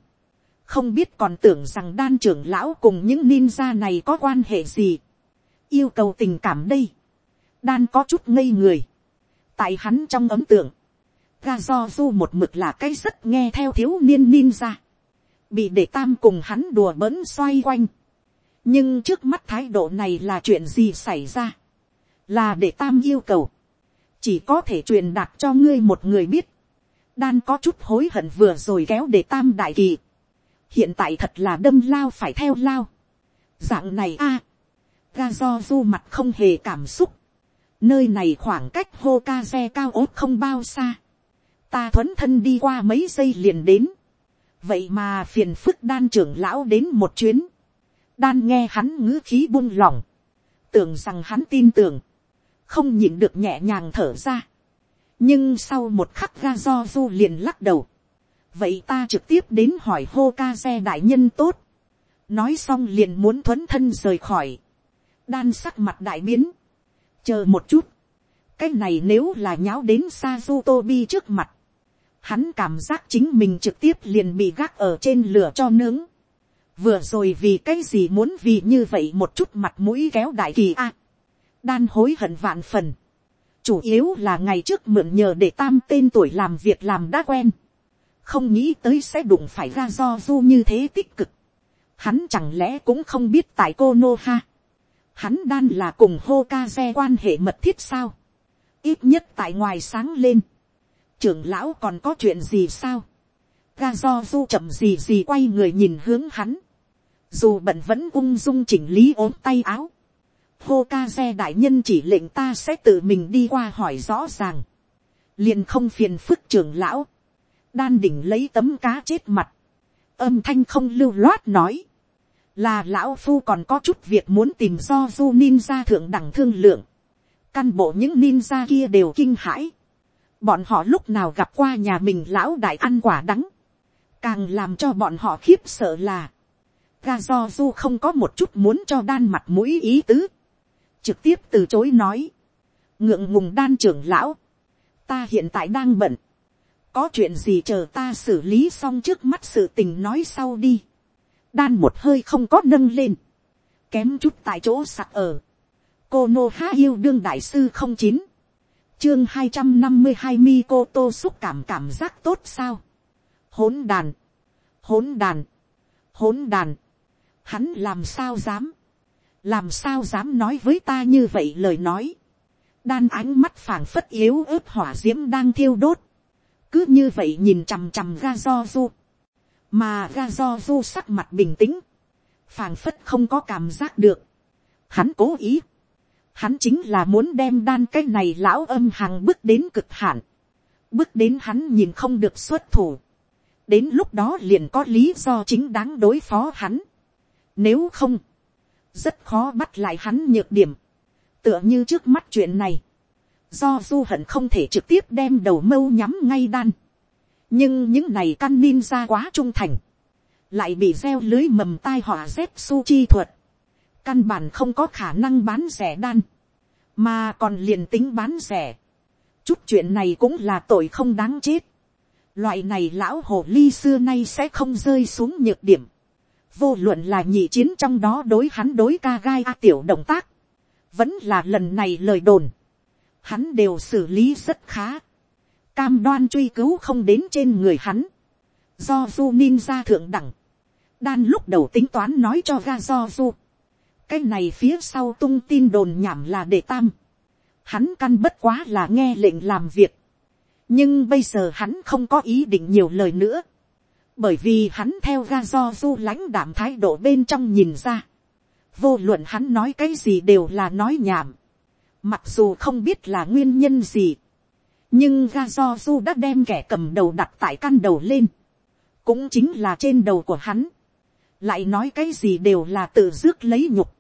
không biết còn tưởng rằng đan trưởng lão cùng những ninja này có quan hệ gì. yêu cầu tình cảm đây. đan có chút ngây người. tại hắn trong ấm tượng, ga do du một mực là cái rất nghe theo thiếu niên ninja. bị để tam cùng hắn đùa bỡn xoay quanh. nhưng trước mắt thái độ này là chuyện gì xảy ra. là để tam yêu cầu chỉ có thể truyền đạt cho ngươi một người biết. đan có chút hối hận vừa rồi kéo để tam đại kỳ. hiện tại thật là đâm lao phải theo lao. dạng này a, ga do du mặt không hề cảm xúc. nơi này khoảng cách hô ca xe cao ốt không bao xa. ta thuấn thân đi qua mấy giây liền đến. vậy mà phiền phức đan trưởng lão đến một chuyến. đan nghe hắn ngữ khí buông lỏng. tưởng rằng hắn tin tưởng không nhịn được nhẹ nhàng thở ra. nhưng sau một khắc ga do du liền lắc đầu. vậy ta trực tiếp đến hỏi hô ca xe đại nhân tốt. nói xong liền muốn thuấn thân rời khỏi. đan sắc mặt đại biến. chờ một chút. cái này nếu là nháo đến sa du Tobi trước mặt. Hắn cảm giác chính mình trực tiếp liền bị gác ở trên lửa cho nướng. Vừa rồi vì cái gì muốn vì như vậy một chút mặt mũi kéo đại kỳ a đan hối hận vạn phần. chủ yếu là ngày trước mượn nhờ để tam tên tuổi làm việc làm đã quen. không nghĩ tới sẽ đụng phải ra do du như thế tích cực. hắn chẳng lẽ cũng không biết tại cô nô ha. hắn đan là cùng hô ca xe quan hệ mật thiết sao. ít nhất tại ngoài sáng lên. trưởng lão còn có chuyện gì sao. ga do du chậm gì gì quay người nhìn hướng hắn. dù bận vẫn ung dung chỉnh lý ốm tay áo hô ca xe đại nhân chỉ lệnh ta sẽ tự mình đi qua hỏi rõ ràng. liền không phiền phức trưởng lão. đan đỉnh lấy tấm cá chết mặt. âm thanh không lưu loát nói. là lão phu còn có chút việc muốn tìm do du ninja thượng đẳng thương lượng. căn bộ những ninja kia đều kinh hãi. bọn họ lúc nào gặp qua nhà mình lão đại ăn quả đắng. càng làm cho bọn họ khiếp sợ là. ga do du không có một chút muốn cho đan mặt mũi ý tứ trực tiếp từ chối nói, ngượng ngùng đan trưởng lão, ta hiện tại đang bận, có chuyện gì chờ ta xử lý xong trước mắt sự tình nói sau đi, đan một hơi không có nâng lên, kém chút tại chỗ sặc ở, cô nô há yêu đương đại sư không chín, chương hai trăm năm mươi hai mi cô tô xúc cảm cảm giác tốt sao, hỗn đàn, hỗn đàn, hỗn đàn, hắn làm sao dám, làm sao dám nói với ta như vậy lời nói, đan ánh mắt phảng phất yếu ớt hỏa d i ễ m đang thiêu đốt, cứ như vậy nhìn chằm chằm ga do du, mà ga do du sắc mặt bình tĩnh, phảng phất không có cảm giác được, hắn cố ý, hắn chính là muốn đem đan cái này lão âm hàng bước đến cực hạn, bước đến hắn nhìn không được xuất thủ, đến lúc đó liền có lý do chính đáng đối phó hắn, nếu không, rất khó bắt lại hắn nhược điểm, tựa như trước mắt chuyện này, do du hận không thể trực tiếp đem đầu mâu nhắm ngay đan, nhưng những này căn ninja quá trung thành, lại bị gieo lưới mầm tai họa dép su chi thuật, căn bản không có khả năng bán rẻ đan, mà còn liền tính bán rẻ. chút chuyện này cũng là tội không đáng chết. loại này lão hồ ly xưa nay sẽ không rơi xuống nhược điểm vô luận là nhị chiến trong đó đối hắn đối ca gai a tiểu động tác, vẫn là lần này lời đồn, hắn đều xử lý rất khá, cam đoan truy cứu không đến trên người hắn, do du ninja thượng đẳng, đan lúc đầu tính toán nói cho ga do du, cái này phía sau tung tin đồn nhảm là để tam, hắn căn bất quá là nghe lệnh làm việc, nhưng bây giờ hắn không có ý định nhiều lời nữa, bởi vì hắn theo ga do du lãnh đảm thái độ bên trong nhìn ra, vô luận hắn nói cái gì đều là nói nhảm, mặc dù không biết là nguyên nhân gì, nhưng ga do du đã đem kẻ cầm đầu đặt tại căn đầu lên, cũng chính là trên đầu của hắn, lại nói cái gì đều là tự rước lấy nhục,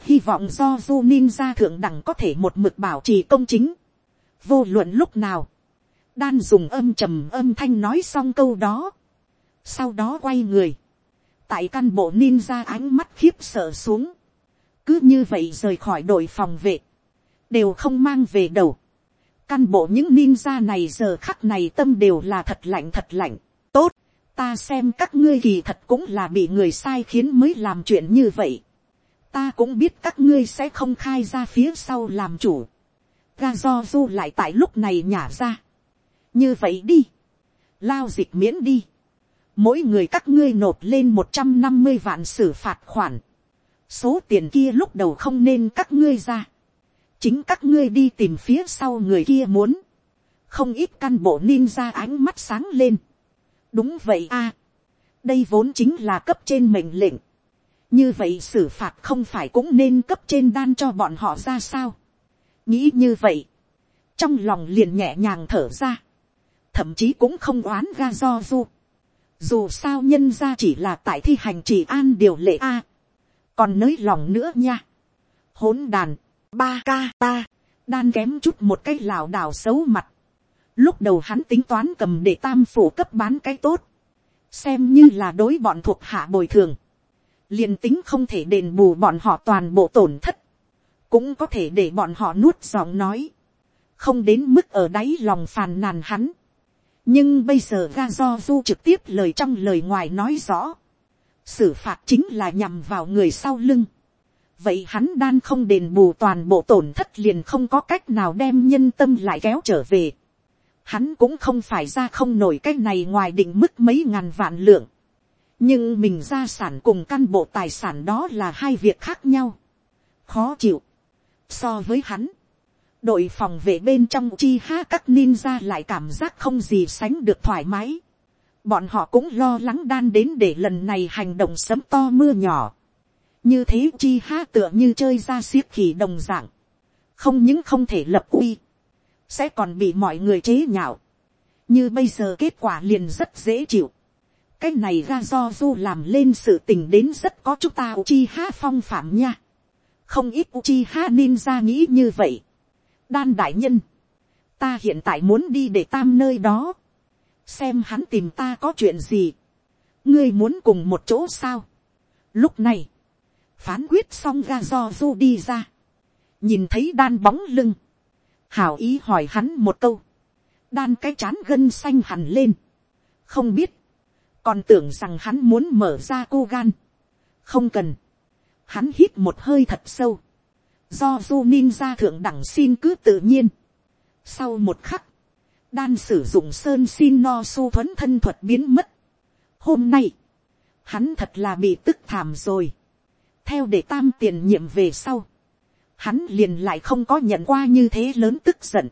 hy vọng do du ninja thượng đẳng có thể một mực bảo trì công chính, vô luận lúc nào, đan dùng âm trầm âm thanh nói xong câu đó, sau đó quay người, tại căn bộ ninja ánh mắt khiếp sợ xuống, cứ như vậy rời khỏi đội phòng vệ, đều không mang về đầu, căn bộ những ninja này giờ khắc này tâm đều là thật lạnh thật lạnh, tốt, ta xem các ngươi kỳ thật cũng là bị người sai khiến mới làm chuyện như vậy, ta cũng biết các ngươi sẽ không khai ra phía sau làm chủ, ga do du lại tại lúc này nhả ra, như vậy đi, lao dịch miễn đi, mỗi người các ngươi nộp lên một trăm năm mươi vạn xử phạt khoản, số tiền kia lúc đầu không nên các ngươi ra, chính các ngươi đi tìm phía sau người kia muốn, không ít căn bộ ninja ánh mắt sáng lên, đúng vậy a, đây vốn chính là cấp trên mệnh lệnh, như vậy xử phạt không phải cũng nên cấp trên đan cho bọn họ ra sao, nghĩ như vậy, trong lòng liền nhẹ nhàng thở ra, thậm chí cũng không oán ga do du, dù sao nhân ra chỉ là tại thi hành chỉ an điều lệ a, còn nới lòng nữa nha, hỗn đàn, ba ca ta, đan kém chút một cái lảo đảo xấu mặt, lúc đầu hắn tính toán cầm để tam phủ cấp bán cái tốt, xem như là đối bọn thuộc hạ bồi thường, liền tính không thể đền bù bọn họ toàn bộ tổn thất, cũng có thể để bọn họ nuốt giọng nói, không đến mức ở đáy lòng phàn nàn hắn, nhưng bây giờ ga do du trực tiếp lời trong lời ngoài nói rõ, xử phạt chính là nhằm vào người sau lưng. vậy hắn đan không đền bù toàn bộ tổn thất liền không có cách nào đem nhân tâm lại kéo trở về. hắn cũng không phải ra không nổi cái này ngoài định mức mấy ngàn vạn lượng. nhưng mình gia sản cùng căn bộ tài sản đó là hai việc khác nhau. khó chịu. so với hắn, đội phòng vệ bên trong chi ha các ninja lại cảm giác không gì sánh được thoải mái. Bọn họ cũng lo lắng đan đến để lần này hành động sấm to mưa nhỏ. Như thế chi ha tựa như chơi ra siết khỉ đồng dạng. Không những không thể lập uy. Sẽ còn bị mọi người chế nhạo. Như bây giờ kết quả liền rất dễ chịu. Cái này ra do du làm lên sự tình đến rất có chúng ta Uchiha phong phạm nha. Không ít Uchiha ninja nghĩ như vậy đan đại nhân, ta hiện tại muốn đi để tam nơi đó, xem hắn tìm ta có chuyện gì, ngươi muốn cùng một chỗ sao. Lúc này, phán quyết xong ra do du đi ra, nhìn thấy đan bóng lưng, hảo ý hỏi hắn một câu, đan cái chán gân xanh hẳn lên, không biết, còn tưởng rằng hắn muốn mở ra cô gan, không cần, hắn hít một hơi thật sâu, do du ninja thượng đẳng xin cứ tự nhiên. Sau một khắc, đan sử dụng sơn xin no su thuấn thân thuật biến mất. Hôm nay, hắn thật là bị tức thảm rồi. Theo để tam tiền nhiệm về sau, hắn liền lại không có nhận qua như thế lớn tức giận.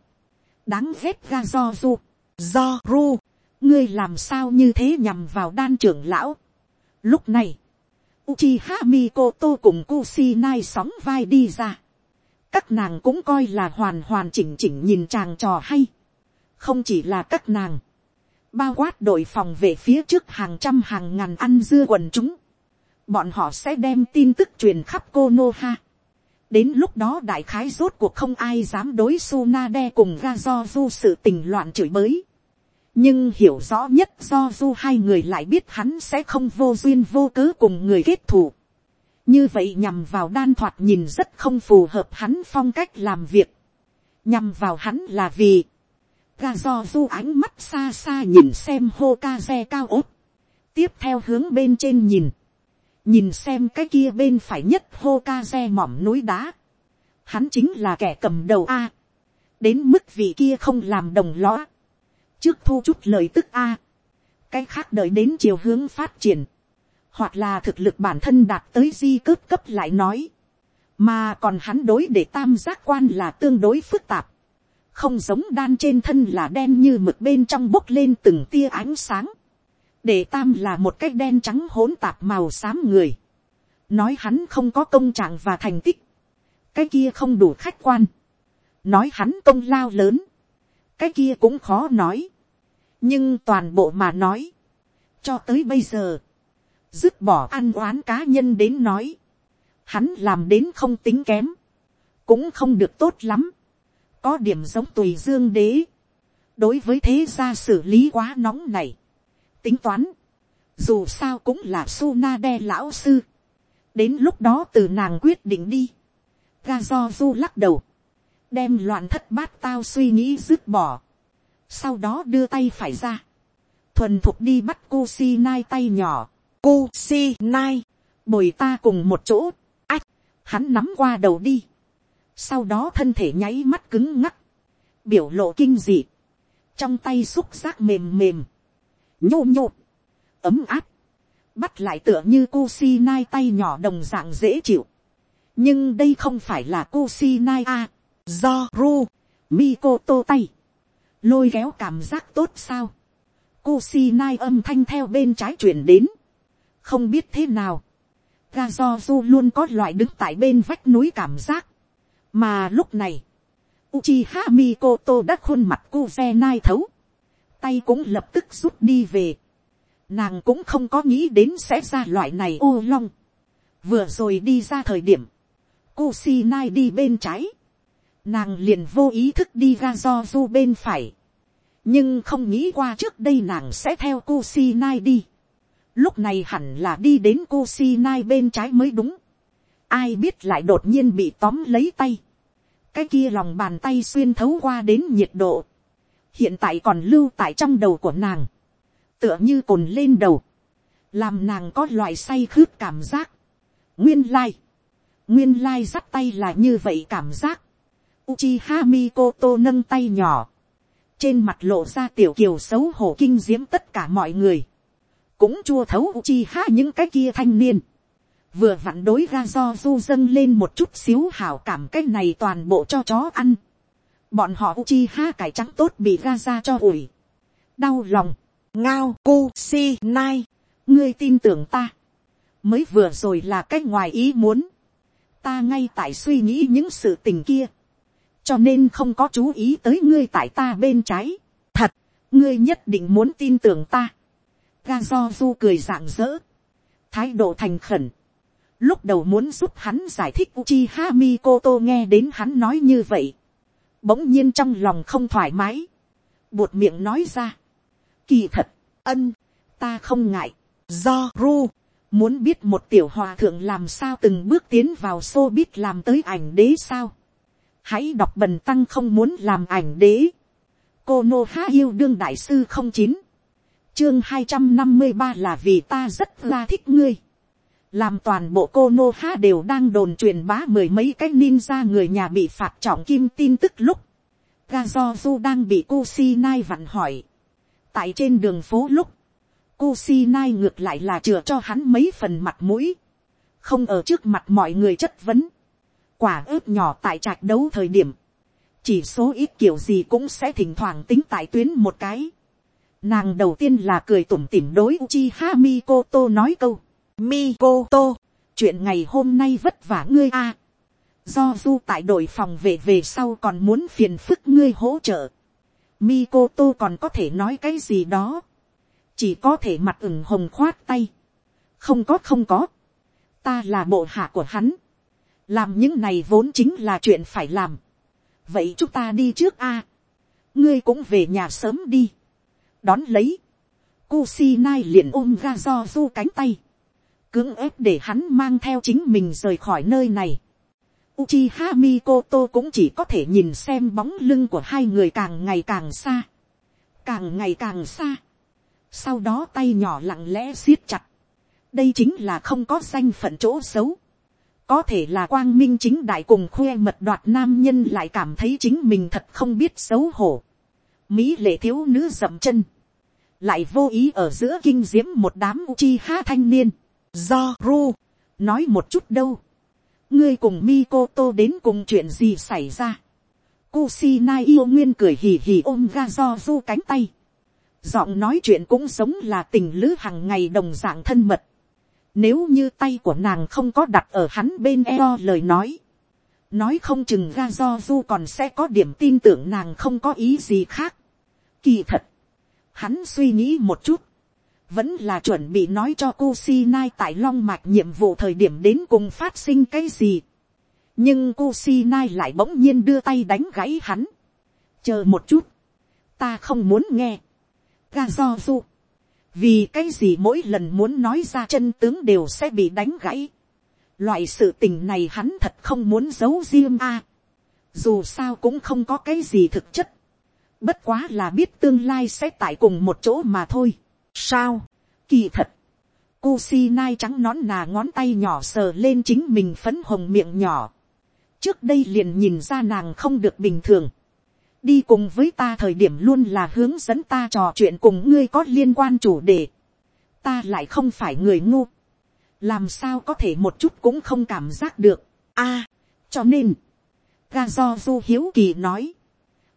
Đáng ghét ra do du, do ru, ngươi làm sao như thế nhằm vào đan trưởng lão. Lúc này, Uchiha Mikoto cùng Kusinai sóng vai đi ra các nàng cũng coi là hoàn hoàn chỉnh chỉnh nhìn chàng trò hay. không chỉ là các nàng, bao quát đội phòng về phía trước hàng trăm hàng ngàn ăn dưa quần chúng, bọn họ sẽ đem tin tức truyền khắp cô nô ha. đến lúc đó đại khái rốt cuộc không ai dám đối su na đe cùng ga do du sự tình loạn chửi bới. nhưng hiểu rõ nhất do du hai người lại biết hắn sẽ không vô duyên vô cớ cùng người kết thù như vậy nhằm vào đan thoạt nhìn rất không phù hợp hắn phong cách làm việc. nhằm vào hắn là vì, ga do du ánh mắt xa xa nhìn xem hô ca xe cao ốt. tiếp theo hướng bên trên nhìn, nhìn xem cái kia bên phải nhất hô ca xe mỏm núi đá. hắn chính là kẻ cầm đầu a. đến mức vị kia không làm đồng lõa trước thu chút lời tức a, cái khác đợi đến chiều hướng phát triển, hoặc là thực lực bản thân đạt tới di cướp cấp lại nói, mà còn hắn đối để tam giác quan là tương đối phức tạp, không giống đan trên thân là đen như mực bên trong bốc lên từng tia ánh sáng, để tam là một cái đen trắng hỗn tạp màu xám người, nói hắn không có công trạng và thành tích, cái kia không đủ khách quan, nói hắn công lao lớn, cái kia cũng khó nói, nhưng toàn bộ mà nói, cho tới bây giờ, dứt bỏ ăn oán cá nhân đến nói, hắn làm đến không tính kém, cũng không được tốt lắm, có điểm giống tùy dương đế, đối với thế gia xử lý quá nóng này, tính toán, dù sao cũng là su na đe lão sư, đến lúc đó từ nàng quyết định đi, ga do du lắc đầu, đem loạn thất bát tao suy nghĩ dứt bỏ, sau đó đưa tay phải ra, thuần thục đi bắt cô si nai tay nhỏ, cô si nai, bồi ta cùng một chỗ, ách, hắn nắm qua đầu đi, sau đó thân thể nháy mắt cứng ngắc, biểu lộ kinh dị, trong tay xúc giác mềm mềm, nhô nhô, ấm áp, bắt lại tựa như cô si nai tay nhỏ đồng dạng dễ chịu, nhưng đây không phải là cô si nai a, do ru, mi cô tô tay, lôi kéo cảm giác tốt sao, Kusinai âm thanh theo bên trái chuyển đến. Không biết thế nào. Ga do du luôn có loại đứng tại bên vách núi cảm giác. Mà lúc này. Uchiha Mikoto đã khuôn mặt Kuzenai thấu. Tay cũng lập tức rút đi về. Nàng cũng không có nghĩ đến sẽ ra loại này ô long. Vừa rồi đi ra thời điểm. Kusinai đi bên trái nàng liền vô ý thức đi ra do du bên phải, nhưng không nghĩ qua trước đây nàng sẽ theo cô si nai đi, lúc này hẳn là đi đến cô si nai bên trái mới đúng, ai biết lại đột nhiên bị tóm lấy tay, cái kia lòng bàn tay xuyên thấu qua đến nhiệt độ, hiện tại còn lưu tại trong đầu của nàng, tựa như cồn lên đầu, làm nàng có loại say khướt cảm giác, nguyên lai, nguyên lai dắt tay là như vậy cảm giác, Uchiha Mikoto nâng tay nhỏ. Trên mặt lộ ra tiểu kiều xấu hổ kinh diễm tất cả mọi người. Cũng chua thấu chi ha những cái kia thanh niên. Vừa vặn đối ra do du dâng lên một chút xíu hảo cảm cái này toàn bộ cho chó ăn. Bọn họ chi ha cải trắng tốt bị ra ra cho ủi. Đau lòng. Ngao cu si nai. Ngươi tin tưởng ta. Mới vừa rồi là cách ngoài ý muốn. Ta ngay tại suy nghĩ những sự tình kia cho nên không có chú ý tới ngươi tại ta bên trái. thật, ngươi nhất định muốn tin tưởng ta ga do du cười rạng rỡ, thái độ thành khẩn. lúc đầu muốn giúp hắn giải thích Uchiha Mikoto nghe đến hắn nói như vậy. bỗng nhiên trong lòng không thoải mái. buột miệng nói ra. kỳ thật, ân, ta không ngại. do ru, muốn biết một tiểu hòa thượng làm sao từng bước tiến vào xô biết làm tới ảnh đế sao hãy đọc bần tăng không muốn làm ảnh đế. cô nô há yêu đương đại sư không chín, chương hai trăm năm mươi ba là vì ta rất là thích ngươi. làm toàn bộ cô nô ha đều đang đồn truyền bá mười mấy cái ninja người nhà bị phạt trọng kim tin tức lúc. ga do du đang bị Kusinai vặn hỏi. tại trên đường phố lúc, Kusinai ngược lại là chừa cho hắn mấy phần mặt mũi. không ở trước mặt mọi người chất vấn quả ướp nhỏ tại trạch đấu thời điểm, chỉ số ít kiểu gì cũng sẽ thỉnh thoảng tính tại tuyến một cái. Nàng đầu tiên là cười tủm tỉm đối Uchiha Mikoto nói câu. Mikoto, chuyện ngày hôm nay vất vả ngươi a. Do du tại đội phòng về về sau còn muốn phiền phức ngươi hỗ trợ. Mikoto còn có thể nói cái gì đó. Chỉ có thể mặt ửng hồng khoát tay. Không có không có. Ta là bộ hạ của hắn làm những này vốn chính là chuyện phải làm. vậy chúng ta đi trước a. ngươi cũng về nhà sớm đi đón lấy, Kusinai liền ôm ga do du cánh tay, cưỡng ép để hắn mang theo chính mình rời khỏi nơi này. Uchiha Mikoto cũng chỉ có thể nhìn xem bóng lưng của hai người càng ngày càng xa, càng ngày càng xa. Sau đó tay nhỏ lặng lẽ siết chặt. Đây chính là không có danh phận chỗ xấu. Có thể là quang minh chính đại cùng khoe mật đoạt nam nhân lại cảm thấy chính mình thật không biết xấu hổ. Mỹ lệ thiếu nữ dậm chân. Lại vô ý ở giữa kinh diễm một đám Uchiha thanh niên. Do Ru. Nói một chút đâu. Ngươi cùng Mikoto đến cùng chuyện gì xảy ra. Kusinai yêu nguyên cười hì hì ôm ga do du cánh tay. Giọng nói chuyện cũng giống là tình lữ hàng ngày đồng dạng thân mật. Nếu như tay của nàng không có đặt ở hắn bên eo lời nói. Nói không chừng ga do du còn sẽ có điểm tin tưởng nàng không có ý gì khác. Kỳ thật. Hắn suy nghĩ một chút. Vẫn là chuẩn bị nói cho cô si nai tại Long Mạch nhiệm vụ thời điểm đến cùng phát sinh cái gì. Nhưng cô si nai lại bỗng nhiên đưa tay đánh gãy hắn. Chờ một chút. Ta không muốn nghe. Ga do du vì cái gì mỗi lần muốn nói ra chân tướng đều sẽ bị đánh gãy. loại sự tình này hắn thật không muốn giấu riêng a. dù sao cũng không có cái gì thực chất bất quá là biết tương lai sẽ tại cùng một chỗ mà thôi. sao, kỳ thật. Kusi nai trắng nón nà ngón tay nhỏ sờ lên chính mình phấn hồng miệng nhỏ. trước đây liền nhìn ra nàng không được bình thường đi cùng với ta thời điểm luôn là hướng dẫn ta trò chuyện cùng ngươi có liên quan chủ đề. ta lại không phải người ngu. làm sao có thể một chút cũng không cảm giác được. a, cho nên, ga do du hiếu kỳ nói,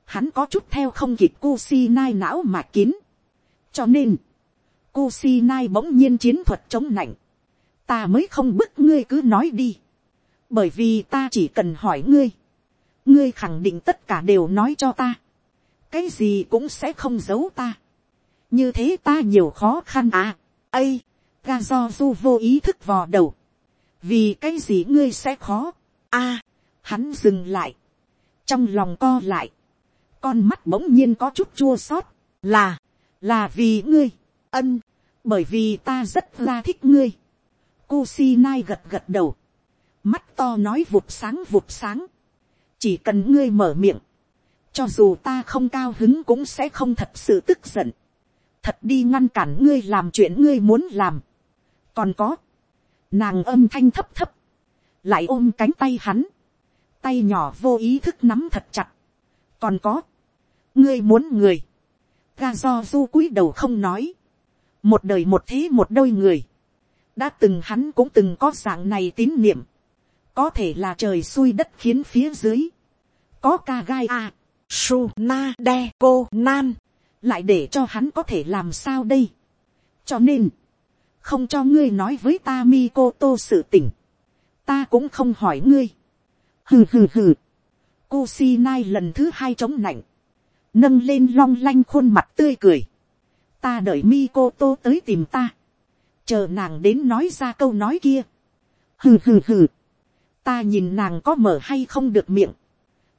hắn có chút theo không kịp Kusinai não mà kín. cho nên, Kusinai bỗng nhiên chiến thuật chống nạnh. ta mới không bức ngươi cứ nói đi. bởi vì ta chỉ cần hỏi ngươi. Ngươi khẳng định tất cả đều nói cho ta, cái gì cũng sẽ không giấu ta, như thế ta nhiều khó khăn à, ây, ga do du vô ý thức vò đầu, vì cái gì ngươi sẽ khó, a, hắn dừng lại, trong lòng co lại, con mắt bỗng nhiên có chút chua xót, là, là vì ngươi, ân, bởi vì ta rất là thích ngươi, Kusinai gật gật đầu, mắt to nói vụt sáng vụt sáng, chỉ cần ngươi mở miệng, cho dù ta không cao hứng cũng sẽ không thật sự tức giận, thật đi ngăn cản ngươi làm chuyện ngươi muốn làm. còn có, nàng âm thanh thấp thấp, lại ôm cánh tay hắn, tay nhỏ vô ý thức nắm thật chặt. còn có, ngươi muốn người, ga do du cúi đầu không nói, một đời một thế một đôi người, đã từng hắn cũng từng có dạng này tín niệm, có thể là trời xui đất khiến phía dưới, có ca gai a, su na de cô nan, lại để cho hắn có thể làm sao đây. cho nên, không cho ngươi nói với ta mi cô tô sự tỉnh, ta cũng không hỏi ngươi. hừ hừ hừ, cô si nai lần thứ hai chống nạnh, nâng lên long lanh khuôn mặt tươi cười, ta đợi mi cô tô tới tìm ta, chờ nàng đến nói ra câu nói kia. hừ hừ hừ, ta nhìn nàng có mở hay không được miệng,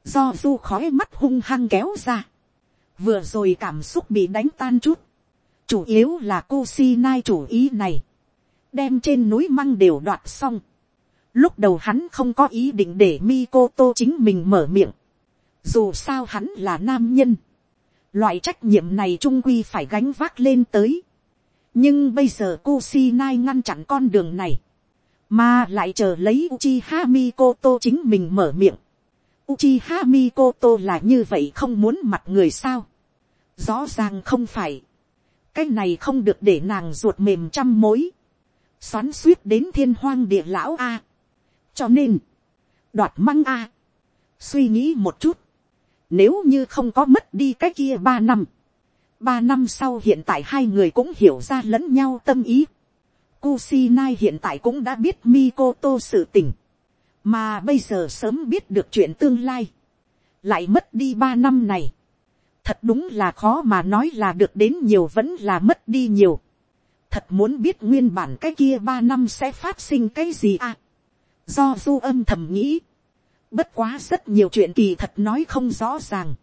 do du khói mắt hung hăng kéo ra, vừa rồi cảm xúc bị đánh tan chút, chủ yếu là cô si nai chủ ý này, đem trên núi măng đều đoạt xong, lúc đầu hắn không có ý định để mi cô tô chính mình mở miệng, dù sao hắn là nam nhân, loại trách nhiệm này trung quy phải gánh vác lên tới, nhưng bây giờ cô si nai ngăn chặn con đường này, mà lại chờ lấy uchi Mikoto chính mình mở miệng, Uchiha Mikoto là như vậy không muốn mặt người sao. Rõ ràng không phải. Cái này không được để nàng ruột mềm trăm mối. Xoắn suýt đến thiên hoang địa lão A. Cho nên. Đoạt măng A. Suy nghĩ một chút. Nếu như không có mất đi cái kia ba năm. Ba năm sau hiện tại hai người cũng hiểu ra lẫn nhau tâm ý. Kusinai hiện tại cũng đã biết Mikoto sự tình. Mà bây giờ sớm biết được chuyện tương lai, lại mất đi ba năm này, thật đúng là khó mà nói là được đến nhiều vẫn là mất đi nhiều, thật muốn biết nguyên bản cái kia ba năm sẽ phát sinh cái gì à, do du âm thầm nghĩ, bất quá rất nhiều chuyện kỳ thật nói không rõ ràng,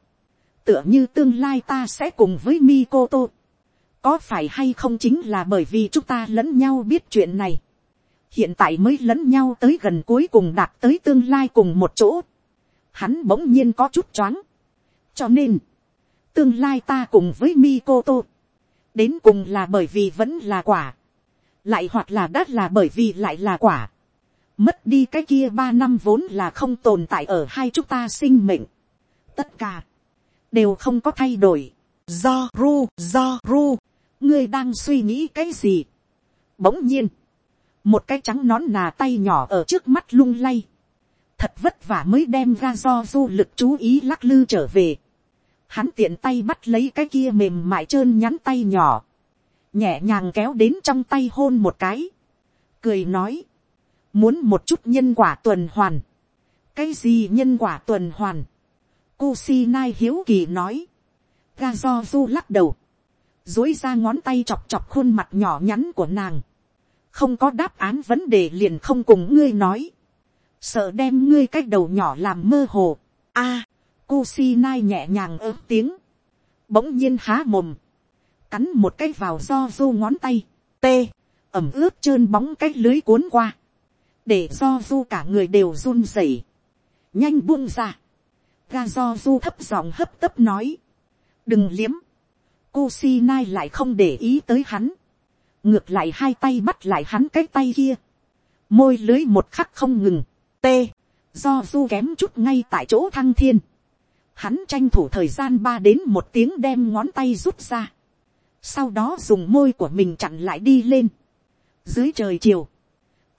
tựa như tương lai ta sẽ cùng với Mikoto, có phải hay không chính là bởi vì chúng ta lẫn nhau biết chuyện này, hiện tại mới lẫn nhau tới gần cuối cùng đạt tới tương lai cùng một chỗ, hắn bỗng nhiên có chút choáng, cho nên, tương lai ta cùng với Mikoto, đến cùng là bởi vì vẫn là quả, lại hoặc là đắt là bởi vì lại là quả, mất đi cái kia ba năm vốn là không tồn tại ở hai chúng ta sinh mệnh, tất cả, đều không có thay đổi, do ru, do ru, ngươi đang suy nghĩ cái gì. Bỗng nhiên, một cái trắng nón nà tay nhỏ ở trước mắt lung lay, thật vất vả mới đem ra do du lực chú ý lắc lư trở về. Hắn tiện tay bắt lấy cái kia mềm mại trơn nhắn tay nhỏ, nhẹ nhàng kéo đến trong tay hôn một cái, cười nói, muốn một chút nhân quả tuần hoàn, cái gì nhân quả tuần hoàn, Kusinai hiếu kỳ nói, ga do du lắc đầu, dối ra ngón tay chọc chọc khuôn mặt nhỏ nhắn của nàng, không có đáp án vấn đề liền không cùng ngươi nói, sợ đem ngươi cái đầu nhỏ làm mơ hồ, a, à, Kusinai nhẹ nhàng ớt tiếng, bỗng nhiên há mồm, cắn một cái vào do du ngón tay, t, ẩm ướt trơn bóng cái lưới cuốn qua, để do du cả người đều run rẩy, nhanh buông ra, ga do du thấp giọng hấp tấp nói, đừng liếm, Kusinai lại không để ý tới hắn, ngược lại hai tay bắt lại hắn cái tay kia, môi lưới một khắc không ngừng, t, do du kém chút ngay tại chỗ thăng thiên, hắn tranh thủ thời gian ba đến một tiếng đem ngón tay rút ra, sau đó dùng môi của mình chặn lại đi lên, dưới trời chiều,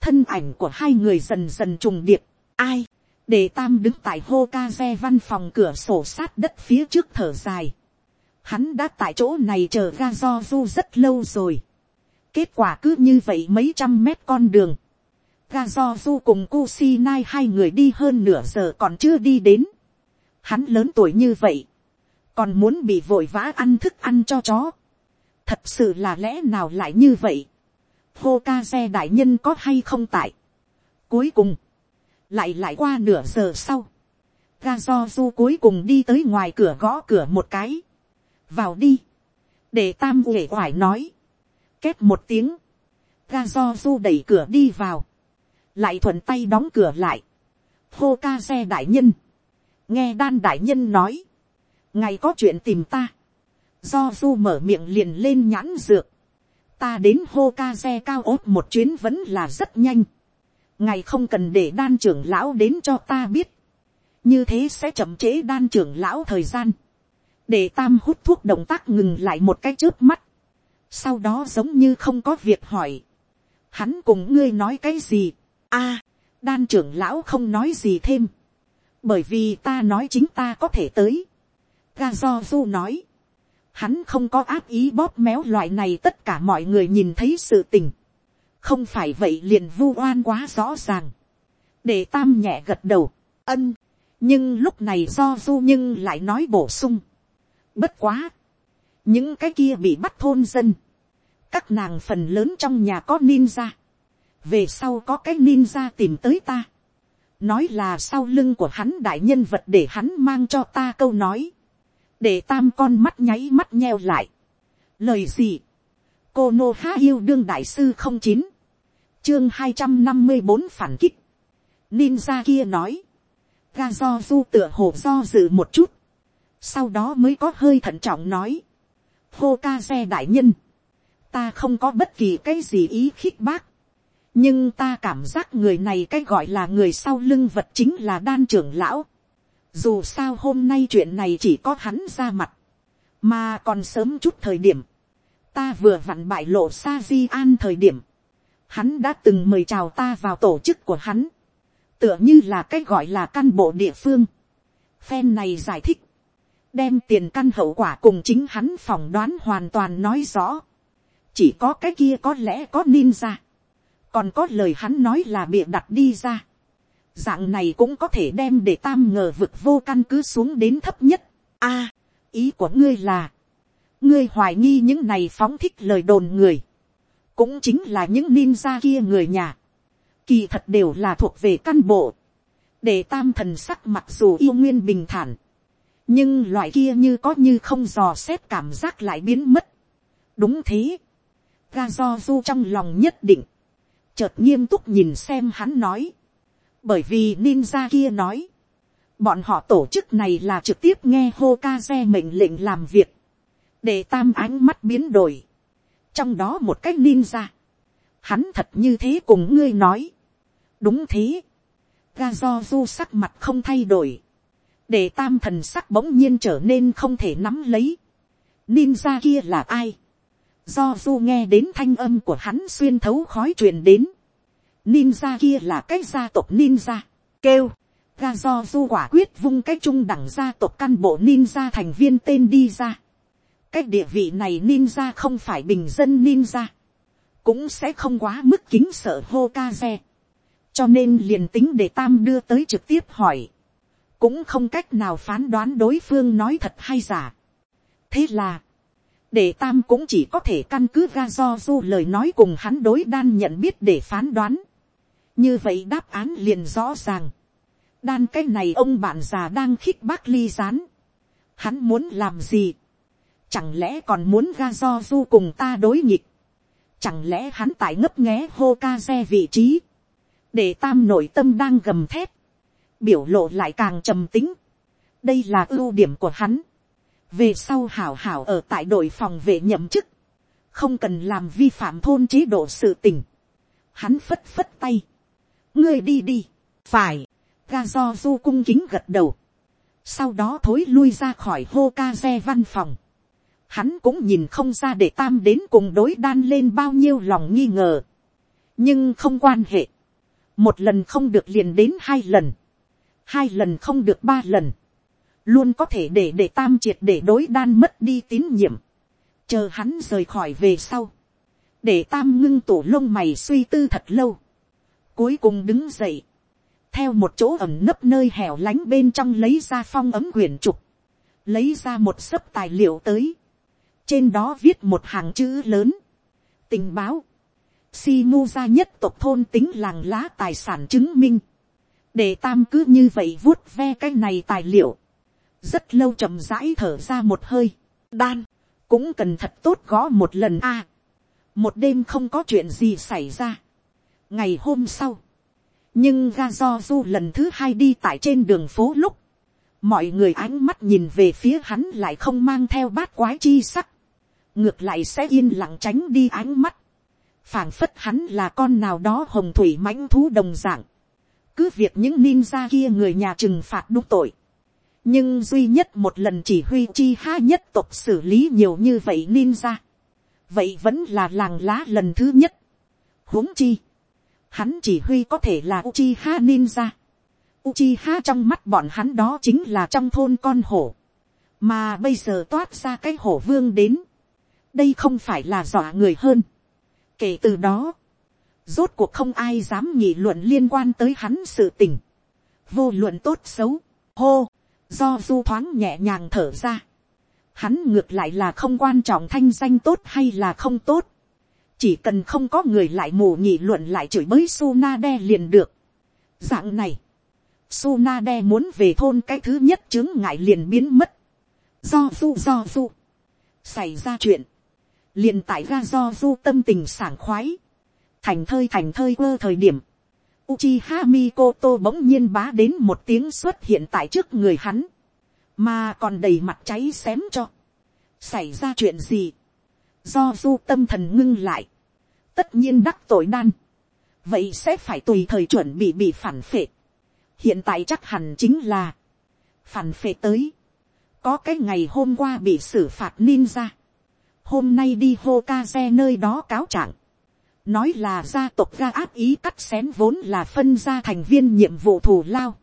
thân ảnh của hai người dần dần trùng điệp, ai, để tam đứng tại hô ca xe văn phòng cửa sổ sát đất phía trước thở dài, hắn đã tại chỗ này chờ ga do du rất lâu rồi, kết quả cứ như vậy mấy trăm mét con đường, ga do du cùng Kusinai hai người đi hơn nửa giờ còn chưa đi đến, hắn lớn tuổi như vậy, còn muốn bị vội vã ăn thức ăn cho chó, thật sự là lẽ nào lại như vậy, hô ca xe đại nhân có hay không tại. Cuối cùng, lại lại qua nửa giờ sau, ga do du cuối cùng đi tới ngoài cửa gõ cửa một cái, vào đi, để tam uể oải nói, két một tiếng, ga do du đẩy cửa đi vào, lại thuận tay đóng cửa lại, hô ca xe đại nhân, nghe đan đại nhân nói, ngày có chuyện tìm ta, do du mở miệng liền lên nhãn dược, ta đến Hokage cao ốt một chuyến vẫn là rất nhanh, ngày không cần để đan trưởng lão đến cho ta biết, như thế sẽ chậm trễ đan trưởng lão thời gian, để tam hút thuốc động tác ngừng lại một cái trước mắt, sau đó giống như không có việc hỏi, hắn cùng ngươi nói cái gì, a, đan trưởng lão không nói gì thêm, bởi vì ta nói chính ta có thể tới, ga do du nói, hắn không có áp ý bóp méo loại này tất cả mọi người nhìn thấy sự tình, không phải vậy liền vu oan quá rõ ràng, để tam nhẹ gật đầu, ân, nhưng lúc này do du nhưng lại nói bổ sung, bất quá, những cái kia bị bắt thôn dân, các nàng phần lớn trong nhà có ninja, về sau có cái ninja tìm tới ta, nói là sau lưng của hắn đại nhân vật để hắn mang cho ta câu nói, để tam con mắt nháy mắt nheo lại. lời gì, cô nô há yêu đương đại sư không chín, chương hai trăm năm mươi bốn phản kích, ninja kia nói, ga do du tựa hồ do dự một chút, sau đó mới có hơi thận trọng nói, hô ca xe đại nhân, ta không có bất kỳ cái gì ý khích bác, nhưng ta cảm giác người này cái gọi là người sau lưng vật chính là đan trưởng lão, dù sao hôm nay chuyện này chỉ có hắn ra mặt. Mà còn sớm chút thời điểm. Ta vừa vặn bại lộ sa di an thời điểm. Hắn đã từng mời chào ta vào tổ chức của hắn. Tựa như là cái gọi là căn bộ địa phương. Phen này giải thích. Đem tiền căn hậu quả cùng chính hắn phỏng đoán hoàn toàn nói rõ. Chỉ có cái kia có lẽ có ninja. Còn có lời hắn nói là bịa đặt đi ra dạng này cũng có thể đem để tam ngờ vực vô căn cứ xuống đến thấp nhất. a, ý của ngươi là, ngươi hoài nghi những này phóng thích lời đồn người, cũng chính là những ninja kia người nhà, kỳ thật đều là thuộc về căn bộ, để tam thần sắc mặc dù yêu nguyên bình thản, nhưng loại kia như có như không dò xét cảm giác lại biến mất, đúng thế, ga do du trong lòng nhất định, chợt nghiêm túc nhìn xem hắn nói, bởi vì ninja kia nói, bọn họ tổ chức này là trực tiếp nghe hô mệnh lệnh làm việc, để tam ánh mắt biến đổi, trong đó một cách ninja, hắn thật như thế cùng ngươi nói, đúng thế, ga do du sắc mặt không thay đổi, để tam thần sắc bỗng nhiên trở nên không thể nắm lấy, ninja kia là ai, do du nghe đến thanh âm của hắn xuyên thấu khói truyền đến, ninja kia là cái gia tộc ninja, kêu, ga do du quả quyết vung cái trung đẳng gia tộc căn bộ ninja thành viên tên đi ra. cái địa vị này ninja không phải bình dân ninja, cũng sẽ không quá mức kính sợ hô ca xe. cho nên liền tính để tam đưa tới trực tiếp hỏi, cũng không cách nào phán đoán đối phương nói thật hay giả. thế là, để tam cũng chỉ có thể căn cứ ga do du lời nói cùng hắn đối đan nhận biết để phán đoán như vậy đáp án liền rõ ràng. đan cái này ông bạn già đang khích bác ly gián. hắn muốn làm gì. chẳng lẽ còn muốn ga do du cùng ta đối nghịch. chẳng lẽ hắn tại ngấp nghé hô ca xe vị trí. để tam nội tâm đang gầm thép. biểu lộ lại càng trầm tính. đây là ưu điểm của hắn về sau hảo hảo ở tại đội phòng vệ nhậm chức, không cần làm vi phạm thôn chế độ sự tình. Hắn phất phất tay, ngươi đi đi, phải, ga do du cung kính gật đầu, sau đó thối lui ra khỏi hô ca xe văn phòng. Hắn cũng nhìn không ra để tam đến cùng đối đan lên bao nhiêu lòng nghi ngờ. nhưng không quan hệ. một lần không được liền đến hai lần. hai lần không được ba lần luôn có thể để để tam triệt để đối đan mất đi tín nhiệm, chờ hắn rời khỏi về sau, để tam ngưng tổ lông mày suy tư thật lâu, cuối cùng đứng dậy, theo một chỗ ẩm nấp nơi hẻo lánh bên trong lấy ra phong ấm quyển trục, lấy ra một sấp tài liệu tới, trên đó viết một hàng chữ lớn, tình báo, si mu ra nhất tộc thôn tính làng lá tài sản chứng minh, để tam cứ như vậy vuốt ve cái này tài liệu, rất lâu chậm rãi thở ra một hơi, đan, cũng cần thật tốt gõ một lần a. một đêm không có chuyện gì xảy ra ngày hôm sau, nhưng ga do du lần thứ hai đi tại trên đường phố lúc, mọi người ánh mắt nhìn về phía hắn lại không mang theo bát quái chi sắc, ngược lại sẽ yên lặng tránh đi ánh mắt, phảng phất hắn là con nào đó hồng thủy mãnh thú đồng dạng, cứ việc những ninja kia người nhà trừng phạt đúng tội, nhưng duy nhất một lần chỉ huy chi ha nhất tộc xử lý nhiều như vậy ninja. vậy vẫn là làng lá lần thứ nhất. huống chi, hắn chỉ huy có thể là Uchiha ninja. Uchiha trong mắt bọn hắn đó chính là trong thôn con hổ. mà bây giờ toát ra cái hổ vương đến. đây không phải là dọa người hơn. kể từ đó, rốt cuộc không ai dám nghị luận liên quan tới hắn sự tình. vô luận tốt xấu, hô, do du thoáng nhẹ nhàng thở ra, hắn ngược lại là không quan trọng thanh danh tốt hay là không tốt, chỉ cần không có người lại mù nhị luận lại chửi bới Suna đe liền được. Dạng này, Suna đe muốn về thôn cái thứ nhất chứng ngại liền biến mất. Do du do du, xảy ra chuyện, liền tại ra do du tâm tình sảng khoái, thành thơi thành thơi quơ thời điểm, Uchiha Mikoto bỗng nhiên bá đến một tiếng xuất hiện tại trước người hắn. Mà còn đầy mặt cháy xém cho. Xảy ra chuyện gì? Do du tâm thần ngưng lại. Tất nhiên đắc tội đan. Vậy sẽ phải tùy thời chuẩn bị bị phản phệ. Hiện tại chắc hẳn chính là. Phản phệ tới. Có cái ngày hôm qua bị xử phạt ninja. Hôm nay đi hô ca xe nơi đó cáo trạng nói là gia tộc ra áp ý cắt xén vốn là phân ra thành viên nhiệm vụ thù lao.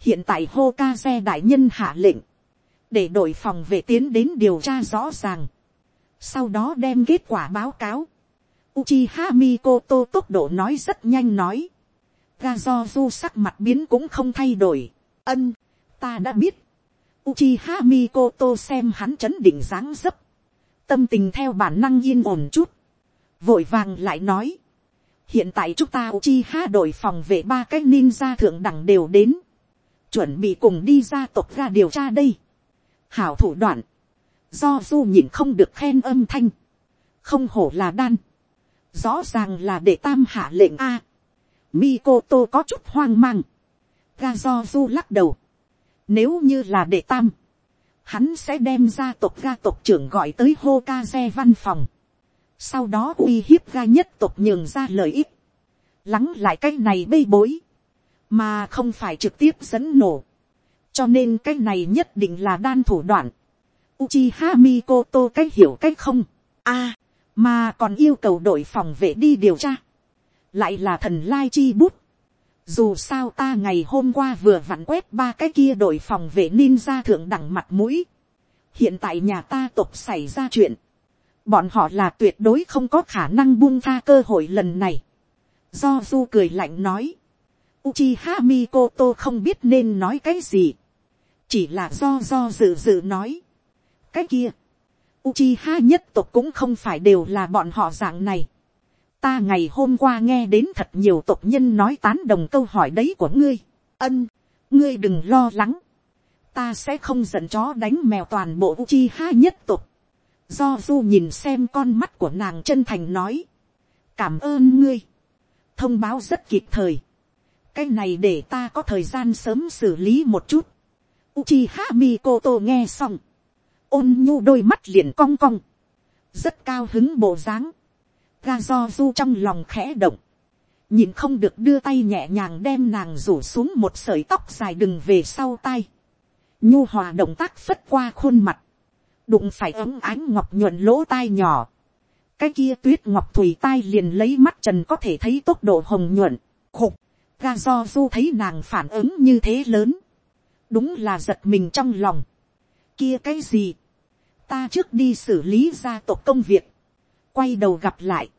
hiện tại hô ca xe đại nhân hạ lệnh, để đội phòng vệ tiến đến điều tra rõ ràng, sau đó đem kết quả báo cáo. Uchiha Mikoto tốc độ nói rất nhanh nói, ga sắc mặt biến cũng không thay đổi, ân, ta đã biết, Uchiha Mikoto xem hắn chấn định dáng dấp, tâm tình theo bản năng yên ổn chút, vội vàng lại nói, hiện tại chúng ta Uchiha đội phòng vệ ba cái ninja thượng đẳng đều đến, chuẩn bị cùng đi ra tộc ra điều tra đây. hảo thủ đoạn, do du nhìn không được khen âm thanh, không hổ là đan, rõ ràng là để tam hạ lệnh a. Mikoto có chút hoang mang, ga do du lắc đầu, nếu như là đệ tam, hắn sẽ đem gia tộc ga tộc trưởng gọi tới hô ca xe văn phòng, sau đó uy hiếp ga nhất tộc nhường ra lợi ích, lắng lại cái này bê bối, mà không phải trực tiếp dẫn nổ, cho nên cái này nhất định là đan thủ đoạn, Uchiha Mikoto cách hiểu cách không, a, mà còn yêu cầu đội phòng vệ đi điều tra, lại là thần lai chi bút, dù sao ta ngày hôm qua vừa vặn quét ba cái kia đội phòng vệ ninja thượng đẳng mặt mũi. hiện tại nhà ta tộc xảy ra chuyện. bọn họ là tuyệt đối không có khả năng buông tha cơ hội lần này. do du cười lạnh nói. Uchiha Mikoto không biết nên nói cái gì. chỉ là do do dự dự nói cái kia. Uchiha nhất tộc cũng không phải đều là bọn họ dạng này ta ngày hôm qua nghe đến thật nhiều tộc nhân nói tán đồng câu hỏi đấy của ngươi. ân, ngươi đừng lo lắng. ta sẽ không giận chó đánh mèo toàn bộ uchiha nhất tộc. do du nhìn xem con mắt của nàng chân thành nói. cảm ơn ngươi. thông báo rất kịp thời. cái này để ta có thời gian sớm xử lý một chút. Uchiha Mikoto nghe xong ôn nhu đôi mắt liền cong cong. rất cao hứng bộ dáng. Ga do du trong lòng khẽ động, nhìn không được đưa tay nhẹ nhàng đem nàng rủ xuống một sợi tóc dài đừng về sau tay, nhu hòa động tác phất qua khuôn mặt, đụng phải ấm ánh ngọc nhuận lỗ tai nhỏ, cái kia tuyết ngọc thủy tai liền lấy mắt trần có thể thấy tốc độ hồng nhuận, khục, ga do du thấy nàng phản ứng như thế lớn, đúng là giật mình trong lòng, kia cái gì, ta trước đi xử lý gia tộc công việc, quay đầu gặp lại.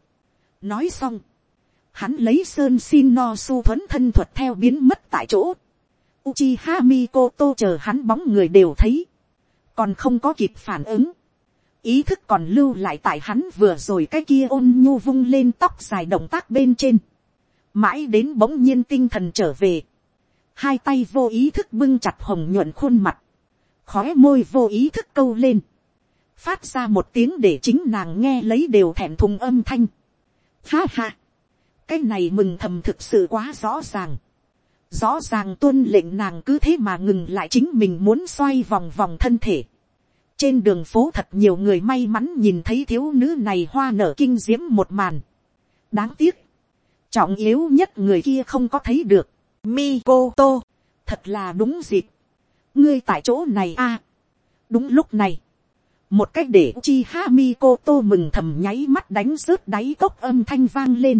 nói xong, hắn lấy sơn xin no su thuấn thân thuật theo biến mất tại chỗ. Uchiha Mikoto chờ hắn bóng người đều thấy, còn không có kịp phản ứng. ý thức còn lưu lại tại hắn vừa rồi cái kia ôn nhu vung lên tóc dài động tác bên trên. mãi đến bỗng nhiên tinh thần trở về. hai tay vô ý thức bưng chặt hồng nhuận khuôn mặt. khói môi vô ý thức câu lên phát ra một tiếng để chính nàng nghe lấy đều thẹn thùng âm thanh. Ha ha, cái này mừng thầm thực sự quá rõ ràng. Rõ ràng tuân lệnh nàng cứ thế mà ngừng lại chính mình muốn xoay vòng vòng thân thể. Trên đường phố thật nhiều người may mắn nhìn thấy thiếu nữ này hoa nở kinh diễm một màn. Đáng tiếc. Trọng yếu nhất người kia không có thấy được. Mikoto. Thật là đúng dịp. Ngươi tại chỗ này a Đúng lúc này một cách để chi ha mi cô tô mừng thầm nháy mắt đánh rớt đáy cốc âm thanh vang lên.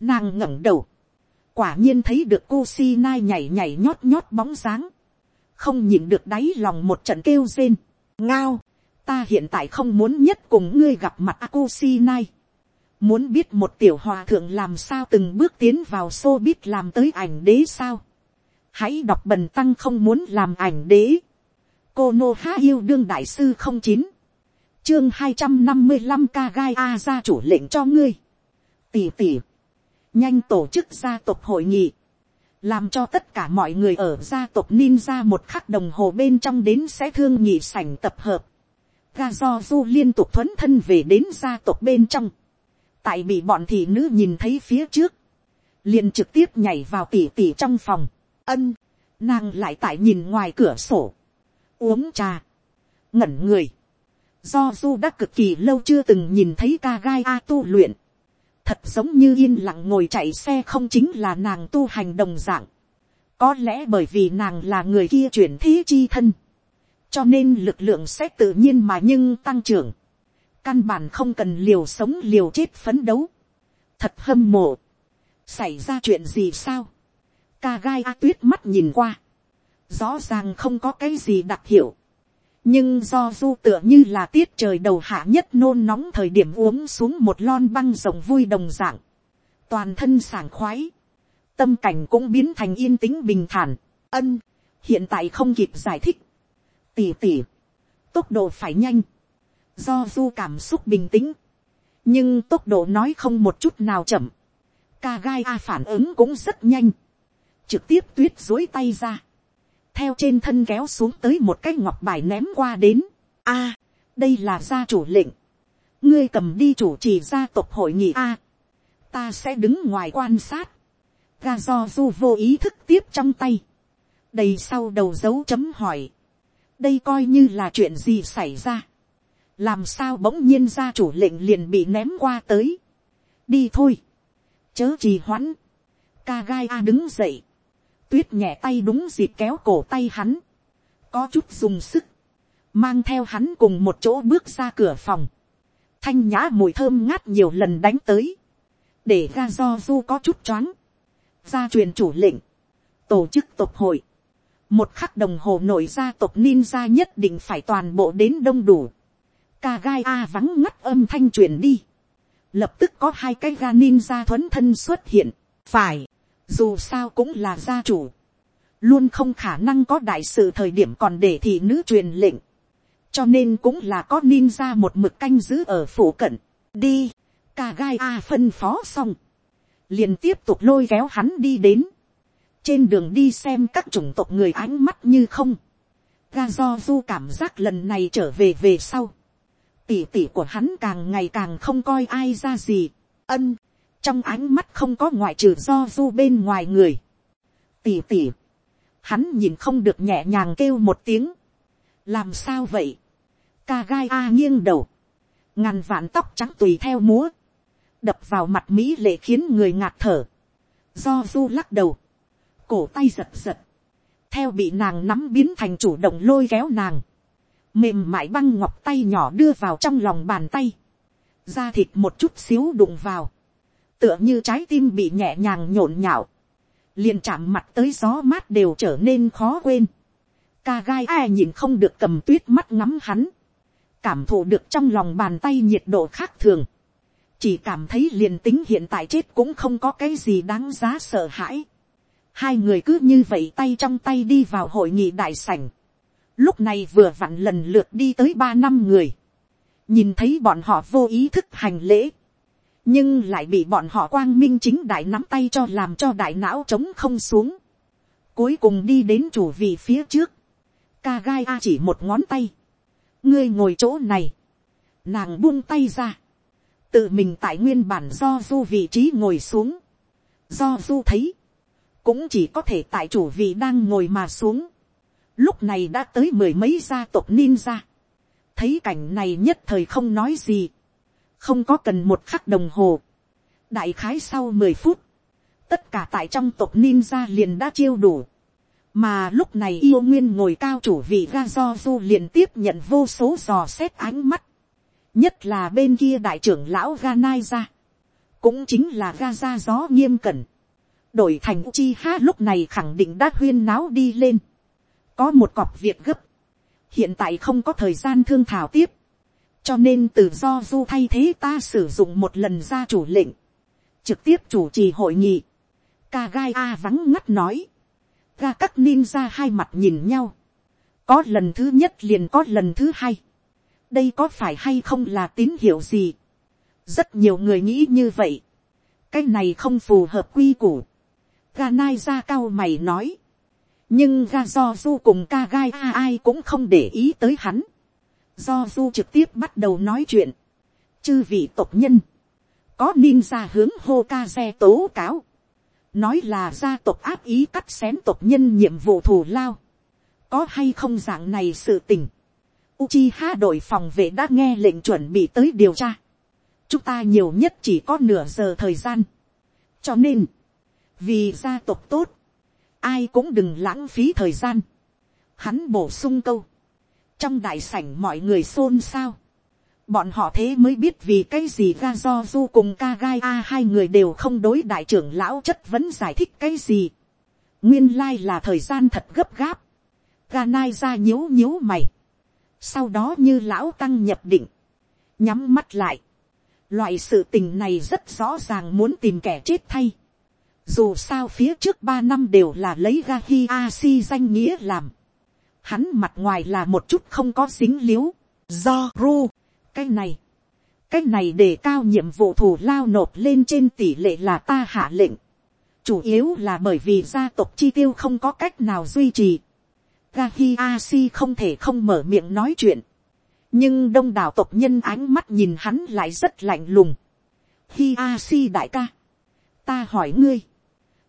nàng ngẩng đầu, quả nhiên thấy được cô si nai nhảy nhảy nhót nhót bóng dáng, không nhìn được đáy lòng một trận kêu rên, ngao, ta hiện tại không muốn nhất cùng ngươi gặp mặt à, cô si nai, muốn biết một tiểu hòa thượng làm sao từng bước tiến vào xô biết làm tới ảnh đế sao, hãy đọc bần tăng không muốn làm ảnh đế, cô nô há yêu đương đại sư không chín. Chương hai trăm năm mươi năm ca gai a ra chủ lệnh cho ngươi. Tỉ tỉ. Nhanh tổ chức gia tộc hội nghị. Làm cho tất cả mọi người ở gia tộc ninja một khắc đồng hồ bên trong đến sẽ thương nhị sảnh tập hợp. Ga do du liên tục thuấn thân về đến gia tộc bên trong. Tại bị bọn thị nữ nhìn thấy phía trước. Liền trực tiếp nhảy vào tỉ tỉ trong phòng. Ân. Nàng lại tại nhìn ngoài cửa sổ uống trà, ngẩn người, do du đã cực kỳ lâu chưa từng nhìn thấy ca gai a tu luyện, thật giống như yên lặng ngồi chạy xe không chính là nàng tu hành đồng dạng, có lẽ bởi vì nàng là người kia chuyển thế chi thân, cho nên lực lượng sẽ tự nhiên mà nhưng tăng trưởng, căn bản không cần liều sống liều chết phấn đấu, thật hâm mộ, xảy ra chuyện gì sao, ca gai a tuyết mắt nhìn qua, rõ ràng không có cái gì đặc hiệu. nhưng do du tựa như là tiết trời đầu hạ nhất nôn nóng thời điểm uống xuống một lon băng rồng vui đồng dạng, toàn thân sảng khoái, tâm cảnh cũng biến thành yên tĩnh bình thản, ân, hiện tại không kịp giải thích, tỉ tỉ, tốc độ phải nhanh, do du cảm xúc bình tĩnh, nhưng tốc độ nói không một chút nào chậm, ca gai a phản ứng cũng rất nhanh, trực tiếp tuyết dối tay ra, theo trên thân kéo xuống tới một cái ngọc bài ném qua đến. a, đây là gia chủ lệnh. ngươi cầm đi chủ trì gia tộc hội nghị a, ta sẽ đứng ngoài quan sát, ga do du vô ý thức tiếp trong tay, đầy sau đầu dấu chấm hỏi, đây coi như là chuyện gì xảy ra, làm sao bỗng nhiên gia chủ lệnh liền bị ném qua tới, đi thôi, chớ trì hoãn, ca gai a đứng dậy, tuyết nhẹ tay đúng dịp kéo cổ tay hắn, có chút dùng sức, mang theo hắn cùng một chỗ bước ra cửa phòng, thanh nhã mùi thơm ngát nhiều lần đánh tới, để ga do du có chút choáng, gia truyền chủ lệnh, tổ chức tộc hội, một khắc đồng hồ nội gia tộc ninja nhất định phải toàn bộ đến đông đủ, ca gai a vắng ngắt âm thanh truyền đi, lập tức có hai cái ga ninja thuấn thân xuất hiện, phải, dù sao cũng là gia chủ, luôn không khả năng có đại sự thời điểm còn để thị nữ truyền lệnh, cho nên cũng là có ninja một mực canh giữ ở phủ cận, đi, ca gai a phân phó xong, liền tiếp tục lôi kéo hắn đi đến, trên đường đi xem các chủng tộc người ánh mắt như không, ga do du cảm giác lần này trở về về sau, tỉ tỉ của hắn càng ngày càng không coi ai ra gì, ân, trong ánh mắt không có ngoại trừ do du bên ngoài người, tỉ tỉ, hắn nhìn không được nhẹ nhàng kêu một tiếng, làm sao vậy, ca gai a nghiêng đầu, ngàn vạn tóc trắng tùy theo múa, đập vào mặt mỹ lệ khiến người ngạt thở, do du lắc đầu, cổ tay giật giật, theo bị nàng nắm biến thành chủ động lôi kéo nàng, mềm mại băng ngọc tay nhỏ đưa vào trong lòng bàn tay, da thịt một chút xíu đụng vào, tựa như trái tim bị nhẹ nhàng nhộn nhạo, liền chạm mặt tới gió mát đều trở nên khó quên. Ca gai ai nhìn không được cầm tuyết mắt ngắm hắn, cảm thụ được trong lòng bàn tay nhiệt độ khác thường, chỉ cảm thấy liền tính hiện tại chết cũng không có cái gì đáng giá sợ hãi. Hai người cứ như vậy tay trong tay đi vào hội nghị đại sảnh. Lúc này vừa vặn lần lượt đi tới ba năm người. Nhìn thấy bọn họ vô ý thức hành lễ. Nhưng lại bị bọn họ quang minh chính đại nắm tay cho làm cho đại não trống không xuống. Cuối cùng đi đến chủ vị phía trước. Ca gai A chỉ một ngón tay. Ngươi ngồi chỗ này. Nàng buông tay ra. Tự mình tại nguyên bản do du vị trí ngồi xuống. Do du thấy cũng chỉ có thể tại chủ vị đang ngồi mà xuống. Lúc này đã tới mười mấy gia tộc ninja. Thấy cảnh này nhất thời không nói gì. Không có cần một khắc đồng hồ. Đại khái sau mười phút. Tất cả tại trong tộc ninja liền đã chiêu đủ. Mà lúc này yêu nguyên ngồi cao chủ vị ra do du liền tiếp nhận vô số dò xét ánh mắt. Nhất là bên kia đại trưởng lão ga nai ra. Cũng chính là ga ra gió nghiêm cẩn đổi thành chi ha lúc này khẳng định đã huyên náo đi lên. có một cọc việc gấp, hiện tại không có thời gian thương thảo tiếp, cho nên tự do du thay thế ta sử dụng một lần ra chủ lệnh, trực tiếp chủ trì hội nghị, ca gai a vắng ngắt nói, ga các ninja hai mặt nhìn nhau, có lần thứ nhất liền có lần thứ hai, đây có phải hay không là tín hiệu gì, rất nhiều người nghĩ như vậy, cái này không phù hợp quy củ, ga nai ra cao mày nói. nhưng ga do du cùng ca gai a ai cũng không để ý tới hắn do du trực tiếp bắt đầu nói chuyện. chư vị tộc nhân. có ninja hướng hô ca xe tố cáo. nói là gia tộc áp ý cắt xén tộc nhân nhiệm vụ thù lao. có hay không dạng này sự tình. Uchiha đội phòng vệ đã nghe lệnh chuẩn bị tới điều tra. Chúng ta nhiều nhất chỉ có nửa giờ thời gian. Cho nên, vì gia tộc tốt, ai cũng đừng lãng phí thời gian. Hắn bổ sung câu, trong đại sảnh mọi người xôn xao. Bọn họ thế mới biết vì cái gì ga do du cùng ca gai a hai người đều không đối đại trưởng lão chất vấn giải thích cái gì. Nguyên lai là thời gian thật gấp gáp. Ga nai ra nhíu nhíu mày. Sau đó như lão tăng nhập định. Nhắm mắt lại. Loại sự tình này rất rõ ràng muốn tìm kẻ chết thay dù sao phía trước ba năm đều là lấy ga hi a si danh nghĩa làm. Hắn mặt ngoài là một chút không có dính l i ế u do ru. cái này, cái này để cao nhiệm vụ thù lao nộp lên trên tỷ lệ là ta hạ lệnh. chủ yếu là bởi vì gia tộc chi tiêu không có cách nào duy trì. gahi asi không thể không mở miệng nói chuyện. nhưng đông đảo tộc nhân ánh mắt nhìn hắn lại rất lạnh lùng. Hi asi đại ca, ta hỏi ngươi,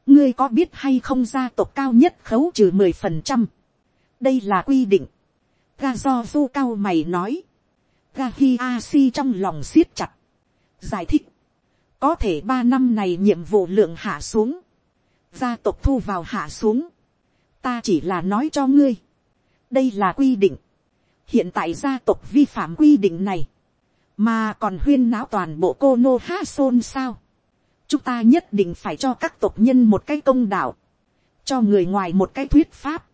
ngươi có biết hay không gia tộc cao nhất khấu trừ mười phần trăm, đây là quy định, ga do du cao mày nói, ga hi a si trong lòng siết chặt, giải thích, có thể ba năm này nhiệm vụ lượng hạ xuống, gia tộc thu vào hạ xuống, ta chỉ là nói cho ngươi, đây là quy định, hiện tại gia tộc vi phạm quy định này, mà còn huyên náo toàn bộ cô nô ha xôn sao, chúng ta nhất định phải cho các tộc nhân một cái công đạo, cho người ngoài một cái thuyết pháp,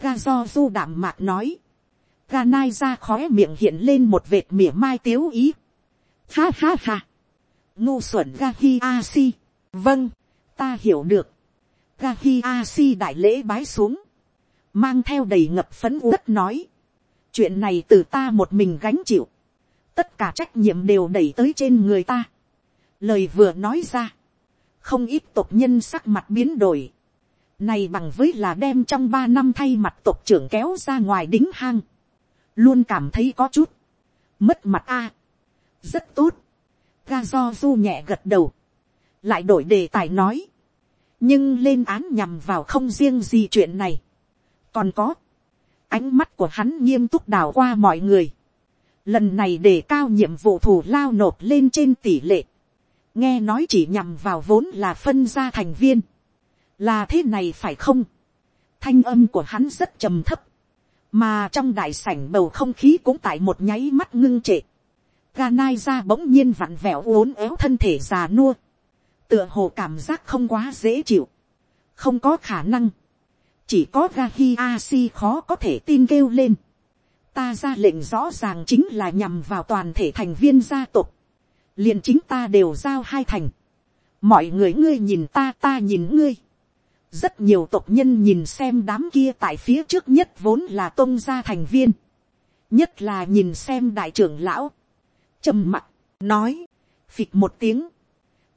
ga do du đảm mạc nói, ga nai ra khói miệng hiện lên một vệt mỉa mai tiếu ý, ha ha ha, ngu xuẩn ga hi a si, vâng, ta hiểu được, ga hi a si đại lễ bái xuống, mang theo đầy ngập phấn uất nói, chuyện này từ ta một mình gánh chịu, tất cả trách nhiệm đều đẩy tới trên người ta. lời vừa nói ra, không ít tộc nhân sắc mặt biến đổi, này bằng với là đem trong ba năm thay mặt tộc trưởng kéo ra ngoài đính hang, luôn cảm thấy có chút, mất mặt a, rất tốt, ga do du nhẹ gật đầu, lại đổi đề tài nói, nhưng lên án nhằm vào không riêng gì chuyện này, còn có, ánh mắt của hắn nghiêm túc đào qua mọi người, lần này để cao nhiệm vụ thủ lao nộp lên trên tỷ lệ, nghe nói chỉ nhằm vào vốn là phân ra thành viên, là thế này phải không, thanh âm của hắn rất trầm thấp, mà trong đại sảnh bầu không khí cũng tại một nháy mắt ngưng trệ, ga nai ra bỗng nhiên vặn vẹo uốn éo thân thể già nua, tựa hồ cảm giác không quá dễ chịu, không có khả năng, chỉ có ga hi a si khó có thể tin kêu lên, ta ra lệnh rõ ràng chính là nhằm vào toàn thể thành viên gia tộc, liền chính ta đều giao hai thành, mọi người ngươi nhìn ta ta nhìn ngươi, rất nhiều tộc nhân nhìn xem đám kia tại phía trước nhất vốn là tôn gia thành viên, nhất là nhìn xem đại trưởng lão, trầm mặc, nói, phịch một tiếng,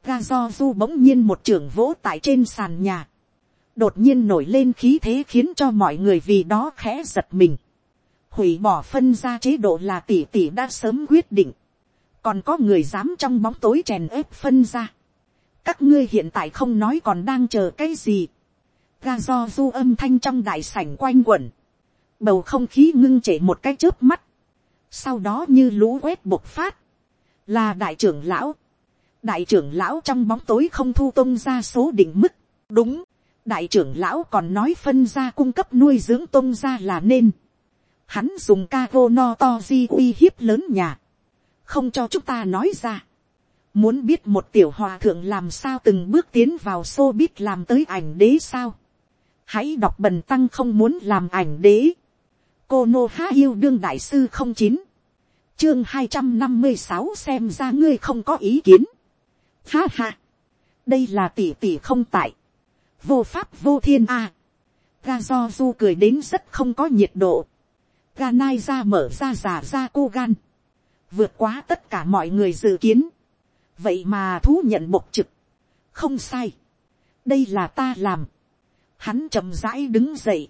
ga do du bỗng nhiên một trưởng vỗ tại trên sàn nhà, đột nhiên nổi lên khí thế khiến cho mọi người vì đó khẽ giật mình, hủy bỏ phân ra chế độ là tỷ tỷ đã sớm quyết định, còn có người dám trong bóng tối chèn ép phân ra, các ngươi hiện tại không nói còn đang chờ cái gì, ga do du âm thanh trong đại sảnh quanh quẩn, bầu không khí ngưng chảy một cái chớp mắt, sau đó như lũ quét bộc phát, là đại trưởng lão, đại trưởng lão trong bóng tối không thu tôn ra số định mức, đúng, đại trưởng lão còn nói phân ra cung cấp nuôi dưỡng tôn ra là nên, hắn dùng ca vô no to di uy hiếp lớn nhà, không cho chúng ta nói ra, muốn biết một tiểu hòa thượng làm sao từng bước tiến vào xô biết làm tới ảnh đế sao, hãy đọc bần tăng không muốn làm ảnh đế, cô nô há yêu đương đại sư không chín, chương hai trăm năm mươi sáu xem ra ngươi không có ý kiến, ha ha, đây là tỷ tỷ không tại, vô pháp vô thiên a, ga do du cười đến rất không có nhiệt độ, ga nai ra mở ra giả ra cô gan, vượt quá tất cả mọi người dự kiến, vậy mà thú nhận bộc trực, không sai, đây là ta làm, hắn chậm rãi đứng dậy,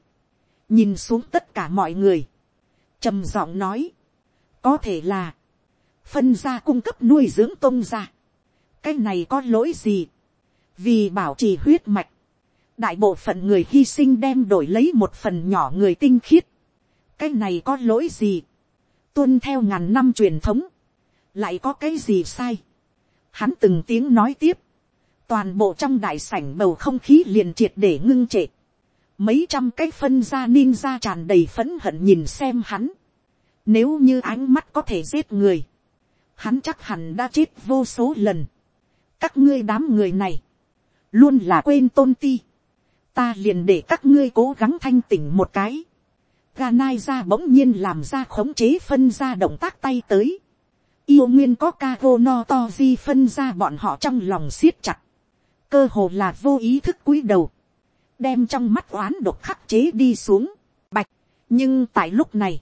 nhìn xuống tất cả mọi người, trầm giọng nói, có thể là, phân gia cung cấp nuôi dưỡng tôn gia, cái này có lỗi gì, vì bảo trì huyết mạch, đại bộ phận người hy sinh đem đổi lấy một phần nhỏ người tinh khiết, cái này có lỗi gì, tuân theo ngàn năm truyền thống, lại có cái gì sai, hắn từng tiếng nói tiếp, toàn bộ trong đại sảnh bầu không khí liền triệt để ngưng trệ, mấy trăm cái phân ra ninja tràn đầy phấn hận nhìn xem hắn, nếu như ánh mắt có thể giết người, hắn chắc hẳn đã chết vô số lần, các ngươi đám người này, luôn là quên tôn ti, ta liền để các ngươi cố gắng thanh tỉnh một cái, Ganai ra bỗng nhiên làm ra khống chế phân ra động tác tay tới. Yêu nguyên có ca vô no to di phân ra bọn họ trong lòng siết chặt. Cơ hồ là vô ý thức cúi đầu. Đem trong mắt oán độc khắc chế đi xuống. Bạch. Nhưng tại lúc này.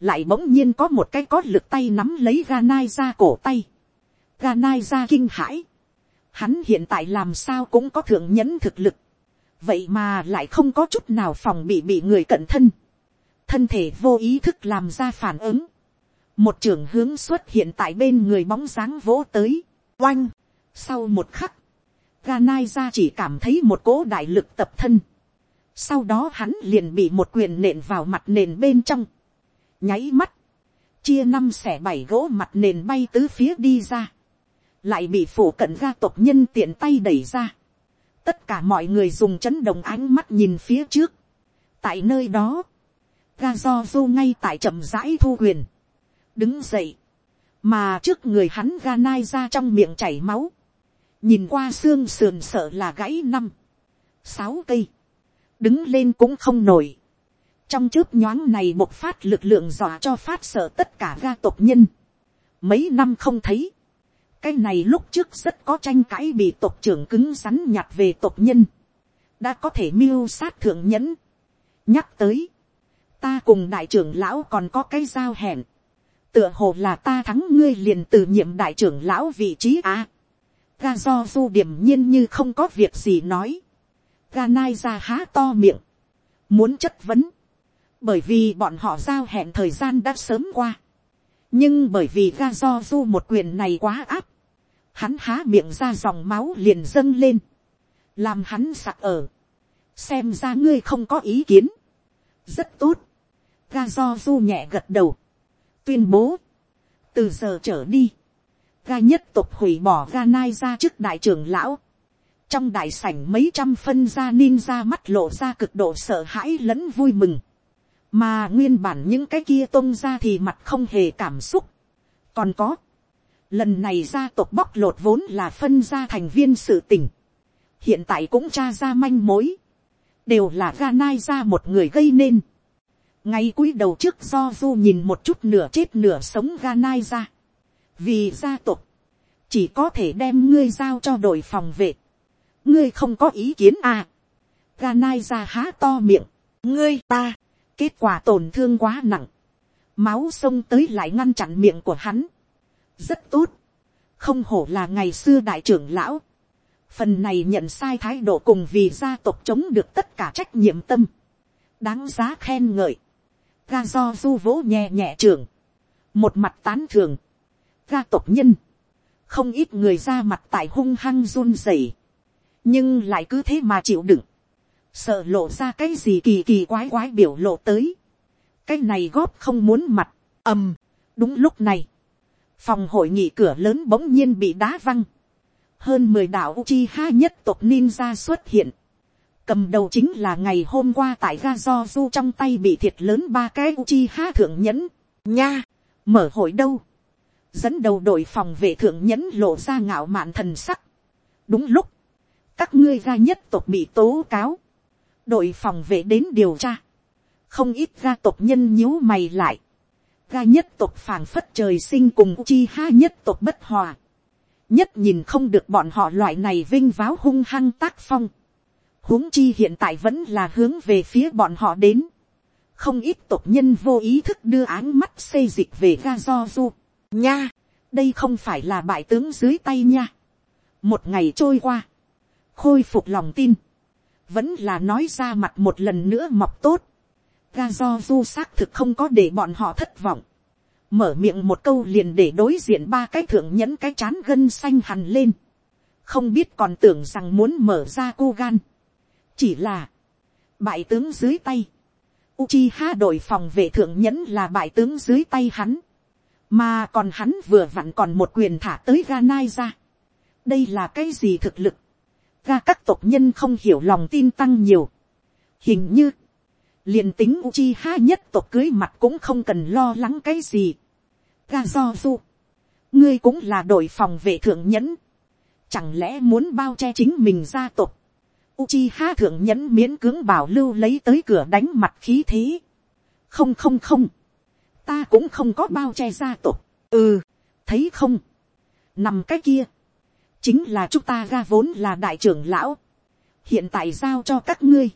Lại bỗng nhiên có một cái có lực tay nắm lấy Ganai ra cổ tay. Ganai ra kinh hãi. Hắn hiện tại làm sao cũng có thượng nhẫn thực lực. Vậy mà lại không có chút nào phòng bị bị người cận thân thân thể vô ý thức làm ra phản ứng, một trưởng hướng xuất hiện tại bên người bóng dáng vỗ tới, oanh, sau một khắc, Ganai ra chỉ cảm thấy một cỗ đại lực tập thân, sau đó hắn liền bị một quyền nện vào mặt nền bên trong, nháy mắt, chia năm xẻ bảy gỗ mặt nền bay tứ phía đi ra, lại bị phủ cận gia tộc nhân tiện tay đẩy ra. tất cả mọi người dùng chấn động ánh mắt nhìn phía trước. tại nơi đó, ga do du ngay tại chậm rãi thu quyền, đứng dậy, mà trước người hắn ga nai ra trong miệng chảy máu, nhìn qua xương sườn sợ là gãy năm, sáu cây, đứng lên cũng không nổi, trong chớp nhoáng này một phát lực lượng dọa cho phát sợ tất cả ga tộc nhân. Mấy năm không thấy. Cái này lúc trước rất có tranh cãi bị tộc trưởng cứng rắn nhặt về tộc nhân. Đã có thể mưu sát thượng nhẫn. Nhắc tới. Ta cùng đại trưởng lão còn có cái giao hẹn. Tựa hồ là ta thắng ngươi liền từ nhiệm đại trưởng lão vị trí à. Ga do du điểm nhiên như không có việc gì nói. Ga nai ra há to miệng. Muốn chất vấn. Bởi vì bọn họ giao hẹn thời gian đã sớm qua. nhưng bởi vì ga do du một quyền này quá áp, hắn há miệng ra dòng máu liền dâng lên, làm hắn sặc ở, xem ra ngươi không có ý kiến, rất tốt, ga do du nhẹ gật đầu, tuyên bố, từ giờ trở đi, ga nhất tục hủy bỏ ga nai ra trước đại trưởng lão, trong đại sảnh mấy trăm phân gia ninja mắt lộ ra cực độ sợ hãi lẫn vui mừng. Mà nguyên bản những cái kia tôn ra thì mặt không hề cảm xúc. còn có, lần này gia tộc bóc lột vốn là phân ra thành viên sự tình, hiện tại cũng tra ra manh mối, đều là ga nai ra một người gây nên. ngay cúi đầu trước do du nhìn một chút nửa chết nửa sống ga nai ra, vì gia tộc, chỉ có thể đem ngươi giao cho đội phòng vệ, ngươi không có ý kiến à. ga nai ra há to miệng, ngươi ta, Kết quả tổn thương quá nặng. Máu sông tới lại ngăn chặn miệng của hắn. Rất tốt. Không hổ là ngày xưa đại trưởng lão. Phần này nhận sai thái độ cùng vì gia tộc chống được tất cả trách nhiệm tâm. Đáng giá khen ngợi. Ga do du vỗ nhẹ nhẹ trưởng. Một mặt tán thường. Ga tộc nhân. Không ít người ra mặt tại hung hăng run rẩy. Nhưng lại cứ thế mà chịu đựng. Sợ lộ ra cái gì kỳ kỳ quái quái biểu lộ tới, cái này góp không muốn mặt, ầm, đúng lúc này, phòng hội nghị cửa lớn bỗng nhiên bị đá văng, hơn mười đạo Uchiha nhất tộc ninja xuất hiện, cầm đầu chính là ngày hôm qua tại ga do du trong tay bị thiệt lớn ba cái Uchiha thượng nhẫn, nha, mở hội đâu, dẫn đầu đội phòng vệ thượng nhẫn lộ ra ngạo mạn thần sắc, đúng lúc, các ngươi gia nhất tộc bị tố cáo, đội phòng vệ đến điều tra, không ít gia tộc nhân nhíu mày lại, gia nhất tộc phảng phất trời sinh cùng chi ha nhất tộc bất hòa, nhất nhìn không được bọn họ loại này vinh váo hung hăng tác phong, huống chi hiện tại vẫn là hướng về phía bọn họ đến, không ít tộc nhân vô ý thức đưa áng mắt xây dịch về ga do du, nha, đây không phải là bại tướng dưới tay nha, một ngày trôi qua, khôi phục lòng tin, vẫn là nói ra mặt một lần nữa mọc tốt. Ga do du xác thực không có để bọn họ thất vọng. Mở miệng một câu liền để đối diện ba cái thượng nhẫn cái chán gân xanh hằn lên. Không biết còn tưởng rằng muốn mở ra cô gan. Chỉ là bại tướng dưới tay. Uchiha đội phòng vệ thượng nhẫn là bại tướng dưới tay hắn. Mà còn hắn vừa vặn còn một quyền thả tới Ganai ra. Đây là cái gì thực lực? ga các tộc nhân không hiểu lòng tin tăng nhiều. Hình như, liền tính Uchiha nhất tộc cưới mặt cũng không cần lo lắng cái gì. Ga do du, ngươi cũng là đội phòng vệ thượng nhẫn. Chẳng lẽ muốn bao che chính mình gia tộc. Uchiha thượng nhẫn miễn cưỡng bảo lưu lấy tới cửa đánh mặt khí thế. Không không không. Ta cũng không có bao che gia tộc. Ừ, thấy không. Nằm cái kia. Chính là chúng ta ra vốn là đại trưởng lão, hiện tại giao cho các ngươi,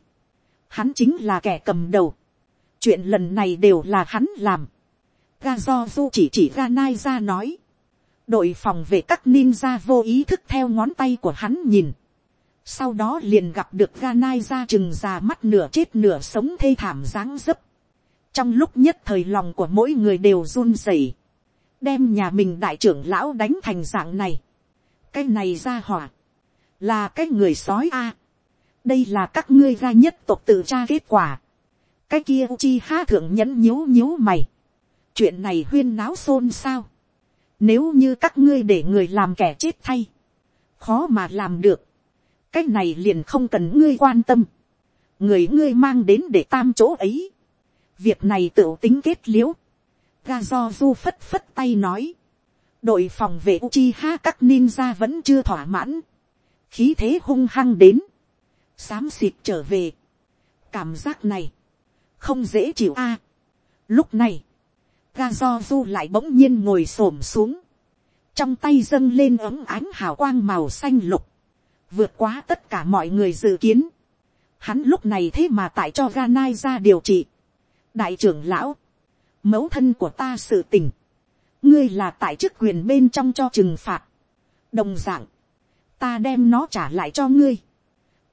hắn chính là kẻ cầm đầu, chuyện lần này đều là hắn làm, ga do du chỉ chỉ ga nai ra nói, đội phòng về các ninja vô ý thức theo ngón tay của hắn nhìn, sau đó liền gặp được ga nai ra chừng già mắt nửa chết nửa sống thê thảm dáng dấp, trong lúc nhất thời lòng của mỗi người đều run rẩy, đem nhà mình đại trưởng lão đánh thành dạng này, cái này ra hỏa, là cái người sói a, đây là các ngươi ra nhất tộc tự tra kết quả, cái kia chi ha thượng nhẫn nhíu nhíu mày, chuyện này huyên náo xôn xao, nếu như các ngươi để người làm kẻ chết thay, khó mà làm được, cái này liền không cần ngươi quan tâm, người ngươi mang đến để tam chỗ ấy, việc này tự tính kết liễu. ga do du phất phất tay nói, đội phòng vệ Uchiha các ninja vẫn chưa thỏa mãn, khí thế hung hăng đến, xám xịt trở về, cảm giác này, không dễ chịu a. lúc này, ga do du lại bỗng nhiên ngồi s ổ m xuống, trong tay dâng lên ấm ánh hào quang màu xanh lục, vượt quá tất cả mọi người dự kiến, hắn lúc này thế mà tại cho Ganai ra điều trị đại trưởng lão, mẫu thân của ta sự tình, ngươi là tại chức quyền bên trong cho trừng phạt. đồng d ạ n g ta đem nó trả lại cho ngươi.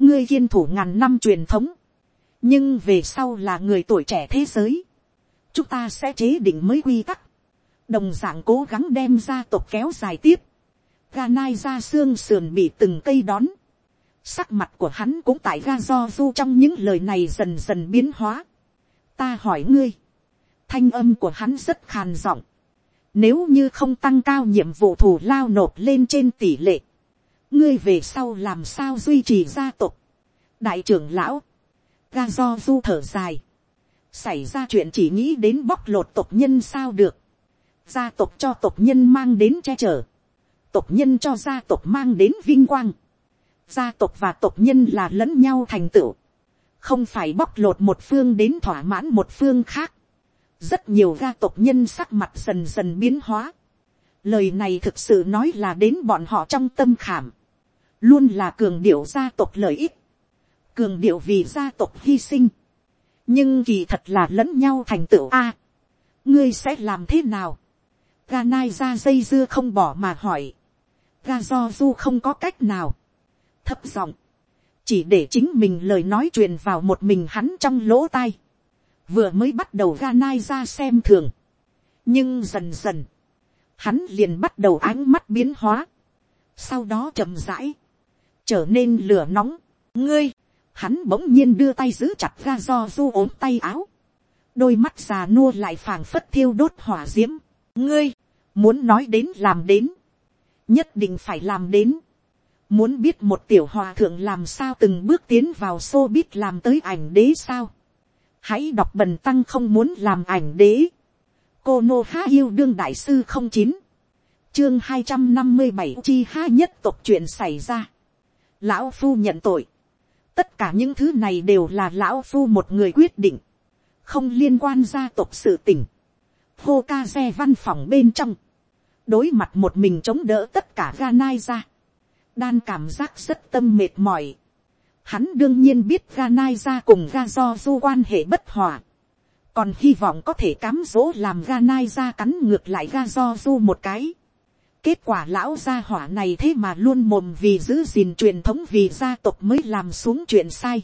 ngươi kiên thủ ngàn năm truyền thống, nhưng về sau là người tuổi trẻ thế giới. chúng ta sẽ chế định mới quy tắc. đồng d ạ n g cố gắng đem gia tộc kéo dài tiếp. ga nai ra xương sườn bị từng cây đón Sắc mặt của hắn cũng tại ga do du trong những lời này dần dần biến hóa. Ta hỏi ngươi. Thanh âm của hắn rất khàn giọng. Nếu như không tăng cao nhiệm vụ thủ lao nộp lên trên tỷ lệ. Ngươi về sau làm sao duy trì gia tộc. Đại trưởng lão. Ga do du thở dài. Xảy ra chuyện chỉ nghĩ đến bóc lột tộc nhân sao được. Gia tộc cho tộc nhân mang đến che chở. Tộc nhân cho gia tộc mang đến vinh quang gia tộc và tộc nhân là lẫn nhau thành tựu, không phải bóc lột một phương đến thỏa mãn một phương khác. rất nhiều gia tộc nhân sắc mặt dần dần biến hóa. lời này thực sự nói là đến bọn họ trong tâm khảm, luôn là cường điệu gia tộc lợi ích, cường điệu vì gia tộc hy sinh, nhưng kỳ thật là lẫn nhau thành tựu a. ngươi sẽ làm thế nào, ga nai ra dây dưa không bỏ mà hỏi, ga do du không có cách nào, thấp giọng, chỉ để chính mình lời nói truyền vào một mình hắn trong lỗ tai, vừa mới bắt đầu ga nai ra xem thường, nhưng dần dần, hắn liền bắt đầu ánh mắt biến hóa, sau đó chậm rãi, trở nên lửa nóng, ngươi, hắn bỗng nhiên đưa tay giữ chặt ga do du ốm tay áo, đôi mắt già nua lại phảng phất thiêu đốt hỏa d i ễ m ngươi, muốn nói đến làm đến, nhất định phải làm đến, Muốn biết một tiểu hòa thượng làm sao từng bước tiến vào xô biết làm tới ảnh đế sao. Hãy đọc bần tăng không muốn làm ảnh đế. Cô Nô Há yêu đương đại sư không chín. Chương hai trăm năm mươi bảy chi há nhất tộc chuyện xảy ra. Lão Phu nhận tội. Tất cả những thứ này đều là Lão Phu một người quyết định. Không liên quan gia tộc sự tình Hô ca xe văn phòng bên trong. Đối mặt một mình chống đỡ tất cả ga nai ra đan cảm giác rất tâm mệt mỏi. Hắn đương nhiên biết ga nai ra cùng ga do du quan hệ bất hòa. Còn hy vọng có thể cám dỗ làm ga nai ra cắn ngược lại ga do du một cái. Kết quả lão gia hỏa này thế mà luôn mồm vì giữ gìn truyền thống vì gia tộc mới làm xuống chuyện sai.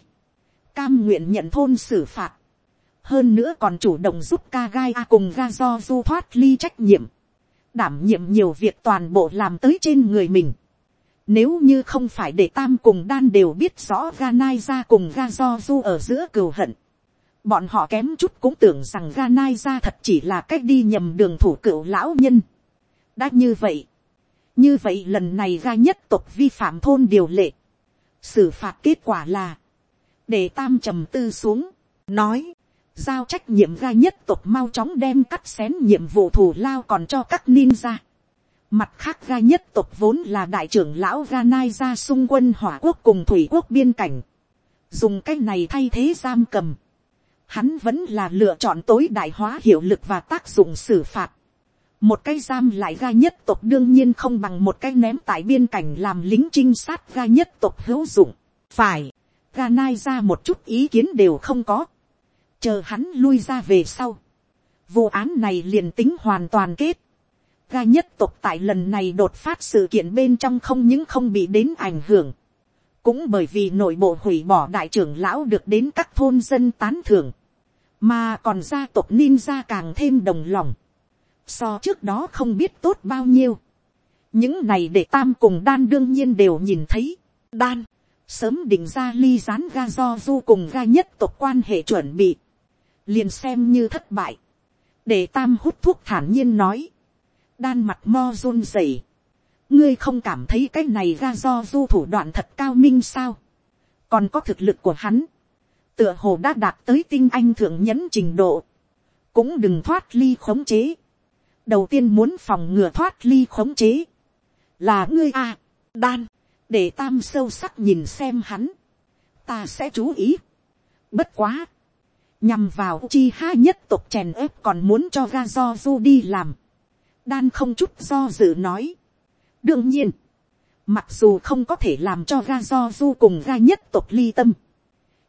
Cam nguyện nhận thôn xử phạt. Hơn nữa còn chủ động giúp ca gai a cùng ga do du thoát ly trách nhiệm. Đảm nhiệm nhiều việc toàn bộ làm tới trên người mình nếu như không phải để tam cùng đan đều biết rõ ga nai ra cùng ga do du ở giữa cừu hận. Bọn họ kém chút cũng tưởng rằng ga nai ra thật chỉ là cách đi nhầm đường thủ cựu lão nhân. Đã như vậy. Như vậy lần này ga nhất tộc vi phạm thôn điều lệ. Xử phạt kết quả là. Để tam trầm tư xuống. Nói. Giao trách nhiệm ga nhất tộc mau chóng đem cắt xén nhiệm vụ thủ lao còn cho các ninja Mặt khác ga nhất tộc vốn là đại trưởng lão ga nai ra xung quân hỏa quốc cùng thủy quốc biên cảnh. Dùng cách này thay thế giam cầm. Hắn vẫn là lựa chọn tối đại hóa hiệu lực và tác dụng xử phạt. Một cái giam lại ga nhất tộc đương nhiên không bằng một cái ném tại biên cảnh làm lính trinh sát ga nhất tộc hữu dụng. Phải, ga nai ra một chút ý kiến đều không có. Chờ hắn lui ra về sau. Vụ án này liền tính hoàn toàn kết ga nhất tộc tại lần này đột phát sự kiện bên trong không những không bị đến ảnh hưởng, cũng bởi vì nội bộ hủy bỏ đại trưởng lão được đến các thôn dân tán thưởng, mà còn gia tộc ninja càng thêm đồng lòng. so trước đó không biết tốt bao nhiêu, những này để tam cùng đan đương nhiên đều nhìn thấy, đan, sớm định ra ly rán ga do du cùng ga nhất tộc quan hệ chuẩn bị, liền xem như thất bại, để tam hút thuốc thản nhiên nói, đan mặt mo run rẩy, ngươi không cảm thấy cái này ra do du thủ đoạn thật cao minh sao, còn có thực lực của hắn, tựa hồ đã đạt tới tinh anh thượng nhẫn trình độ, cũng đừng thoát ly khống chế, đầu tiên muốn phòng ngừa thoát ly khống chế, là ngươi a, à, đan, để tam sâu sắc nhìn xem hắn, ta sẽ chú ý. Bất quá, nhằm vào chi ha nhất tục chèn ép còn muốn cho ga do du đi làm đan không chút do dự nói. đương nhiên, mặc dù không có thể làm cho ra do du cùng ra nhất tộc ly tâm,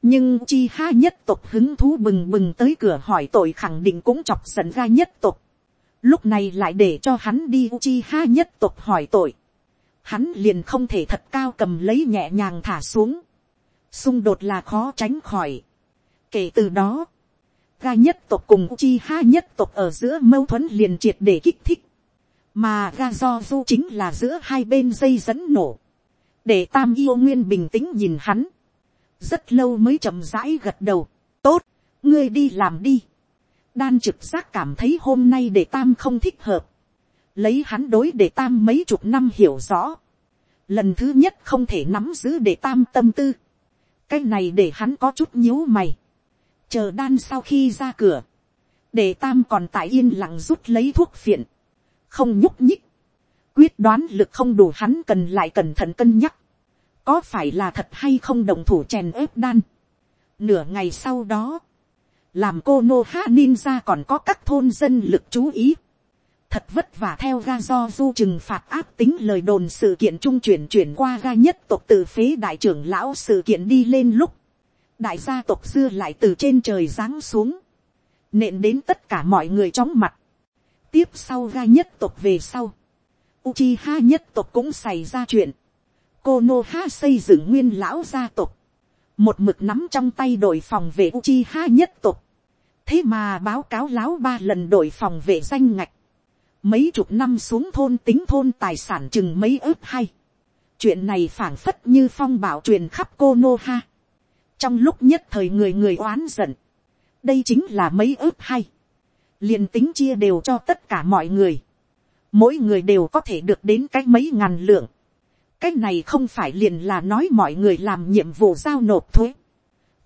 nhưng chi ha nhất tộc hứng thú bừng bừng tới cửa hỏi tội khẳng định cũng chọc giận ra nhất tộc. lúc này lại để cho hắn đi chi ha nhất tộc hỏi tội hắn liền không thể thật cao cầm lấy nhẹ nhàng thả xuống. xung đột là khó tránh khỏi. kể từ đó, ra nhất tộc cùng chi ha nhất tộc ở giữa mâu thuẫn liền triệt để kích thích mà ga do du chính là giữa hai bên dây dẫn nổ. để tam yêu nguyên bình tĩnh nhìn hắn. rất lâu mới chậm rãi gật đầu. tốt, ngươi đi làm đi. đan trực giác cảm thấy hôm nay để tam không thích hợp lấy hắn đối để tam mấy chục năm hiểu rõ, lần thứ nhất không thể nắm giữ để tam tâm tư, cái này để hắn có chút nhíu mày, chờ đan sau khi ra cửa, để tam còn tại yên lặng rút lấy thuốc phiện, không nhúc nhích, quyết đoán lực không đủ hắn cần lại cẩn thận cân nhắc, có phải là thật hay không đồng thủ chèn ớp đan. Nửa ngày sau đó, làm cô nô ha ninja còn có các thôn dân lực chú ý, thật vất vả theo ga do du trừng phạt áp tính lời đồn sự kiện trung chuyển chuyển qua ga nhất tộc từ phế đại trưởng lão sự kiện đi lên lúc, đại gia tộc xưa lại từ trên trời giáng xuống, nện đến tất cả mọi người chóng mặt, tiếp sau ga nhất tộc về sau, Uchiha nhất tộc cũng xảy ra chuyện, Konoha xây dựng nguyên lão gia tộc, một mực nắm trong tay đội phòng vệ Uchiha nhất tộc, thế mà báo cáo lão ba lần đội phòng vệ danh ngạch, mấy chục năm xuống thôn tính thôn tài sản chừng mấy ước hay. chuyện này phảng phất như phong bảo truyền khắp konoha trong lúc nhất thời người người oán giận. đây chính là mấy ước hay liền tính chia đều cho tất cả mọi người. mỗi người đều có thể được đến cái mấy ngàn lượng. cái này không phải liền là nói mọi người làm nhiệm vụ giao nộp thuế.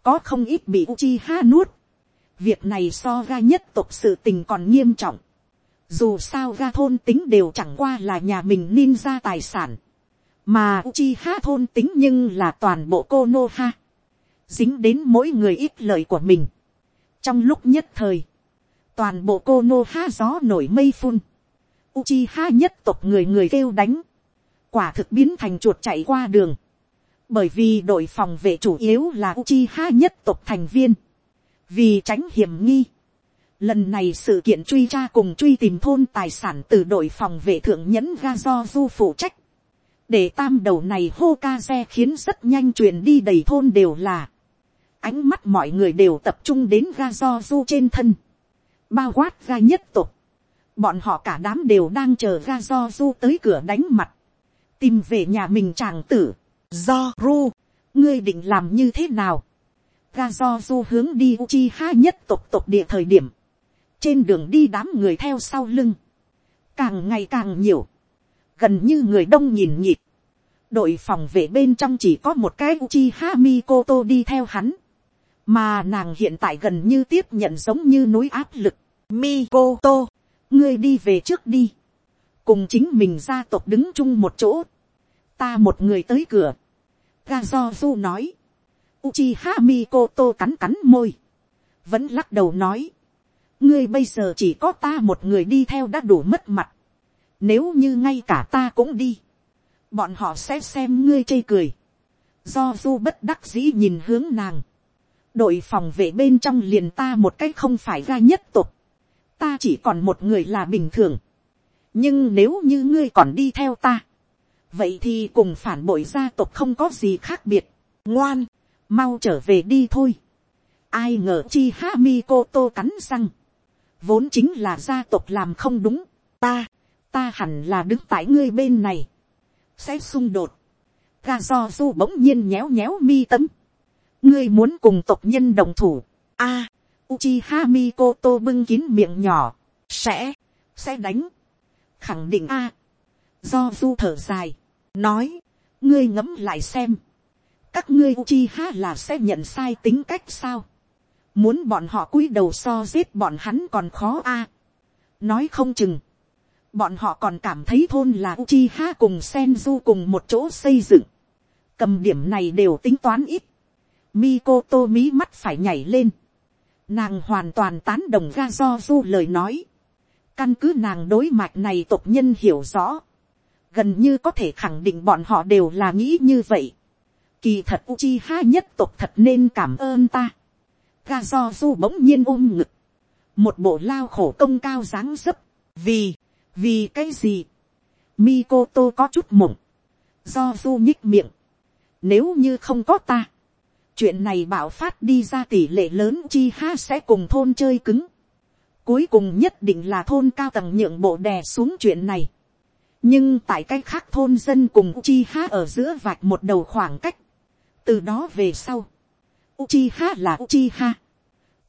có không ít bị uchi ha nuốt. việc này so ra nhất tục sự tình còn nghiêm trọng dù sao ga thôn tính đều chẳng qua là nhà mình ninja tài sản. Mà Uchiha thôn tính nhưng là toàn bộ Konoha. Dính đến mỗi người ít lời của mình. Trong lúc nhất thời. Toàn bộ cô nô ha gió nổi mây phun. Uchiha nhất tộc người người kêu đánh. Quả thực biến thành chuột chạy qua đường. Bởi vì đội phòng vệ chủ yếu là Uchiha nhất tộc thành viên. Vì tránh hiểm nghi Lần này sự kiện truy tra cùng truy tìm thôn tài sản từ đội phòng vệ thượng nhẫn ga do du phụ trách. Để tam đầu này hô ca xe khiến rất nhanh truyền đi đầy thôn đều là. Ánh mắt mọi người đều tập trung đến ga do du trên thân. Bao quát ga nhất tục. Bọn họ cả đám đều đang chờ ga do du tới cửa đánh mặt. Tìm về nhà mình chàng tử. Do ru. Ngươi định làm như thế nào? Ga do du hướng đi Uchiha nhất tục tục địa thời điểm trên đường đi đám người theo sau lưng, càng ngày càng nhiều, gần như người đông nhìn nhịp, đội phòng vệ bên trong chỉ có một cái uchi ha mikoto đi theo hắn, mà nàng hiện tại gần như tiếp nhận giống như núi áp lực, mikoto, ngươi đi về trước đi, cùng chính mình gia tộc đứng chung một chỗ, ta một người tới cửa, Gazozu nói, Uchiha Mikoto cắn cắn môi. Vẫn lắc đầu nói ngươi bây giờ chỉ có ta một người đi theo đã đủ mất mặt. Nếu như ngay cả ta cũng đi, bọn họ sẽ xem ngươi chê cười. Do du bất đắc dĩ nhìn hướng nàng. Đội phòng vệ bên trong liền ta một cách không phải ra nhất tục. Ta chỉ còn một người là bình thường. Nhưng nếu như ngươi còn đi theo ta. Vậy thì cùng phản bội gia tộc không có gì khác biệt. Ngoan, mau trở về đi thôi. Ai ngờ chi ha mi cô tô cắn răng vốn chính là gia tộc làm không đúng, ta, ta hẳn là đứng tại ngươi bên này, sẽ xung đột, ga do du bỗng nhiên nhéo nhéo mi tấm, ngươi muốn cùng tộc nhân đồng thủ, a, à, Uchiha Mikoto bưng kín miệng nhỏ, sẽ, sẽ đánh, khẳng định a, do du thở dài, nói, ngươi ngẫm lại xem, các ngươi Uchiha là sẽ nhận sai tính cách sao, muốn bọn họ cúi đầu so giết bọn hắn còn khó a, nói không chừng, bọn họ còn cảm thấy thôn là Uchiha cùng Senju cùng một chỗ xây dựng, cầm điểm này đều tính toán ít, Mikoto mí mắt phải nhảy lên, nàng hoàn toàn tán đồng ga do du lời nói, căn cứ nàng đối mạch này tộc nhân hiểu rõ, gần như có thể khẳng định bọn họ đều là nghĩ như vậy. Kỳ thật Uchiha nhất tộc thật nên cảm ơn ta. Ga do du bỗng nhiên ôm ngực. Một bộ lao khổ công cao dáng dấp. Vì, vì cái gì? Mikoto có chút mộng. Do du nhích miệng. Nếu như không có ta. Chuyện này bảo phát đi ra tỷ lệ lớn chi ha sẽ cùng thôn chơi cứng. Cuối cùng nhất định là thôn cao tầng nhượng bộ đè xuống chuyện này nhưng tại cách khác thôn dân cùng Uchiha ở giữa vạch một đầu khoảng cách. từ đó về sau, Uchiha là Uchiha,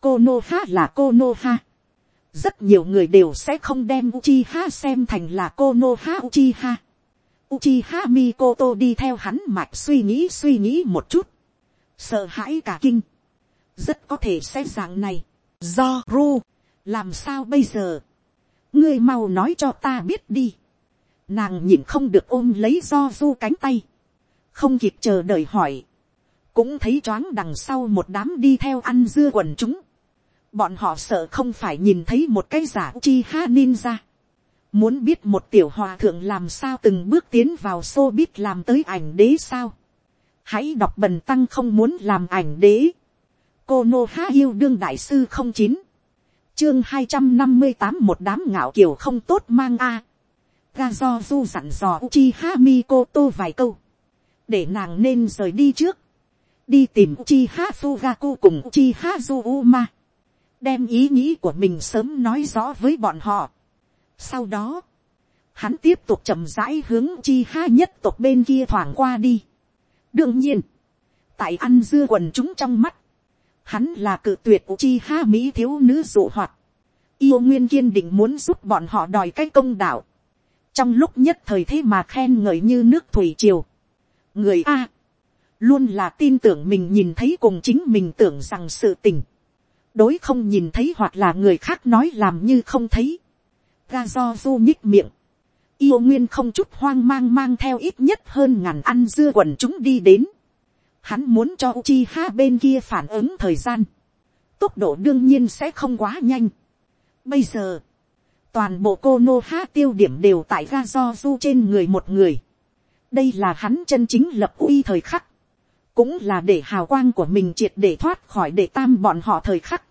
Konoha là Konoha. rất nhiều người đều sẽ không đem Uchiha xem thành là Konoha Uchiha. Uchiha Mikoto đi theo hắn mạch suy nghĩ suy nghĩ một chút, sợ hãi cả kinh, rất có thể sẽ dạng này, do ru, làm sao bây giờ, ngươi mau nói cho ta biết đi. Nàng nhìn không được ôm lấy do du cánh tay, không kịp chờ đợi hỏi, cũng thấy choáng đằng sau một đám đi theo ăn dưa quần chúng, bọn họ sợ không phải nhìn thấy một cái giả chi ha ninja, muốn biết một tiểu hòa thượng làm sao từng bước tiến vào xô biết làm tới ảnh đế sao, hãy đọc bần tăng không muốn làm ảnh đế, cô nô há yêu đương đại sư không chín, chương hai trăm năm mươi tám một đám ngạo kiểu không tốt mang a, ga do du dặn dò uchi hả mi cô tô vài câu, để nàng nên rời đi trước, đi tìm uchi Uchiha Fugaku cùng Uchiha Zuma, đem ý nghĩ của mình sớm nói rõ với bọn họ. Sau đó, hắn tiếp tục chậm rãi hướng Uchiha nhất tộc bên kia thoảng qua đi đương nhiên, tại ăn dưa quần chúng trong mắt, hắn là cự tuyệt chi ha Mỹ thiếu nữ dụ hoạt. Yêu nguyên kiên định muốn giúp bọn họ đòi cái công đạo trong lúc nhất thời thế mà khen ngợi như nước thủy triều. người a, luôn là tin tưởng mình nhìn thấy cùng chính mình tưởng rằng sự tình, đối không nhìn thấy hoặc là người khác nói làm như không thấy, ga do du nhích miệng, yêu nguyên không chút hoang mang mang theo ít nhất hơn ngàn ăn dưa quần chúng đi đến, hắn muốn cho chi ha bên kia phản ứng thời gian, tốc độ đương nhiên sẽ không quá nhanh. Bây giờ, toàn bộ cô nô ha tiêu điểm đều tại ga do du trên người một người. đây là hắn chân chính lập uy thời khắc. cũng là để hào quang của mình triệt để thoát khỏi để tam bọn họ thời khắc.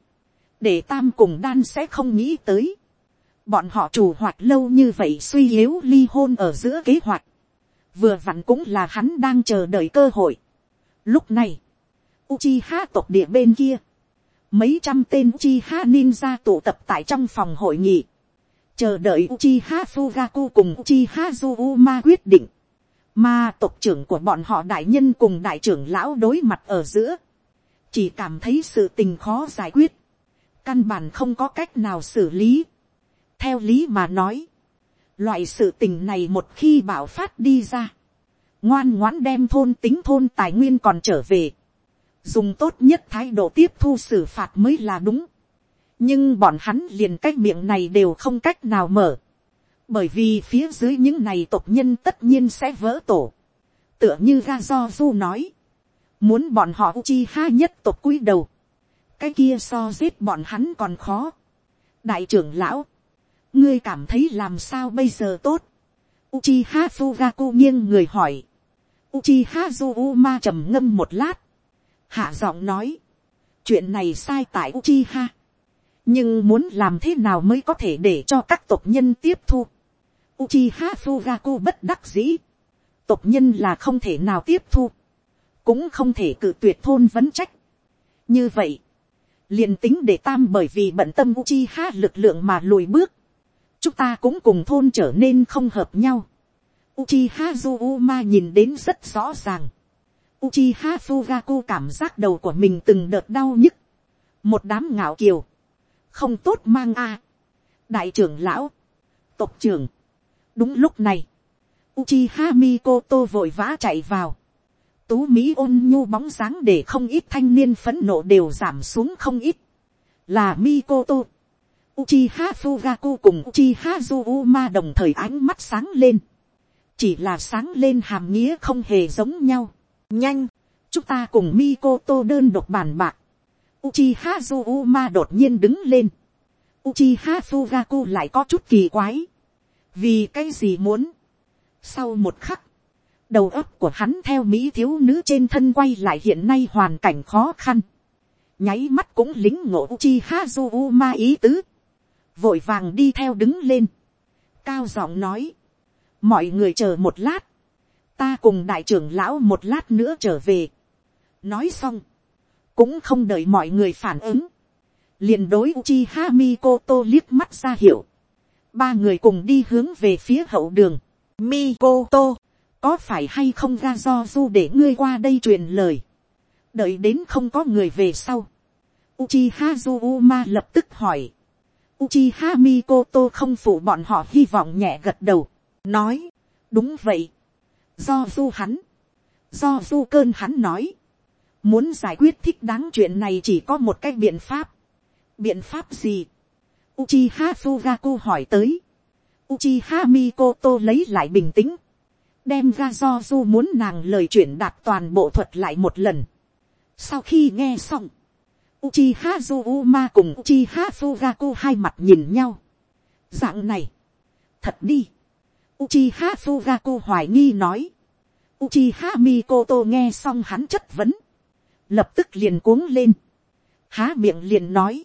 để tam cùng đan sẽ không nghĩ tới bọn họ chủ hoạch lâu như vậy suy yếu ly hôn ở giữa kế hoạch. vừa vặn cũng là hắn đang chờ đợi cơ hội. lúc này, Uchiha tộc địa bên kia, mấy trăm tên Uchiha ninja tụ tập tại trong phòng hội nghị chờ đợi Uchiha Fugaku cùng Uchiha Zuma quyết định, mà tộc trưởng của bọn họ đại nhân cùng đại trưởng lão đối mặt ở giữa, chỉ cảm thấy sự tình khó giải quyết, căn bản không có cách nào xử lý theo lý mà nói, loại sự tình này một khi bảo phát đi ra, ngoan ngoãn đem thôn tính thôn tài nguyên còn trở về, dùng tốt nhất thái độ tiếp thu xử phạt mới là đúng. Nhưng bọn hắn liền cái miệng này đều không cách nào mở, bởi vì phía dưới những này tộc nhân tất nhiên sẽ vỡ tổ, tựa như ga do du nói, muốn bọn họ chi ha nhất tộc cúi đầu, cái kia so giết bọn hắn còn khó. đại trưởng lão, ngươi cảm thấy làm sao bây giờ tốt. Uchiha Fugaku nghiêng người hỏi. Uchiha Zuma trầm ngâm một lát. Hạ giọng nói. Chuyện này sai tại Uchiha nhưng muốn làm thế nào mới có thể để cho các tộc nhân tiếp thu. Uchiha Fugaku bất đắc dĩ. Tộc nhân là không thể nào tiếp thu. Cũng không thể cự tuyệt thôn vấn trách. Như vậy. liền tính để tam bởi vì bận tâm Uchiha lực lượng mà lùi bước, chúng ta cũng cùng thôn trở nên không hợp nhau. Uchiha Zuma nhìn đến rất rõ ràng. Uchiha Fugaku cảm giác đầu của mình từng đợt đau nhức. Một đám ngạo kiều. Không tốt mang a. Đại trưởng lão. Tộc trưởng. Đúng lúc này. Uchiha Mikoto vội vã chạy vào. Tú Mỹ ôn nhu bóng dáng để không ít thanh niên phấn nộ đều giảm xuống không ít. Là Mikoto. Uchiha Fugaku cùng Uchiha Zuma đồng thời ánh mắt sáng lên. Chỉ là sáng lên hàm nghĩa không hề giống nhau. Nhanh, chúng ta cùng Mikoto đơn độc bàn bạc. Uchiha Zuma đột nhiên đứng lên. Uchiha Fugaku lại có chút kỳ quái. Vì cái gì muốn? Sau một khắc, đầu óc của hắn theo mỹ thiếu nữ trên thân quay lại hiện nay hoàn cảnh khó khăn. Nháy mắt cũng lính ngộ Uchiha Zuma ý tứ. Vội vàng đi theo đứng lên. Cao giọng nói. Mọi người chờ một lát. Ta cùng đại trưởng lão một lát nữa trở về. Nói xong. Cũng không đợi mọi người phản ứng. liền đối Uchiha Mikoto liếc mắt ra hiệu. Ba người cùng đi hướng về phía hậu đường. Mikoto, có phải hay không ra do du để ngươi qua đây truyền lời. Đợi đến không có người về sau. Uchiha Zuma lập tức hỏi. Uchiha Mikoto không phụ bọn họ hy vọng nhẹ gật đầu. Nói, đúng vậy. Do du hắn. Do du cơn hắn nói. Muốn giải quyết thích đáng chuyện này chỉ có một cái biện pháp. Biện pháp gì? Uchiha Fugaku hỏi tới. Uchiha Mikoto lấy lại bình tĩnh. Đem ra do du muốn nàng lời chuyển đạt toàn bộ thuật lại một lần. Sau khi nghe xong. Uchiha Zuma cùng Uchiha Fugaku hai mặt nhìn nhau. Dạng này. Thật đi. Uchiha Fugaku hoài nghi nói. Uchiha Mikoto nghe xong hắn chất vấn. Lập tức liền cuống lên. Há miệng liền nói.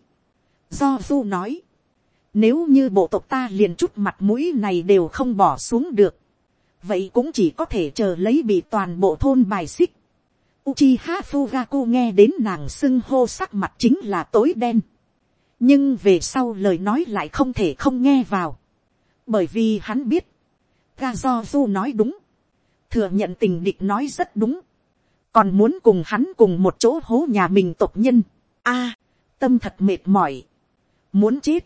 Do Du nói. Nếu như bộ tộc ta liền chút mặt mũi này đều không bỏ xuống được. Vậy cũng chỉ có thể chờ lấy bị toàn bộ thôn bài xích. Uchiha Fugaku nghe đến nàng xưng hô sắc mặt chính là tối đen. Nhưng về sau lời nói lại không thể không nghe vào. Bởi vì hắn biết. Gazozu nói đúng. Thừa nhận tình địch nói rất đúng. Còn muốn cùng hắn cùng một chỗ hố nhà mình tộc nhân. a à, tâm thật mệt mỏi. Muốn chết.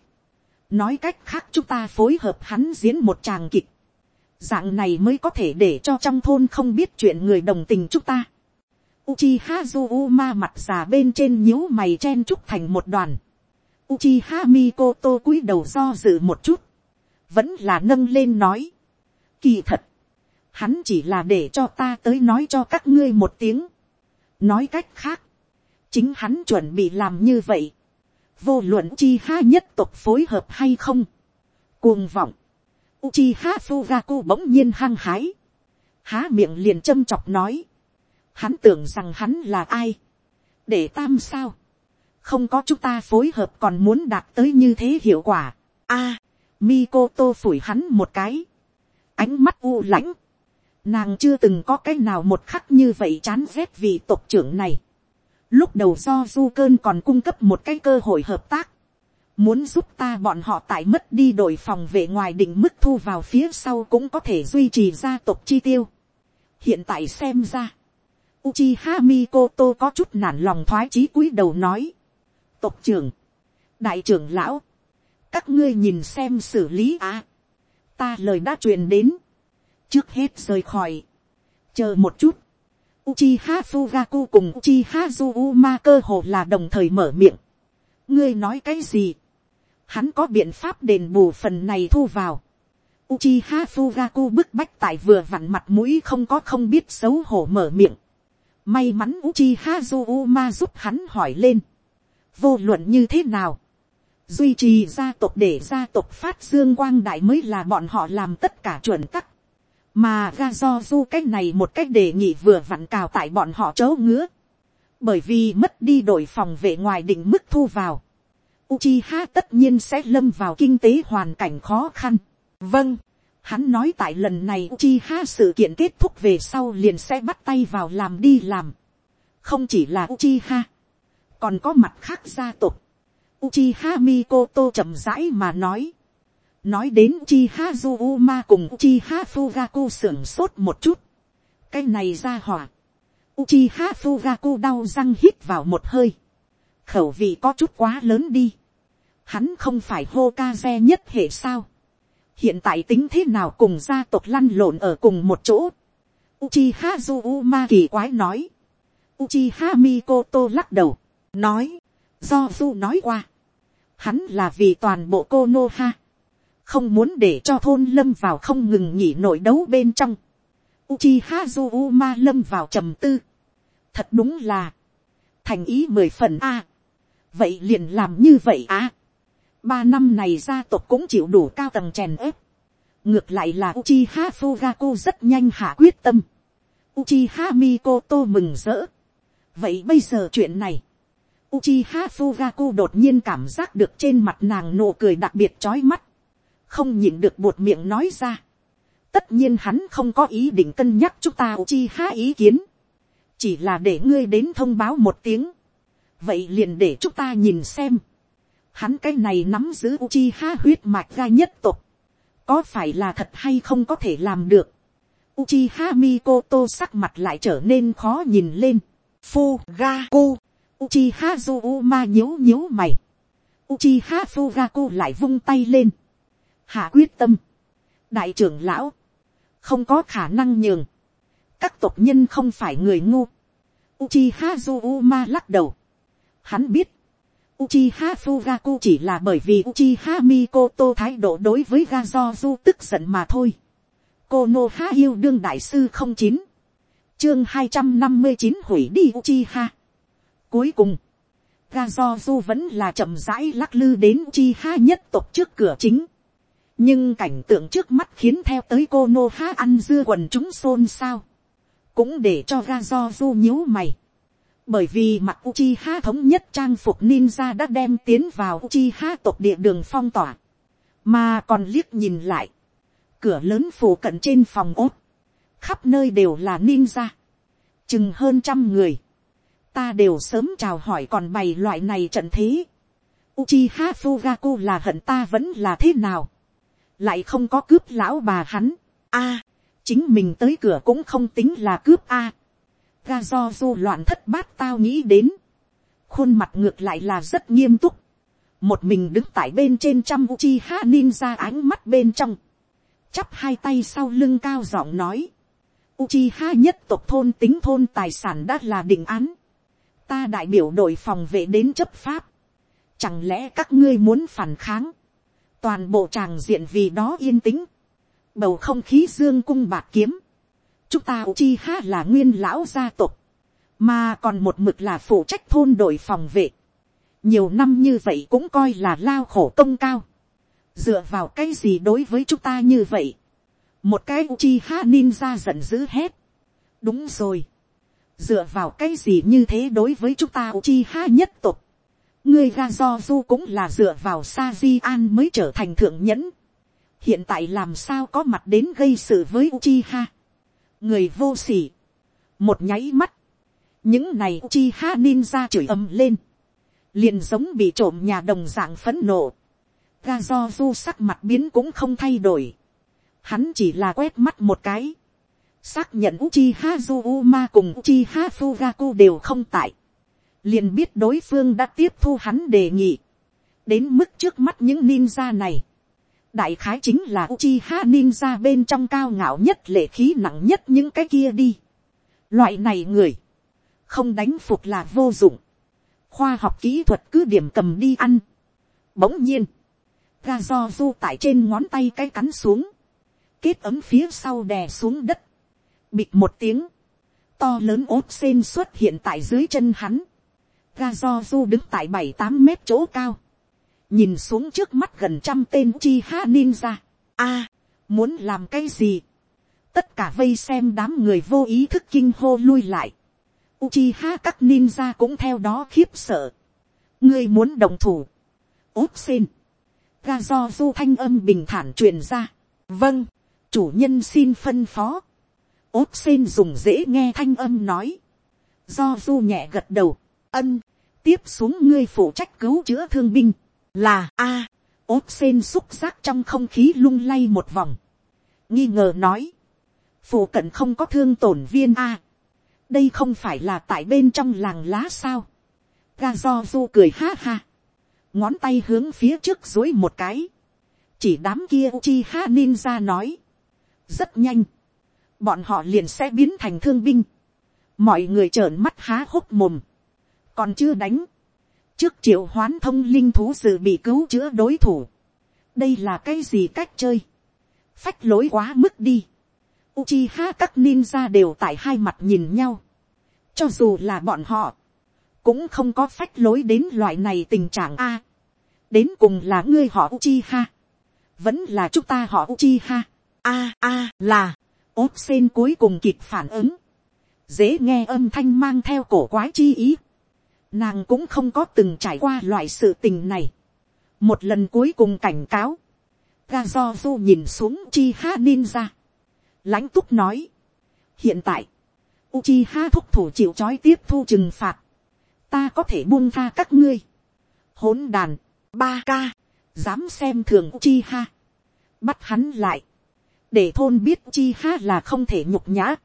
Nói cách khác chúng ta phối hợp hắn diễn một tràng kịch. Dạng này mới có thể để cho trong thôn không biết chuyện người đồng tình chúng ta. Uchiha Zuma mặt già bên trên nhíu mày chen chúc thành một đoàn. Uchiha Mikoto cúi đầu do dự một chút. Vẫn là nâng lên nói. Kỳ thật. Hắn chỉ là để cho ta tới nói cho các ngươi một tiếng. Nói cách khác. Chính hắn chuẩn bị làm như vậy. Vô luận Uchiha nhất tộc phối hợp hay không. Cuồng vọng. Uchiha Fugaku bỗng nhiên hăng hái. Há miệng liền châm chọc nói hắn tưởng rằng hắn là ai, để tam sao, không có chúng ta phối hợp còn muốn đạt tới như thế hiệu quả. a, à, Mikoto phủi hắn một cái, ánh mắt u lãnh, nàng chưa từng có cái nào một khắc như vậy chán ghét vì tộc trưởng này. Lúc đầu do du cơn còn cung cấp một cái cơ hội hợp tác, muốn giúp ta bọn họ tại mất đi đội phòng vệ ngoài định mức thu vào phía sau cũng có thể duy trì gia tộc chi tiêu. hiện tại xem ra, Uchiha Mikoto có chút nản lòng thoái chí cúi đầu nói. Tộc trưởng, đại trưởng lão, các ngươi nhìn xem xử lý à. Ta lời đã truyền đến. Trước hết rời khỏi. Chờ một chút. Uchiha Fugaku cùng Uchiha Zuma cơ hồ là đồng thời mở miệng. Ngươi nói cái gì? Hắn có biện pháp đền bù phần này thu vào. Uchiha Fugaku bức bách tại vừa vặn mặt mũi không có không biết xấu hổ mở miệng. May mắn Uchiha Zuma giúp hắn hỏi lên. Vô luận như thế nào? Duy trì gia tộc để gia tộc phát dương quang đại mới là bọn họ làm tất cả chuẩn tắc. Mà ga do du cách này một cách đề nghị vừa vặn cào tại bọn họ chấu ngứa. Bởi vì mất đi đội phòng vệ ngoài định mức thu vào. Uchiha tất nhiên sẽ lâm vào kinh tế hoàn cảnh khó khăn. Vâng, Hắn nói tại lần này Uchiha sự kiện kết thúc về sau liền sẽ bắt tay vào làm đi làm. Không chỉ là Uchiha. còn có mặt khác gia tộc, Uchiha Mikoto chậm rãi mà nói. Nói đến Uchiha Zuma cùng Uchiha Fugaku sưởng sốt một chút. Cái này ra hỏa. Uchiha Fugaku đau răng hít vào một hơi. Khẩu vị có chút quá lớn đi. Hắn không phải Hokage nhất hệ sao. Hiện tại tính thế nào cùng gia tộc lăn lộn ở cùng một chỗ. Uchiha Zuma kỳ quái nói. Uchiha Mikoto lắc đầu. Nói. Do Du nói qua. Hắn là vì toàn bộ cô Nô Ha. Không muốn để cho thôn lâm vào không ngừng nghỉ nội đấu bên trong. Uchiha Zuma lâm vào trầm tư. Thật đúng là. Thành ý mười phần A. Vậy liền làm như vậy á. Ba năm này gia tộc cũng chịu đủ cao tầng chèn ép. Ngược lại là Uchiha Fugaku rất nhanh hạ quyết tâm. Uchiha Mikoto mừng rỡ. Vậy bây giờ chuyện này. Uchiha Fugaku đột nhiên cảm giác được trên mặt nàng nụ cười đặc biệt chói mắt. Không nhịn được buột miệng nói ra. Tất nhiên hắn không có ý định cân nhắc chúng ta Uchiha ý kiến. Chỉ là để ngươi đến thông báo một tiếng. Vậy liền để chúng ta nhìn xem. Hắn cái này nắm giữ Uchiha huyết mạch ra nhất tục. Có phải là thật hay không có thể làm được. Uchiha Mikoto sắc mặt lại trở nên khó nhìn lên. Fugaku Uchiha Zuma nhíu nhíu mày. Uchiha Fugaku lại vung tay lên. Hạ quyết tâm. Đại trưởng lão. Không có khả năng nhường. Các tộc nhân không phải người ngu. Uchiha Zuma lắc đầu. Hắn biết. Uchiha Fugaku chỉ là bởi vì Uchiha Mikoto thái độ đối với Gazozu tức giận mà thôi. Konoha yêu đương đại sư không chín chương hai trăm năm mươi chín hủy đi Uchiha. Cuối cùng, Gazozu vẫn là chậm rãi lắc lư đến Uchiha nhất tộc trước cửa chính. Nhưng cảnh tượng trước mắt khiến theo tới Konoha ăn dưa quần chúng xôn xao. Cũng để cho Gazozu nhíu mày. Bởi vì mặt Uchiha thống nhất trang phục ninja đã đem tiến vào Uchiha tộc địa đường phong tỏa. Mà còn liếc nhìn lại. Cửa lớn phủ cận trên phòng ốt. Khắp nơi đều là ninja. Chừng hơn trăm người ta đều sớm chào hỏi còn bày loại này trận thế. Uchiha Fugaku là hận ta vẫn là thế nào. Lại không có cướp lão bà hắn. a, chính mình tới cửa cũng không tính là cướp a ga do du loạn thất bát tao nghĩ đến. Khuôn mặt ngược lại là rất nghiêm túc. Một mình đứng tại bên trên trăm Uchiha ninja ánh mắt bên trong. Chắp hai tay sau lưng cao giọng nói. Uchiha nhất tộc thôn tính thôn tài sản đã là định án ta đại biểu đội phòng vệ đến chấp pháp, chẳng lẽ các ngươi muốn phản kháng, toàn bộ tràng diện vì đó yên tĩnh, bầu không khí dương cung bạc kiếm, chúng ta chi ha là nguyên lão gia tộc, mà còn một mực là phụ trách thôn đội phòng vệ, nhiều năm như vậy cũng coi là lao khổ công cao, dựa vào cái gì đối với chúng ta như vậy, một cái Uchiha ninja giận dữ hét. đúng rồi, dựa vào cái gì như thế đối với chúng ta Uchiha nhất tộc ngươi ga do du cũng là dựa vào sa di an mới trở thành thượng nhẫn. hiện tại làm sao có mặt đến gây sự với Uchiha người vô sỉ. một nháy mắt. những này chi ha ninja chửi ầm lên. liền giống bị trộm nhà đồng dạng phấn nộ. ga do du sắc mặt biến cũng không thay đổi. hắn chỉ là quét mắt một cái xác nhận Uchiha Zuma cùng Uchiha Fugaku đều không tại, liền biết đối phương đã tiếp thu hắn đề nghị, đến mức trước mắt những ninja này, đại khái chính là Uchiha ninja bên trong cao ngạo nhất lệ khí nặng nhất những cái kia đi. Loại này người, không đánh phục là vô dụng, khoa học kỹ thuật cứ điểm cầm đi ăn. Bỗng nhiên, ga do du tại trên ngón tay cái cắn xuống, kết ấm phía sau đè xuống đất, bịt một tiếng, to lớn ốt sen xuất hiện tại dưới chân hắn, ga do du đứng tại bảy tám mét chỗ cao, nhìn xuống trước mắt gần trăm tên chi ha ninja. a, muốn làm cái gì, tất cả vây xem đám người vô ý thức kinh hô lui lại, Uchiha các ninja cũng theo đó khiếp sợ. ngươi muốn đồng thủ, Úp xin. ga do du thanh âm bình thản truyền ra, vâng, chủ nhân xin phân phó, Úp xin dùng dễ nghe thanh âm nói. Do du nhẹ gật đầu, ân, tiếp xuống ngươi phụ trách cứu chữa thương binh, là a, ốt sen xúc giác trong không khí lung lay một vòng, nghi ngờ nói, phụ cận không có thương tổn viên a, đây không phải là tại bên trong làng lá sao, ga do du cười ha ha, ngón tay hướng phía trước dối một cái, chỉ đám kia chi ha ninja nói, rất nhanh, bọn họ liền sẽ biến thành thương binh, mọi người trợn mắt há hốc mồm, còn chưa đánh, trước triệu hoán thông linh thú dự bị cứu chữa đối thủ, đây là cái gì cách chơi, phách lối quá mức đi, Uchiha các ninja đều tại hai mặt nhìn nhau, cho dù là bọn họ, cũng không có phách lối đến loại này tình trạng a. đến cùng là ngươi họ Uchiha, vẫn là chúng ta họ Uchiha. a a là, ốp sen cuối cùng kịp phản ứng, dễ nghe âm thanh mang theo cổ quái chi ý. Nàng cũng không có từng trải qua loại sự tình này. một lần cuối cùng cảnh cáo, ga do du nhìn xuống chi ha ninja, lãnh túc nói, hiện tại, Uchiha thúc thủ chịu chói tiếp thu trừng phạt, ta có thể buông tha các ngươi, hỗn đàn, ba ca, dám xem thường Uchiha, bắt hắn lại, để thôn biết Uchiha là không thể nhục nhã,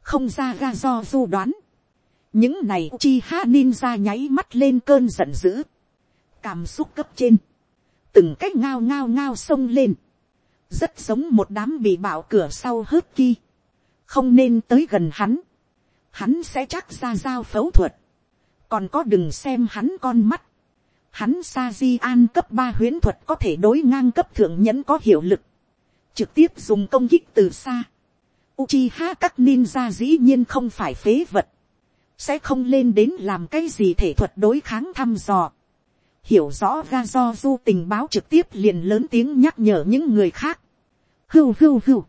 không ra ga do du đoán, những này chi ha ninja nháy mắt lên cơn giận dữ, cảm xúc cấp trên, từng cách ngao ngao ngao sông lên, rất giống một đám bị bạo cửa sau hớt ki, không nên tới gần hắn, hắn sẽ chắc ra giao phẫu thuật, còn có đừng xem hắn con mắt, hắn sa di an cấp ba huyễn thuật có thể đối ngang cấp thượng nhẫn có hiệu lực, trực tiếp dùng công kích từ xa. Uchiha các ninja dĩ nhiên không phải phế vật, sẽ không lên đến làm cái gì thể thuật đối kháng thăm dò. Hiểu rõ ra do du tình báo trực tiếp liền lớn tiếng nhắc nhở những người khác. Hưu hưu hưu.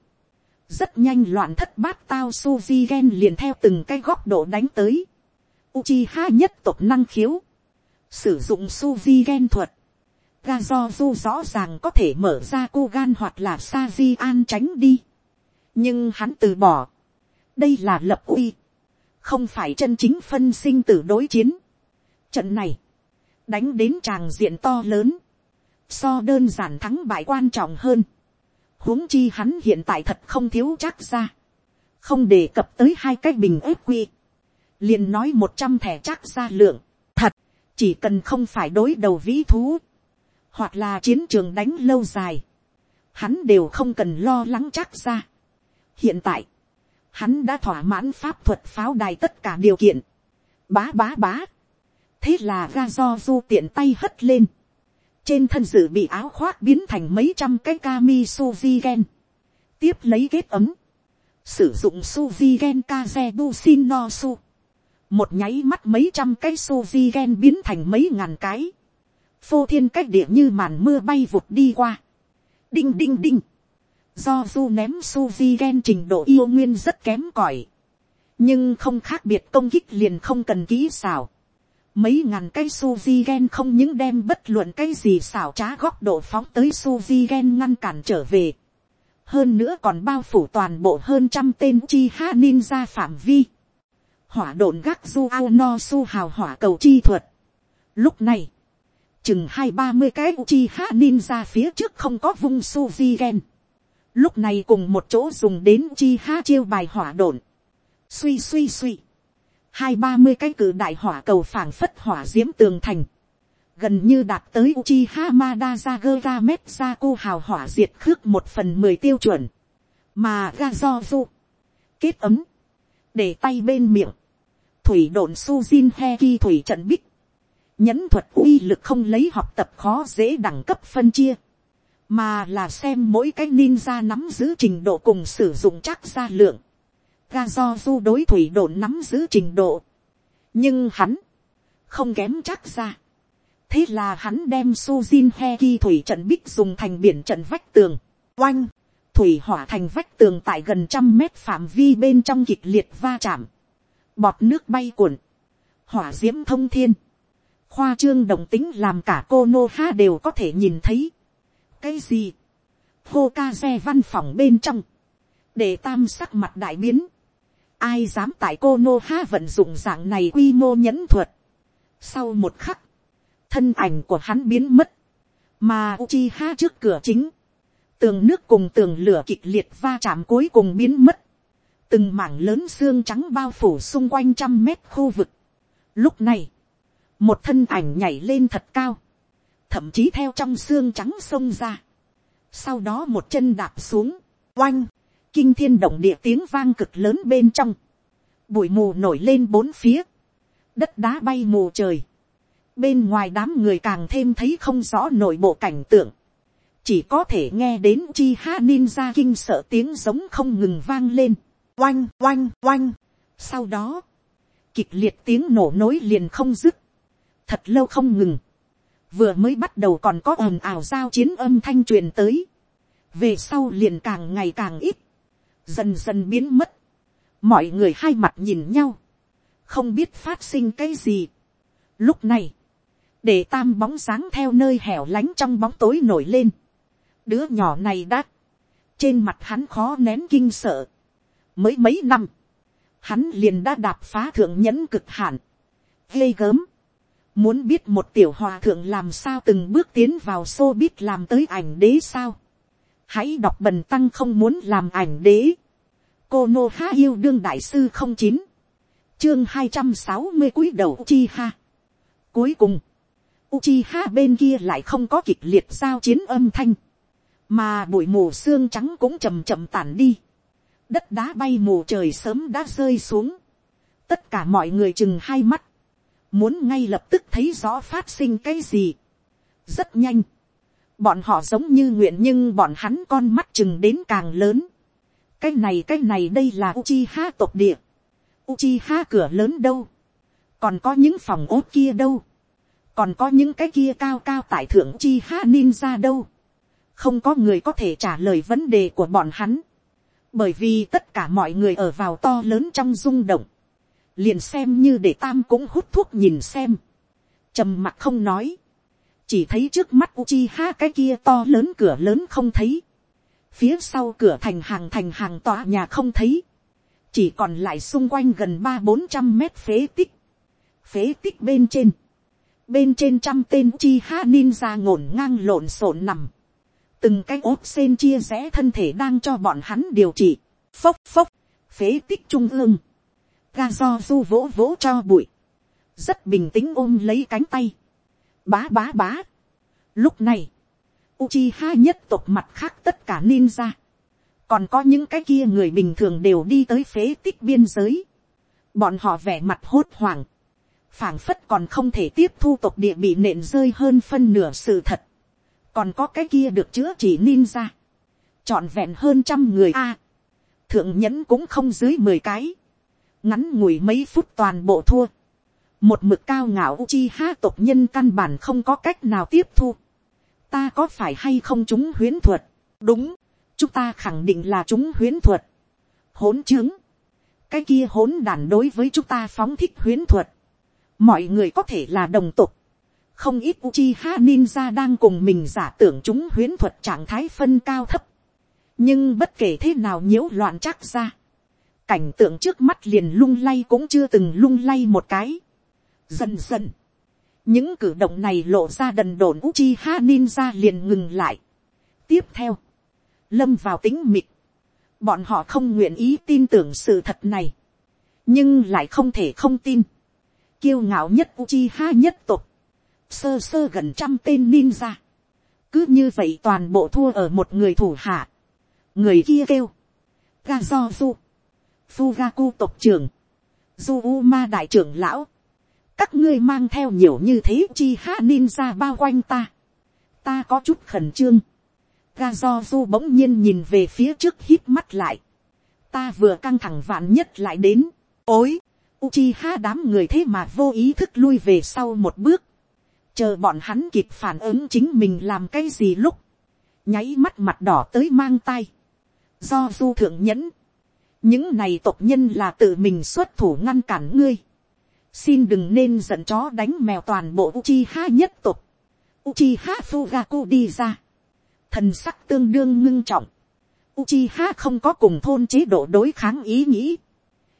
Rất nhanh loạn thất bát tao Suzy Gen liền theo từng cái góc độ đánh tới. Uchiha nhất tộc năng khiếu. Sử dụng Suzy Gen thuật. Ga do du rõ ràng có thể mở ra cô gan hoặc là sa di an tránh đi. Nhưng hắn từ bỏ. Đây là lập uy. Không phải chân chính phân sinh tử đối chiến. Trận này. Đánh đến tràng diện to lớn. So đơn giản thắng bại quan trọng hơn huống chi hắn hiện tại thật không thiếu chắc ra, không đề cập tới hai cái bình ếp quy, liền nói một trăm thẻ chắc ra lượng, thật, chỉ cần không phải đối đầu vĩ thú, hoặc là chiến trường đánh lâu dài, hắn đều không cần lo lắng chắc ra. hiện tại, hắn đã thỏa mãn pháp thuật pháo đài tất cả điều kiện, bá bá bá, thế là ga do du tiện tay hất lên, trên thân dự bị áo khoác biến thành mấy trăm cái kami suvi gen, tiếp lấy kết ấm, sử dụng suvi gen kaze bu xin no su, một nháy mắt mấy trăm cái suvi gen biến thành mấy ngàn cái, phô thiên cách địa như màn mưa bay vụt đi qua, đinh đinh đinh, do du ném Suzy gen trình độ yêu nguyên rất kém cỏi, nhưng không khác biệt công kích liền không cần kỹ xảo, mấy ngàn cây suzy gen không những đem bất luận cái gì xảo trá góc độ phóng tới suzy gen ngăn cản trở về. hơn nữa còn bao phủ toàn bộ hơn trăm tên chi ha ninja phạm vi. hỏa độn gác du ao no su hào hỏa cầu chi thuật. lúc này, chừng hai ba mươi cái chi ha ninja phía trước không có vung suzy gen lúc này cùng một chỗ dùng đến chi ha chiêu bài hỏa độn. suy suy suy. Hai ba mươi cái cử đại hỏa cầu phảng phất hỏa d i ễ m tường thành, gần như đạt tới uchi hamada ra gơ ra mét ra hào hỏa diệt khước một phần mười tiêu chuẩn, mà ga do du, kết ấm, để tay bên miệng, thủy đồn sujin heki he ki thủy trận bích, nhẫn thuật uy lực không lấy học tập khó dễ đẳng cấp phân chia, mà là xem mỗi cái ninja nắm giữ trình độ cùng sử dụng chắc ra lượng, ga do du đối thủy đồn nắm giữ trình độ. nhưng hắn, không kém chắc ra. thế là hắn đem suzin he ki thủy trận bích dùng thành biển trận vách tường, oanh, thủy hỏa thành vách tường tại gần trăm mét phạm vi bên trong kịch liệt va chạm, bọt nước bay cuộn, hỏa d i ễ m thông thiên, khoa trương đồng tính làm cả cô nô ha đều có thể nhìn thấy cái gì, hô ca xe văn phòng bên trong, để tam sắc mặt đại biến, Ai dám tại cô Nô Ha vận dụng dạng này quy mô nhẫn thuật. Sau một khắc, thân ảnh của hắn biến mất, mà Uchiha trước cửa chính, tường nước cùng tường lửa kịch liệt va chạm cuối cùng biến mất, từng mảng lớn xương trắng bao phủ xung quanh trăm mét khu vực. Lúc này, một thân ảnh nhảy lên thật cao, thậm chí theo trong xương trắng xông ra, sau đó một chân đạp xuống, oanh, kinh thiên động địa tiếng vang cực lớn bên trong, bụi mù nổi lên bốn phía, đất đá bay mù trời, bên ngoài đám người càng thêm thấy không rõ nội bộ cảnh tượng, chỉ có thể nghe đến chi ha ninja kinh sợ tiếng giống không ngừng vang lên, oanh oanh oanh. Sau đó, kịch liệt tiếng nổ nối liền không dứt, thật lâu không ngừng, vừa mới bắt đầu còn có ồn ào giao chiến âm thanh truyền tới, về sau liền càng ngày càng ít, dần dần biến mất, mọi người hai mặt nhìn nhau, không biết phát sinh cái gì. Lúc này, để tam bóng sáng theo nơi hẻo lánh trong bóng tối nổi lên, đứa nhỏ này đã, trên mặt hắn khó nén kinh sợ, mới mấy năm, hắn liền đã đạp phá thượng nhẫn cực hạn, ghê gớm, muốn biết một tiểu hòa thượng làm sao từng bước tiến vào xô biết làm tới ảnh đế sao, hãy đọc bần tăng không muốn làm ảnh đế, cô nô há yêu đương đại sư không chín, chương hai trăm sáu mươi cuối đầu chi ha. cuối cùng, Uchiha bên kia lại không có kịch liệt giao chiến âm thanh, mà bụi mù xương trắng cũng chậm chậm tản đi, đất đá bay mù trời sớm đã rơi xuống, tất cả mọi người chừng hai mắt, muốn ngay lập tức thấy rõ phát sinh cái gì. rất nhanh, bọn họ giống như nguyện nhưng bọn hắn con mắt chừng đến càng lớn. cái này cái này đây là Uchiha tộc địa, Uchiha cửa lớn đâu, còn có những phòng ốt kia đâu, còn có những cái kia cao cao tại thượng Uchiha ninja đâu, không có người có thể trả lời vấn đề của bọn hắn. Bởi vì tất cả mọi người ở vào to lớn trong rung động, liền xem như để tam cũng hút thuốc nhìn xem, trầm mặc không nói, chỉ thấy trước mắt Uchiha cái kia to lớn cửa lớn không thấy, phía sau cửa thành hàng thành hàng tòa nhà không thấy, chỉ còn lại xung quanh gần ba bốn trăm mét phế tích, phế tích bên trên, bên trên trăm tên Uchiha ninja ngổn ngang lộn xộn nằm, từng cái ốp sen chia rẽ thân thể đang cho bọn hắn điều trị, phốc phốc, phế tích trung ương, ga do du vỗ vỗ cho bụi, rất bình tĩnh ôm lấy cánh tay, bá bá bá. Lúc này, Uchiha nhất tộc mặt khác tất cả ninja, còn có những cái kia người bình thường đều đi tới phế tích biên giới, bọn họ vẻ mặt hốt hoảng, phảng phất còn không thể tiếp thu tộc địa bị nện rơi hơn phân nửa sự thật, còn có cái kia được chữa chỉ ninja, trọn vẹn hơn trăm người a, thượng nhẫn cũng không dưới mười cái, ngắn ngủi mấy phút toàn bộ thua, một mực cao ngạo uchi ha tộc nhân căn bản không có cách nào tiếp thu, ta có phải hay không chúng huyến thuật, đúng, chúng ta khẳng định là chúng huyến thuật, hỗn chứng, cái kia hỗn đàn đối với chúng ta phóng thích huyến thuật, mọi người có thể là đồng tục, không ít Uchiha Ninja đang cùng mình giả tưởng chúng huyến thuật trạng thái phân cao thấp. Nhưng bất kể thế nào nhiễu loạn chắc ra. Cảnh tượng trước mắt liền lung lay cũng chưa từng lung lay một cái. Dần dần. Những cử động này lộ ra đần đồn Uchiha Ninja liền ngừng lại. Tiếp theo. Lâm vào tính mịt. Bọn họ không nguyện ý tin tưởng sự thật này. Nhưng lại không thể không tin. Kiêu ngạo nhất Uchiha nhất tục sơ sơ gần trăm tên ninja, cứ như vậy toàn bộ thua ở một người thủ hạ, người kia kêu, ga do du, fugaku tộc trưởng, du đại trưởng lão, các ngươi mang theo nhiều như thế chi ha ninja bao quanh ta, ta có chút khẩn trương, Gazozu bỗng nhiên nhìn về phía trước hít mắt lại, ta vừa căng thẳng vạn nhất lại đến, ối, Uchiha đám người thế mà vô ý thức lui về sau một bước. Chờ bọn hắn kịp phản ứng chính mình làm cái gì lúc, nháy mắt mặt đỏ tới mang tay, do du thượng nhẫn, những này tộc nhân là tự mình xuất thủ ngăn cản ngươi, xin đừng nên giận chó đánh mèo toàn bộ Uchiha nhất tộc, Uchiha Fugaku đi ra, thần sắc tương đương ngưng trọng, Uchiha không có cùng thôn chế độ đối kháng ý nghĩ,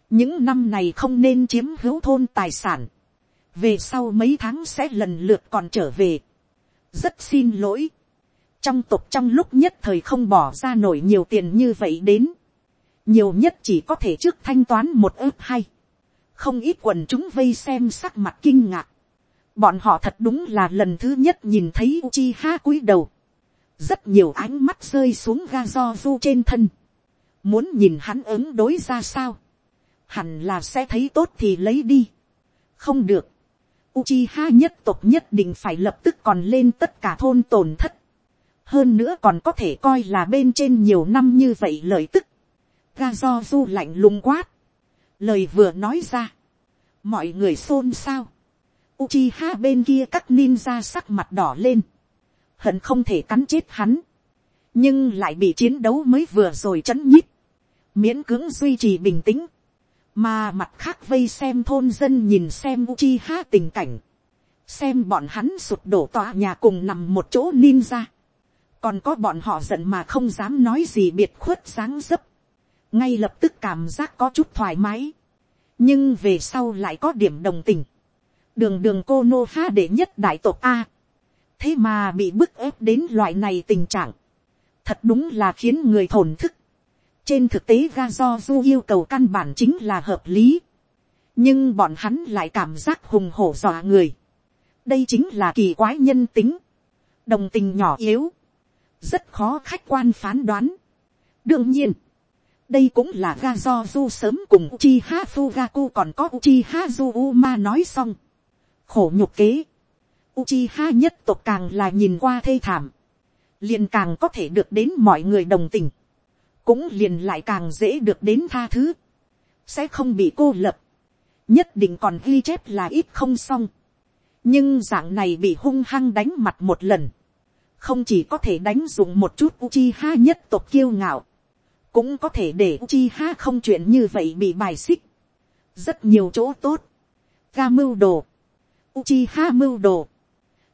những năm này không nên chiếm hữu thôn tài sản, về sau mấy tháng sẽ lần lượt còn trở về. rất xin lỗi. trong tộc trong lúc nhất thời không bỏ ra nổi nhiều tiền như vậy đến nhiều nhất chỉ có thể trước thanh toán một ước hay. không ít quần chúng vây xem sắc mặt kinh ngạc. bọn họ thật đúng là lần thứ nhất nhìn thấy Uchiha cúi đầu. rất nhiều ánh mắt rơi xuống ga do du trên thân. muốn nhìn hắn ứng đối ra sao. hẳn là sẽ thấy tốt thì lấy đi. không được Uchiha nhất tộc nhất định phải lập tức còn lên tất cả thôn tổn thất. Hơn nữa còn có thể coi là bên trên nhiều năm như vậy lợi tức. Ga do du lạnh lùng quát. Lời vừa nói ra. Mọi người xôn xao. Uchiha bên kia các ninja sắc mặt đỏ lên. Hận không thể cắn chết hắn. Nhưng lại bị chiến đấu mới vừa rồi chấn nhít. Miễn cưỡng duy trì bình tĩnh mà mặt khác vây xem thôn dân nhìn xem Uchiha tình cảnh, xem bọn hắn sụp đổ tòa nhà cùng nằm một chỗ ninja, còn có bọn họ giận mà không dám nói gì biệt khuất sáng dấp, ngay lập tức cảm giác có chút thoải mái, nhưng về sau lại có điểm đồng tình, đường đường cô nô ha để nhất đại tộc a, thế mà bị bức ép đến loại này tình trạng, thật đúng là khiến người thổn thức, trên thực tế ga do du yêu cầu căn bản chính là hợp lý. nhưng bọn hắn lại cảm giác hùng hổ dọa người. đây chính là kỳ quái nhân tính. đồng tình nhỏ yếu. rất khó khách quan phán đoán. đương nhiên, đây cũng là ga do du sớm cùng Uchiha Fugaku còn có Uchiha ma nói xong. khổ nhục kế. Uchiha nhất tộc càng là nhìn qua thê thảm. liền càng có thể được đến mọi người đồng tình cũng liền lại càng dễ được đến tha thứ, sẽ không bị cô lập, nhất định còn ghi chép là ít không xong, nhưng dạng này bị hung hăng đánh mặt một lần, không chỉ có thể đánh dùng một chút Uchiha nhất tộc kiêu ngạo, cũng có thể để Uchiha không chuyện như vậy bị bài xích, rất nhiều chỗ tốt, ga mưu đồ, Uchiha mưu đồ,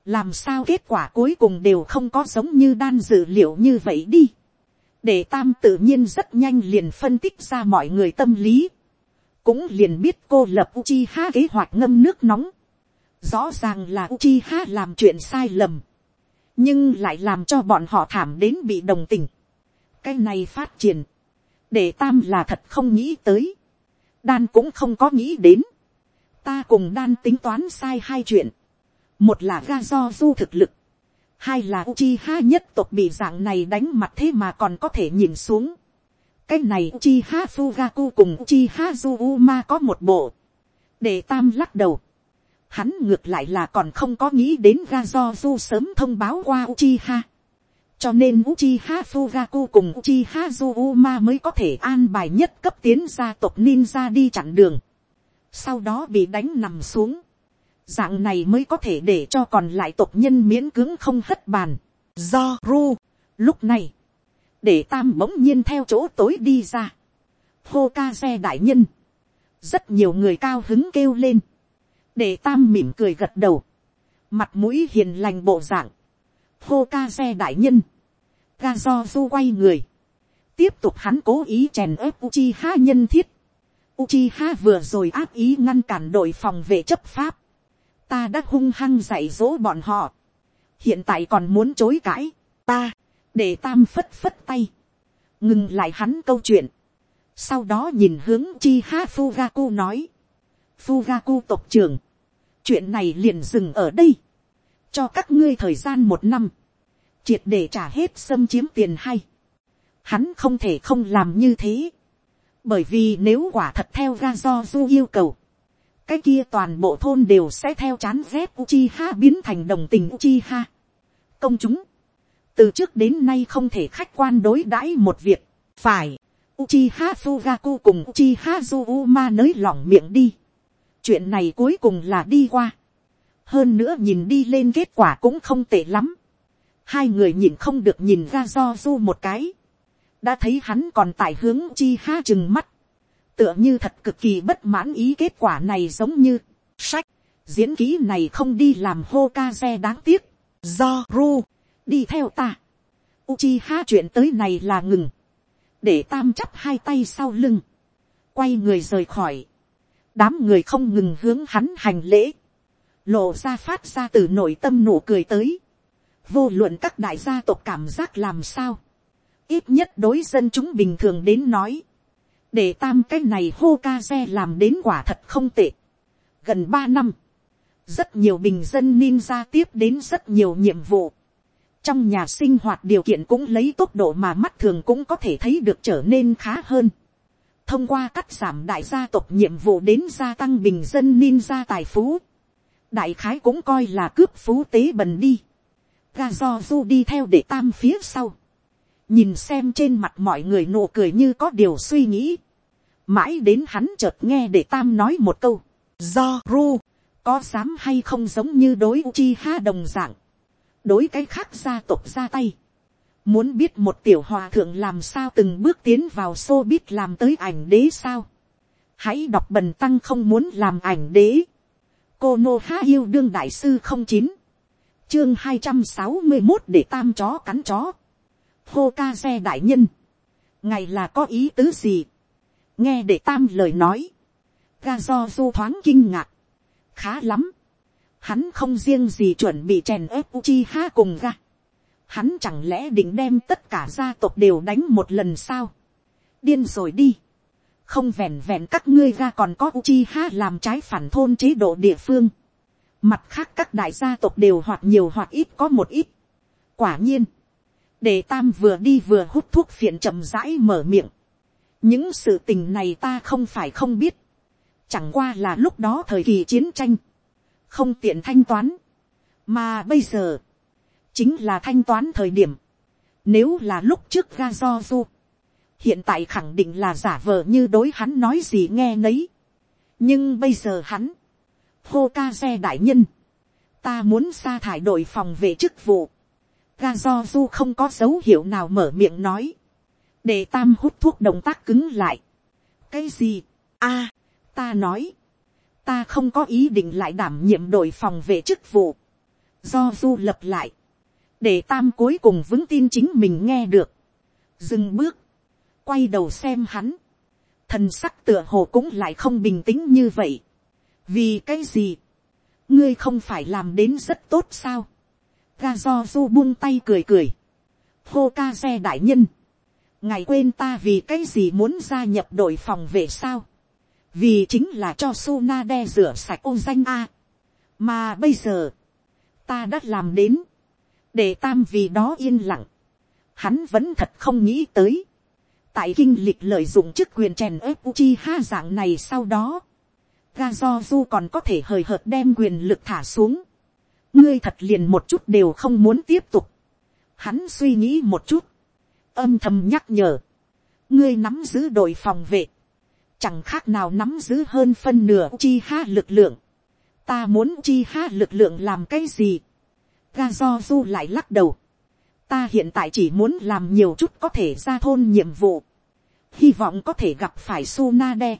làm sao kết quả cuối cùng đều không có giống như đan dự liệu như vậy đi. Để tam tự nhiên rất nhanh liền phân tích ra mọi người tâm lý, cũng liền biết cô lập Uchiha kế hoạch ngâm nước nóng, rõ ràng là Uchiha làm chuyện sai lầm, nhưng lại làm cho bọn họ thảm đến bị đồng tình. cái này phát triển, để tam là thật không nghĩ tới, đan cũng không có nghĩ đến, ta cùng đan tính toán sai hai chuyện, một là ga do du thực lực, hai là Uchiha nhất tộc bị dạng này đánh mặt thế mà còn có thể nhìn xuống. cái này Uchiha Fugaku cùng Uchiha Zuma có một bộ. để tam lắc đầu. hắn ngược lại là còn không có nghĩ đến Gazozu sớm thông báo qua Uchiha cho nên Uchiha Fugaku cùng Uchiha Zuma mới có thể an bài nhất cấp tiến gia tộc ninja đi chặn đường. sau đó bị đánh nằm xuống. Dạng này mới có thể để cho còn lại tộc nhân miễn cưỡng không hất bàn. do ru, lúc này, để tam bỗng nhiên theo chỗ tối đi ra. Hokage đại nhân, rất nhiều người cao hứng kêu lên, để tam mỉm cười gật đầu, mặt mũi hiền lành bộ dạng, Hokage đại nhân, ga do du quay người, tiếp tục hắn cố ý chèn ớp Uchiha nhân thiết. Uchiha vừa rồi áp ý ngăn cản đội phòng vệ chấp pháp. Ta đã hung hăng dạy dỗ bọn họ, hiện tại còn muốn chối cãi, ta, để tam phất phất tay, ngừng lại hắn câu chuyện, sau đó nhìn hướng chi ha fugaku nói, fugaku tộc trưởng, chuyện này liền dừng ở đây, cho các ngươi thời gian một năm, triệt để trả hết xâm chiếm tiền hay, hắn không thể không làm như thế, bởi vì nếu quả thật theo ga do du yêu cầu, cái kia toàn bộ thôn đều sẽ theo chán ghét Uchiha biến thành đồng tình Uchiha. Công chúng, từ trước đến nay không thể khách quan đối đãi một việc, phải, Uchiha Fugaku cùng Uchiha Zuma nới lỏng miệng đi. Chuyện này cuối cùng là đi qua. Hơn nữa nhìn đi lên kết quả cũng không tệ lắm. Hai người nhìn không được nhìn ra do du một cái. Đã thấy hắn còn tại hướng Uchiha chừng mắt. Tựa như thật cực kỳ bất mãn ý kết quả này giống như sách, diễn ký này không đi làm hô ca xe đáng tiếc, do ru, đi theo ta. Uchiha chuyện tới này là ngừng, để tam chắp hai tay sau lưng, quay người rời khỏi, đám người không ngừng hướng hắn hành lễ, lộ ra phát ra từ nội tâm nụ cười tới, vô luận các đại gia tộc cảm giác làm sao, ít nhất đối dân chúng bình thường đến nói, để tam cái này hô ca xe làm đến quả thật không tệ. gần ba năm, rất nhiều bình dân ninja tiếp đến rất nhiều nhiệm vụ. trong nhà sinh hoạt điều kiện cũng lấy tốc độ mà mắt thường cũng có thể thấy được trở nên khá hơn. thông qua cắt giảm đại gia tộc nhiệm vụ đến gia tăng bình dân ninja tài phú. đại khái cũng coi là cướp phú tế bần đi ga do du đi theo để tam phía sau. Nhìn xem trên mặt mọi người nụ cười như có điều suy nghĩ, mãi đến hắn chợt nghe để tam nói một câu, do ru, có dám hay không giống như đối chi ha đồng dạng, đối cái khác gia tộc ra tay, muốn biết một tiểu hòa thượng làm sao từng bước tiến vào xô biết làm tới ảnh đế sao, hãy đọc bần tăng không muốn làm ảnh đế, cô nô há yêu đương đại sư không chín, chương hai trăm sáu mươi một để tam chó cắn chó, hô ca xe đại nhân, ngày là có ý tứ gì, nghe để tam lời nói, ga do du thoáng kinh ngạc, khá lắm, hắn không riêng gì chuẩn bị chèn ép Uchiha cùng ga, hắn chẳng lẽ định đem tất cả gia tộc đều đánh một lần sao, điên rồi đi, không vẹn vẹn các ngươi ga còn có Uchiha làm trái phản thôn chế độ địa phương, mặt khác các đại gia tộc đều hoặc nhiều hoặc ít có một ít, quả nhiên, đề tam vừa đi vừa hút thuốc phiện chậm rãi mở miệng. những sự tình này ta không phải không biết. chẳng qua là lúc đó thời kỳ chiến tranh. không tiện thanh toán. mà bây giờ, chính là thanh toán thời điểm. nếu là lúc trước ga do du, hiện tại khẳng định là giả vờ như đối hắn nói gì nghe nấy. nhưng bây giờ hắn, hô ca xe đại nhân, ta muốn sa thải đội phòng vệ chức vụ ga do du không có dấu hiệu nào mở miệng nói. để tam hút thuốc động tác cứng lại. cái gì, a, ta nói, ta không có ý định lại đảm nhiệm đội phòng vệ chức vụ. do du lập lại, để tam cuối cùng vững tin chính mình nghe được. dừng bước, quay đầu xem hắn. thần sắc tựa hồ cũng lại không bình tĩnh như vậy vì cái gì, ngươi không phải làm đến rất tốt sao ga do du buông tay cười cười. hô ca xe đại nhân. ngài quên ta vì cái gì muốn gia nhập đội phòng vệ sao. vì chính là cho Suna đe rửa sạch ô danh a. mà bây giờ, ta đã làm đến. để tam vì đó yên lặng. hắn vẫn thật không nghĩ tới. tại kinh lịch lợi dụng chức quyền chèn ớp uchi ha dạng này sau đó ga do du còn có thể hời hợt đem quyền lực thả xuống ngươi thật liền một chút đều không muốn tiếp tục. Hắn suy nghĩ một chút, âm thầm nhắc nhở, ngươi nắm giữ đội phòng vệ, chẳng khác nào nắm giữ hơn phân nửa chi ha lực lượng. ta muốn chi ha lực lượng làm cái gì. ga do du lại lắc đầu. ta hiện tại chỉ muốn làm nhiều chút có thể ra thôn nhiệm vụ. hy vọng có thể gặp phải su na đe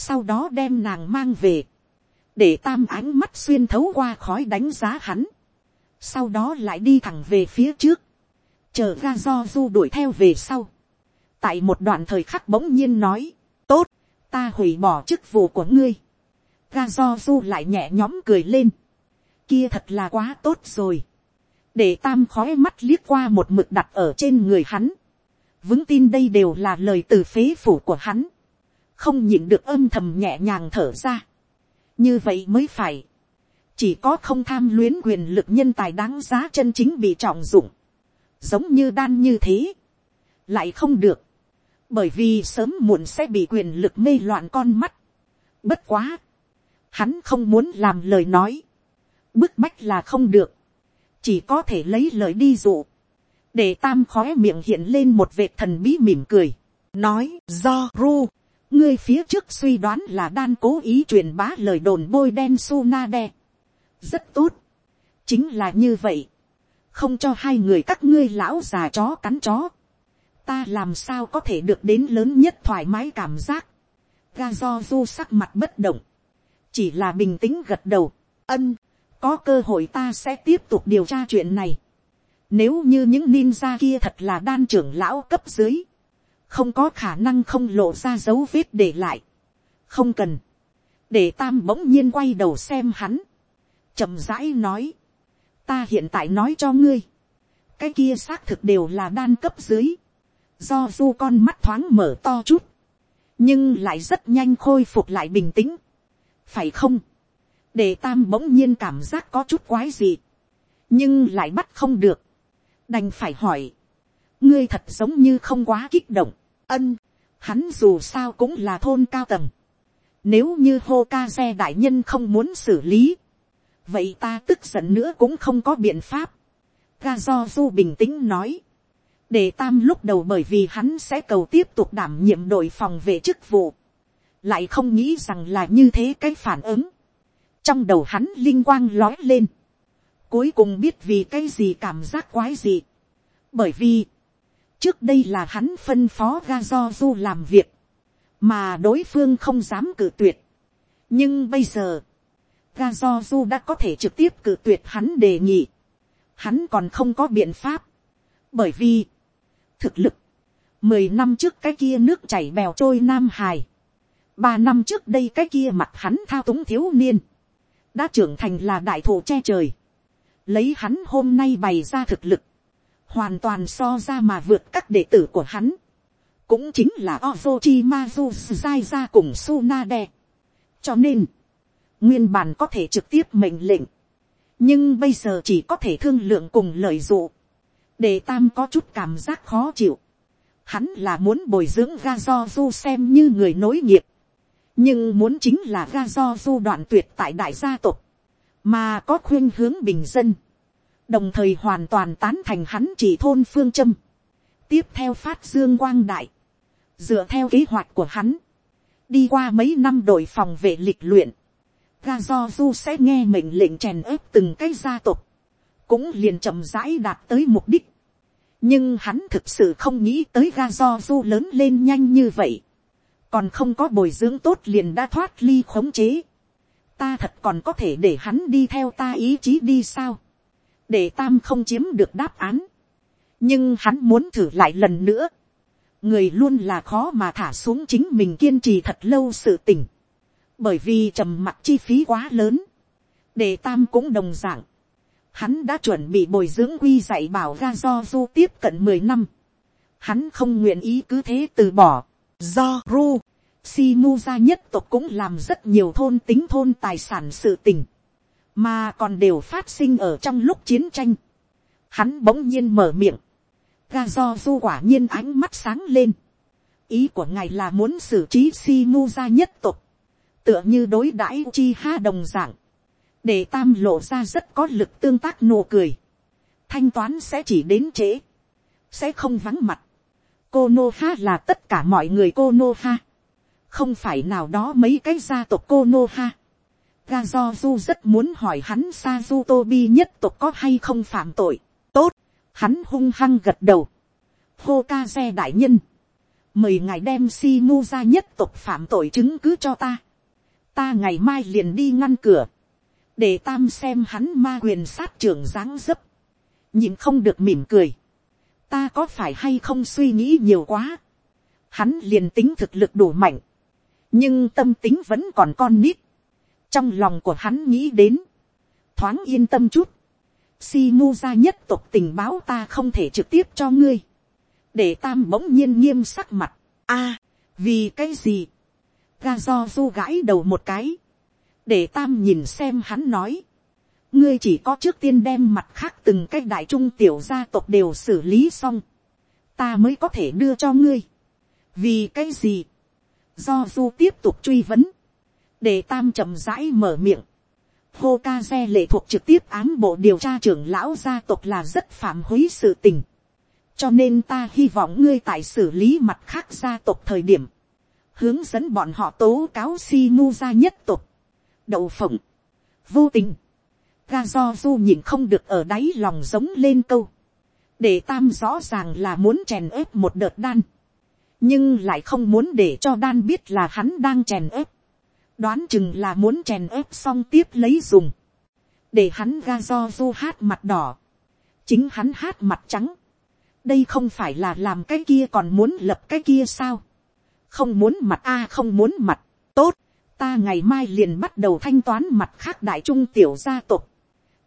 sau đó đem nàng mang về để tam ánh mắt xuyên thấu qua khói đánh giá hắn, sau đó lại đi thẳng về phía trước, chờ ra do du đuổi theo về sau, tại một đoạn thời khắc bỗng nhiên nói, tốt, ta hủy bỏ chức vụ của ngươi, ra do du lại nhẹ nhõm cười lên, kia thật là quá tốt rồi, để tam khói mắt liếc qua một mực đặt ở trên người hắn, vững tin đây đều là lời từ phế phủ của hắn, không nhịn được âm thầm nhẹ nhàng thở ra, như vậy mới phải. chỉ có không tham luyến quyền lực nhân tài đáng giá chân chính bị trọng dụng. giống như đan như thế. lại không được. bởi vì sớm muộn sẽ bị quyền lực mê loạn con mắt. bất quá. hắn không muốn làm lời nói. bức bách là không được. chỉ có thể lấy lời đi dụ. để tam khói miệng hiện lên một vệt thần bí mỉm cười. nói do ru ngươi phía trước suy đoán là đan cố ý truyền bá lời đồn bôi đen su na đe. rất tốt. chính là như vậy. không cho hai người các ngươi lão già chó cắn chó. ta làm sao có thể được đến lớn nhất thoải mái cảm giác. ga do du sắc mặt bất động. chỉ là bình tĩnh gật đầu. ân, có cơ hội ta sẽ tiếp tục điều tra chuyện này. Nếu như những ninja kia thật là đan trưởng lão cấp dưới không có khả năng không lộ ra dấu vết để lại, không cần, để tam bỗng nhiên quay đầu xem hắn, chậm rãi nói, ta hiện tại nói cho ngươi, cái kia xác thực đều là đan cấp dưới, do du con mắt thoáng mở to chút, nhưng lại rất nhanh khôi phục lại bình tĩnh, phải không, để tam bỗng nhiên cảm giác có chút quái gì, nhưng lại bắt không được, đành phải hỏi, ngươi thật giống như không quá kích động, ân, hắn dù sao cũng là thôn cao tầng, nếu như hô ca xe đại nhân không muốn xử lý, vậy ta tức giận nữa cũng không có biện pháp. Ga do du bình tĩnh nói, để tam lúc đầu bởi vì hắn sẽ cầu tiếp tục đảm nhiệm đội phòng vệ chức vụ, lại không nghĩ rằng là như thế cái phản ứng. trong đầu hắn linh quang lói lên, cuối cùng biết vì cái gì cảm giác quái gì. bởi vì, trước đây là hắn phân phó ga do du làm việc, mà đối phương không dám cử tuyệt. nhưng bây giờ, ga do du đã có thể trực tiếp cử tuyệt hắn đề nghị. hắn còn không có biện pháp. bởi vì, thực lực, mười năm trước cái kia nước chảy bèo trôi nam hài, ba năm trước đây cái kia mặt hắn thao túng thiếu niên, đã trưởng thành là đại thụ che trời, lấy hắn hôm nay bày ra thực lực, hoàn toàn so ra mà vượt các đệ tử của hắn, cũng chính là Ozochimazu ra cùng Sunade. cho nên, nguyên bản có thể trực tiếp mệnh lệnh, nhưng bây giờ chỉ có thể thương lượng cùng lợi dụ, để tam có chút cảm giác khó chịu. Hắn là muốn bồi dưỡng ga do du xem như người nối nghiệp, nhưng muốn chính là ga do du đoạn tuyệt tại đại gia tộc, mà có khuyên hướng bình dân, đồng thời hoàn toàn tán thành hắn chỉ thôn phương châm, tiếp theo phát dương quang đại, dựa theo kế hoạch của hắn, đi qua mấy năm đội phòng vệ lịch luyện, ga do du sẽ nghe mệnh lệnh chèn ớp từng cái gia tộc, cũng liền chậm rãi đạt tới mục đích. nhưng hắn thực sự không nghĩ tới ga do du lớn lên nhanh như vậy, còn không có bồi dưỡng tốt liền đã thoát ly khống chế. ta thật còn có thể để hắn đi theo ta ý chí đi sao, để tam không chiếm được đáp án. nhưng hắn muốn thử lại lần nữa. người luôn là khó mà thả xuống chính mình kiên trì thật lâu sự tình. bởi vì trầm mặc chi phí quá lớn, để tam cũng đồng d ạ n g hắn đã chuẩn bị bồi dưỡng quy dạy bảo ra do du tiếp cận mười năm, hắn không nguyện ý cứ thế từ bỏ, do ru, si mu gia nhất tộc cũng làm rất nhiều thôn tính thôn tài sản sự tình, mà còn đều phát sinh ở trong lúc chiến tranh. Hắn bỗng nhiên mở miệng, ga do du quả nhiên ánh mắt sáng lên, ý của ngài là muốn xử trí si mu ra nhất tộc, tựa như đối đãi chi ha đồng dạng, để tam lộ ra rất có lực tương tác nụ cười, thanh toán sẽ chỉ đến trễ, sẽ không vắng mặt. cô nô ha là tất cả mọi người cô nô ha, không phải nào đó mấy cái gia tộc cô nô ha ga do du rất muốn hỏi hắn sa du tobi nhất tộc có hay không phạm tội, tốt, hắn hung hăng gật đầu, hô ca xe đại nhân, mời ngài đem si mu ra nhất tộc phạm tội chứng cứ cho ta. Ta ngày mai liền đi ngăn cửa, để tam xem hắn ma quyền sát trưởng dáng dấp, nhìn không được mỉm cười, ta có phải hay không suy nghĩ nhiều quá, hắn liền tính thực lực đủ mạnh, nhưng tâm tính vẫn còn con nít, trong lòng của hắn nghĩ đến, thoáng yên tâm chút, si mu ra nhất tộc tình báo ta không thể trực tiếp cho ngươi, để tam bỗng nhiên nghiêm sắc mặt, a, à, vì cái gì, ga do du gãi đầu một cái, để tam nhìn xem hắn nói, ngươi chỉ có trước tiên đem mặt khác từng cái đại trung tiểu gia tộc đều xử lý xong, ta mới có thể đưa cho ngươi. vì cái gì, do du tiếp tục truy vấn, để tam chậm rãi mở miệng, hô ca xe lệ thuộc trực tiếp ám bộ điều tra trưởng lão gia tộc là rất phạm hối sự tình, cho nên ta hy vọng ngươi tại xử lý mặt khác gia tộc thời điểm, hướng dẫn bọn họ tố cáo si mu gia nhất tộc. Đậu phộng, vô tình, ga do du nhìn không được ở đáy lòng giống lên câu, để tam rõ ràng là muốn chèn ép một đợt đan, nhưng lại không muốn để cho đan biết là hắn đang chèn ép đoán chừng là muốn chèn ớp xong tiếp lấy dùng, để hắn ga do du hát mặt đỏ, chính hắn hát mặt trắng, đây không phải là làm cái kia còn muốn lập cái kia sao, không muốn mặt a không muốn mặt, tốt, ta ngày mai liền bắt đầu thanh toán mặt khác đại trung tiểu gia tộc,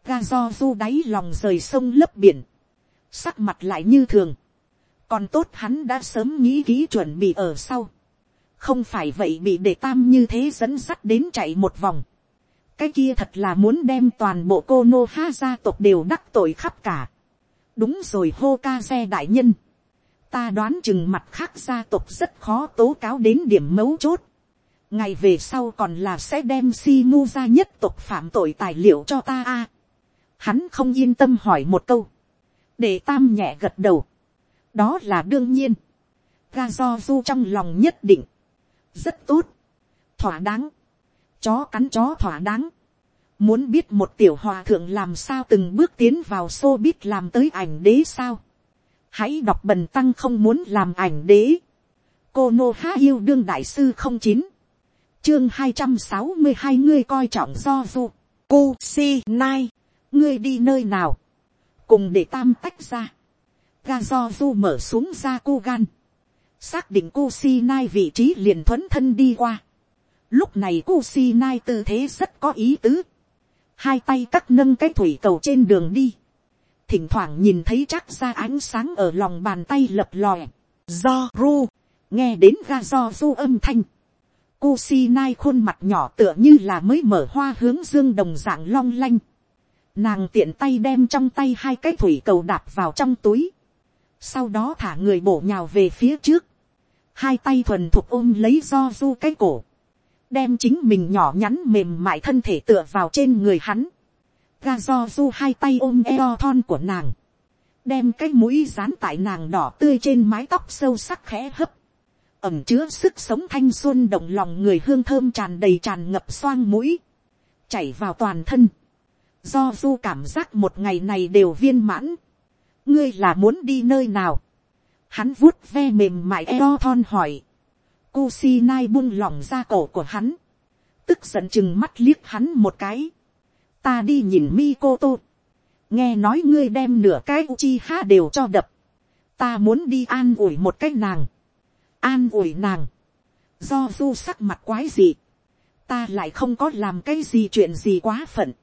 ga do du đáy lòng rời sông lấp biển, sắc mặt lại như thường, còn tốt hắn đã sớm nghĩ kỹ chuẩn bị ở sau, không phải vậy bị để tam như thế dẫn sắt đến chạy một vòng, cái kia thật là muốn đem toàn bộ cô nô ha gia tộc đều đắc tội khắp cả. đúng rồi hô ca xe đại nhân. ta đoán chừng mặt khác gia tộc rất khó tố cáo đến điểm mấu chốt. ngày về sau còn là sẽ đem si mu ra nhất tộc phạm tội tài liệu cho ta a. hắn không yên tâm hỏi một câu. để tam nhẹ gật đầu. đó là đương nhiên. ga do du trong lòng nhất định rất tốt. thỏa đáng chó cắn chó thỏa đáng. Muốn biết một tiểu hòa thượng làm sao từng bước tiến vào xô biết làm tới ảnh đế sao. Hãy đọc bần tăng không muốn làm ảnh đế. Cô Nô Há Yêu Đương Đại Sư không chín Chương hai trăm sáu mươi hai ngươi coi trọng do du. Cô Si Nai. Ngươi đi nơi nào? Cùng để tam tách ra. Ga do du mở xuống ra cô gan. Xác định cu Si Nai vị trí liền thuấn thân đi qua Lúc này Ku Si Nai tư thế rất có ý tứ. Hai tay cắt nâng cái thủy cầu trên đường đi. Thỉnh thoảng nhìn thấy chắc ra ánh sáng ở lòng bàn tay lập lòe. Do ru. Nghe đến ga do du âm thanh. Ku Si Nai khuôn mặt nhỏ tựa như là mới mở hoa hướng dương đồng dạng long lanh. Nàng tiện tay đem trong tay hai cái thủy cầu đạp vào trong túi. Sau đó thả người bổ nhào về phía trước. Hai tay thuần thục ôm lấy do du cái cổ đem chính mình nhỏ nhắn mềm mại thân thể tựa vào trên người hắn, ga do du hai tay ôm eo thon của nàng, đem cái mũi dán tại nàng đỏ tươi trên mái tóc sâu sắc khẽ hấp, ẩm chứa sức sống thanh xuân động lòng người hương thơm tràn đầy tràn ngập xoang mũi, chảy vào toàn thân, do du cảm giác một ngày này đều viên mãn, ngươi là muốn đi nơi nào, hắn vuốt ve mềm mại eo thon hỏi, Kusinai buông lỏng ra cổ của hắn. Tức giận chừng mắt liếc hắn một cái. Ta đi nhìn Mikoto. Nghe nói ngươi đem nửa cái Uchiha đều cho đập. Ta muốn đi an ủi một cái nàng. An ủi nàng. Do du sắc mặt quái gì. Ta lại không có làm cái gì chuyện gì quá phận.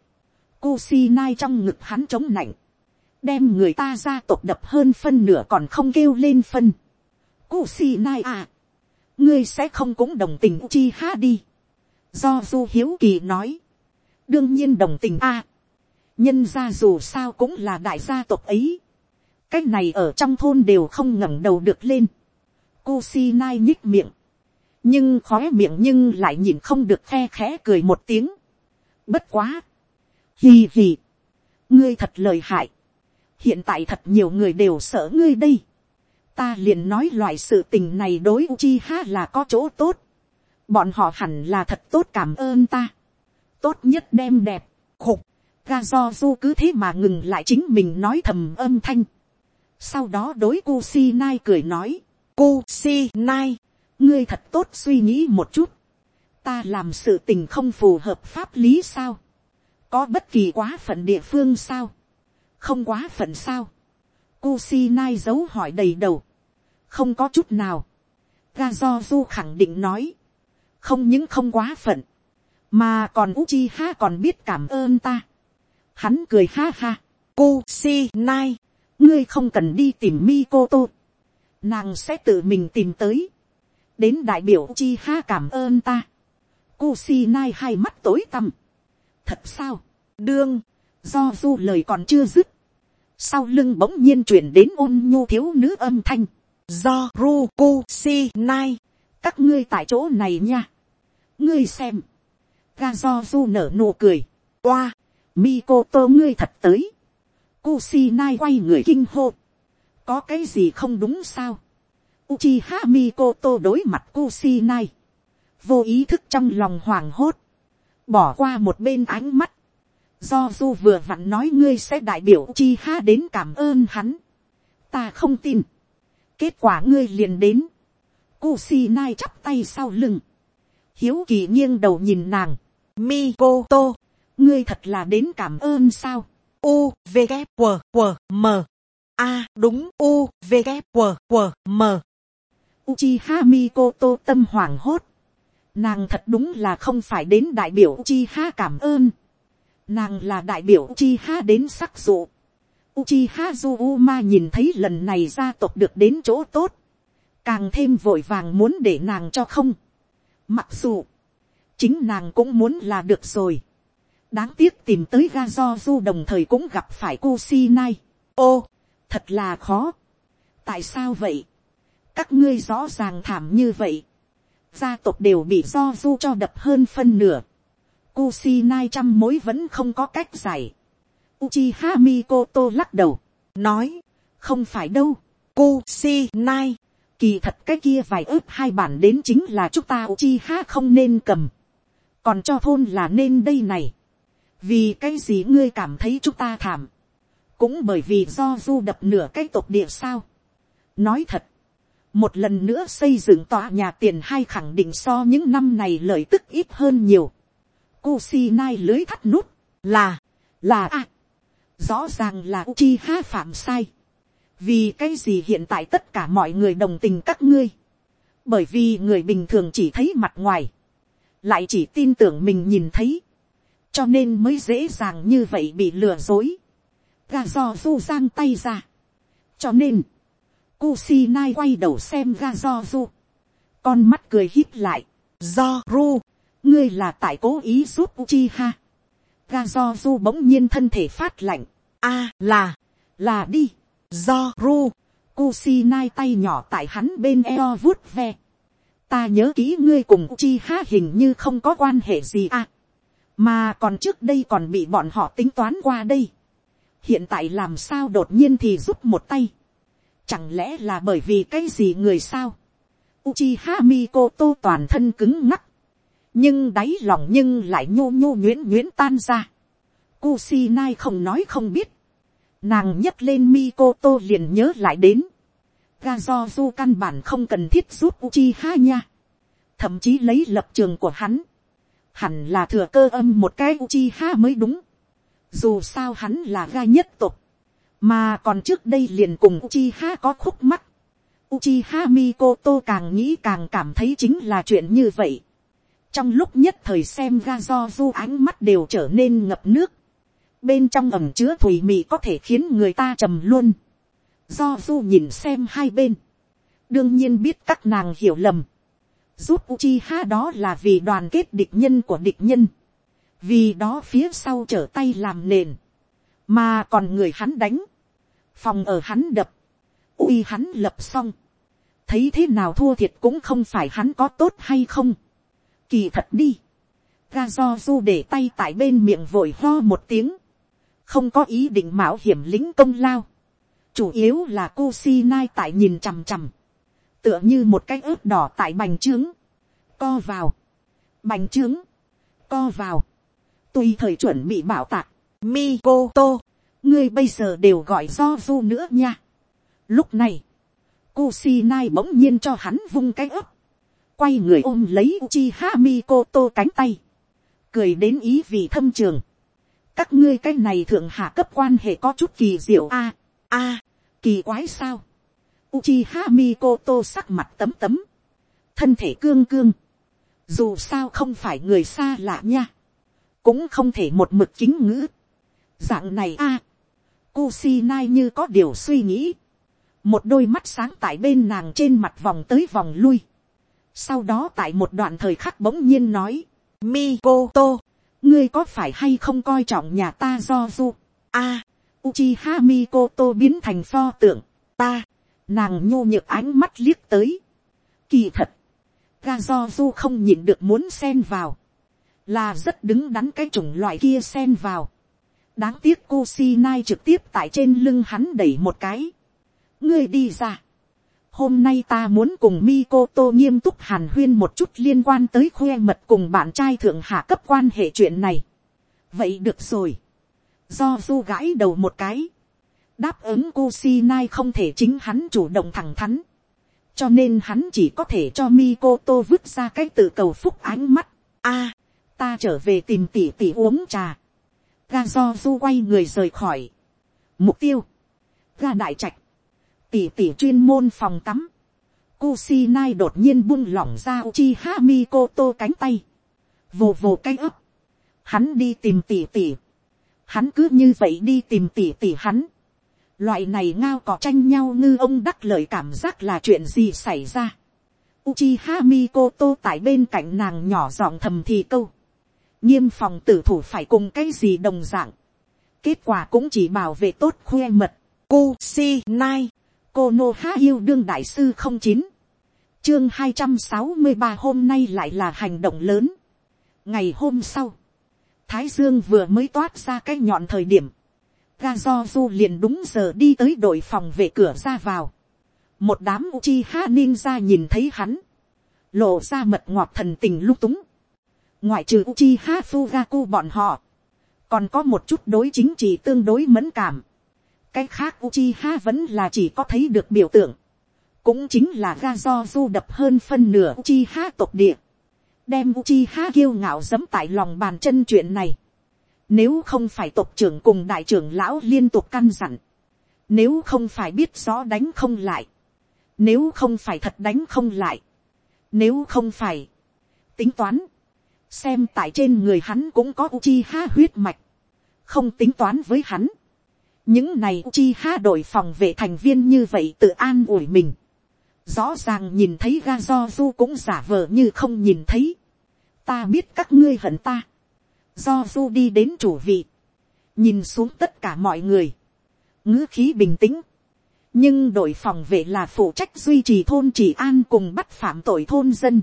Kusinai trong ngực hắn chống nạnh. Đem người ta ra tộc đập hơn phân nửa còn không kêu lên phân. Kusinai à ngươi sẽ không cũng đồng tình chi ha đi. do du hiếu kỳ nói, đương nhiên đồng tình a, nhân gia dù sao cũng là đại gia tộc ấy, cái này ở trong thôn đều không ngẩng đầu được lên, Kusi nai nhích miệng, nhưng khóe miệng nhưng lại nhìn không được khe khẽ cười một tiếng, bất quá, hì hì, ngươi thật lời hại, hiện tại thật nhiều người đều sợ ngươi đây, ta liền nói loại sự tình này đối Uchiha là có chỗ tốt. Bọn họ hẳn là thật tốt cảm ơn ta. Tốt nhất đem đẹp, khục, ga do du cứ thế mà ngừng lại chính mình nói thầm âm thanh. Sau đó đối Kusinai cười nói, Kusinai, ngươi thật tốt suy nghĩ một chút. Ta làm sự tình không phù hợp pháp lý sao? Có bất kỳ quá phận địa phương sao? Không quá phận sao? Kusinai giấu hỏi đầy đầu. Không có chút nào. ga do du khẳng định nói, không những không quá phận, mà còn uchi ha còn biết cảm ơn ta. hắn cười ha ha, cô si nai, ngươi không cần đi tìm mi cô tô, nàng sẽ tự mình tìm tới, đến đại biểu uchi ha cảm ơn ta. cô si nai hai mắt tối tăm, thật sao, đương, do du lời còn chưa dứt, sau lưng bỗng nhiên chuyển đến ôn nhu thiếu nữ âm thanh, do Ruku Si Nai, các ngươi tại chỗ này nha. ngươi xem, ga do du nở nụ cười, oa, Mikoto ngươi thật tới, Kusinai quay người kinh hô, có cái gì không đúng sao, Uchiha Mikoto đối mặt Kusinai, vô ý thức trong lòng hoảng hốt, bỏ qua một bên ánh mắt, do du vừa vặn nói ngươi sẽ đại biểu chi ha đến cảm ơn hắn, ta không tin, kết quả ngươi liền đến, Kusinai chắp tay sau lưng, hiếu kỳ nghiêng đầu nhìn nàng, Mikoto, ngươi thật là đến cảm ơn sao, u v K, W, W, m. A đúng u v K, W, W, m. Uchiha Mikoto tâm hoảng hốt, Nàng thật đúng là không phải đến đại biểu Uchiha cảm ơn. Nàng là đại biểu Uchiha đến sắc dụ. Uchiha Zuma nhìn thấy lần này gia tộc được đến chỗ tốt. Càng thêm vội vàng muốn để nàng cho không. Mặc dù. Chính nàng cũng muốn là được rồi. Đáng tiếc tìm tới ga do du đồng thời cũng gặp phải Kusinai. Ô, thật là khó. Tại sao vậy? Các ngươi rõ ràng thảm như vậy. Gia tộc đều bị do du cho đập hơn phân nửa. Kusinai trăm mối vẫn không có cách giải. Uchiha Mikoto lắc đầu. Nói. Không phải đâu. Kusinai. Kỳ thật cái kia vài ướp hai bản đến chính là chúng ta Uchiha không nên cầm. Còn cho thôn là nên đây này. Vì cái gì ngươi cảm thấy chúng ta thảm. Cũng bởi vì do du đập nửa cái tộc địa sao. Nói thật. Một lần nữa xây dựng tòa nhà tiền hai khẳng định so những năm này lợi tức ít hơn nhiều. Kusinai lưới thắt nút. Là. Là a Rõ ràng là Uchiha phạm sai. Vì cái gì hiện tại tất cả mọi người đồng tình các ngươi. Bởi vì người bình thường chỉ thấy mặt ngoài. Lại chỉ tin tưởng mình nhìn thấy. Cho nên mới dễ dàng như vậy bị lừa dối. Ga do du giang tay ra. Cho nên. Kusinai quay đầu xem ga do du. Con mắt cười hít lại. Do ru. Ngươi là tại cố ý giúp Uchiha ga do du bỗng nhiên thân thể phát lạnh. a là, là đi, do ru, Kusinai tay nhỏ tại hắn bên eo vuốt ve. Ta nhớ kỹ ngươi cùng chi ha hình như không có quan hệ gì à. Mà còn trước đây còn bị bọn họ tính toán qua đây. Hiện tại làm sao đột nhiên thì giúp một tay. Chẳng lẽ là bởi vì cái gì người sao? Uchiha Mikoto toàn thân cứng ngắc nhưng đáy lòng nhưng lại nhô nhô nhuyễn nhuyễn tan ra. Kusinai không nói không biết. Nàng nhấc lên Mikoto liền nhớ lại đến. Gazozu căn bản không cần thiết giúp Uchiha nha. Thậm chí lấy lập trường của hắn. Hẳn là thừa cơ âm một cái Uchiha mới đúng. Dù sao hắn là ga nhất tục. Mà còn trước đây liền cùng Uchiha có khúc mắt. Uchiha Mikoto càng nghĩ càng cảm thấy chính là chuyện như vậy trong lúc nhất thời xem ga do du ánh mắt đều trở nên ngập nước, bên trong ẩm chứa thùy mị có thể khiến người ta trầm luôn, do du nhìn xem hai bên, đương nhiên biết các nàng hiểu lầm, giúp Uchiha đó là vì đoàn kết địch nhân của địch nhân, vì đó phía sau trở tay làm nền, mà còn người hắn đánh, phòng ở hắn đập, uy hắn lập xong, thấy thế nào thua thiệt cũng không phải hắn có tốt hay không, Kỳ thật đi. Ga do du để tay tại bên miệng vội ho một tiếng. Không có ý định mạo hiểm lính công lao. Chủ yếu là cô si nai tại nhìn chằm chằm. Tựa như một cái ớt đỏ tại bành trướng. Co vào. Bành trướng. Co vào. Tùy thời chuẩn bị bảo tạc. Mi cô tô. Ngươi bây giờ đều gọi do du nữa nha. Lúc này. Kusinai bỗng nhiên cho hắn vung cái ớt quay người ôm lấy Uchiha Mikoto cánh tay, cười đến ý vị thâm trường. các ngươi cái này thượng hạ cấp quan hệ có chút kỳ diệu a. A kỳ quái sao. Uchiha Mikoto sắc mặt tấm tấm, thân thể cương cương, dù sao không phải người xa lạ nha, cũng không thể một mực chính ngữ. dạng này a, Kusinai như có điều suy nghĩ, một đôi mắt sáng tại bên nàng trên mặt vòng tới vòng lui, sau đó tại một đoạn thời khắc bỗng nhiên nói, Mikoto, ngươi có phải hay không coi trọng nhà ta do du, a, à, Uchiha Mikoto biến thành pho tượng, ta, nàng nhô nhược ánh mắt liếc tới, kỳ thật, ga do du không nhịn được muốn xen vào, là rất đứng đắn cái chủng loại kia xen vào, đáng tiếc Kusinai trực tiếp tại trên lưng hắn đẩy một cái, ngươi đi ra, hôm nay ta muốn cùng Mikoto nghiêm túc hàn huyên một chút liên quan tới khoe mật cùng bạn trai thượng hạ cấp quan hệ chuyện này. vậy được rồi. do du gãi đầu một cái. đáp ứng Kusinai không thể chính hắn chủ động thẳng thắn. cho nên hắn chỉ có thể cho Mikoto vứt ra cái tự cầu phúc ánh mắt. a, ta trở về tìm tỉ tỉ uống trà. ga do du quay người rời khỏi. mục tiêu. ga đại trạch tỉ tỉ chuyên môn phòng tắm, Kusinai đột nhiên buông lỏng ra Uchiha Mikoto cánh tay. Vồ vồ cái ấp. Hắn đi tìm tỉ tỉ. Hắn cứ như vậy đi tìm tỉ tỉ hắn. Loại này ngao có tranh nhau ngư ông đắc lợi cảm giác là chuyện gì xảy ra. Uchiha Mikoto tại bên cạnh nàng nhỏ giọng thầm thì câu. Nghiêm phòng tử thủ phải cùng cái gì đồng dạng. Kết quả cũng chỉ bảo vệ tốt khuê mật. Kusinai cô nô há yêu đương đại sư không chín. Chương hai trăm sáu mươi ba hôm nay lại là hành động lớn. Ngày hôm sau, thái dương vừa mới toát ra cái nhọn thời điểm. Ga do du liền đúng giờ đi tới đội phòng về cửa ra vào. Một đám uchi ha ninja nhìn thấy hắn. Lộ ra mật ngọt thần tình lung túng. Ngoại trừ uchi ha fugaku bọn họ, còn có một chút đối chính trị tương đối mẫn cảm cái khác Uchiha vẫn là chỉ có thấy được biểu tượng. Cũng chính là ga do du đập hơn phân nửa Uchiha tộc địa. Đem Uchiha kiêu ngạo dẫm tại lòng bàn chân chuyện này. Nếu không phải tộc trưởng cùng đại trưởng lão liên tục căn dặn. Nếu không phải biết rõ đánh không lại. Nếu không phải thật đánh không lại. Nếu không phải. Tính toán. Xem tại trên người hắn cũng có Uchiha huyết mạch. Không tính toán với hắn những này chi ha đội phòng vệ thành viên như vậy tự an ủi mình. rõ ràng nhìn thấy ga do du cũng giả vờ như không nhìn thấy. ta biết các ngươi hận ta. do du đi đến chủ vị. nhìn xuống tất cả mọi người. ngữ khí bình tĩnh. nhưng đội phòng vệ là phụ trách duy trì thôn chỉ an cùng bắt phạm tội thôn dân.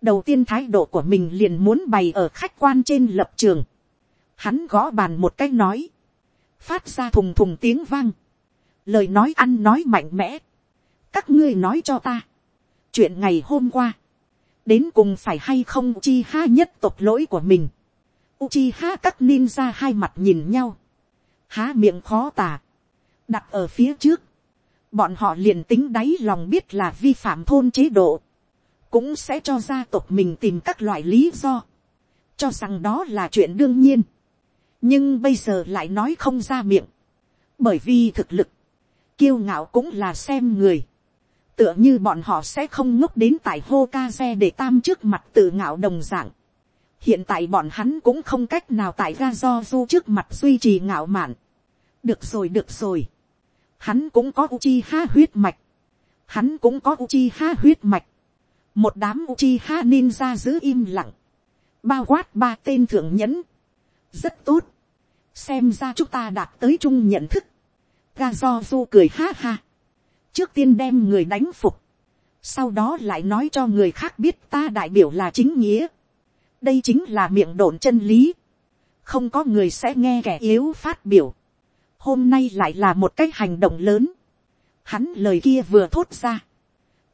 đầu tiên thái độ của mình liền muốn bày ở khách quan trên lập trường. hắn gõ bàn một cách nói phát ra thùng thùng tiếng vang, lời nói ăn nói mạnh mẽ, các ngươi nói cho ta, chuyện ngày hôm qua, đến cùng phải hay không chi ha nhất tộc lỗi của mình, Uchiha các ninja hai mặt nhìn nhau, há miệng khó tả, đặt ở phía trước, bọn họ liền tính đáy lòng biết là vi phạm thôn chế độ, cũng sẽ cho gia tộc mình tìm các loại lý do, cho rằng đó là chuyện đương nhiên nhưng bây giờ lại nói không ra miệng, bởi vì thực lực, kiêu ngạo cũng là xem người, tựa như bọn họ sẽ không ngốc đến tại hô ca xe để tam trước mặt tự ngạo đồng dạng. hiện tại bọn hắn cũng không cách nào tại ga do du trước mặt duy trì ngạo mạn. được rồi được rồi. hắn cũng có uchi ha huyết mạch. hắn cũng có uchi ha huyết mạch. một đám uchi ha ninja giữ im lặng. bao quát ba tên thượng nhẫn. rất tốt xem ra chúng ta đạt tới chung nhận thức, ga do du cười ha ha, trước tiên đem người đánh phục, sau đó lại nói cho người khác biết ta đại biểu là chính nghĩa, đây chính là miệng đồn chân lý, không có người sẽ nghe kẻ yếu phát biểu, hôm nay lại là một cái hành động lớn, hắn lời kia vừa thốt ra,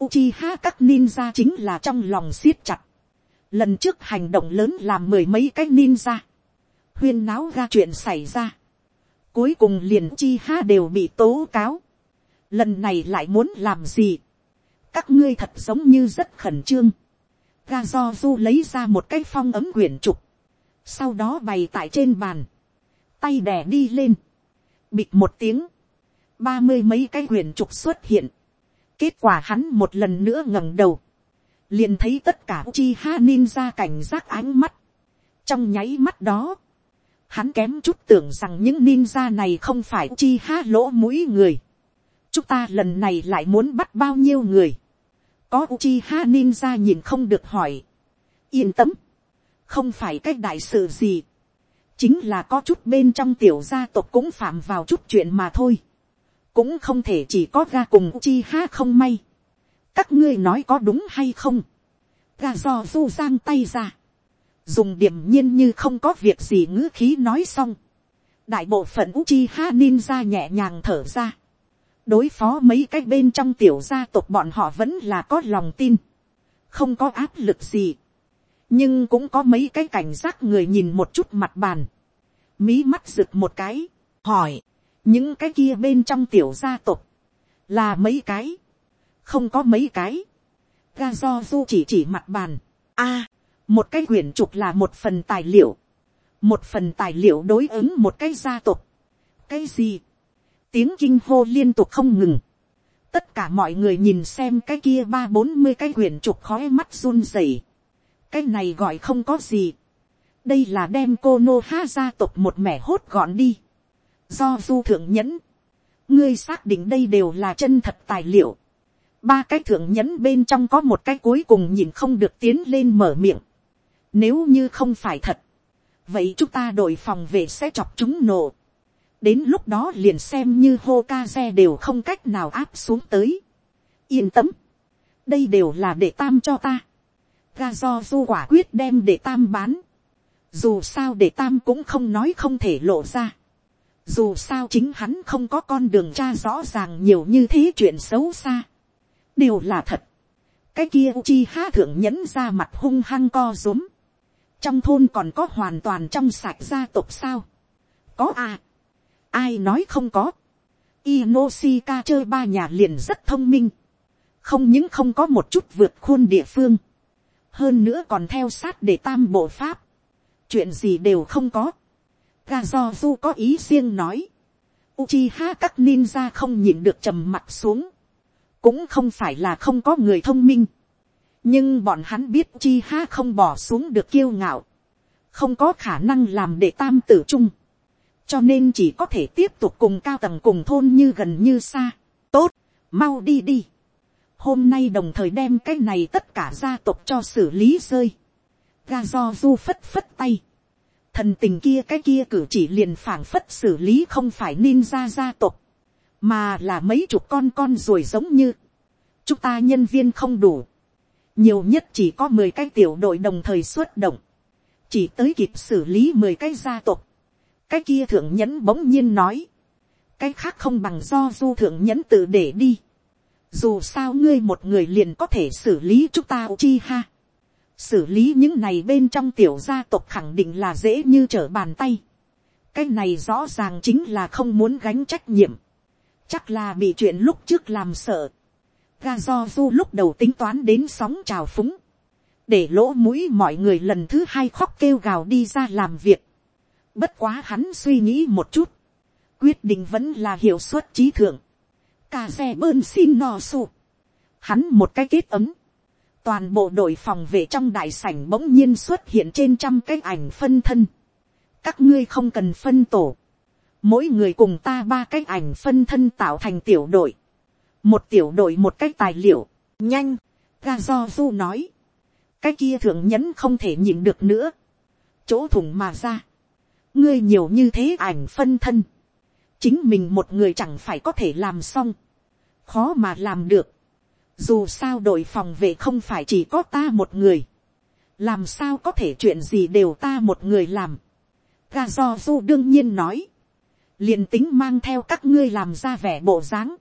Uchiha các ninja chính là trong lòng siết chặt. Lần trước hành động lớn làm mười mấy cái ninja huyên náo ra chuyện xảy ra. Cuối cùng liền chi ha đều bị tố cáo. Lần này lại muốn làm gì? Các ngươi thật giống như rất khẩn trương. Ga do du lấy ra một cái phong ấm quyển trục. Sau đó bày tại trên bàn. Tay đè đi lên. Bịt một tiếng. Ba mươi mấy cái quyển trục xuất hiện. Kết quả hắn một lần nữa ngẩng đầu. Liền thấy tất cả chi ha ninja cảnh giác ánh mắt. Trong nháy mắt đó Hắn kém chút tưởng rằng những ninja này không phải chi há lỗ mũi người. Chúng ta lần này lại muốn bắt bao nhiêu người. Có Uchiha ninja nhìn không được hỏi. Yên tâm. Không phải cách đại sự gì. Chính là có chút bên trong tiểu gia tộc cũng phạm vào chút chuyện mà thôi. Cũng không thể chỉ có ra cùng Uchiha không may. Các ngươi nói có đúng hay không? Ga do du giang tay ra dùng điểm nhiên như không có việc gì ngữ khí nói xong, đại bộ phận Uchiha ninja nhẹ nhàng thở ra, đối phó mấy cái bên trong tiểu gia tộc bọn họ vẫn là có lòng tin, không có áp lực gì, nhưng cũng có mấy cái cảnh giác người nhìn một chút mặt bàn, mí mắt rực một cái, hỏi, những cái kia bên trong tiểu gia tộc, là mấy cái, không có mấy cái, ga do du chỉ chỉ mặt bàn, a, một cái quyển trục là một phần tài liệu, một phần tài liệu đối ứng một cái gia tộc. cái gì, tiếng kinh hô liên tục không ngừng, tất cả mọi người nhìn xem cái kia ba bốn mươi cái quyển trục khói mắt run rẩy. cái này gọi không có gì. đây là đem cô nô ha gia tộc một mẻ hốt gọn đi. do du thượng nhẫn, ngươi xác định đây đều là chân thật tài liệu. ba cái thượng nhẫn bên trong có một cái cuối cùng nhìn không được tiến lên mở miệng nếu như không phải thật, vậy chúng ta đội phòng vệ sẽ chọc chúng nổ đến lúc đó liền xem như hô ca xe đều không cách nào áp xuống tới. yên tâm, đây đều là để tam cho ta. ga do du quả quyết đem để tam bán. dù sao để tam cũng không nói không thể lộ ra. dù sao chính hắn không có con đường tra rõ ràng nhiều như thế chuyện xấu xa. đều là thật. cái kia Uchiha thượng nhẫn ra mặt hung hăng co rúm trong thôn còn có hoàn toàn trong sạch gia tộc sao. có à Ai nói không có. Inosika chơi ba nhà liền rất thông minh. Không những không có một chút vượt khuôn địa phương. Hơn nữa còn theo sát để tam bộ pháp. Chuyện gì đều không có. Gazozu có ý riêng nói. Uchiha các ninja không nhìn được trầm mặt xuống. Cũng không phải là không có người thông minh. Nhưng bọn hắn biết chi ha không bỏ xuống được kiêu ngạo. Không có khả năng làm để tam tử trung cho nên chỉ có thể tiếp tục cùng cao tầng cùng thôn như gần như xa. tốt, mau đi đi. hôm nay đồng thời đem cái này tất cả gia tộc cho xử lý rơi. ga do du phất phất tay. thần tình kia cái kia cử chỉ liền phảng phất xử lý không phải ninja gia tộc, mà là mấy chục con con ruồi giống như. chúng ta nhân viên không đủ nhiều nhất chỉ có mười cái tiểu đội đồng thời xuất động. chỉ tới kịp xử lý mười cái gia tộc cái kia thượng nhẫn bỗng nhiên nói, cái khác không bằng do du thượng nhẫn tự để đi. dù sao ngươi một người liền có thể xử lý chúng ta chi ha. xử lý những này bên trong tiểu gia tộc khẳng định là dễ như trở bàn tay. cái này rõ ràng chính là không muốn gánh trách nhiệm. chắc là bị chuyện lúc trước làm sợ ga do du lúc đầu tính toán đến sóng trào phúng. để lỗ mũi mọi người lần thứ hai khóc kêu gào đi ra làm việc Bất quá hắn suy nghĩ một chút. Quyết định vẫn là hiệu suất trí thượng. Cà xe bơn xin no su. Hắn một cái kết ấm. Toàn bộ đội phòng vệ trong đại sảnh bỗng nhiên xuất hiện trên trăm cái ảnh phân thân. Các ngươi không cần phân tổ. Mỗi người cùng ta ba cái ảnh phân thân tạo thành tiểu đội. Một tiểu đội một cái tài liệu. Nhanh. Ga do du nói. Cái kia thượng nhẫn không thể nhịn được nữa. Chỗ thủng mà ra ngươi nhiều như thế ảnh phân thân, chính mình một người chẳng phải có thể làm xong, khó mà làm được, dù sao đội phòng vệ không phải chỉ có ta một người, làm sao có thể chuyện gì đều ta một người làm, ga do du đương nhiên nói, liền tính mang theo các ngươi làm ra vẻ bộ dáng,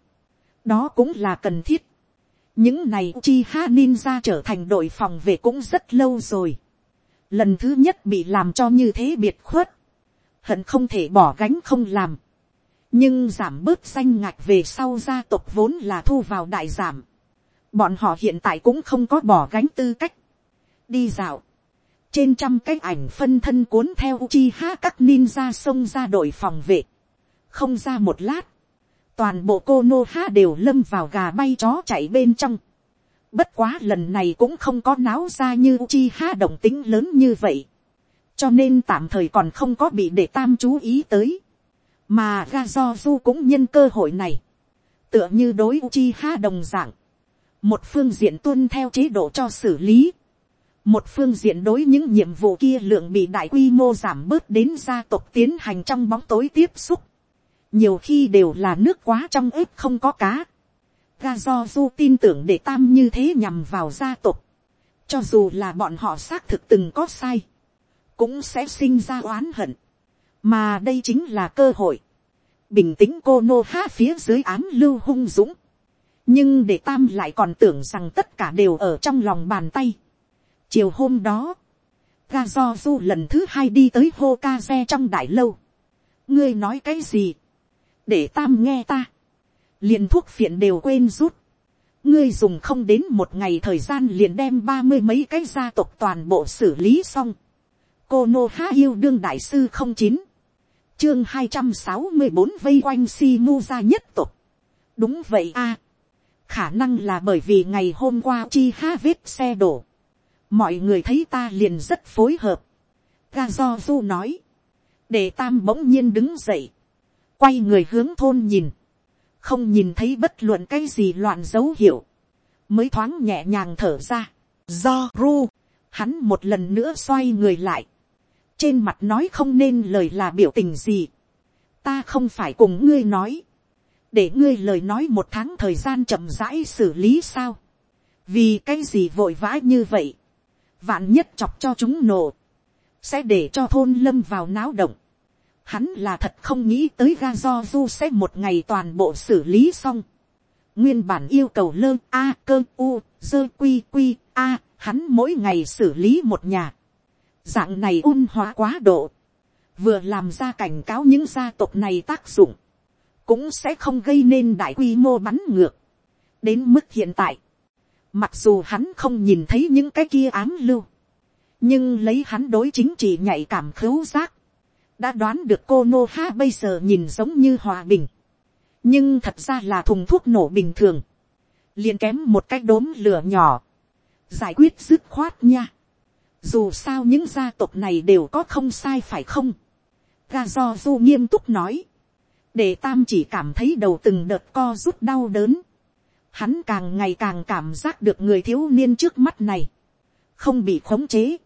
đó cũng là cần thiết. những này chi ha ninja trở thành đội phòng vệ cũng rất lâu rồi. lần thứ nhất bị làm cho như thế biệt khuất, hận không thể bỏ gánh không làm, nhưng giảm bớt danh ngạch về sau gia tộc vốn là thu vào đại giảm, bọn họ hiện tại cũng không có bỏ gánh tư cách, đi dạo, trên trăm cái ảnh phân thân cuốn theo chi ha các ninja xông ra đội phòng vệ, không ra một lát, toàn bộ cô nô ha đều lâm vào gà bay chó chạy bên trong, bất quá lần này cũng không có náo ra như chi ha động tính lớn như vậy, cho nên tạm thời còn không có bị để tam chú ý tới, mà ga do du cũng nhân cơ hội này, tựa như đối chi ha đồng dạng, một phương diện tuân theo chế độ cho xử lý, một phương diện đối những nhiệm vụ kia lượng bị đại quy mô giảm bớt đến gia tộc tiến hành trong bóng tối tiếp xúc, nhiều khi đều là nước quá trong ếp không có cá, ga do du tin tưởng để tam như thế nhằm vào gia tộc, cho dù là bọn họ xác thực từng có sai, cũng sẽ sinh ra oán hận. Mà đây chính là cơ hội. Bình tĩnh cô nô há phía dưới án lưu hung dũng. Nhưng để tam lại còn tưởng rằng tất cả đều ở trong lòng bàn tay. Chiều hôm đó, ga do du lần thứ hai đi tới hô ca xe trong đại lâu. ngươi nói cái gì, để tam nghe ta, liền thuốc phiện đều quên rút, ngươi dùng không đến một ngày thời gian liền đem ba mươi mấy cái gia tộc toàn bộ xử lý xong. Cô nô há yêu đương đại sư không chín. Chương hai trăm sáu mươi bốn vây quanh si mu ra nhất tộc. Đúng vậy a. Khả năng là bởi vì ngày hôm qua chi ha vết xe đổ, mọi người thấy ta liền rất phối hợp, ga do du nói, để tam bỗng nhiên đứng dậy, quay người hướng thôn nhìn, không nhìn thấy bất luận cái gì loạn dấu hiệu, mới thoáng nhẹ nhàng thở ra, do ru, hắn một lần nữa xoay người lại, trên mặt nói không nên lời là biểu tình gì, ta không phải cùng ngươi nói, để ngươi lời nói một tháng thời gian chậm rãi xử lý sao, vì cái gì vội vã như vậy, vạn nhất chọc cho chúng nổ, sẽ để cho thôn lâm vào náo động. Hắn là thật không nghĩ tới ga do du sẽ một ngày toàn bộ xử lý xong. Nguyên bản yêu cầu lơ, a, cơ, u, dơ, quy quy, a, hắn mỗi ngày xử lý một nhà. Dạng này un hóa quá độ. Vừa làm ra cảnh cáo những gia tộc này tác dụng. Cũng sẽ không gây nên đại quy mô bắn ngược. Đến mức hiện tại. Mặc dù hắn không nhìn thấy những cái kia ám lưu. Nhưng lấy hắn đối chính trị nhạy cảm khứu giác. Đã đoán được cô Nô Ha bây giờ nhìn giống như hòa bình. Nhưng thật ra là thùng thuốc nổ bình thường. liền kém một cái đốm lửa nhỏ. Giải quyết dứt khoát nha. Dù sao những gia tộc này đều có không sai phải không? Ga do du nghiêm túc nói. Để tam chỉ cảm thấy đầu từng đợt co rút đau đớn hắn càng ngày càng cảm giác được người thiếu niên trước mắt này, không bị khống chế,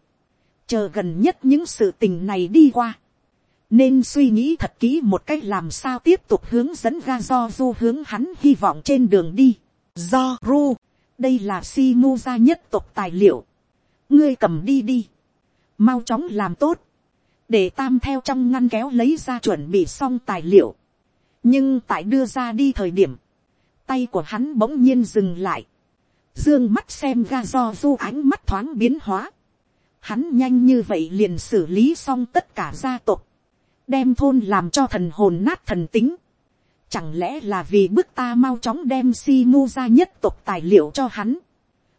chờ gần nhất những sự tình này đi qua, nên suy nghĩ thật kỹ một cách làm sao tiếp tục hướng dẫn ra do du hướng hắn hy vọng trên đường đi. Do ru, đây là si mu gia nhất tộc tài liệu, ngươi cầm đi đi, mau chóng làm tốt, để tam theo trong ngăn kéo lấy ra chuẩn bị xong tài liệu, nhưng tại đưa ra đi thời điểm, tay của hắn bỗng nhiên dừng lại, dương mắt xem ga do du ánh mắt thoáng biến hóa, hắn nhanh như vậy liền xử lý xong tất cả gia tộc, đem thôn làm cho thần hồn nát thần tính, chẳng lẽ là vì bức ta mau chóng đem si mu ra nhất tộc tài liệu cho hắn,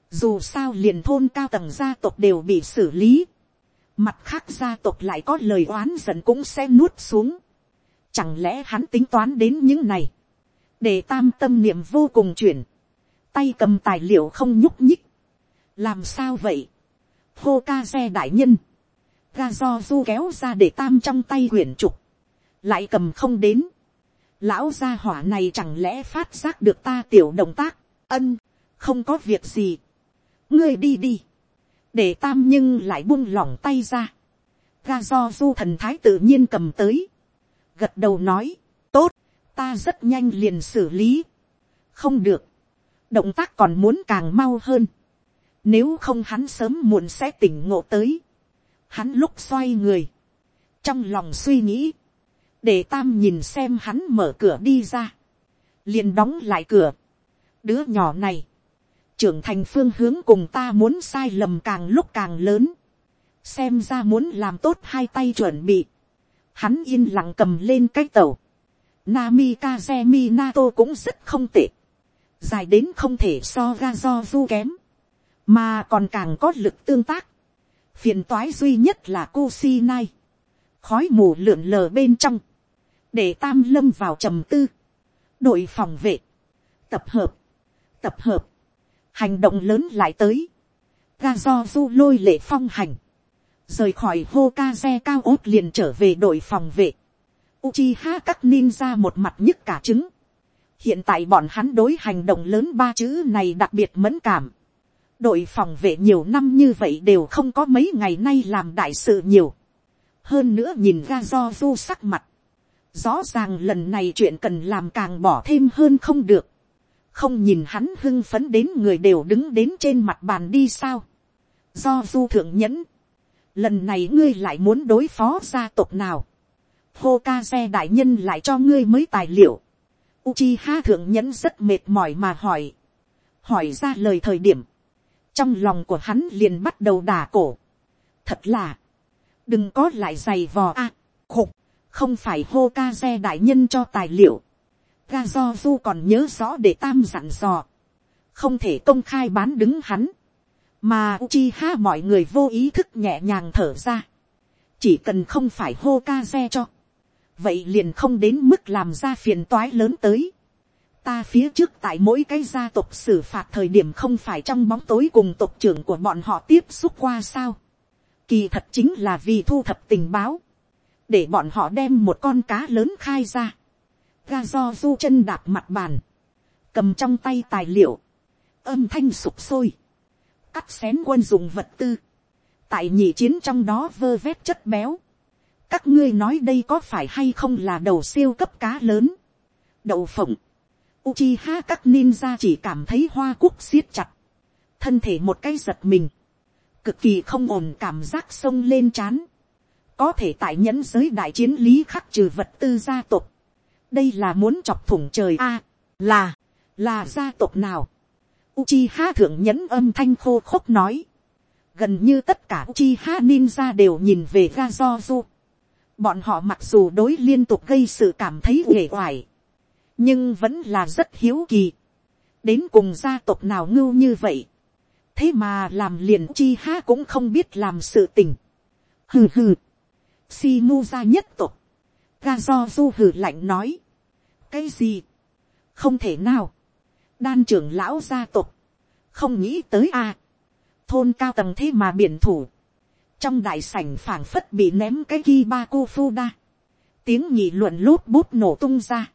dù sao liền thôn cao tầng gia tộc đều bị xử lý, mặt khác gia tộc lại có lời oán giận cũng sẽ nuốt xuống, chẳng lẽ hắn tính toán đến những này, để tam tâm niệm vô cùng chuyển, tay cầm tài liệu không nhúc nhích, làm sao vậy, hô ca xe đại nhân, ga do du kéo ra để tam trong tay quyển trục, lại cầm không đến, lão gia hỏa này chẳng lẽ phát giác được ta tiểu động tác, ân, không có việc gì, ngươi đi đi, để tam nhưng lại buông lỏng tay ra, ga do du thần thái tự nhiên cầm tới, gật đầu nói, tốt, ta rất nhanh liền xử lý. không được, động tác còn muốn càng mau hơn. nếu không hắn sớm muộn sẽ tỉnh ngộ tới hắn lúc xoay người, trong lòng suy nghĩ, để tam nhìn xem hắn mở cửa đi ra, liền đóng lại cửa. đứa nhỏ này, trưởng thành phương hướng cùng ta muốn sai lầm càng lúc càng lớn, xem ra muốn làm tốt hai tay chuẩn bị, hắn yên lặng cầm lên cái tàu, Nami Kazemi Nato cũng rất không tệ. Dài đến không thể so ra do du kém. Mà còn càng có lực tương tác. Phiền toái duy nhất là Kusinai. Khói mù lượn lờ bên trong. Để tam lâm vào trầm tư. Đội phòng vệ. Tập hợp. Tập hợp. Hành động lớn lại tới. Ga do du lôi lệ phong hành. Rời khỏi hô ca xe cao ốt liền trở về đội phòng vệ Uchiha các ninja một mặt nhức cả trứng. Hiện tại bọn hắn đối hành động lớn ba chữ này đặc biệt mẫn cảm. Đội phòng vệ nhiều năm như vậy đều không có mấy ngày nay làm đại sự nhiều. Hơn nữa nhìn ra do du sắc mặt. Rõ ràng lần này chuyện cần làm càng bỏ thêm hơn không được. Không nhìn hắn hưng phấn đến người đều đứng đến trên mặt bàn đi sao. Do du thượng nhẫn. Lần này ngươi lại muốn đối phó gia tộc nào hô ca xe đại nhân lại cho ngươi mới tài liệu. Uchiha thượng nhẫn rất mệt mỏi mà hỏi. Hỏi ra lời thời điểm. Trong lòng của hắn liền bắt đầu đả cổ. Thật là. Đừng có lại giày vò a à, Khục. Không phải hô ca xe đại nhân cho tài liệu. Ga do du còn nhớ rõ để tam dặn dò. Không thể công khai bán đứng hắn. Mà Uchiha mọi người vô ý thức nhẹ nhàng thở ra. Chỉ cần không phải hô ca xe cho vậy liền không đến mức làm ra phiền toái lớn tới ta phía trước tại mỗi cái gia tộc xử phạt thời điểm không phải trong bóng tối cùng tộc trưởng của bọn họ tiếp xúc qua sao. Kỳ thật chính là vì thu thập tình báo. Để bọn họ đem một con cá lớn khai ra. Ga do du chân đạp mặt bàn. Cầm trong tay tài liệu. Âm thanh sụp sôi. Cắt xén quân dùng vật tư. Tại nhị chiến trong đó vơ vét chất béo. Các ngươi nói đây có phải hay không là đầu siêu cấp cá lớn. Đậu phộng Uchiha các ninja chỉ cảm thấy hoa quốc siết chặt. Thân thể một cái giật mình. Cực kỳ không ổn cảm giác sông lên chán. Có thể tại nhẫn giới đại chiến lý khắc trừ vật tư gia tộc. Đây là muốn chọc thủng trời a Là, là gia tộc nào? Uchiha thượng nhẫn âm thanh khô khốc nói. Gần như tất cả Uchiha ninja đều nhìn về Gazozu. Bọn họ mặc dù đối liên tục gây sự cảm thấy uể oải nhưng vẫn là rất hiếu kỳ. đến cùng gia tộc nào ngưu như vậy. thế mà làm liền chi ha cũng không biết làm sự tình. hừ hừ. si mu gia nhất tộc. ga do du hừ lạnh nói. cái gì. không thể nào. đan trưởng lão gia tộc. không nghĩ tới a. À. thôn cao tầng thế mà biển thủ. trong đại sảnh phảng phất bị ném cái ghi ba cô phu đa. tiếng nhị luận lút bút nổ tung ra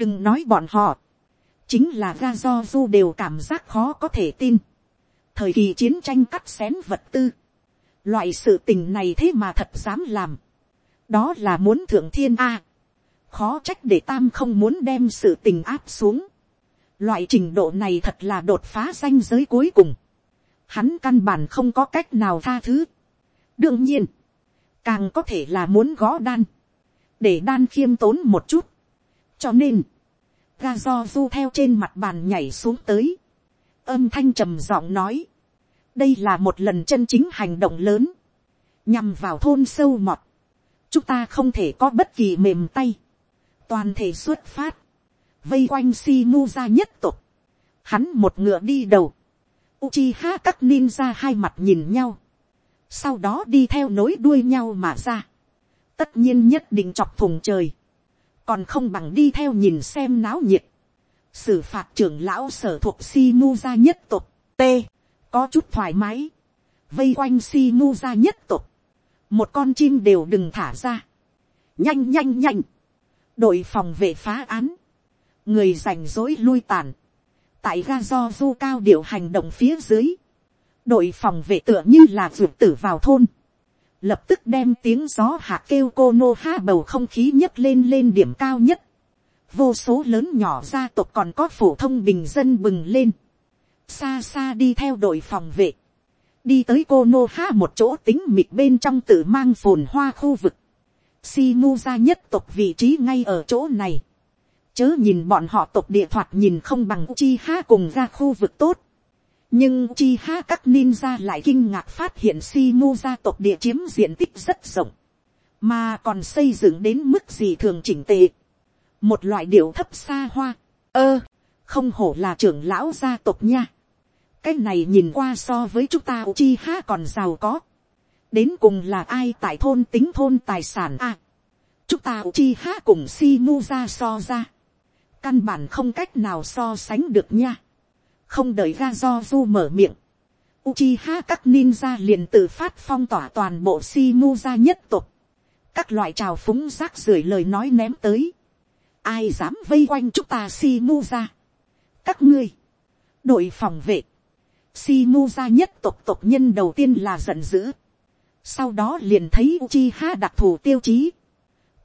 đừng nói bọn họ, chính là ga do du đều cảm giác khó có thể tin. thời kỳ chiến tranh cắt xén vật tư, loại sự tình này thế mà thật dám làm, đó là muốn thượng thiên a, khó trách để tam không muốn đem sự tình áp xuống, loại trình độ này thật là đột phá danh giới cuối cùng, hắn căn bản không có cách nào tha thứ. đương nhiên, càng có thể là muốn gõ đan, để đan khiêm tốn một chút, cho nên, ga do du theo trên mặt bàn nhảy xuống tới. âm thanh trầm giọng nói, đây là một lần chân chính hành động lớn, nhằm vào thôn sâu mọt. chúng ta không thể có bất kỳ mềm tay, toàn thể xuất phát, vây quanh si mu ra nhất tục, hắn một ngựa đi đầu, Uchiha các ninja hai mặt nhìn nhau. Sau đó đi theo nối đuôi nhau mà ra. Tất nhiên nhất định chọc thùng trời còn không bằng đi theo nhìn xem náo nhiệt, xử phạt trưởng lão sở thuộc si mu gia nhất tục, t, có chút thoải mái, vây quanh si mu gia nhất tục, một con chim đều đừng thả ra, nhanh nhanh nhanh, đội phòng vệ phá án, người rảnh rối lui tàn, tại ga do du cao điệu hành động phía dưới, đội phòng vệ tựa như là ruột tử vào thôn, lập tức đem tiếng gió hạ kêu cô nô ha bầu không khí nhấc lên lên điểm cao nhất. vô số lớn nhỏ gia tộc còn có phổ thông bình dân bừng lên. xa xa đi theo đội phòng vệ. đi tới cô nô ha một chỗ tính mịt bên trong tự mang phồn hoa khu vực. si mu gia nhất tộc vị trí ngay ở chỗ này. chớ nhìn bọn họ tộc địa thoạt nhìn không bằng chi ha cùng ra khu vực tốt nhưng chi ha các ninja lại kinh ngạc phát hiện si mu gia tộc địa chiếm diện tích rất rộng, mà còn xây dựng đến mức gì thường chỉnh tệ, một loại điệu thấp xa hoa, ơ, không hổ là trưởng lão gia tộc nha, cái này nhìn qua so với chúng ta chi ha còn giàu có, đến cùng là ai tại thôn tính thôn tài sản a, à, chúng ta chi ha cùng si mu ra so ra, căn bản không cách nào so sánh được nha không đợi ga do du mở miệng, Uchiha các ninja liền tự phát phong tỏa toàn bộ Shimuza nhất tục. Các loại trào phúng rác rưởi lời nói ném tới. Ai dám vây quanh chúng ta Shimuza? Các ngươi, đội phòng vệ, Shimuza nhất tộc tộc nhân đầu tiên là giận dữ. Sau đó liền thấy Uchiha đặc thù tiêu chí.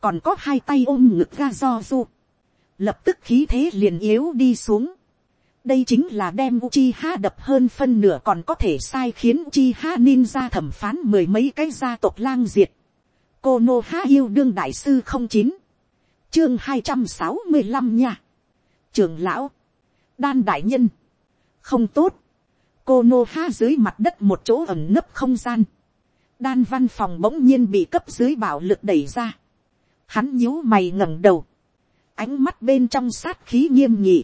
Còn có hai tay ôm ngực ra do du. Lập tức khí thế liền yếu đi xuống đây chính là đem Uchiha đập hơn phân nửa còn có thể sai khiến Uchiha ninja thẩm phán mười mấy cái gia tộc lang diệt. Konoha yêu đương đại sư không chín chương hai trăm sáu mươi 265 nha. Trưởng lão, đan đại nhân, không tốt. Konoha dưới mặt đất một chỗ ẩn nấp không gian. Đan văn phòng bỗng nhiên bị cấp dưới bạo lực đẩy ra. Hắn nhíu mày ngẩng đầu. Ánh mắt bên trong sát khí nghiêm nghị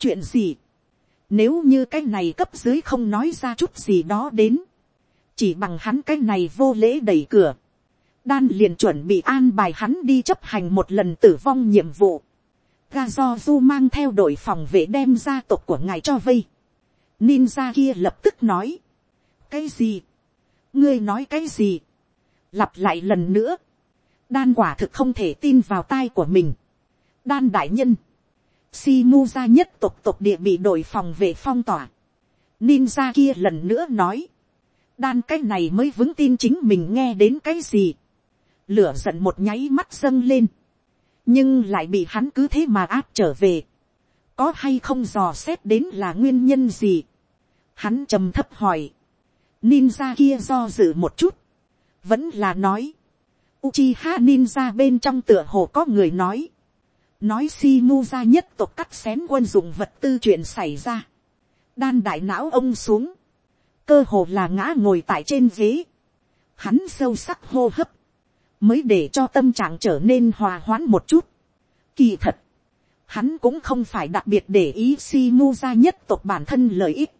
chuyện gì, nếu như cái này cấp dưới không nói ra chút gì đó đến, chỉ bằng hắn cái này vô lễ đẩy cửa, đan liền chuẩn bị an bài hắn đi chấp hành một lần tử vong nhiệm vụ. ga do du mang theo đội phòng vệ đem gia tộc của ngài cho vây. Ninja kia lập tức nói. cái gì, ngươi nói cái gì, lặp lại lần nữa, đan quả thực không thể tin vào tai của mình. đan đại nhân, si mu gia nhất tộc tộc địa bị đội phòng về phong tỏa. Ninja kia lần nữa nói, đan cái này mới vững tin chính mình nghe đến cái gì. lửa giận một nháy mắt dâng lên, nhưng lại bị hắn cứ thế mà áp trở về. có hay không dò xét đến là nguyên nhân gì. hắn trầm thấp hỏi, ninja kia do dự một chút, vẫn là nói, Uchiha ninja bên trong tựa hồ có người nói, nói si mu ra nhất tộc cắt xén quân dụng vật tư chuyện xảy ra, đan đại não ông xuống, cơ hồ là ngã ngồi tại trên ghế, hắn sâu sắc hô hấp, mới để cho tâm trạng trở nên hòa hoãn một chút. Kỳ thật, hắn cũng không phải đặc biệt để ý si mu ra nhất tộc bản thân lợi ích,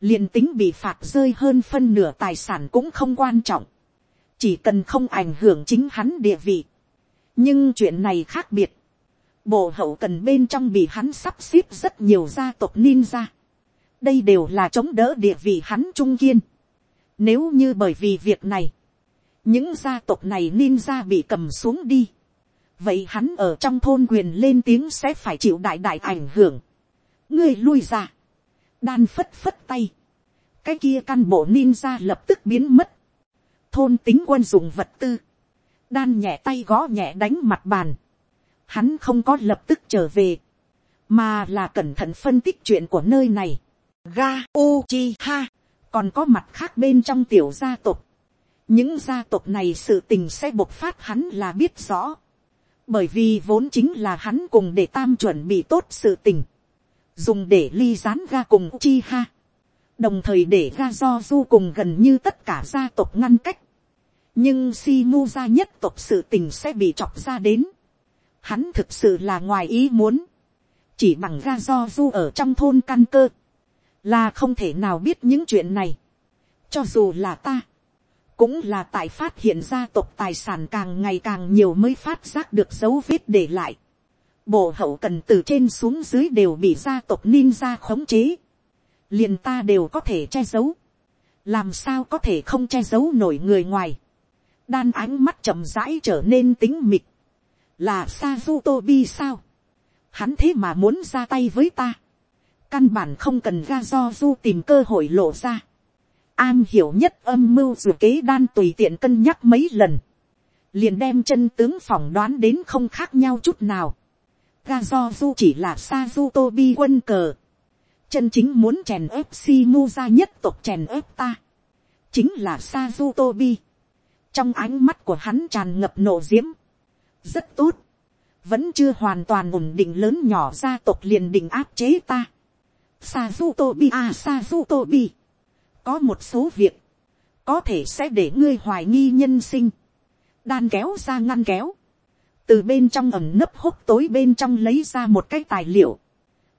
liền tính bị phạt rơi hơn phân nửa tài sản cũng không quan trọng, chỉ cần không ảnh hưởng chính hắn địa vị. nhưng chuyện này khác biệt, bộ hậu cần bên trong bị hắn sắp xếp rất nhiều gia tộc ninja. đây đều là chống đỡ địa vị hắn trung kiên. nếu như bởi vì việc này, những gia tộc này ninja bị cầm xuống đi, vậy hắn ở trong thôn quyền lên tiếng sẽ phải chịu đại đại ảnh hưởng. ngươi lui ra, đan phất phất tay, cái kia căn bộ ninja lập tức biến mất, thôn tính quân dùng vật tư, đan nhẹ tay gõ nhẹ đánh mặt bàn, hắn không có lập tức trở về, mà là cẩn thận phân tích chuyện của nơi này. Ga Uchi Ha, còn có mặt khác bên trong tiểu gia tộc. những gia tộc này sự tình sẽ bộc phát hắn là biết rõ, bởi vì vốn chính là hắn cùng để tam chuẩn bị tốt sự tình, dùng để ly rán ga cùng Uchi Ha, đồng thời để ga do du cùng gần như tất cả gia tộc ngăn cách, nhưng si mu gia nhất tộc sự tình sẽ bị chọc ra đến, hắn thực sự là ngoài ý muốn, chỉ bằng ga do du ở trong thôn căn cơ, là không thể nào biết những chuyện này, cho dù là ta, cũng là tại phát hiện gia tộc tài sản càng ngày càng nhiều mới phát giác được dấu vết để lại. Bộ hậu cần từ trên xuống dưới đều bị gia tộc ninja khống chế. liền ta đều có thể che giấu. làm sao có thể không che giấu nổi người ngoài. đan ánh mắt chậm rãi trở nên tính mịt là Sazutobi sao, hắn thế mà muốn ra tay với ta, căn bản không cần ra do du tìm cơ hội lộ ra, an hiểu nhất âm mưu dù kế đan tùy tiện cân nhắc mấy lần, liền đem chân tướng phỏng đoán đến không khác nhau chút nào, ra do du chỉ là Sazutobi quân cờ, chân chính muốn chèn ép si mu ra nhất tộc chèn ép ta, chính là Sazutobi, trong ánh mắt của hắn tràn ngập nộ diễm, rất tốt, vẫn chưa hoàn toàn ổn định lớn nhỏ gia tộc liền định áp chế ta. Sazutobi à Sazutobi, có một số việc, có thể sẽ để ngươi hoài nghi nhân sinh, đan kéo ra ngăn kéo, từ bên trong ẩm nấp hốc tối bên trong lấy ra một cái tài liệu,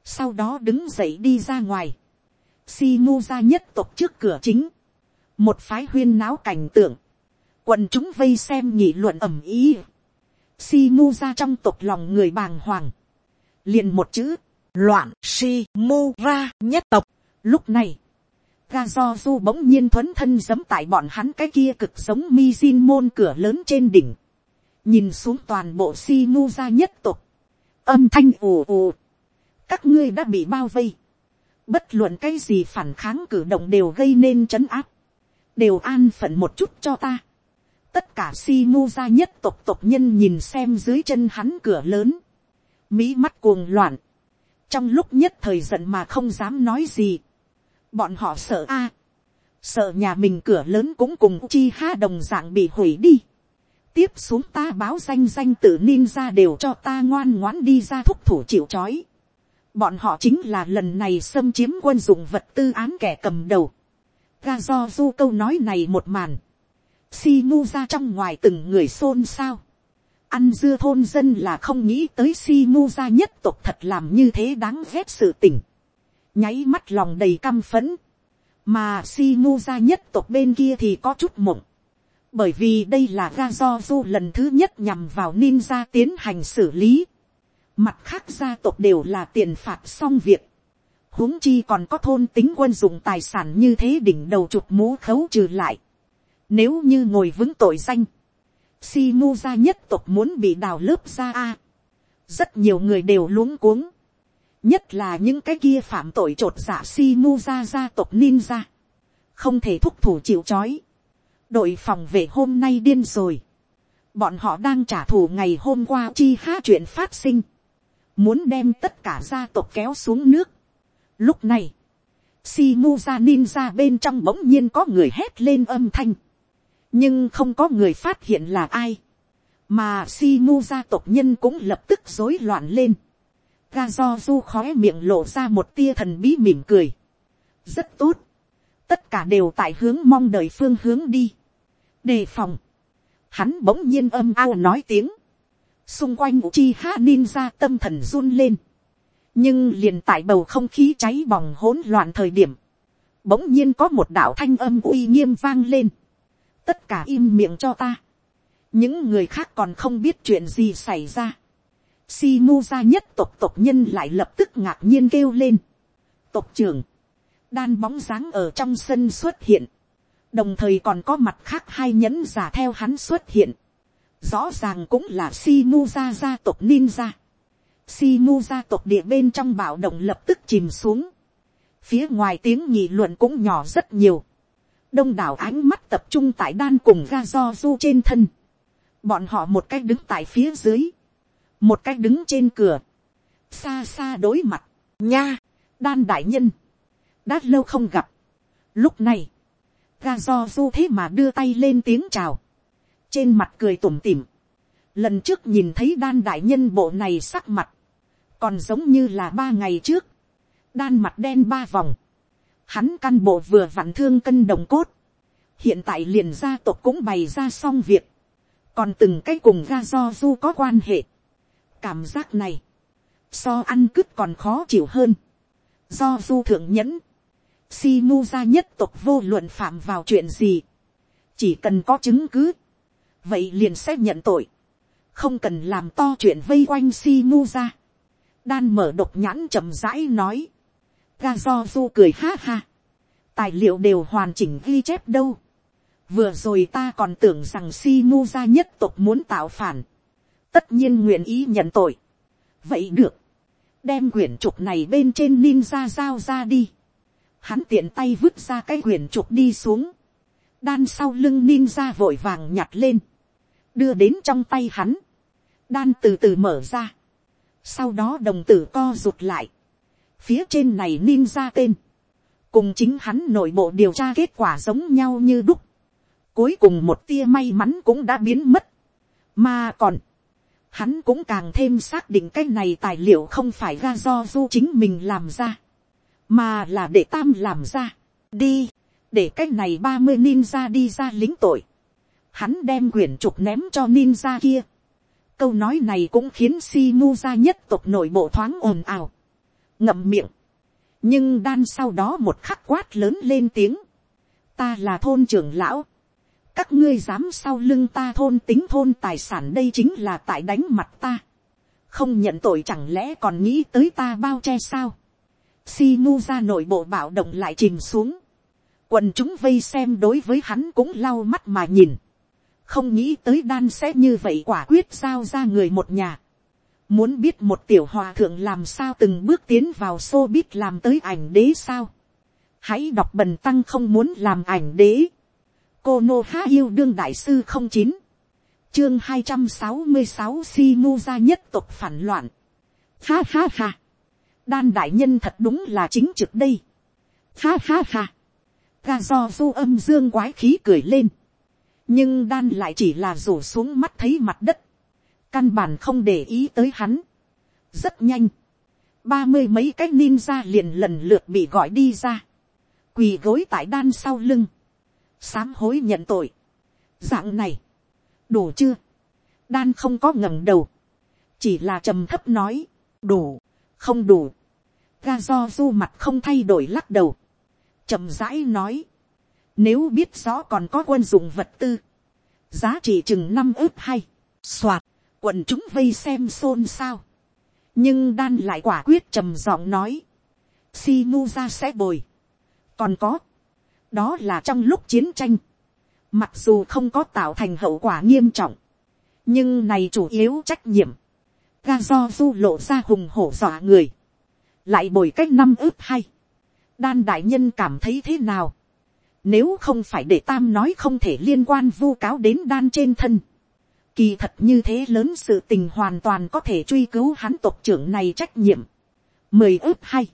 sau đó đứng dậy đi ra ngoài, si mu ra nhất tộc trước cửa chính, một phái huyên náo cảnh tượng, quần chúng vây xem nhị luận ẩm ý, si mu ra trong tộc lòng người bàng hoàng, liền một chữ, loạn si mu ra nhất tộc. Lúc này, ga do du bỗng nhiên thuấn thân giấm tại bọn hắn cái kia cực giống mi xin môn cửa lớn trên đỉnh, nhìn xuống toàn bộ si mu ra nhất tộc, âm thanh ù ù, các ngươi đã bị bao vây, bất luận cái gì phản kháng cử động đều gây nên trấn áp, đều an phận một chút cho ta tất cả si mu gia nhất tộc tộc nhân nhìn xem dưới chân hắn cửa lớn, mỹ mắt cuồng loạn, trong lúc nhất thời giận mà không dám nói gì, bọn họ sợ a, sợ nhà mình cửa lớn cũng cùng chi ha đồng dạng bị hủy đi, tiếp xuống ta báo danh danh tự ninja đều cho ta ngoan ngoãn đi ra thúc thủ chịu c bọn họ chính là lần này xâm chiếm quân dụng vật tư án kẻ cầm đầu, ga do du câu nói này một màn, si ngu ra trong ngoài từng người xôn xao. ăn dưa thôn dân là không nghĩ tới si ngu ra nhất tộc thật làm như thế đáng ghét sự tình. nháy mắt lòng đầy căm phẫn. mà si ngu ra nhất tộc bên kia thì có chút mộng. bởi vì đây là ra do du lần thứ nhất nhằm vào ninja tiến hành xử lý. Mặt khác gia tộc đều là tiền phạt xong việc. huống chi còn có thôn tính quân dụng tài sản như thế đỉnh đầu chụp mũ khấu trừ lại. Nếu như ngồi vững tội danh. Si mu gia nhất tộc muốn bị đào lớp ra a Rất nhiều người đều luống cuống. Nhất là những cái kia phạm tội trột dạ giả si mu gia gia tộc ninja. Không thể thúc thủ chịu chói. Đội phòng vệ hôm nay điên rồi. Bọn họ đang trả thù ngày hôm qua chi há chuyện phát sinh muốn đem tất cả gia tộc kéo xuống nước. Lúc này, Shimuza ninja bên trong bỗng nhiên có người hét lên âm thanh. Nhưng không có người phát hiện là ai. Mà Shimuza tộc nhân cũng lập tức rối loạn lên. Ga do du khóe miệng lộ ra một tia thần bí mỉm cười. Rất tốt. Tất cả đều tại hướng mong đợi phương hướng đi. Đề phòng. Hắn bỗng nhiên âm ao nói tiếng xung quanh chi ha Ninja tâm thần run lên. nhưng liền tại bầu không khí cháy bỏng hỗn loạn thời điểm, bỗng nhiên có một đạo thanh âm uy nghiêm vang lên tất cả im miệng cho ta. những người khác còn không biết chuyện gì xảy ra. Shimuza nhất tộc tộc nhân lại lập tức ngạc nhiên kêu lên. tộc trưởng, đan bóng dáng ở trong sân xuất hiện. đồng thời còn có mặt khác hai nhẫn giả theo hắn xuất hiện rõ ràng cũng là Shimuza gia tộc ninja. Shimuza tộc địa bên trong bạo động lập tức chìm xuống. Phía ngoài tiếng nhị luận cũng nhỏ rất nhiều. Đông đảo ánh mắt tập trung tại đan cùng ga do du trên thân. Bọn họ một cách đứng tại phía dưới. Một cách đứng trên cửa. Xa xa đối mặt. Nha, đan đại nhân. Đã lâu không gặp. Lúc này, ga do du thế mà đưa tay lên tiếng chào trên mặt cười tủm tỉm. Lần trước nhìn thấy đan đại nhân bộ này sắc mặt, còn giống như là ba ngày trước, đan mặt đen ba vòng, hắn căn bộ vừa vặn thương cân đồng cốt, hiện tại liền gia tộc cũng bày ra xong việc, còn từng cái cùng ra do du có quan hệ. cảm giác này, so ăn cứt còn khó chịu hơn, do du thượng nhẫn, si mu gia nhất tộc vô luận phạm vào chuyện gì, chỉ cần có chứng cứ, vậy liền sẽ nhận tội, không cần làm to chuyện vây quanh si mu gia. Đan mở độc nhãn chậm rãi nói, ga do du cười ha ha, tài liệu đều hoàn chỉnh ghi chép đâu, vừa rồi ta còn tưởng rằng si mu gia nhất tộc muốn tạo phản, tất nhiên nguyện ý nhận tội, vậy được, đem quyển trục này bên trên ninja giao ra đi, hắn tiện tay vứt ra cái quyển trục đi xuống, đan sau lưng ninja vội vàng nhặt lên, đưa đến trong tay hắn, đan từ từ mở ra, sau đó đồng tử co rụt lại, phía trên này ninja tên, cùng chính hắn nội bộ điều tra kết quả giống nhau như đúc, cuối cùng một tia may mắn cũng đã biến mất, mà còn, hắn cũng càng thêm xác định cái này tài liệu không phải ra do du chính mình làm ra, mà là để tam làm ra, đi, để cái này ba mươi ninja đi ra lính tội, hắn đem quyển trục ném cho ninja kia. câu nói này cũng khiến si mu ra nhất tộc nội bộ thoáng ồn ào, ngậm miệng. nhưng đan sau đó một khắc quát lớn lên tiếng. ta là thôn trưởng lão. các ngươi dám sau lưng ta thôn tính thôn tài sản đây chính là tại đánh mặt ta. không nhận tội chẳng lẽ còn nghĩ tới ta bao che sao. si mu ra nội bộ bạo động lại chìm xuống. quần chúng vây xem đối với hắn cũng lau mắt mà nhìn không nghĩ tới đan sẽ như vậy quả quyết giao ra người một nhà. Muốn biết một tiểu hòa thượng làm sao từng bước tiến vào xô biết làm tới ảnh đế sao. Hãy đọc bần tăng không muốn làm ảnh đế. Cô Nô Há yêu đương đại sư không chín Chương hai trăm sáu mươi sáu si mu gia nhất tộc phản loạn. Ha ha ha. Đan đại nhân thật đúng là chính trực đây. Ha ha ha. Ga do du âm dương quái khí cười lên nhưng đan lại chỉ là rủ xuống mắt thấy mặt đất, căn bản không để ý tới hắn. rất nhanh, ba mươi mấy cái ninja liền lần lượt bị gọi đi ra, quỳ gối tại đan sau lưng, sám hối nhận tội. dạng này, đủ chưa, đan không có ngẩng đầu, chỉ là trầm thấp nói, đủ, không đủ, ga do du mặt không thay đổi lắc đầu, chậm rãi nói, nếu biết rõ còn có quân dụng vật tư. Giá trị chừng năm ước hay. Soạt. Quần chúng vây xem xôn xao. nhưng đan lại quả quyết trầm giọng nói, si mu ra sẽ bồi. còn có, đó là trong lúc chiến tranh, mặc dù không có tạo thành hậu quả nghiêm trọng, nhưng này chủ yếu trách nhiệm, ga do du lộ ra hùng hổ dọa người, lại bồi cách năm ướp hay, đan đại nhân cảm thấy thế nào, nếu không phải để tam nói không thể liên quan vu cáo đến đan trên thân, kỳ thật như thế lớn sự tình hoàn toàn có thể truy cứu hắn tộc trưởng này trách nhiệm, mười ước hay,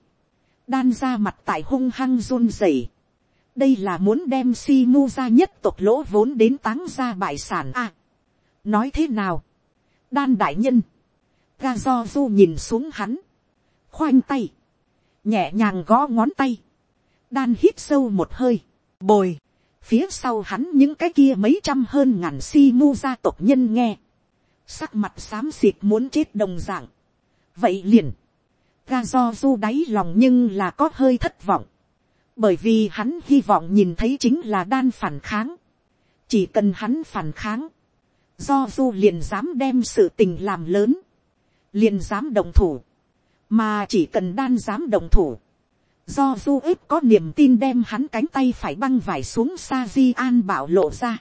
đan ra mặt tại hung hăng run rẩy, đây là muốn đem si mu ra nhất tộc lỗ vốn đến táng ra bại sản à. nói thế nào, đan đại nhân, ga do du nhìn xuống hắn, khoanh tay, nhẹ nhàng gõ ngón tay, đan hít sâu một hơi, bồi, phía sau hắn những cái kia mấy trăm hơn ngàn si mu gia tộc nhân nghe, sắc mặt xám xịt muốn chết đồng dạng, vậy liền, ga do du đáy lòng nhưng là có hơi thất vọng, bởi vì hắn hy vọng nhìn thấy chính là đan phản kháng, chỉ cần hắn phản kháng, do du liền dám đem sự tình làm lớn, liền dám đồng thủ, mà chỉ cần đan dám đồng thủ, do du ít có niềm tin đem hắn cánh tay phải băng vải xuống sa di an bảo lộ ra.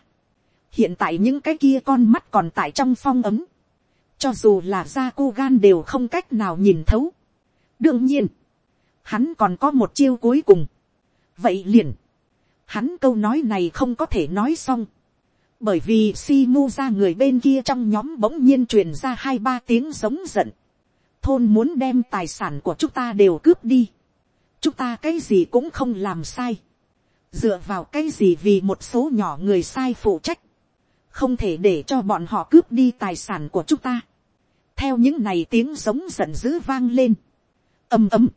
hiện tại những cái kia con mắt còn tại trong phong ấm, cho dù là da cô gan đều không cách nào nhìn thấu. đương nhiên, hắn còn có một chiêu cuối cùng. vậy liền, hắn câu nói này không có thể nói xong, bởi vì si mu ra người bên kia trong nhóm bỗng nhiên truyền ra hai ba tiếng giống giận thôn muốn đem tài sản của chúng ta đều cướp đi chúng ta cái gì cũng không làm sai. dựa vào cái gì vì một số nhỏ người sai phụ trách. không thể để cho bọn họ cướp đi tài sản của chúng ta. theo những này tiếng giống giận dữ vang lên. ầm ầm.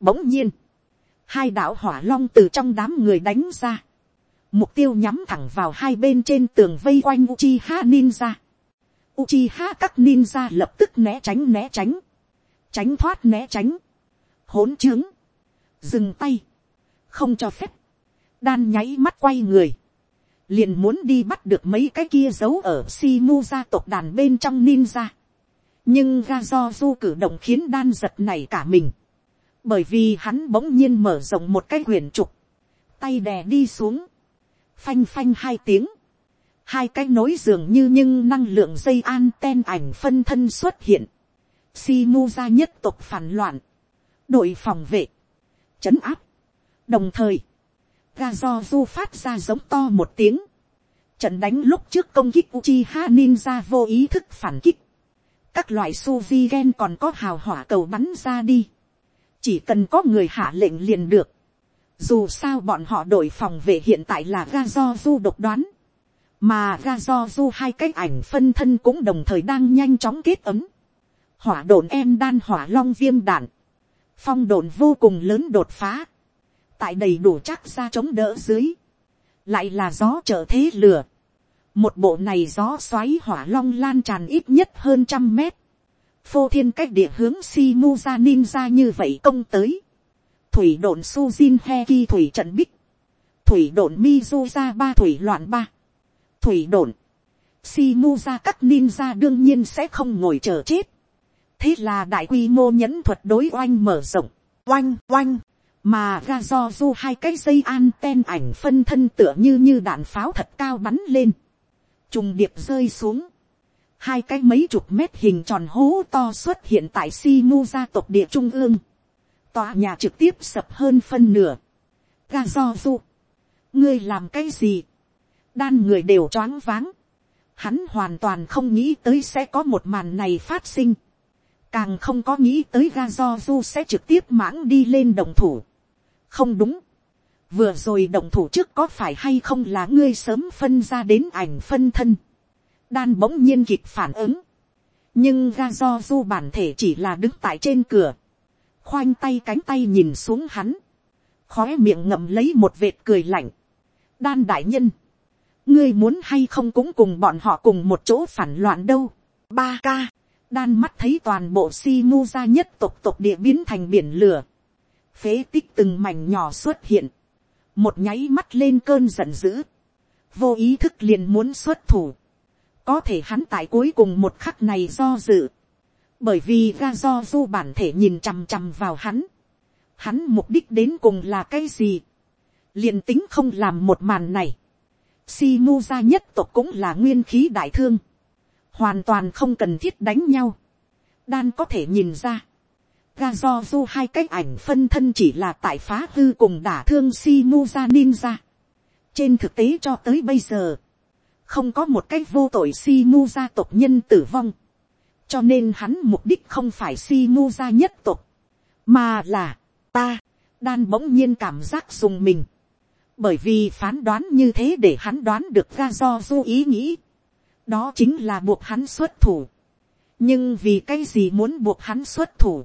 bỗng nhiên, hai đạo hỏa long từ trong đám người đánh ra. mục tiêu nhắm thẳng vào hai bên trên tường vây quanh Uchiha Ninja. Uchiha các ninja lập tức né tránh né tránh tránh thoát né tránh, hỗn trướng, dừng tay, không cho phép, đan nháy mắt quay người, liền muốn đi bắt được mấy cái kia giấu ở si mu gia tộc đàn bên trong ninja. nhưng ga do du cử động khiến đan giật này cả mình, bởi vì hắn bỗng nhiên mở rộng một cái quyển trục, tay đè đi xuống, phanh phanh hai tiếng, hai cái nối dường như nhưng năng lượng dây an ten ảnh phân thân xuất hiện, si mu gia nhất tộc phản loạn, đội phòng vệ, chấn áp, đồng thời, ga do du phát ra giống to một tiếng, trận đánh lúc trước công kích Uchiha Ninja vô ý thức phản kích, các loại suzy gen còn có hào hỏa cầu bắn ra đi, chỉ cần có người hạ lệnh liền được, dù sao bọn họ đội phòng về hiện tại là ga do du độc đoán, mà ga do du hai cái ảnh phân thân cũng đồng thời đang nhanh chóng kết ấm, hỏa đồn em đan hỏa long viêm đạn, phong đồn vô cùng lớn đột phá, tại đầy đủ chắc ra chống đỡ dưới, lại là gió trở thế lửa, một bộ này gió xoáy hỏa long lan tràn ít nhất hơn trăm mét, phô thiên cách địa hướng si mu ra ninja như vậy công tới, thủy đồn suzin he thủy trận bích, thủy đồn mizu ra ba thủy loạn ba, thủy đồn, si mu ra các ninja đương nhiên sẽ không ngồi chờ chết, thế là đại quy mô nhẫn thuật đối oanh mở rộng, oanh oanh, mà ga do du hai cái dây an ten ảnh phân thân tựa như như đạn pháo thật cao bắn lên, trùng điệp rơi xuống, hai cái mấy chục mét hình tròn hố to xuất hiện tại si mu gia tộc địa trung ương, tòa nhà trực tiếp sập hơn phân nửa, ga do du, ngươi làm cái gì, đan người đều choáng váng, hắn hoàn toàn không nghĩ tới sẽ có một màn này phát sinh, càng không có nghĩ tới ga do du sẽ trực tiếp mãng đi lên đồng thủ. không đúng, vừa rồi đồng thủ trước có phải hay không là ngươi sớm phân ra đến ảnh phân thân. đan bỗng nhiên kịp phản ứng, nhưng ga do du bản thể chỉ là đứng tại trên cửa, khoanh tay cánh tay nhìn xuống hắn, khói miệng ngậm lấy một vệt cười lạnh. đan đại nhân, ngươi muốn hay không cũng cùng bọn họ cùng một chỗ phản loạn đâu. ba ca, đan mắt thấy toàn bộ si mu ra nhất tộc tộc địa biến thành biển lửa, phế tích từng mảnh nhỏ xuất hiện, một nháy mắt lên cơn giận dữ, vô ý thức liền muốn xuất thủ, có thể hắn tại cuối cùng một khắc này do dự, bởi vì ra do du bản thể nhìn chằm chằm vào hắn, hắn mục đích đến cùng là cái gì, liền tính không làm một màn này, si mu ra nhất tộc cũng là nguyên khí đại thương, hoàn toàn không cần thiết đánh nhau, đan có thể nhìn ra, ga do du hai cái ảnh phân thân chỉ là tại phá hư cùng đả thương si mu ra ninja. trên thực tế cho tới bây giờ, không có một cái vô tội si mu gia tộc nhân tử vong, cho nên hắn mục đích không phải si mu gia nhất tộc, mà là ta, đan bỗng nhiên cảm giác dùng mình, bởi vì phán đoán như thế để hắn đoán được ra do du ý nghĩ, đó chính là buộc hắn xuất thủ, nhưng vì cái gì muốn buộc hắn xuất thủ,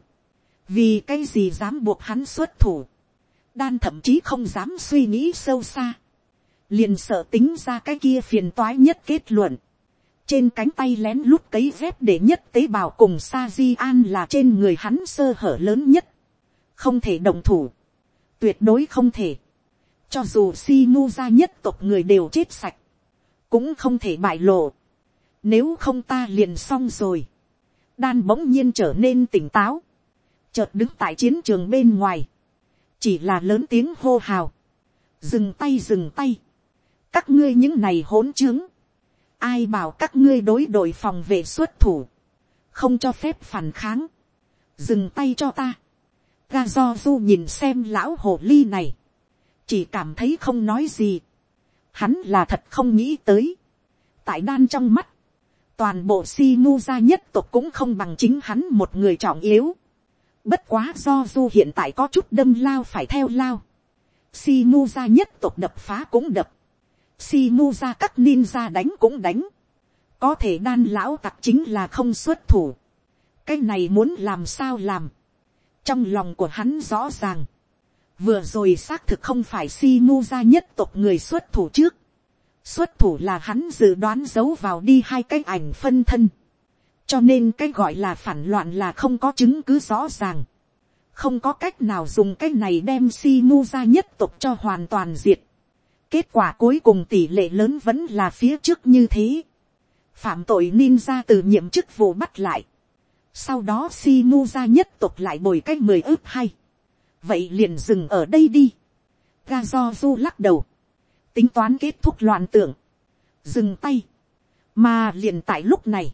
vì cái gì dám buộc hắn xuất thủ, đan thậm chí không dám suy nghĩ sâu xa, liền sợ tính ra cái kia phiền toái nhất kết luận, trên cánh tay lén lút cấy dép để nhất tế bào cùng sa di an là trên người hắn sơ hở lớn nhất, không thể đồng thủ, tuyệt đối không thể, cho dù si mu ra nhất tộc người đều chết sạch, cũng không thể bại lộ, nếu không ta liền xong rồi, đan bỗng nhiên trở nên tỉnh táo, chợt đứng tại chiến trường bên ngoài, chỉ là lớn tiếng hô hào, dừng tay dừng tay, các ngươi những này hỗn chứng. ai bảo các ngươi đối đội phòng vệ xuất thủ, không cho phép phản kháng, dừng tay cho ta, ga do du nhìn xem lão hồ ly này, chỉ cảm thấy không nói gì, hắn là thật không nghĩ tới, tại đan trong mắt, toàn bộ si mu gia nhất tộc cũng không bằng chính hắn một người trọng yếu, bất quá do du hiện tại có chút đâm lao phải theo lao, si mu gia nhất tộc đập phá cũng đập, si mu gia các ninja đánh cũng đánh, có thể đan lão tặc chính là không xuất thủ, cái này muốn làm sao làm, trong lòng của hắn rõ ràng, vừa rồi xác thực không phải si mu gia nhất tộc người xuất thủ trước, xuất thủ là hắn dự đoán giấu vào đi hai cái ảnh phân thân, cho nên cái gọi là phản loạn là không có chứng cứ rõ ràng, không có cách nào dùng cái này đem si mu ra nhất tộc cho hoàn toàn diệt, Kết quả cuối cùng tỷ lệ lớn vẫn là phía trước như thế. Phạm tội ninja từ nhiệm chức vụ bắt lại. Sau đó si mu ra nhất tục lại bồi cách mười ước hay. Vậy liền dừng ở đây đi. Ga do du lắc đầu. Tính toán kết thúc loạn tưởng. Dừng tay. Mà liền tại lúc này.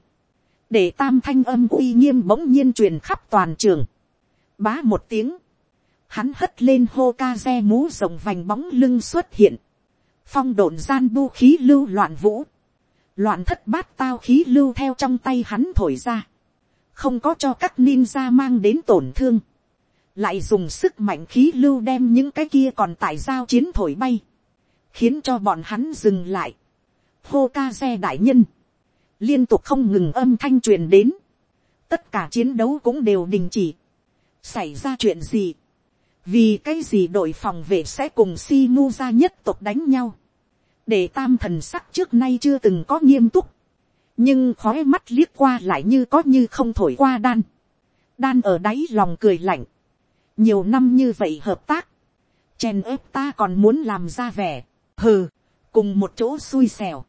Để tam thanh âm uy nghiêm bỗng nhiên truyền khắp toàn trường. Bá một tiếng. Hắn hất lên hô ca xe mũ rồng vành bóng lưng xuất hiện phong độn gian bu khí lưu loạn vũ, loạn thất bát tao khí lưu theo trong tay hắn thổi ra, không có cho các ninja mang đến tổn thương, lại dùng sức mạnh khí lưu đem những cái kia còn tại giao chiến thổi bay, khiến cho bọn hắn dừng lại. hô ca xe đại nhân, liên tục không ngừng âm thanh truyền đến, tất cả chiến đấu cũng đều đình chỉ. xảy ra chuyện gì, vì cái gì đội phòng vệ sẽ cùng si mu ra nhất tộc đánh nhau, để tam thần sắc trước nay chưa từng có nghiêm túc, nhưng khói mắt liếc qua lại như có như không thổi qua đan, đan ở đáy lòng cười lạnh, nhiều năm như vậy hợp tác, chen ớp ta còn muốn làm ra vẻ, hừ, cùng một chỗ xui xẻo,